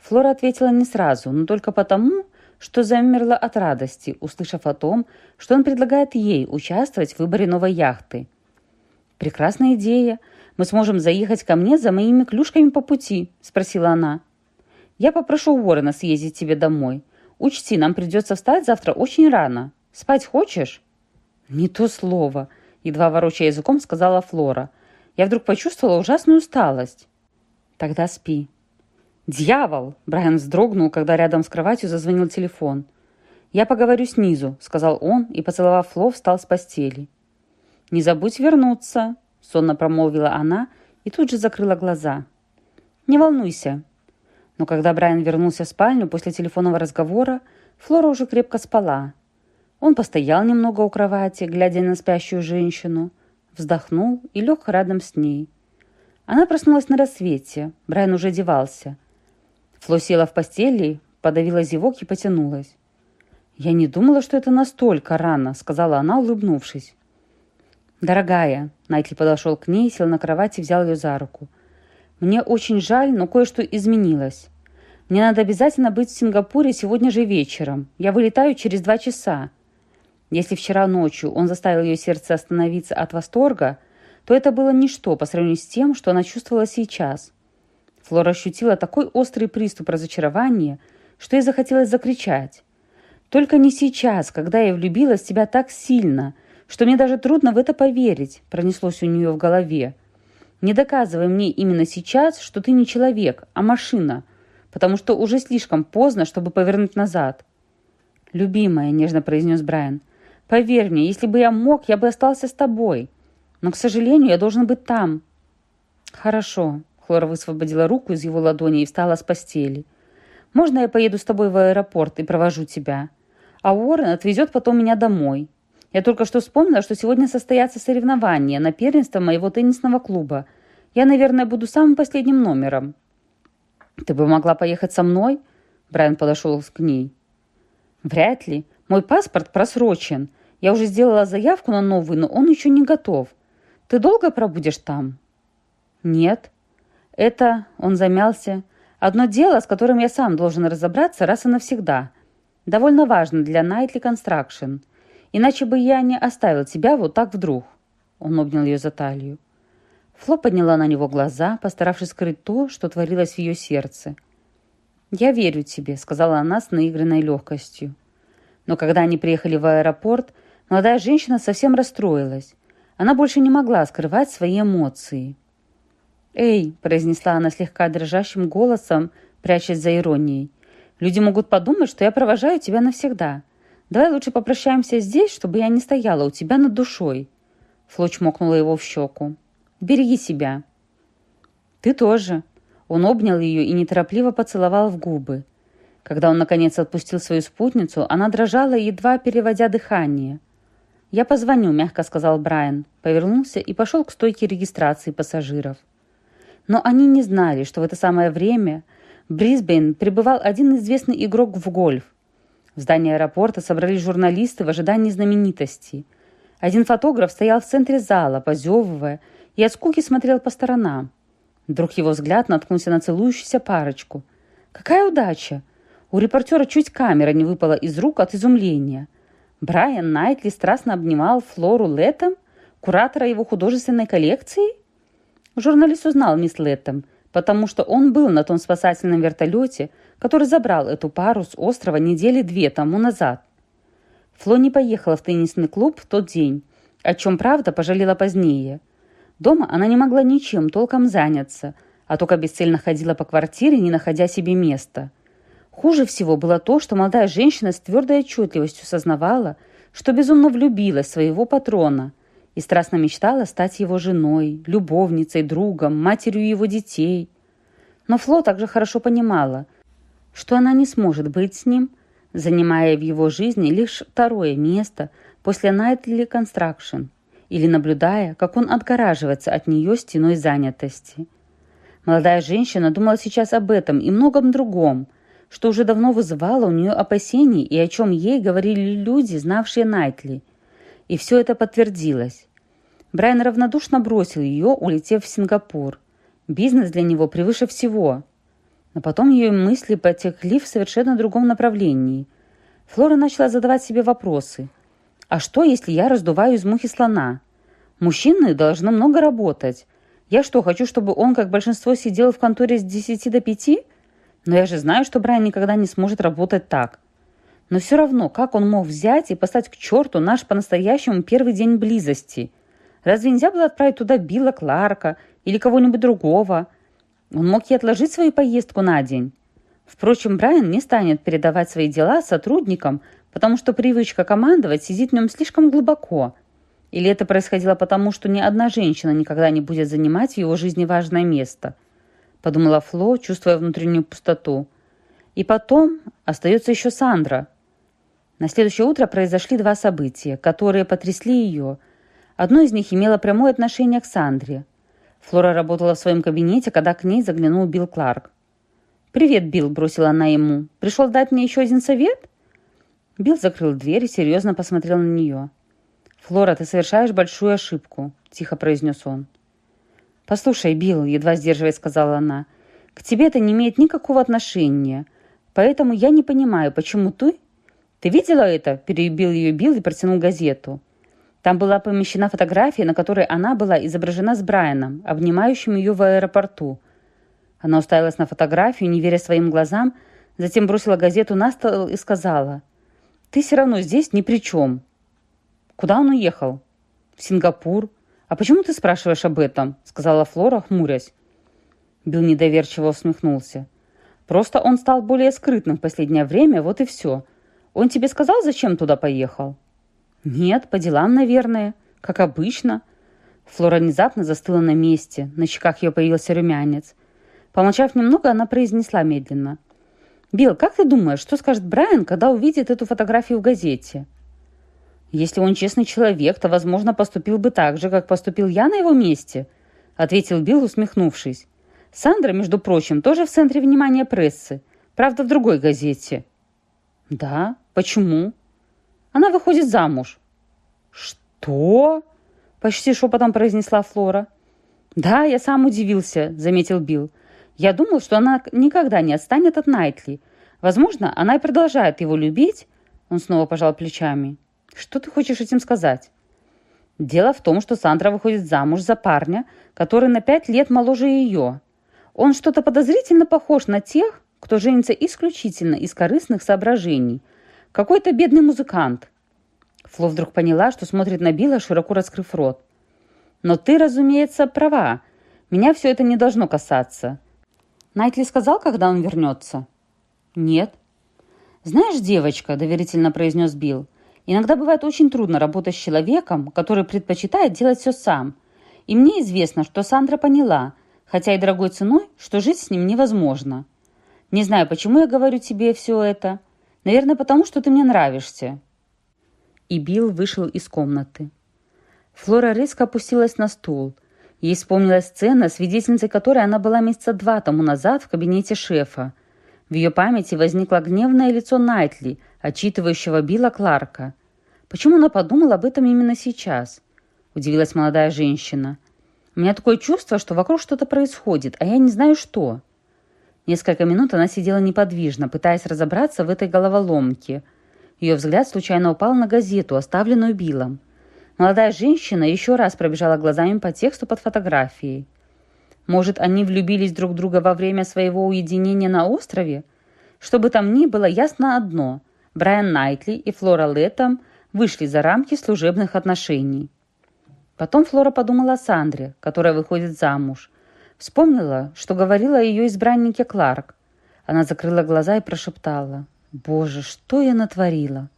Флора ответила не сразу, но только потому, что замерла от радости, услышав о том, что он предлагает ей участвовать в выборе новой яхты. «Прекрасная идея. Мы сможем заехать ко мне за моими клюшками по пути?» – спросила она. «Я попрошу Уоррена съездить тебе домой. Учти, нам придется встать завтра очень рано. Спать хочешь?» «Не то слово», – едва ворочая языком сказала Флора. «Я вдруг почувствовала ужасную усталость». «Тогда спи». «Дьявол!» – Брайан вздрогнул, когда рядом с кроватью зазвонил телефон. «Я поговорю снизу», – сказал он и, поцеловав Фло, встал с постели. «Не забудь вернуться», сонно промолвила она и тут же закрыла глаза. «Не волнуйся». Но когда Брайан вернулся в спальню после телефонного разговора, Флора уже крепко спала. Он постоял немного у кровати, глядя на спящую женщину, вздохнул и лег рядом с ней. Она проснулась на рассвете, Брайан уже одевался. Фло села в постели, подавила зевок и потянулась. «Я не думала, что это настолько рано», — сказала она, улыбнувшись. «Дорогая», — Найтли подошел к ней, сел на кровать и взял ее за руку. «Мне очень жаль, но кое-что изменилось. Мне надо обязательно быть в Сингапуре сегодня же вечером. Я вылетаю через два часа». Если вчера ночью он заставил ее сердце остановиться от восторга, то это было ничто по сравнению с тем, что она чувствовала сейчас. Флора ощутила такой острый приступ разочарования, что ей захотелось закричать. «Только не сейчас, когда я влюбилась в тебя так сильно», что мне даже трудно в это поверить», — пронеслось у нее в голове. «Не доказывай мне именно сейчас, что ты не человек, а машина, потому что уже слишком поздно, чтобы повернуть назад». «Любимая», — нежно произнес Брайан, — «поверь мне, если бы я мог, я бы остался с тобой. Но, к сожалению, я должен быть там». «Хорошо», — Хлора высвободила руку из его ладони и встала с постели. «Можно я поеду с тобой в аэропорт и провожу тебя? А Уоррен отвезет потом меня домой. Я только что вспомнила, что сегодня состоятся соревнования на первенство моего теннисного клуба. Я, наверное, буду самым последним номером». «Ты бы могла поехать со мной?» Брайан подошел к ней. «Вряд ли. Мой паспорт просрочен. Я уже сделала заявку на новый, но он еще не готов. Ты долго пробудешь там?» «Нет. Это...» — он замялся. «Одно дело, с которым я сам должен разобраться раз и навсегда. Довольно важно для Nightly Construction. Иначе бы я не оставил тебя вот так вдруг». Он обнял ее за талию. Фло подняла на него глаза, постаравшись скрыть то, что творилось в ее сердце. «Я верю тебе», — сказала она с наигранной легкостью. Но когда они приехали в аэропорт, молодая женщина совсем расстроилась. Она больше не могла скрывать свои эмоции. «Эй», — произнесла она слегка дрожащим голосом, прячась за иронией, «люди могут подумать, что я провожаю тебя навсегда. Давай лучше попрощаемся здесь, чтобы я не стояла у тебя над душой». Флоч мокнула его в щеку. «Береги себя». «Ты тоже». Он обнял ее и неторопливо поцеловал в губы. Когда он, наконец, отпустил свою спутницу, она дрожала, едва переводя дыхание. «Я позвоню», – мягко сказал Брайан, повернулся и пошел к стойке регистрации пассажиров. Но они не знали, что в это самое время в Брисбейн прибывал один известный игрок в гольф. В здании аэропорта собрались журналисты в ожидании знаменитости. Один фотограф стоял в центре зала, позевывая, и от скуки смотрел по сторонам. Вдруг его взгляд наткнулся на целующуюся парочку. «Какая удача!» У репортера чуть камера не выпала из рук от изумления – Брайан Найтли страстно обнимал Флору Леттем, куратора его художественной коллекции? Журналист узнал мисс Леттем, потому что он был на том спасательном вертолете, который забрал эту пару с острова недели две тому назад. Фло не поехала в теннисный клуб в тот день, о чем, правда, пожалела позднее. Дома она не могла ничем толком заняться, а только бесцельно ходила по квартире, не находя себе места – Хуже всего было то, что молодая женщина с твердой отчетливостью сознавала, что безумно влюбилась в своего патрона и страстно мечтала стать его женой, любовницей, другом, матерью его детей. Но Фло также хорошо понимала, что она не сможет быть с ним, занимая в его жизни лишь второе место после Nightly Construction или наблюдая, как он отгораживается от нее стеной занятости. Молодая женщина думала сейчас об этом и многом другом – что уже давно вызывало у нее опасений и о чем ей говорили люди, знавшие Найтли. И все это подтвердилось. Брайан равнодушно бросил ее, улетев в Сингапур. Бизнес для него превыше всего. Но потом ее мысли потекли в совершенно другом направлении. Флора начала задавать себе вопросы. «А что, если я раздуваю из мухи слона? Мужчины должны много работать. Я что, хочу, чтобы он, как большинство, сидел в конторе с 10 до 5? Но я же знаю, что Брайан никогда не сможет работать так. Но все равно, как он мог взять и послать к черту наш по-настоящему первый день близости? Разве нельзя было отправить туда Билла Кларка или кого-нибудь другого? Он мог и отложить свою поездку на день. Впрочем, Брайан не станет передавать свои дела сотрудникам, потому что привычка командовать сидит в нем слишком глубоко. Или это происходило потому, что ни одна женщина никогда не будет занимать в его жизни важное место –— подумала Фло, чувствуя внутреннюю пустоту. «И потом остается еще Сандра». На следующее утро произошли два события, которые потрясли ее. Одно из них имело прямое отношение к Сандре. Флора работала в своем кабинете, когда к ней заглянул Билл Кларк. «Привет, Билл», — бросила она ему. «Пришел дать мне еще один совет?» Билл закрыл дверь и серьезно посмотрел на нее. «Флора, ты совершаешь большую ошибку», — тихо произнес он. «Послушай, Билл», — едва сдерживая сказала она, — «к тебе это не имеет никакого отношения. Поэтому я не понимаю, почему ты...» «Ты видела это?» — перебил ее Билл и протянул газету. Там была помещена фотография, на которой она была изображена с Брайаном, обнимающим ее в аэропорту. Она уставилась на фотографию, не веря своим глазам, затем бросила газету на стол и сказала, «Ты все равно здесь ни при чем». «Куда он уехал?» «В Сингапур. «А почему ты спрашиваешь об этом?» — сказала Флора, хмурясь. Билл недоверчиво усмехнулся. «Просто он стал более скрытным в последнее время, вот и все. Он тебе сказал, зачем туда поехал?» «Нет, по делам, наверное. Как обычно». Флора внезапно застыла на месте. На щеках ее появился румянец. Помолчав немного, она произнесла медленно. «Билл, как ты думаешь, что скажет Брайан, когда увидит эту фотографию в газете?» «Если он честный человек, то, возможно, поступил бы так же, как поступил я на его месте», ответил Билл, усмехнувшись. «Сандра, между прочим, тоже в центре внимания прессы. Правда, в другой газете». «Да? Почему?» «Она выходит замуж». «Что?» – почти шепотом произнесла Флора. «Да, я сам удивился», – заметил Билл. «Я думал, что она никогда не отстанет от Найтли. Возможно, она и продолжает его любить». Он снова пожал плечами. Что ты хочешь этим сказать? Дело в том, что Сандра выходит замуж за парня, который на пять лет моложе ее. Он что-то подозрительно похож на тех, кто женится исключительно из корыстных соображений. Какой-то бедный музыкант. Фло вдруг поняла, что смотрит на Билла, широко раскрыв рот. «Но ты, разумеется, права. Меня все это не должно касаться». «Найтли сказал, когда он вернется?» «Нет». «Знаешь, девочка», — доверительно произнес Билл, — Иногда бывает очень трудно работать с человеком, который предпочитает делать все сам. И мне известно, что Сандра поняла, хотя и дорогой ценой, что жить с ним невозможно. Не знаю, почему я говорю тебе все это. Наверное, потому что ты мне нравишься. и Билл вышел из комнаты. Флора резко опустилась на стул. Ей вспомнилась сцена, свидетельницей которой она была месяца два тому назад в кабинете шефа. В ее памяти возникло гневное лицо Найтли, отчитывающего Билла Кларка. Почему она подумала об этом именно сейчас? Удивилась молодая женщина. У меня такое чувство, что вокруг что-то происходит, а я не знаю что. Несколько минут она сидела неподвижно, пытаясь разобраться в этой головоломке. Ее взгляд случайно упал на газету, оставленную Биллом. Молодая женщина еще раз пробежала глазами по тексту под фотографией. Может, они влюбились друг в друга во время своего уединения на острове? Что бы там ни было, ясно одно. Брайан Найтли и Флора Леттом вышли за рамки служебных отношений. Потом Флора подумала о Сандре, которая выходит замуж. Вспомнила, что говорила о ее избраннике Кларк. Она закрыла глаза и прошептала. «Боже, что я натворила?»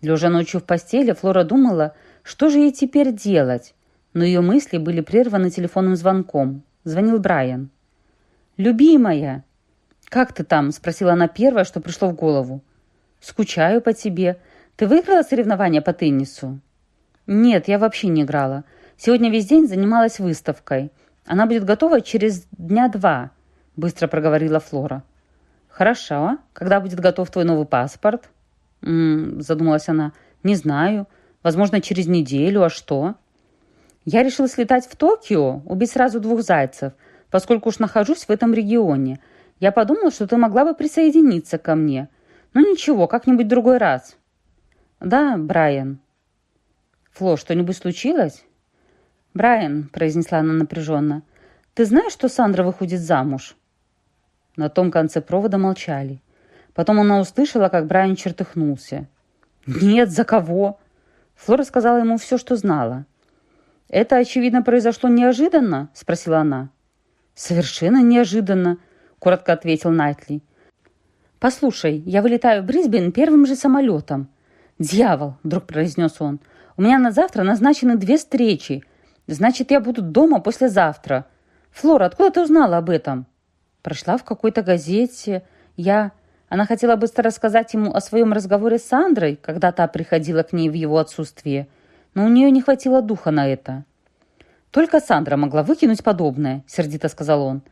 Лежа ночью в постели, Флора думала, что же ей теперь делать, но ее мысли были прерваны телефонным звонком. Звонил Брайан. «Любимая!» «Как ты там?» – спросила она первое, что пришло в голову. «Скучаю по тебе. Ты выиграла соревнования по теннису?» «Нет, я вообще не играла. Сегодня весь день занималась выставкой. Она будет готова через дня два», – быстро проговорила Флора. «Хорошо. Когда будет готов твой новый паспорт?» «М -м, задумалась она. «Не знаю. Возможно, через неделю. А что?» «Я решила слетать в Токио, убить сразу двух зайцев, поскольку уж нахожусь в этом регионе. Я подумала, что ты могла бы присоединиться ко мне. Ну ничего, как-нибудь другой раз». «Да, Брайан». «Фло, что-нибудь случилось?» «Брайан», — произнесла она напряженно, — «ты знаешь, что Сандра выходит замуж?» На том конце провода молчали. Потом она услышала, как Брайан чертыхнулся. «Нет, за кого?» Флора сказала ему все, что знала. «Это, очевидно, произошло неожиданно?» – спросила она. «Совершенно неожиданно», – коротко ответил Найтли. «Послушай, я вылетаю в Брисбен первым же самолетом». «Дьявол!» – вдруг произнес он. «У меня на завтра назначены две встречи. Значит, я буду дома послезавтра. Флора, откуда ты узнала об этом?» «Прошла в какой-то газете. Я...» Она хотела быстро рассказать ему о своем разговоре с Сандрой, когда та приходила к ней в его отсутствие – но у нее не хватило духа на это. «Только Сандра могла выкинуть подобное», — сердито сказал он.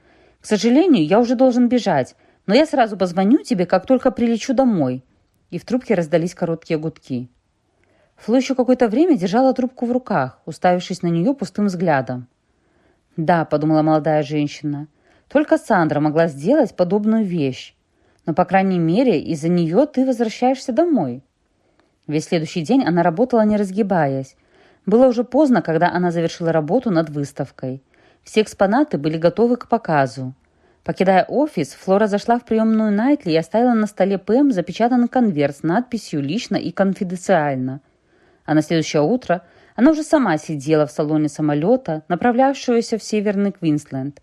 «К сожалению, я уже должен бежать, но я сразу позвоню тебе, как только прилечу домой». И в трубке раздались короткие гудки. Фло еще какое-то время держала трубку в руках, уставившись на нее пустым взглядом. «Да», — подумала молодая женщина, — «только Сандра могла сделать подобную вещь. Но, по крайней мере, из-за нее ты возвращаешься домой». Весь следующий день она работала, не разгибаясь. Было уже поздно, когда она завершила работу над выставкой. Все экспонаты были готовы к показу. Покидая офис, Флора зашла в приемную Найтли и оставила на столе Пэм запечатанный конверт с надписью «Лично и конфиденциально». А на следующее утро она уже сама сидела в салоне самолета, направлявшегося в северный Квинсленд.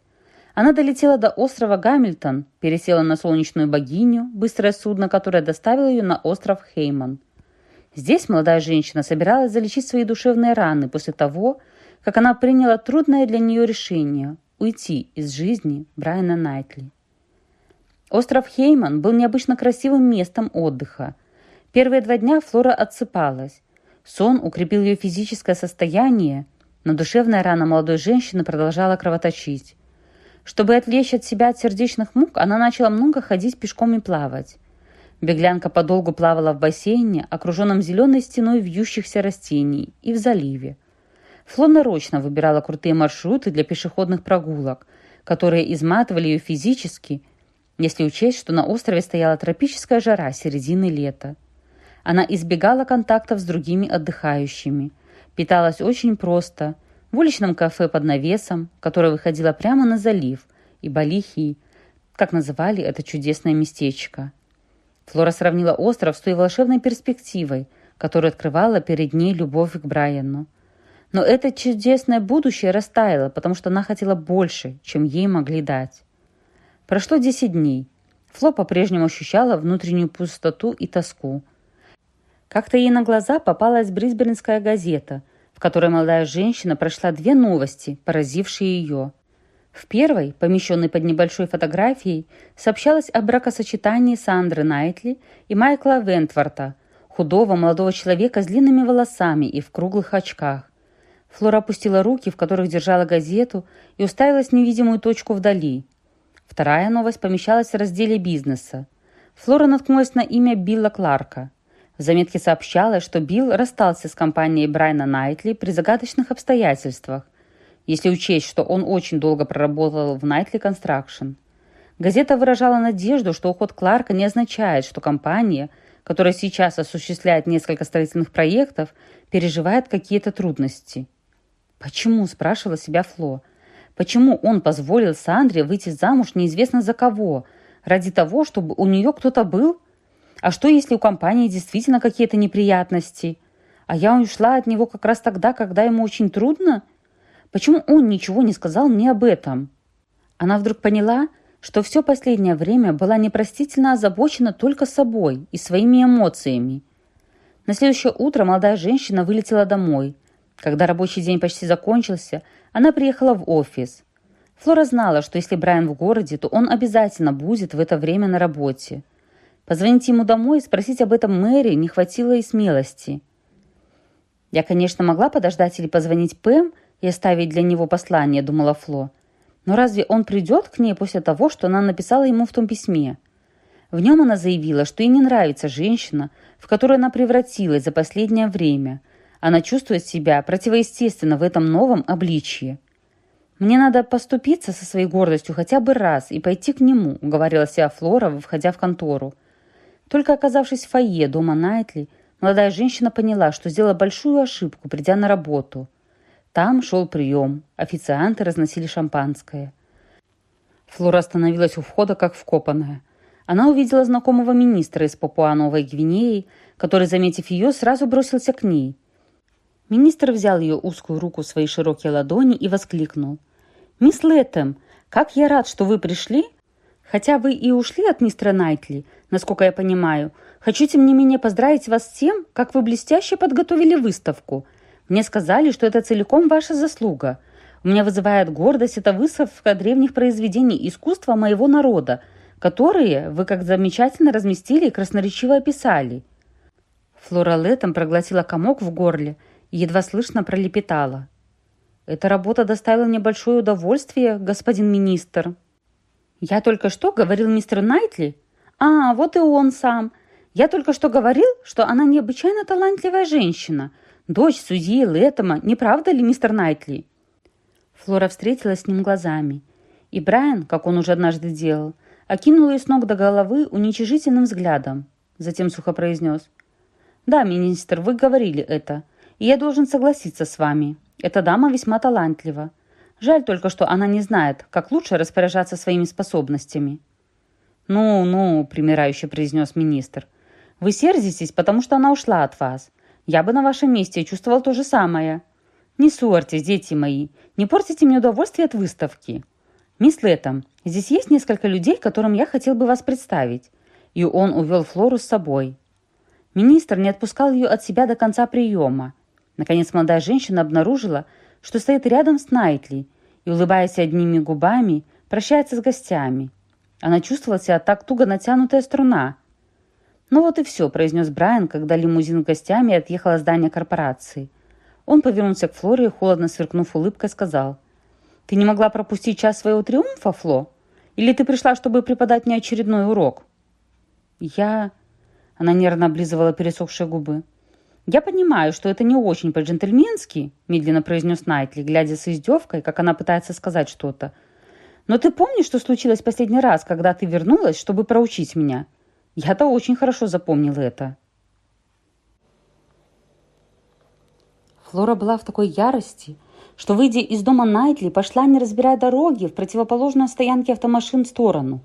Она долетела до острова Гамильтон, пересела на солнечную богиню, быстрое судно, которое доставило ее на остров Хейман. Здесь молодая женщина собиралась залечить свои душевные раны после того, как она приняла трудное для нее решение – уйти из жизни Брайана Найтли. Остров Хейман был необычно красивым местом отдыха. Первые два дня Флора отсыпалась. Сон укрепил ее физическое состояние, но душевная рана молодой женщины продолжала кровоточить. Чтобы отвлечь от себя от сердечных мук, она начала много ходить пешком и плавать. Беглянка подолгу плавала в бассейне, окруженном зеленой стеной вьющихся растений, и в заливе. Фло нарочно выбирала крутые маршруты для пешеходных прогулок, которые изматывали ее физически, если учесть, что на острове стояла тропическая жара середины лета. Она избегала контактов с другими отдыхающими, питалась очень просто, в уличном кафе под навесом, которое выходило прямо на залив, и Балихи, как называли это чудесное местечко – Флора сравнила остров с той волшебной перспективой, которую открывала перед ней любовь к Брайану. Но это чудесное будущее растаяло, потому что она хотела больше, чем ей могли дать. Прошло десять дней. Фло по-прежнему ощущала внутреннюю пустоту и тоску. Как-то ей на глаза попалась брисбенская газета, в которой молодая женщина прошла две новости, поразившие ее. В первой, помещенной под небольшой фотографией, сообщалось о бракосочетании Сандры Найтли и Майкла Вентворта, худого молодого человека с длинными волосами и в круглых очках. Флора опустила руки, в которых держала газету, и уставилась в невидимую точку вдали. Вторая новость помещалась в разделе бизнеса. Флора наткнулась на имя Билла Кларка. В заметке сообщалось, что Билл расстался с компанией Брайана Найтли при загадочных обстоятельствах, если учесть, что он очень долго проработал в Найтли Construction. Газета выражала надежду, что уход Кларка не означает, что компания – которая сейчас осуществляет несколько строительных проектов, переживает какие-то трудности. «Почему?» – спрашивала себя Фло. «Почему он позволил Сандре выйти замуж неизвестно за кого? Ради того, чтобы у нее кто-то был? А что, если у компании действительно какие-то неприятности? А я ушла от него как раз тогда, когда ему очень трудно? Почему он ничего не сказал мне об этом?» Она вдруг поняла, что все последнее время была непростительно озабочена только собой и своими эмоциями. На следующее утро молодая женщина вылетела домой. Когда рабочий день почти закончился, она приехала в офис. Флора знала, что если Брайан в городе, то он обязательно будет в это время на работе. Позвонить ему домой и спросить об этом Мэри не хватило и смелости. «Я, конечно, могла подождать или позвонить Пэм и оставить для него послание», — думала Фло. Но разве он придет к ней после того, что она написала ему в том письме? В нем она заявила, что ей не нравится женщина, в которую она превратилась за последнее время. Она чувствует себя противоестественно в этом новом обличье. «Мне надо поступиться со своей гордостью хотя бы раз и пойти к нему», — говорила себя Флора, входя в контору. Только оказавшись в фойе дома Найтли, молодая женщина поняла, что сделала большую ошибку, придя на работу — там шел прием. Официанты разносили шампанское. Флора остановилась у входа, как вкопанная. Она увидела знакомого министра из Папуа-Новой Гвинеи, который, заметив ее, сразу бросился к ней. Министр взял ее узкую руку в свои широкие ладони и воскликнул. «Мисс Лэттем, как я рад, что вы пришли! Хотя вы и ушли от мистера Найтли, насколько я понимаю, хочу тем не менее поздравить вас с тем, как вы блестяще подготовили выставку – мне сказали, что это целиком ваша заслуга. У меня вызывает гордость эта выставка древних произведений искусства моего народа, которые вы как замечательно разместили и красноречиво описали». Флора летом проглотила комок в горле и едва слышно пролепетала. «Эта работа доставила мне большое удовольствие, господин министр». «Я только что говорил мистеру Найтли?» «А, вот и он сам. Я только что говорил, что она необычайно талантливая женщина – Дочь судьи Лэттема, не правда ли, мистер Найтли?» Флора встретилась с ним глазами. И Брайан, как он уже однажды делал, окинул ее с ног до головы уничижительным взглядом. Затем сухо произнес. «Да, министр, вы говорили это, и я должен согласиться с вами. Эта дама весьма талантлива. Жаль только, что она не знает, как лучше распоряжаться своими способностями». «Ну, ну», — примирающе произнес министр, — «вы сердитесь, потому что она ушла от вас. Я бы на вашем месте чувствовал то же самое. Не ссорьтесь, дети мои. Не портите мне удовольствие от выставки. Мисс Леттом, здесь есть несколько людей, которым я хотел бы вас представить. И он увел Флору с собой. Министр не отпускал ее от себя до конца приема. Наконец молодая женщина обнаружила, что стоит рядом с Найтли и, улыбаясь одними губами, прощается с гостями. Она чувствовала себя так туго натянутая струна – «Ну вот и все», – произнес Брайан, когда лимузин с гостями отъехал от здания корпорации. Он повернулся к Флоре и, холодно сверкнув улыбкой, сказал. «Ты не могла пропустить час своего триумфа, Фло? Или ты пришла, чтобы преподать мне очередной урок?» «Я...» – она нервно облизывала пересохшие губы. «Я понимаю, что это не очень по-джентльменски», – медленно произнес Найтли, глядя с издевкой, как она пытается сказать что-то. «Но ты помнишь, что случилось последний раз, когда ты вернулась, чтобы проучить меня?» Я-то очень хорошо запомнила это. Флора была в такой ярости, что, выйдя из дома Найтли, пошла, не разбирая дороги, в противоположную стоянке автомашин сторону.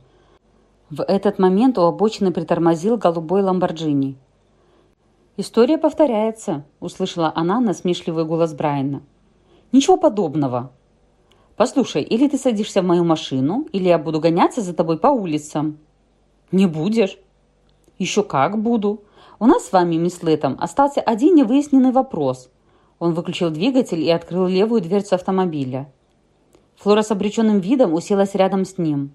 В этот момент у обочины притормозил голубой ламборджини. «История повторяется», — услышала она насмешливый голос Брайана. «Ничего подобного. Послушай, или ты садишься в мою машину, или я буду гоняться за тобой по улицам». «Не будешь. «Еще как буду. У нас с вами, мисс Лэттем, остался один невыясненный вопрос». Он выключил двигатель и открыл левую дверцу автомобиля. Флора с обреченным видом уселась рядом с ним.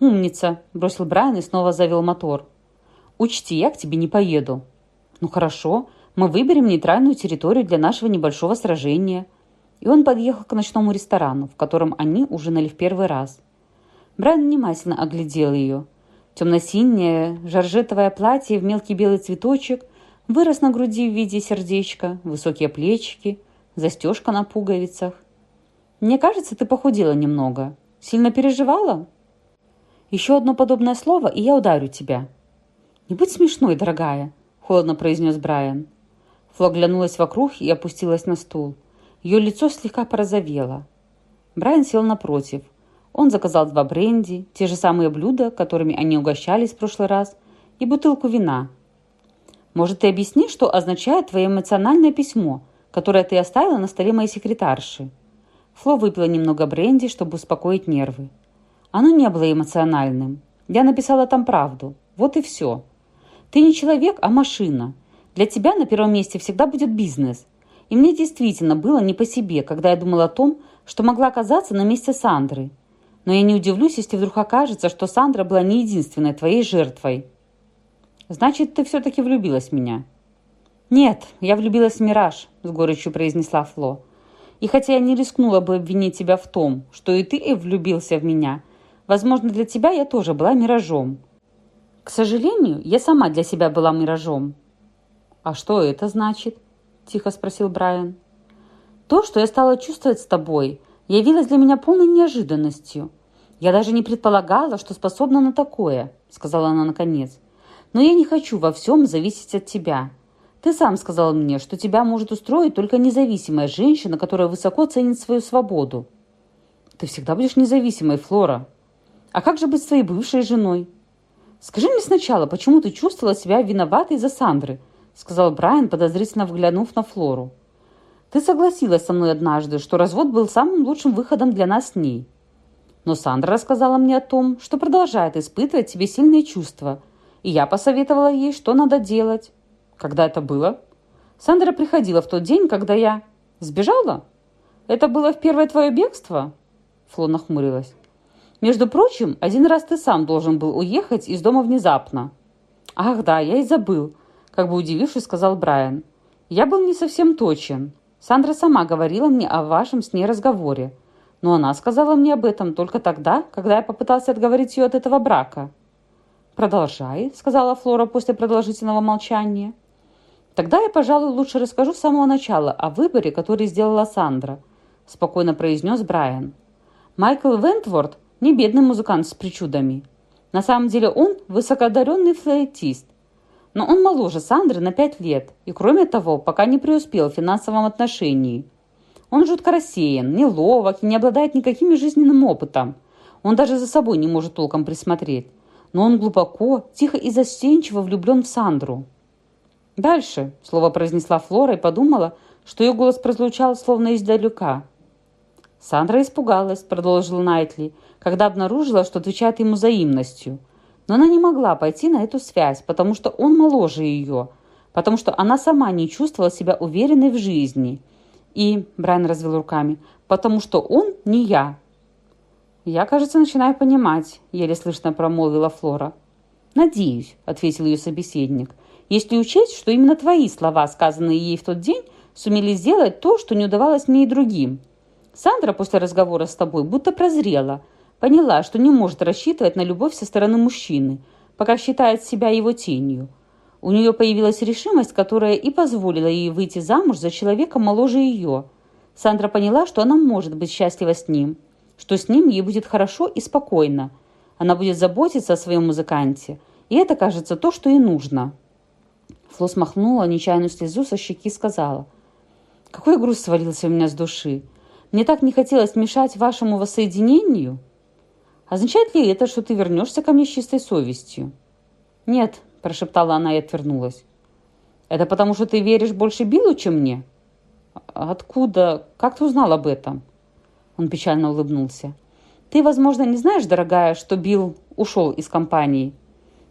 «Умница!» – бросил Брайан и снова завел мотор. «Учти, я к тебе не поеду». «Ну хорошо, мы выберем нейтральную территорию для нашего небольшого сражения». И он подъехал к ночному ресторану, в котором они ужинали в первый раз. Брайан внимательно оглядел ее. Темно-синее жаржетовое платье в мелкий белый цветочек вырос на груди в виде сердечка, высокие плечики, застежка на пуговицах. «Мне кажется, ты похудела немного. Сильно переживала?» «Еще одно подобное слово, и я ударю тебя». «Не будь смешной, дорогая», — холодно произнес Брайан. Фло оглянулась вокруг и опустилась на стул. Ее лицо слегка порозовело. Брайан сел напротив. Он заказал два бренди, те же самые блюда, которыми они угощались в прошлый раз, и бутылку вина. «Может, ты объяснишь, что означает твое эмоциональное письмо, которое ты оставила на столе моей секретарши?» Фло выпила немного бренди, чтобы успокоить нервы. Оно не было эмоциональным. Я написала там правду. Вот и все. Ты не человек, а машина. Для тебя на первом месте всегда будет бизнес. И мне действительно было не по себе, когда я думала о том, что могла оказаться на месте Сандры. Но я не удивлюсь, если вдруг окажется, что Сандра была не единственной твоей жертвой. Значит, ты все-таки влюбилась в меня?» «Нет, я влюбилась в Мираж», — с горечью произнесла Фло. «И хотя я не рискнула бы обвинить тебя в том, что и ты влюбился в меня, возможно, для тебя я тоже была миражом. К сожалению, я сама для себя была миражом. «А что это значит?» – тихо спросил Брайан. «То, что я стала чувствовать с тобой, явилось для меня полной неожиданностью. Я даже не предполагала, что способна на такое», – сказала она наконец. «Но я не хочу во всем зависеть от тебя. Ты сам сказал мне, что тебя может устроить только независимая женщина, которая высоко ценит свою свободу». «Ты всегда будешь независимой, Флора. А как же быть с твоей бывшей женой?» «Скажи мне сначала, почему ты чувствовала себя виноватой за Сандры?» сказал Брайан, подозрительно взглянув на Флору. «Ты согласилась со мной однажды, что развод был самым лучшим выходом для нас с ней. Но Сандра рассказала мне о том, что продолжает испытывать себе сильные чувства, и я посоветовала ей, что надо делать. Когда это было? Сандра приходила в тот день, когда я... Сбежала? Это было в первое твое бегство?» Фло нахмурилась. «Между прочим, один раз ты сам должен был уехать из дома внезапно». «Ах да, я и забыл как бы удивившись, сказал Брайан. «Я был не совсем точен. Сандра сама говорила мне о вашем с ней разговоре. Но она сказала мне об этом только тогда, когда я попытался отговорить ее от этого брака». «Продолжай», — сказала Флора после продолжительного молчания. «Тогда я, пожалуй, лучше расскажу с самого начала о выборе, который сделала Сандра», — спокойно произнес Брайан. «Майкл Вентворд не бедный музыкант с причудами. На самом деле он высокодаренный флейтист, но он моложе Сандры на пять лет и, кроме того, пока не преуспел в финансовом отношении. Он жутко рассеян, неловок и не обладает никаким жизненным опытом. Он даже за собой не может толком присмотреть. Но он глубоко, тихо и застенчиво влюблен в Сандру. «Дальше», — слово произнесла Флора и подумала, что ее голос прозвучал словно издалека. Сандра испугалась, продолжил Найтли, когда обнаружила, что отвечает ему взаимностью — но она не могла пойти на эту связь, потому что он моложе ее, потому что она сама не чувствовала себя уверенной в жизни. И, Брайан развел руками, потому что он не я. «Я, кажется, начинаю понимать», — еле слышно промолвила Флора. «Надеюсь», — ответил ее собеседник, «если учесть, что именно твои слова, сказанные ей в тот день, сумели сделать то, что не удавалось мне и другим. Сандра после разговора с тобой будто прозрела — Поняла, что не может рассчитывать на любовь со стороны мужчины, пока считает себя его тенью. У нее появилась решимость, которая и позволила ей выйти замуж за человека моложе ее. Сандра поняла, что она может быть счастлива с ним, что с ним ей будет хорошо и спокойно. Она будет заботиться о своем музыканте, и это, кажется, то, что ей нужно. Фло смахнула нечаянную слезу со щеки и сказала, «Какой груз свалился у меня с души! Мне так не хотелось мешать вашему воссоединению!» Означает ли это, что ты вернешься ко мне с чистой совестью?» «Нет», – прошептала она и отвернулась. «Это потому, что ты веришь больше Биллу, чем мне?» «Откуда? Как ты узнал об этом?» Он печально улыбнулся. «Ты, возможно, не знаешь, дорогая, что Билл ушел из компании?»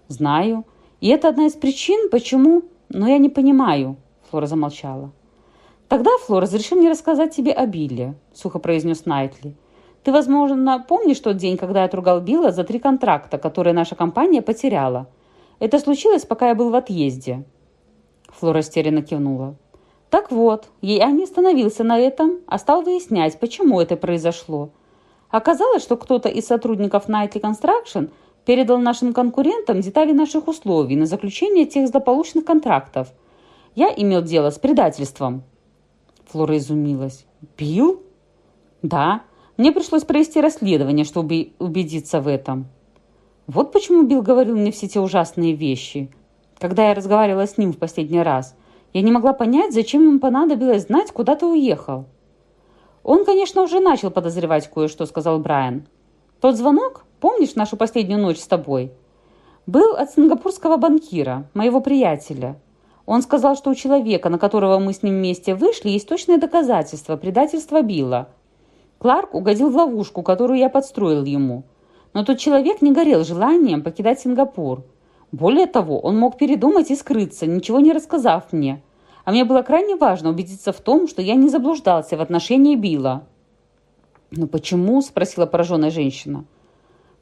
«Знаю. И это одна из причин, почему...» «Но я не понимаю», — Флора замолчала. «Тогда, Флора, разреши мне рассказать тебе о Билле», — сухо произнес Найтли. Ты, возможно, помнишь тот день, когда я отругал Билла за три контракта, которые наша компания потеряла? Это случилось, пока я был в отъезде». Флора растерянно кивнула. Так вот, я не остановился на этом, а стал выяснять, почему это произошло. Оказалось, что кто-то из сотрудников Nightly Construction передал нашим конкурентам детали наших условий на заключение тех злополучных контрактов. Я имел дело с предательством. Флора изумилась. «Билл?» «Да. Мне пришлось провести расследование, чтобы убедиться в этом». Вот почему Билл говорил мне все те ужасные вещи. Когда я разговаривала с ним в последний раз, я не могла понять, зачем ему понадобилось знать, куда ты уехал. Он, конечно, уже начал подозревать кое-что, сказал Брайан. Тот звонок, помнишь нашу последнюю ночь с тобой? Был от сингапурского банкира, моего приятеля. Он сказал, что у человека, на которого мы с ним вместе вышли, есть точное доказательство предательства Билла. Кларк угодил в ловушку, которую я подстроил ему. Но тот человек не горел желанием покидать Сингапур. Более того, он мог передумать и скрыться, ничего не рассказав мне. А мне было крайне важно убедиться в том, что я не заблуждался в отношении Билла. «Но почему?» – спросила пораженная женщина.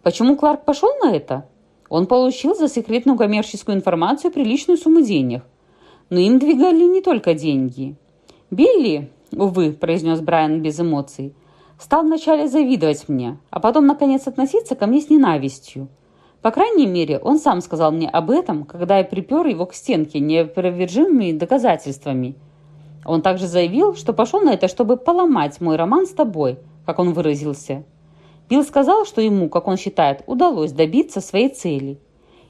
«Почему Кларк пошел на это?» Он получил за секретную коммерческую информацию приличную сумму денег. Но им двигали не только деньги. «Билли», увы, произнес Брайан без эмоций, стал вначале завидовать мне, а потом, наконец, относиться ко мне с ненавистью. По крайней мере, он сам сказал мне об этом, когда я припер его к стенке неопровержимыми доказательствами. Он также заявил, что пошел на это, чтобы поломать мой роман с тобой, как он выразился. Билл сказал, что ему, как он считает, удалось добиться своей цели.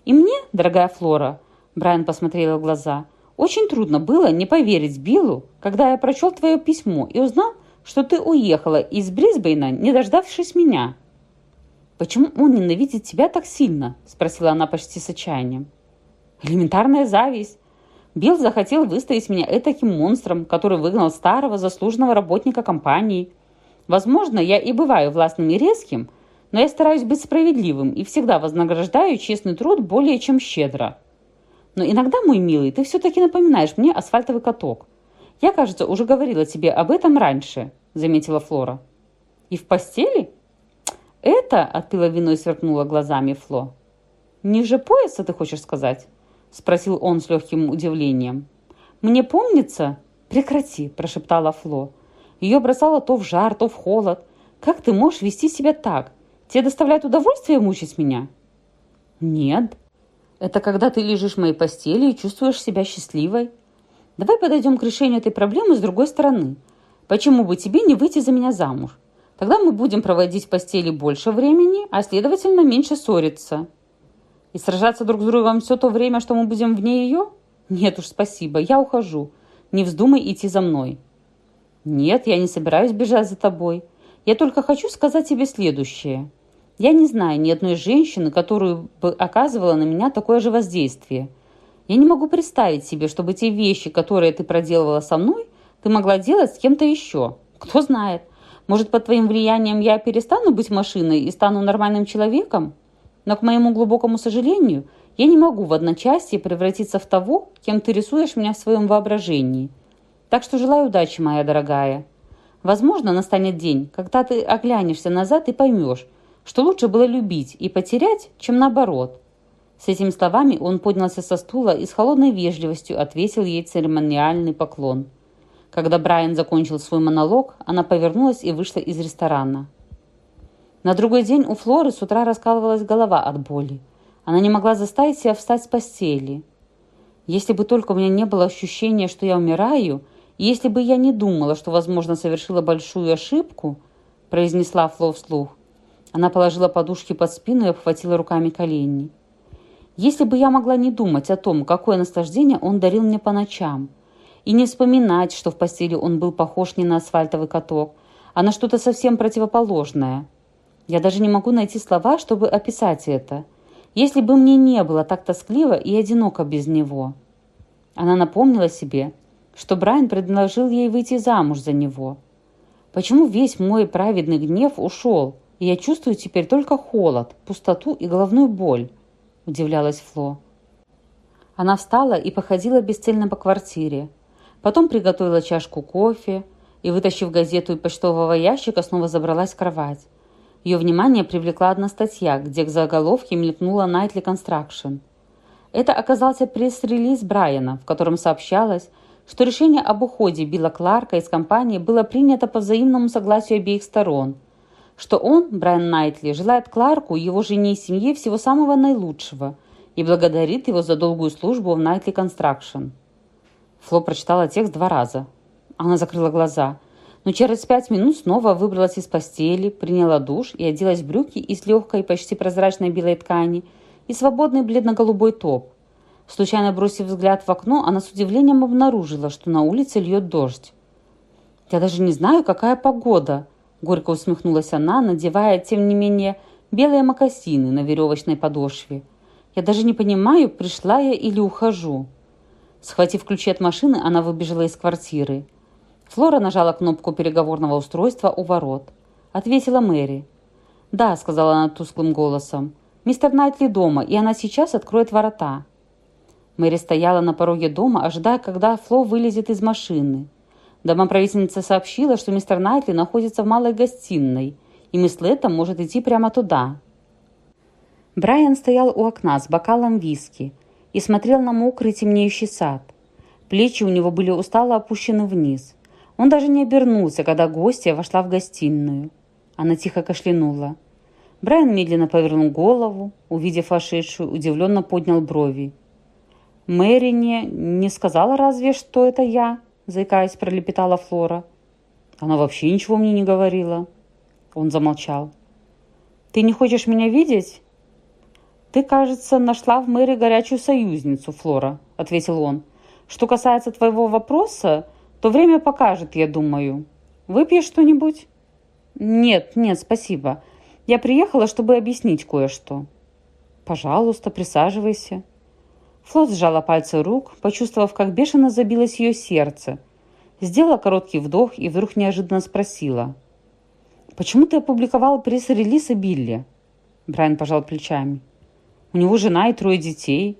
И мне, дорогая Флора, Брайан посмотрел в глаза, очень трудно было не поверить Биллу, когда я прочел твое письмо и узнал, что ты уехала из Брисбейна, не дождавшись меня. «Почему он ненавидит тебя так сильно?» – спросила она почти с отчаянием. «Элементарная зависть. Билл захотел выставить меня этаким монстром, который выгнал старого заслуженного работника компании. Возможно, я и бываю властным и резким, но я стараюсь быть справедливым и всегда вознаграждаю честный труд более чем щедро. Но иногда, мой милый, ты все-таки напоминаешь мне асфальтовый каток. Я, кажется, уже говорила тебе об этом раньше», – заметила Флора. «И в постели?» «Это?» – отпила вино и сверкнула глазами Фло. «Ниже пояса, ты хочешь сказать?» – спросил он с легким удивлением. «Мне помнится?» «Прекрати!» – прошептала Фло. Ее бросало то в жар, то в холод. «Как ты можешь вести себя так? Тебе доставляет удовольствие мучить меня?» «Нет. Это когда ты лежишь в моей постели и чувствуешь себя счастливой. Давай подойдем к решению этой проблемы с другой стороны. Почему бы тебе не выйти за меня замуж? Тогда мы будем проводить в постели больше времени, а следовательно меньше ссориться. И сражаться друг с другом все то время, что мы будем вне ее? Нет уж, спасибо, я ухожу. Не вздумай идти за мной. Нет, я не собираюсь бежать за тобой. Я только хочу сказать тебе следующее. Я не знаю ни одной женщины, которую бы оказывала на меня такое же воздействие – я не могу представить себе, чтобы те вещи, которые ты проделывала со мной, ты могла делать с кем-то еще. Кто знает. Может, под твоим влиянием я перестану быть машиной и стану нормальным человеком? Но, к моему глубокому сожалению, я не могу в одночасье превратиться в того, кем ты рисуешь меня в своем воображении. Так что желаю удачи, моя дорогая. Возможно, настанет день, когда ты оглянешься назад и поймешь, что лучше было любить и потерять, чем наоборот. С этими словами он поднялся со стула и с холодной вежливостью отвесил ей церемониальный поклон. Когда Брайан закончил свой монолог, она повернулась и вышла из ресторана. На другой день у Флоры с утра раскалывалась голова от боли. Она не могла заставить себя встать с постели. Если бы только у меня не было ощущения, что я умираю, и если бы я не думала, что, возможно, совершила большую ошибку, произнесла Фло вслух. Она положила подушки под спину и обхватила руками колени. Если бы я могла не думать о том, какое наслаждение он дарил мне по ночам, и не вспоминать, что в постели он был похож не на асфальтовый каток, а на что-то совсем противоположное. Я даже не могу найти слова, чтобы описать это. Если бы мне не было так тоскливо и одиноко без него. Она напомнила себе, что Брайан предложил ей выйти замуж за него. Почему весь мой праведный гнев ушел, и я чувствую теперь только холод, пустоту и головную боль? – удивлялась Фло. Она встала и походила бесцельно по квартире. Потом приготовила чашку кофе и, вытащив газету из почтового ящика, снова забралась в кровать. Ее внимание привлекла одна статья, где к заголовке мелькнула «Nightly Construction». Это оказался пресс-релиз Брайана, в котором сообщалось, что решение об уходе Билла Кларка из компании было принято по взаимному согласию обеих сторон, что он, Брайан Найтли, желает Кларку, его жене и семье всего самого наилучшего и благодарит его за долгую службу в Найтли Констракшн. Фло прочитала текст два раза. Она закрыла глаза, но через пять минут снова выбралась из постели, приняла душ и оделась в брюки из легкой, почти прозрачной белой ткани и свободный бледно-голубой топ. Случайно бросив взгляд в окно, она с удивлением обнаружила, что на улице льет дождь. «Я даже не знаю, какая погода», – горько усмехнулась она, надевая, тем не менее, белые мокасины на веревочной подошве. «Я даже не понимаю, пришла я или ухожу». Схватив ключи от машины, она выбежала из квартиры. Флора нажала кнопку переговорного устройства у ворот. Ответила Мэри. «Да», — сказала она тусклым голосом. «Мистер Найтли дома, и она сейчас откроет ворота». Мэри стояла на пороге дома, ожидая, когда Фло вылезет из машины. Домоправительница сообщила, что мистер Найтли находится в малой гостиной, и мисс Леттом может идти прямо туда. Брайан стоял у окна с бокалом виски и смотрел на мокрый темнеющий сад. Плечи у него были устало опущены вниз. Он даже не обернулся, когда гостья вошла в гостиную. Она тихо кашлянула. Брайан медленно повернул голову, увидев вошедшую, удивленно поднял брови. «Мэри не, не сказала разве, что это я?» Заикаясь, пролепетала Флора. «Она вообще ничего мне не говорила». Он замолчал. «Ты не хочешь меня видеть?» «Ты, кажется, нашла в Мэри горячую союзницу, Флора», — ответил он. «Что касается твоего вопроса, то время покажет, я думаю. Выпьешь что-нибудь?» «Нет, нет, спасибо. Я приехала, чтобы объяснить кое-что». «Пожалуйста, присаживайся». Флот сжала пальцы рук, почувствовав, как бешено забилось ее сердце. Сделала короткий вдох и вдруг неожиданно спросила. «Почему ты опубликовала пресс-релиз о Билли?» Брайан пожал плечами. «У него жена и трое детей.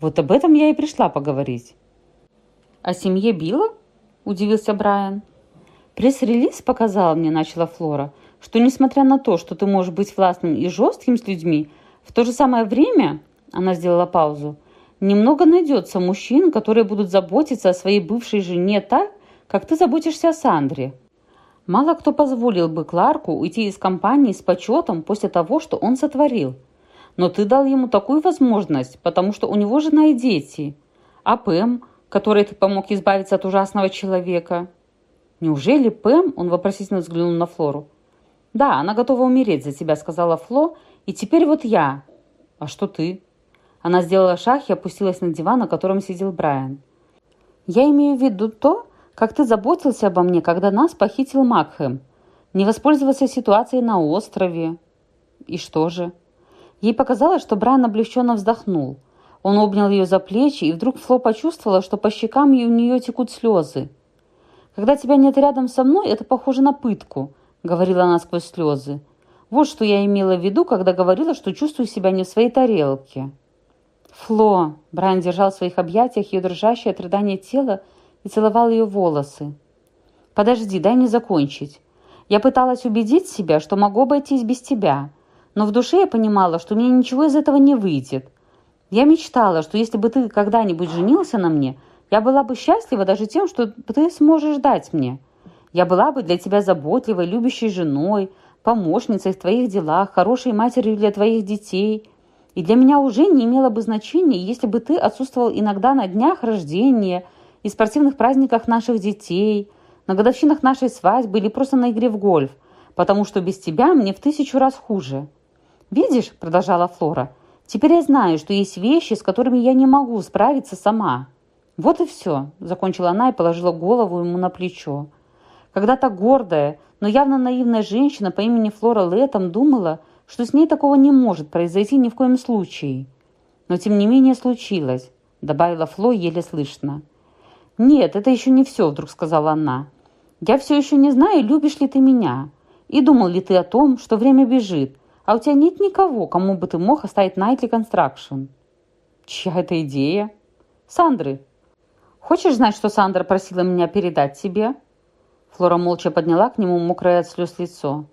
Вот об этом я и пришла поговорить». «О семье Билла?» – удивился Брайан. «Пресс-релиз показал мне, – начала Флора, – что несмотря на то, что ты можешь быть властным и жестким с людьми, в то же самое время, – она сделала паузу, Немного найдется мужчин, которые будут заботиться о своей бывшей жене так, как ты заботишься о Сандре. Мало кто позволил бы Кларку уйти из компании с почетом после того, что он сотворил. Но ты дал ему такую возможность, потому что у него жена и дети. А Пэм, которой ты помог избавиться от ужасного человека. Неужели Пэм, он вопросительно взглянул на Флору. Да, она готова умереть за тебя, сказала Фло, и теперь вот я. А что ты? Она сделала шаг и опустилась на диван, на котором сидел Брайан. «Я имею в виду то, как ты заботился обо мне, когда нас похитил Макхэм. Не воспользовался ситуацией на острове». «И что же?» Ей показалось, что Брайан облегченно вздохнул. Он обнял ее за плечи, и вдруг Фло почувствовала, что по щекам у нее текут слезы. «Когда тебя нет рядом со мной, это похоже на пытку», — говорила она сквозь слезы. «Вот что я имела в виду, когда говорила, что чувствую себя не в своей тарелке». «Фло!» Брайан держал в своих объятиях ее дрожащее от рыдания тело и целовал ее волосы. «Подожди, дай мне закончить. Я пыталась убедить себя, что могу обойтись без тебя, но в душе я понимала, что у меня ничего из этого не выйдет. Я мечтала, что если бы ты когда-нибудь женился на мне, я была бы счастлива даже тем, что ты сможешь дать мне. Я была бы для тебя заботливой, любящей женой, помощницей в твоих делах, хорошей матерью для твоих детей». И для меня уже не имело бы значения, если бы ты отсутствовал иногда на днях рождения и спортивных праздниках наших детей, на годовщинах нашей свадьбы или просто на игре в гольф, потому что без тебя мне в тысячу раз хуже. «Видишь», — продолжала Флора, — «теперь я знаю, что есть вещи, с которыми я не могу справиться сама». «Вот и все», — закончила она и положила голову ему на плечо. Когда-то гордая, но явно наивная женщина по имени Флора Летом думала, что с ней такого не может произойти ни в коем случае. Но тем не менее случилось, добавила Фло еле слышно. «Нет, это еще не все», — вдруг сказала она. «Я все еще не знаю, любишь ли ты меня. И думал ли ты о том, что время бежит, а у тебя нет никого, кому бы ты мог оставить Найтли Констракшн». «Чья это идея?» «Сандры». «Хочешь знать, что Сандра просила меня передать тебе?» Флора молча подняла к нему мокрое от слез лицо.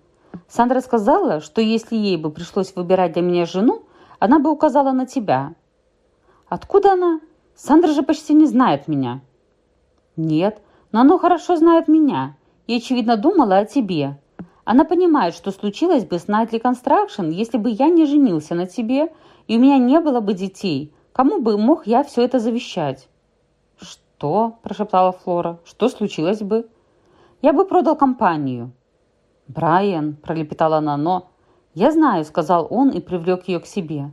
Сандра сказала, что если ей бы пришлось выбирать для меня жену, она бы указала на тебя. Откуда она? Сандра же почти не знает меня. Нет, но она хорошо знает меня и, очевидно, думала о тебе. Она понимает, что случилось бы с Nightly Construction, если бы я не женился на тебе, и у меня не было бы детей. Кому бы мог я все это завещать? «Что?» – прошептала Флора. «Что случилось бы?» «Я бы продал компанию». «Брайан», – пролепетала она, но... «Я знаю», – сказал он и привлек ее к себе.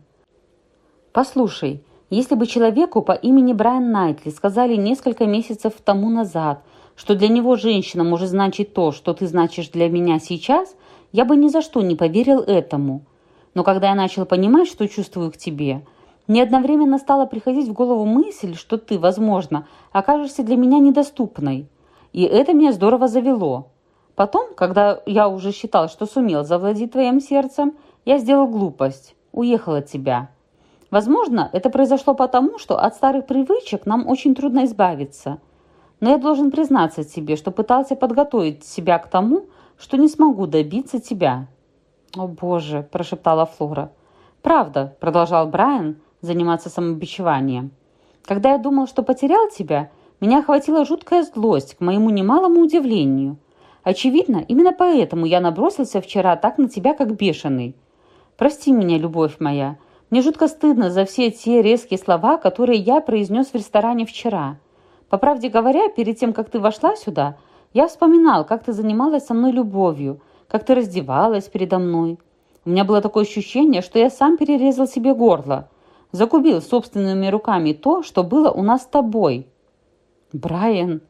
«Послушай, если бы человеку по имени Брайан Найтли сказали несколько месяцев тому назад, что для него женщина может значить то, что ты значишь для меня сейчас, я бы ни за что не поверил этому. Но когда я начал понимать, что чувствую к тебе, мне одновременно стала приходить в голову мысль, что ты, возможно, окажешься для меня недоступной. И это меня здорово завело. Потом, когда я уже считал, что сумел завладеть твоим сердцем, я сделал глупость, уехал от тебя». Возможно, это произошло потому, что от старых привычек нам очень трудно избавиться. Но я должен признаться тебе, что пытался подготовить себя к тому, что не смогу добиться тебя». «О, Боже!» – прошептала Флора. «Правда», – продолжал Брайан заниматься самобичеванием. «Когда я думал, что потерял тебя, меня охватила жуткая злость, к моему немалому удивлению. Очевидно, именно поэтому я набросился вчера так на тебя, как бешеный. Прости меня, любовь моя, мне жутко стыдно за все те резкие слова, которые я произнес в ресторане вчера. По правде говоря, перед тем, как ты вошла сюда, я вспоминал, как ты занималась со мной любовью, как ты раздевалась передо мной. У меня было такое ощущение, что я сам перерезал себе горло, закубил собственными руками то, что было у нас с тобой. Брайан,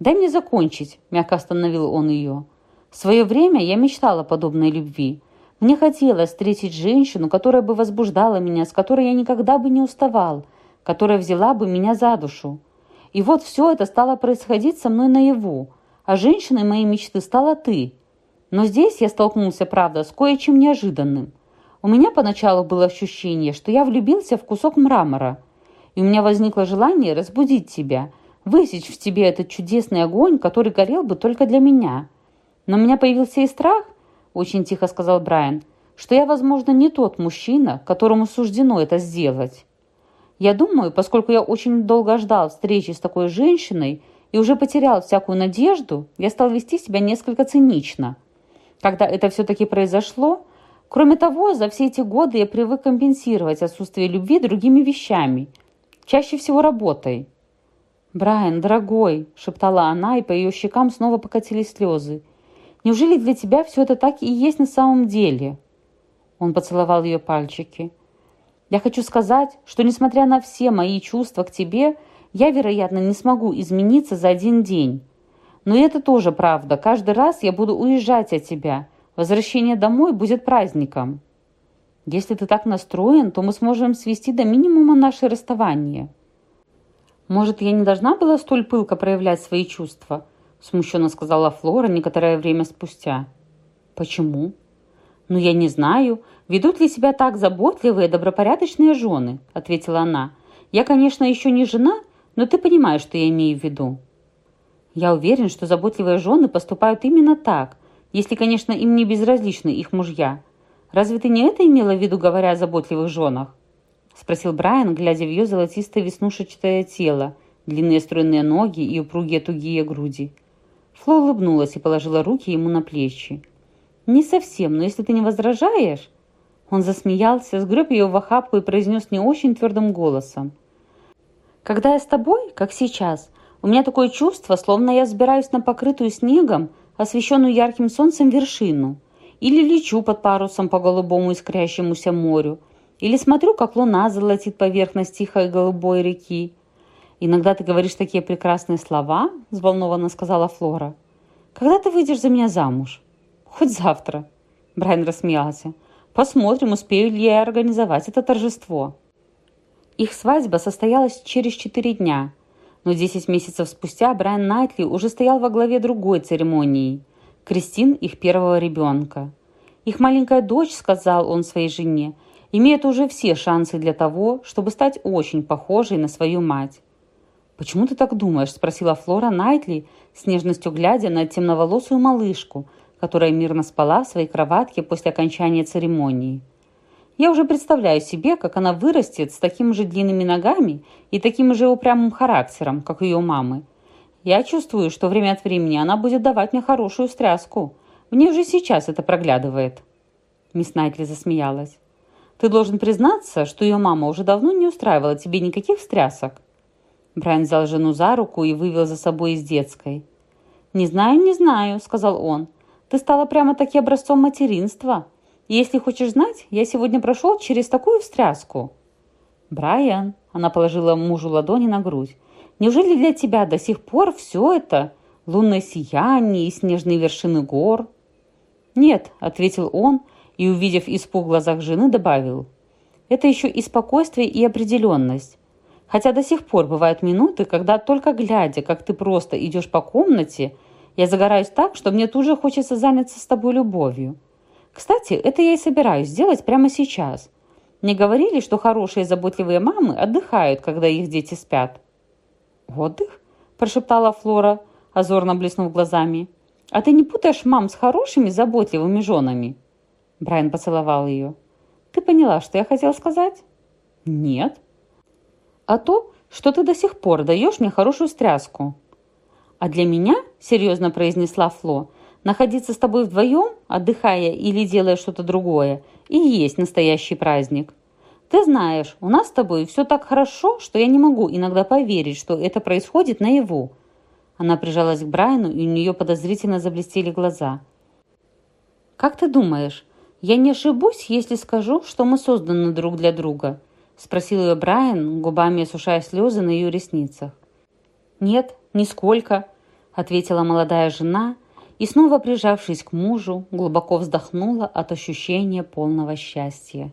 дай мне закончить, мягко остановил он ее. В свое время я мечтала о подобной любви, мне хотелось встретить женщину, которая бы возбуждала меня, с которой я никогда бы не уставал, которая взяла бы меня за душу. И вот все это стало происходить со мной наяву, а женщиной моей мечты стала ты. Но здесь я столкнулся, правда, с кое-чем неожиданным. У меня поначалу было ощущение, что я влюбился в кусок мрамора, и у меня возникло желание разбудить тебя, высечь в тебе этот чудесный огонь, который горел бы только для меня. Но у меня появился и страх –— очень тихо сказал Брайан, «что я, возможно, не тот мужчина, которому суждено это сделать. Я думаю, поскольку я очень долго ждал встречи с такой женщиной и уже потерял всякую надежду, я стал вести себя несколько цинично. Когда это все-таки произошло, кроме того, за все эти годы я привык компенсировать отсутствие любви другими вещами, чаще всего работой». «Брайан, дорогой!» – шептала она, и по ее щекам снова покатились слезы. Неужели для тебя все это так и есть на самом деле?» Он поцеловал ее пальчики. «Я хочу сказать, что, несмотря на все мои чувства к тебе, я, вероятно, не смогу измениться за один день. Но это тоже правда. Каждый раз я буду уезжать от тебя. Возвращение домой будет праздником. Если ты так настроен, то мы сможем свести до минимума наше расставание. Может, я не должна была столь пылко проявлять свои чувства?» смущенно сказала Флора некоторое время спустя. «Почему?» «Ну, я не знаю. Ведут ли себя так заботливые, добропорядочные жены?» ответила она. «Я, конечно, еще не жена, но ты понимаешь, что я имею в виду». «Я уверен, что заботливые жены поступают именно так, если, конечно, им не безразличны их мужья. Разве ты не это имела в виду, говоря о заботливых женах?» Спросил Брайан, глядя в ее золотистое веснушечное тело, длинные стройные ноги и упругие тугие груди. Фло улыбнулась и положила руки ему на плечи. «Не совсем, но если ты не возражаешь...» Он засмеялся, сгреб ее в охапку и произнес не очень твердым голосом. «Когда я с тобой, как сейчас, у меня такое чувство, словно я взбираюсь на покрытую снегом, освещенную ярким солнцем вершину, или лечу под парусом по голубому искрящемуся морю, или смотрю, как луна золотит поверхность тихой голубой реки, «Иногда ты говоришь такие прекрасные слова», – взволнованно сказала Флора. «Когда ты выйдешь за меня замуж?» «Хоть завтра», – Брайан рассмеялся. «Посмотрим, успею ли я организовать это торжество». Их свадьба состоялась через четыре дня, но десять месяцев спустя Брайан Найтли уже стоял во главе другой церемонии – Кристин их первого ребенка. Их маленькая дочь, сказал он своей жене, имеет уже все шансы для того, чтобы стать очень похожей на свою мать. «Почему ты так думаешь?» – спросила Флора Найтли, с нежностью глядя на темноволосую малышку, которая мирно спала в своей кроватке после окончания церемонии. Я уже представляю себе, как она вырастет с такими же длинными ногами и таким же упрямым характером, как ее мамы. Я чувствую, что время от времени она будет давать мне хорошую стряску. Мне уже сейчас это проглядывает». Мисс Найтли засмеялась. «Ты должен признаться, что ее мама уже давно не устраивала тебе никаких встрясок». Брайан взял жену за руку и вывел за собой из детской. «Не знаю, не знаю», — сказал он. «Ты стала прямо-таки образцом материнства. Если хочешь знать, я сегодня прошел через такую встряску». «Брайан», — она положила мужу ладони на грудь, «неужели для тебя до сих пор все это? Лунное сияние и снежные вершины гор?» «Нет», — ответил он, и, увидев испуг в глазах жены, добавил. «Это еще и спокойствие, и определенность. Хотя до сих пор бывают минуты, когда только глядя, как ты просто идешь по комнате, я загораюсь так, что мне тут же хочется заняться с тобой любовью. Кстати, это я и собираюсь сделать прямо сейчас. Мне говорили, что хорошие заботливые мамы отдыхают, когда их дети спят». «Отдых?» – прошептала Флора, озорно блеснув глазами. «А ты не путаешь мам с хорошими заботливыми женами?» Брайан поцеловал ее. «Ты поняла, что я хотел сказать?» «Нет», а то, что ты до сих пор даешь мне хорошую стряску». «А для меня, — серьезно произнесла Фло, — находиться с тобой вдвоем, отдыхая или делая что-то другое, и есть настоящий праздник. Ты знаешь, у нас с тобой все так хорошо, что я не могу иногда поверить, что это происходит наяву». Она прижалась к Брайану, и у нее подозрительно заблестели глаза. «Как ты думаешь, я не ошибусь, если скажу, что мы созданы друг для друга?» спросил ее Брайан, губами осушая слезы на ее ресницах. «Нет, нисколько», — ответила молодая жена и, снова прижавшись к мужу, глубоко вздохнула от ощущения полного счастья.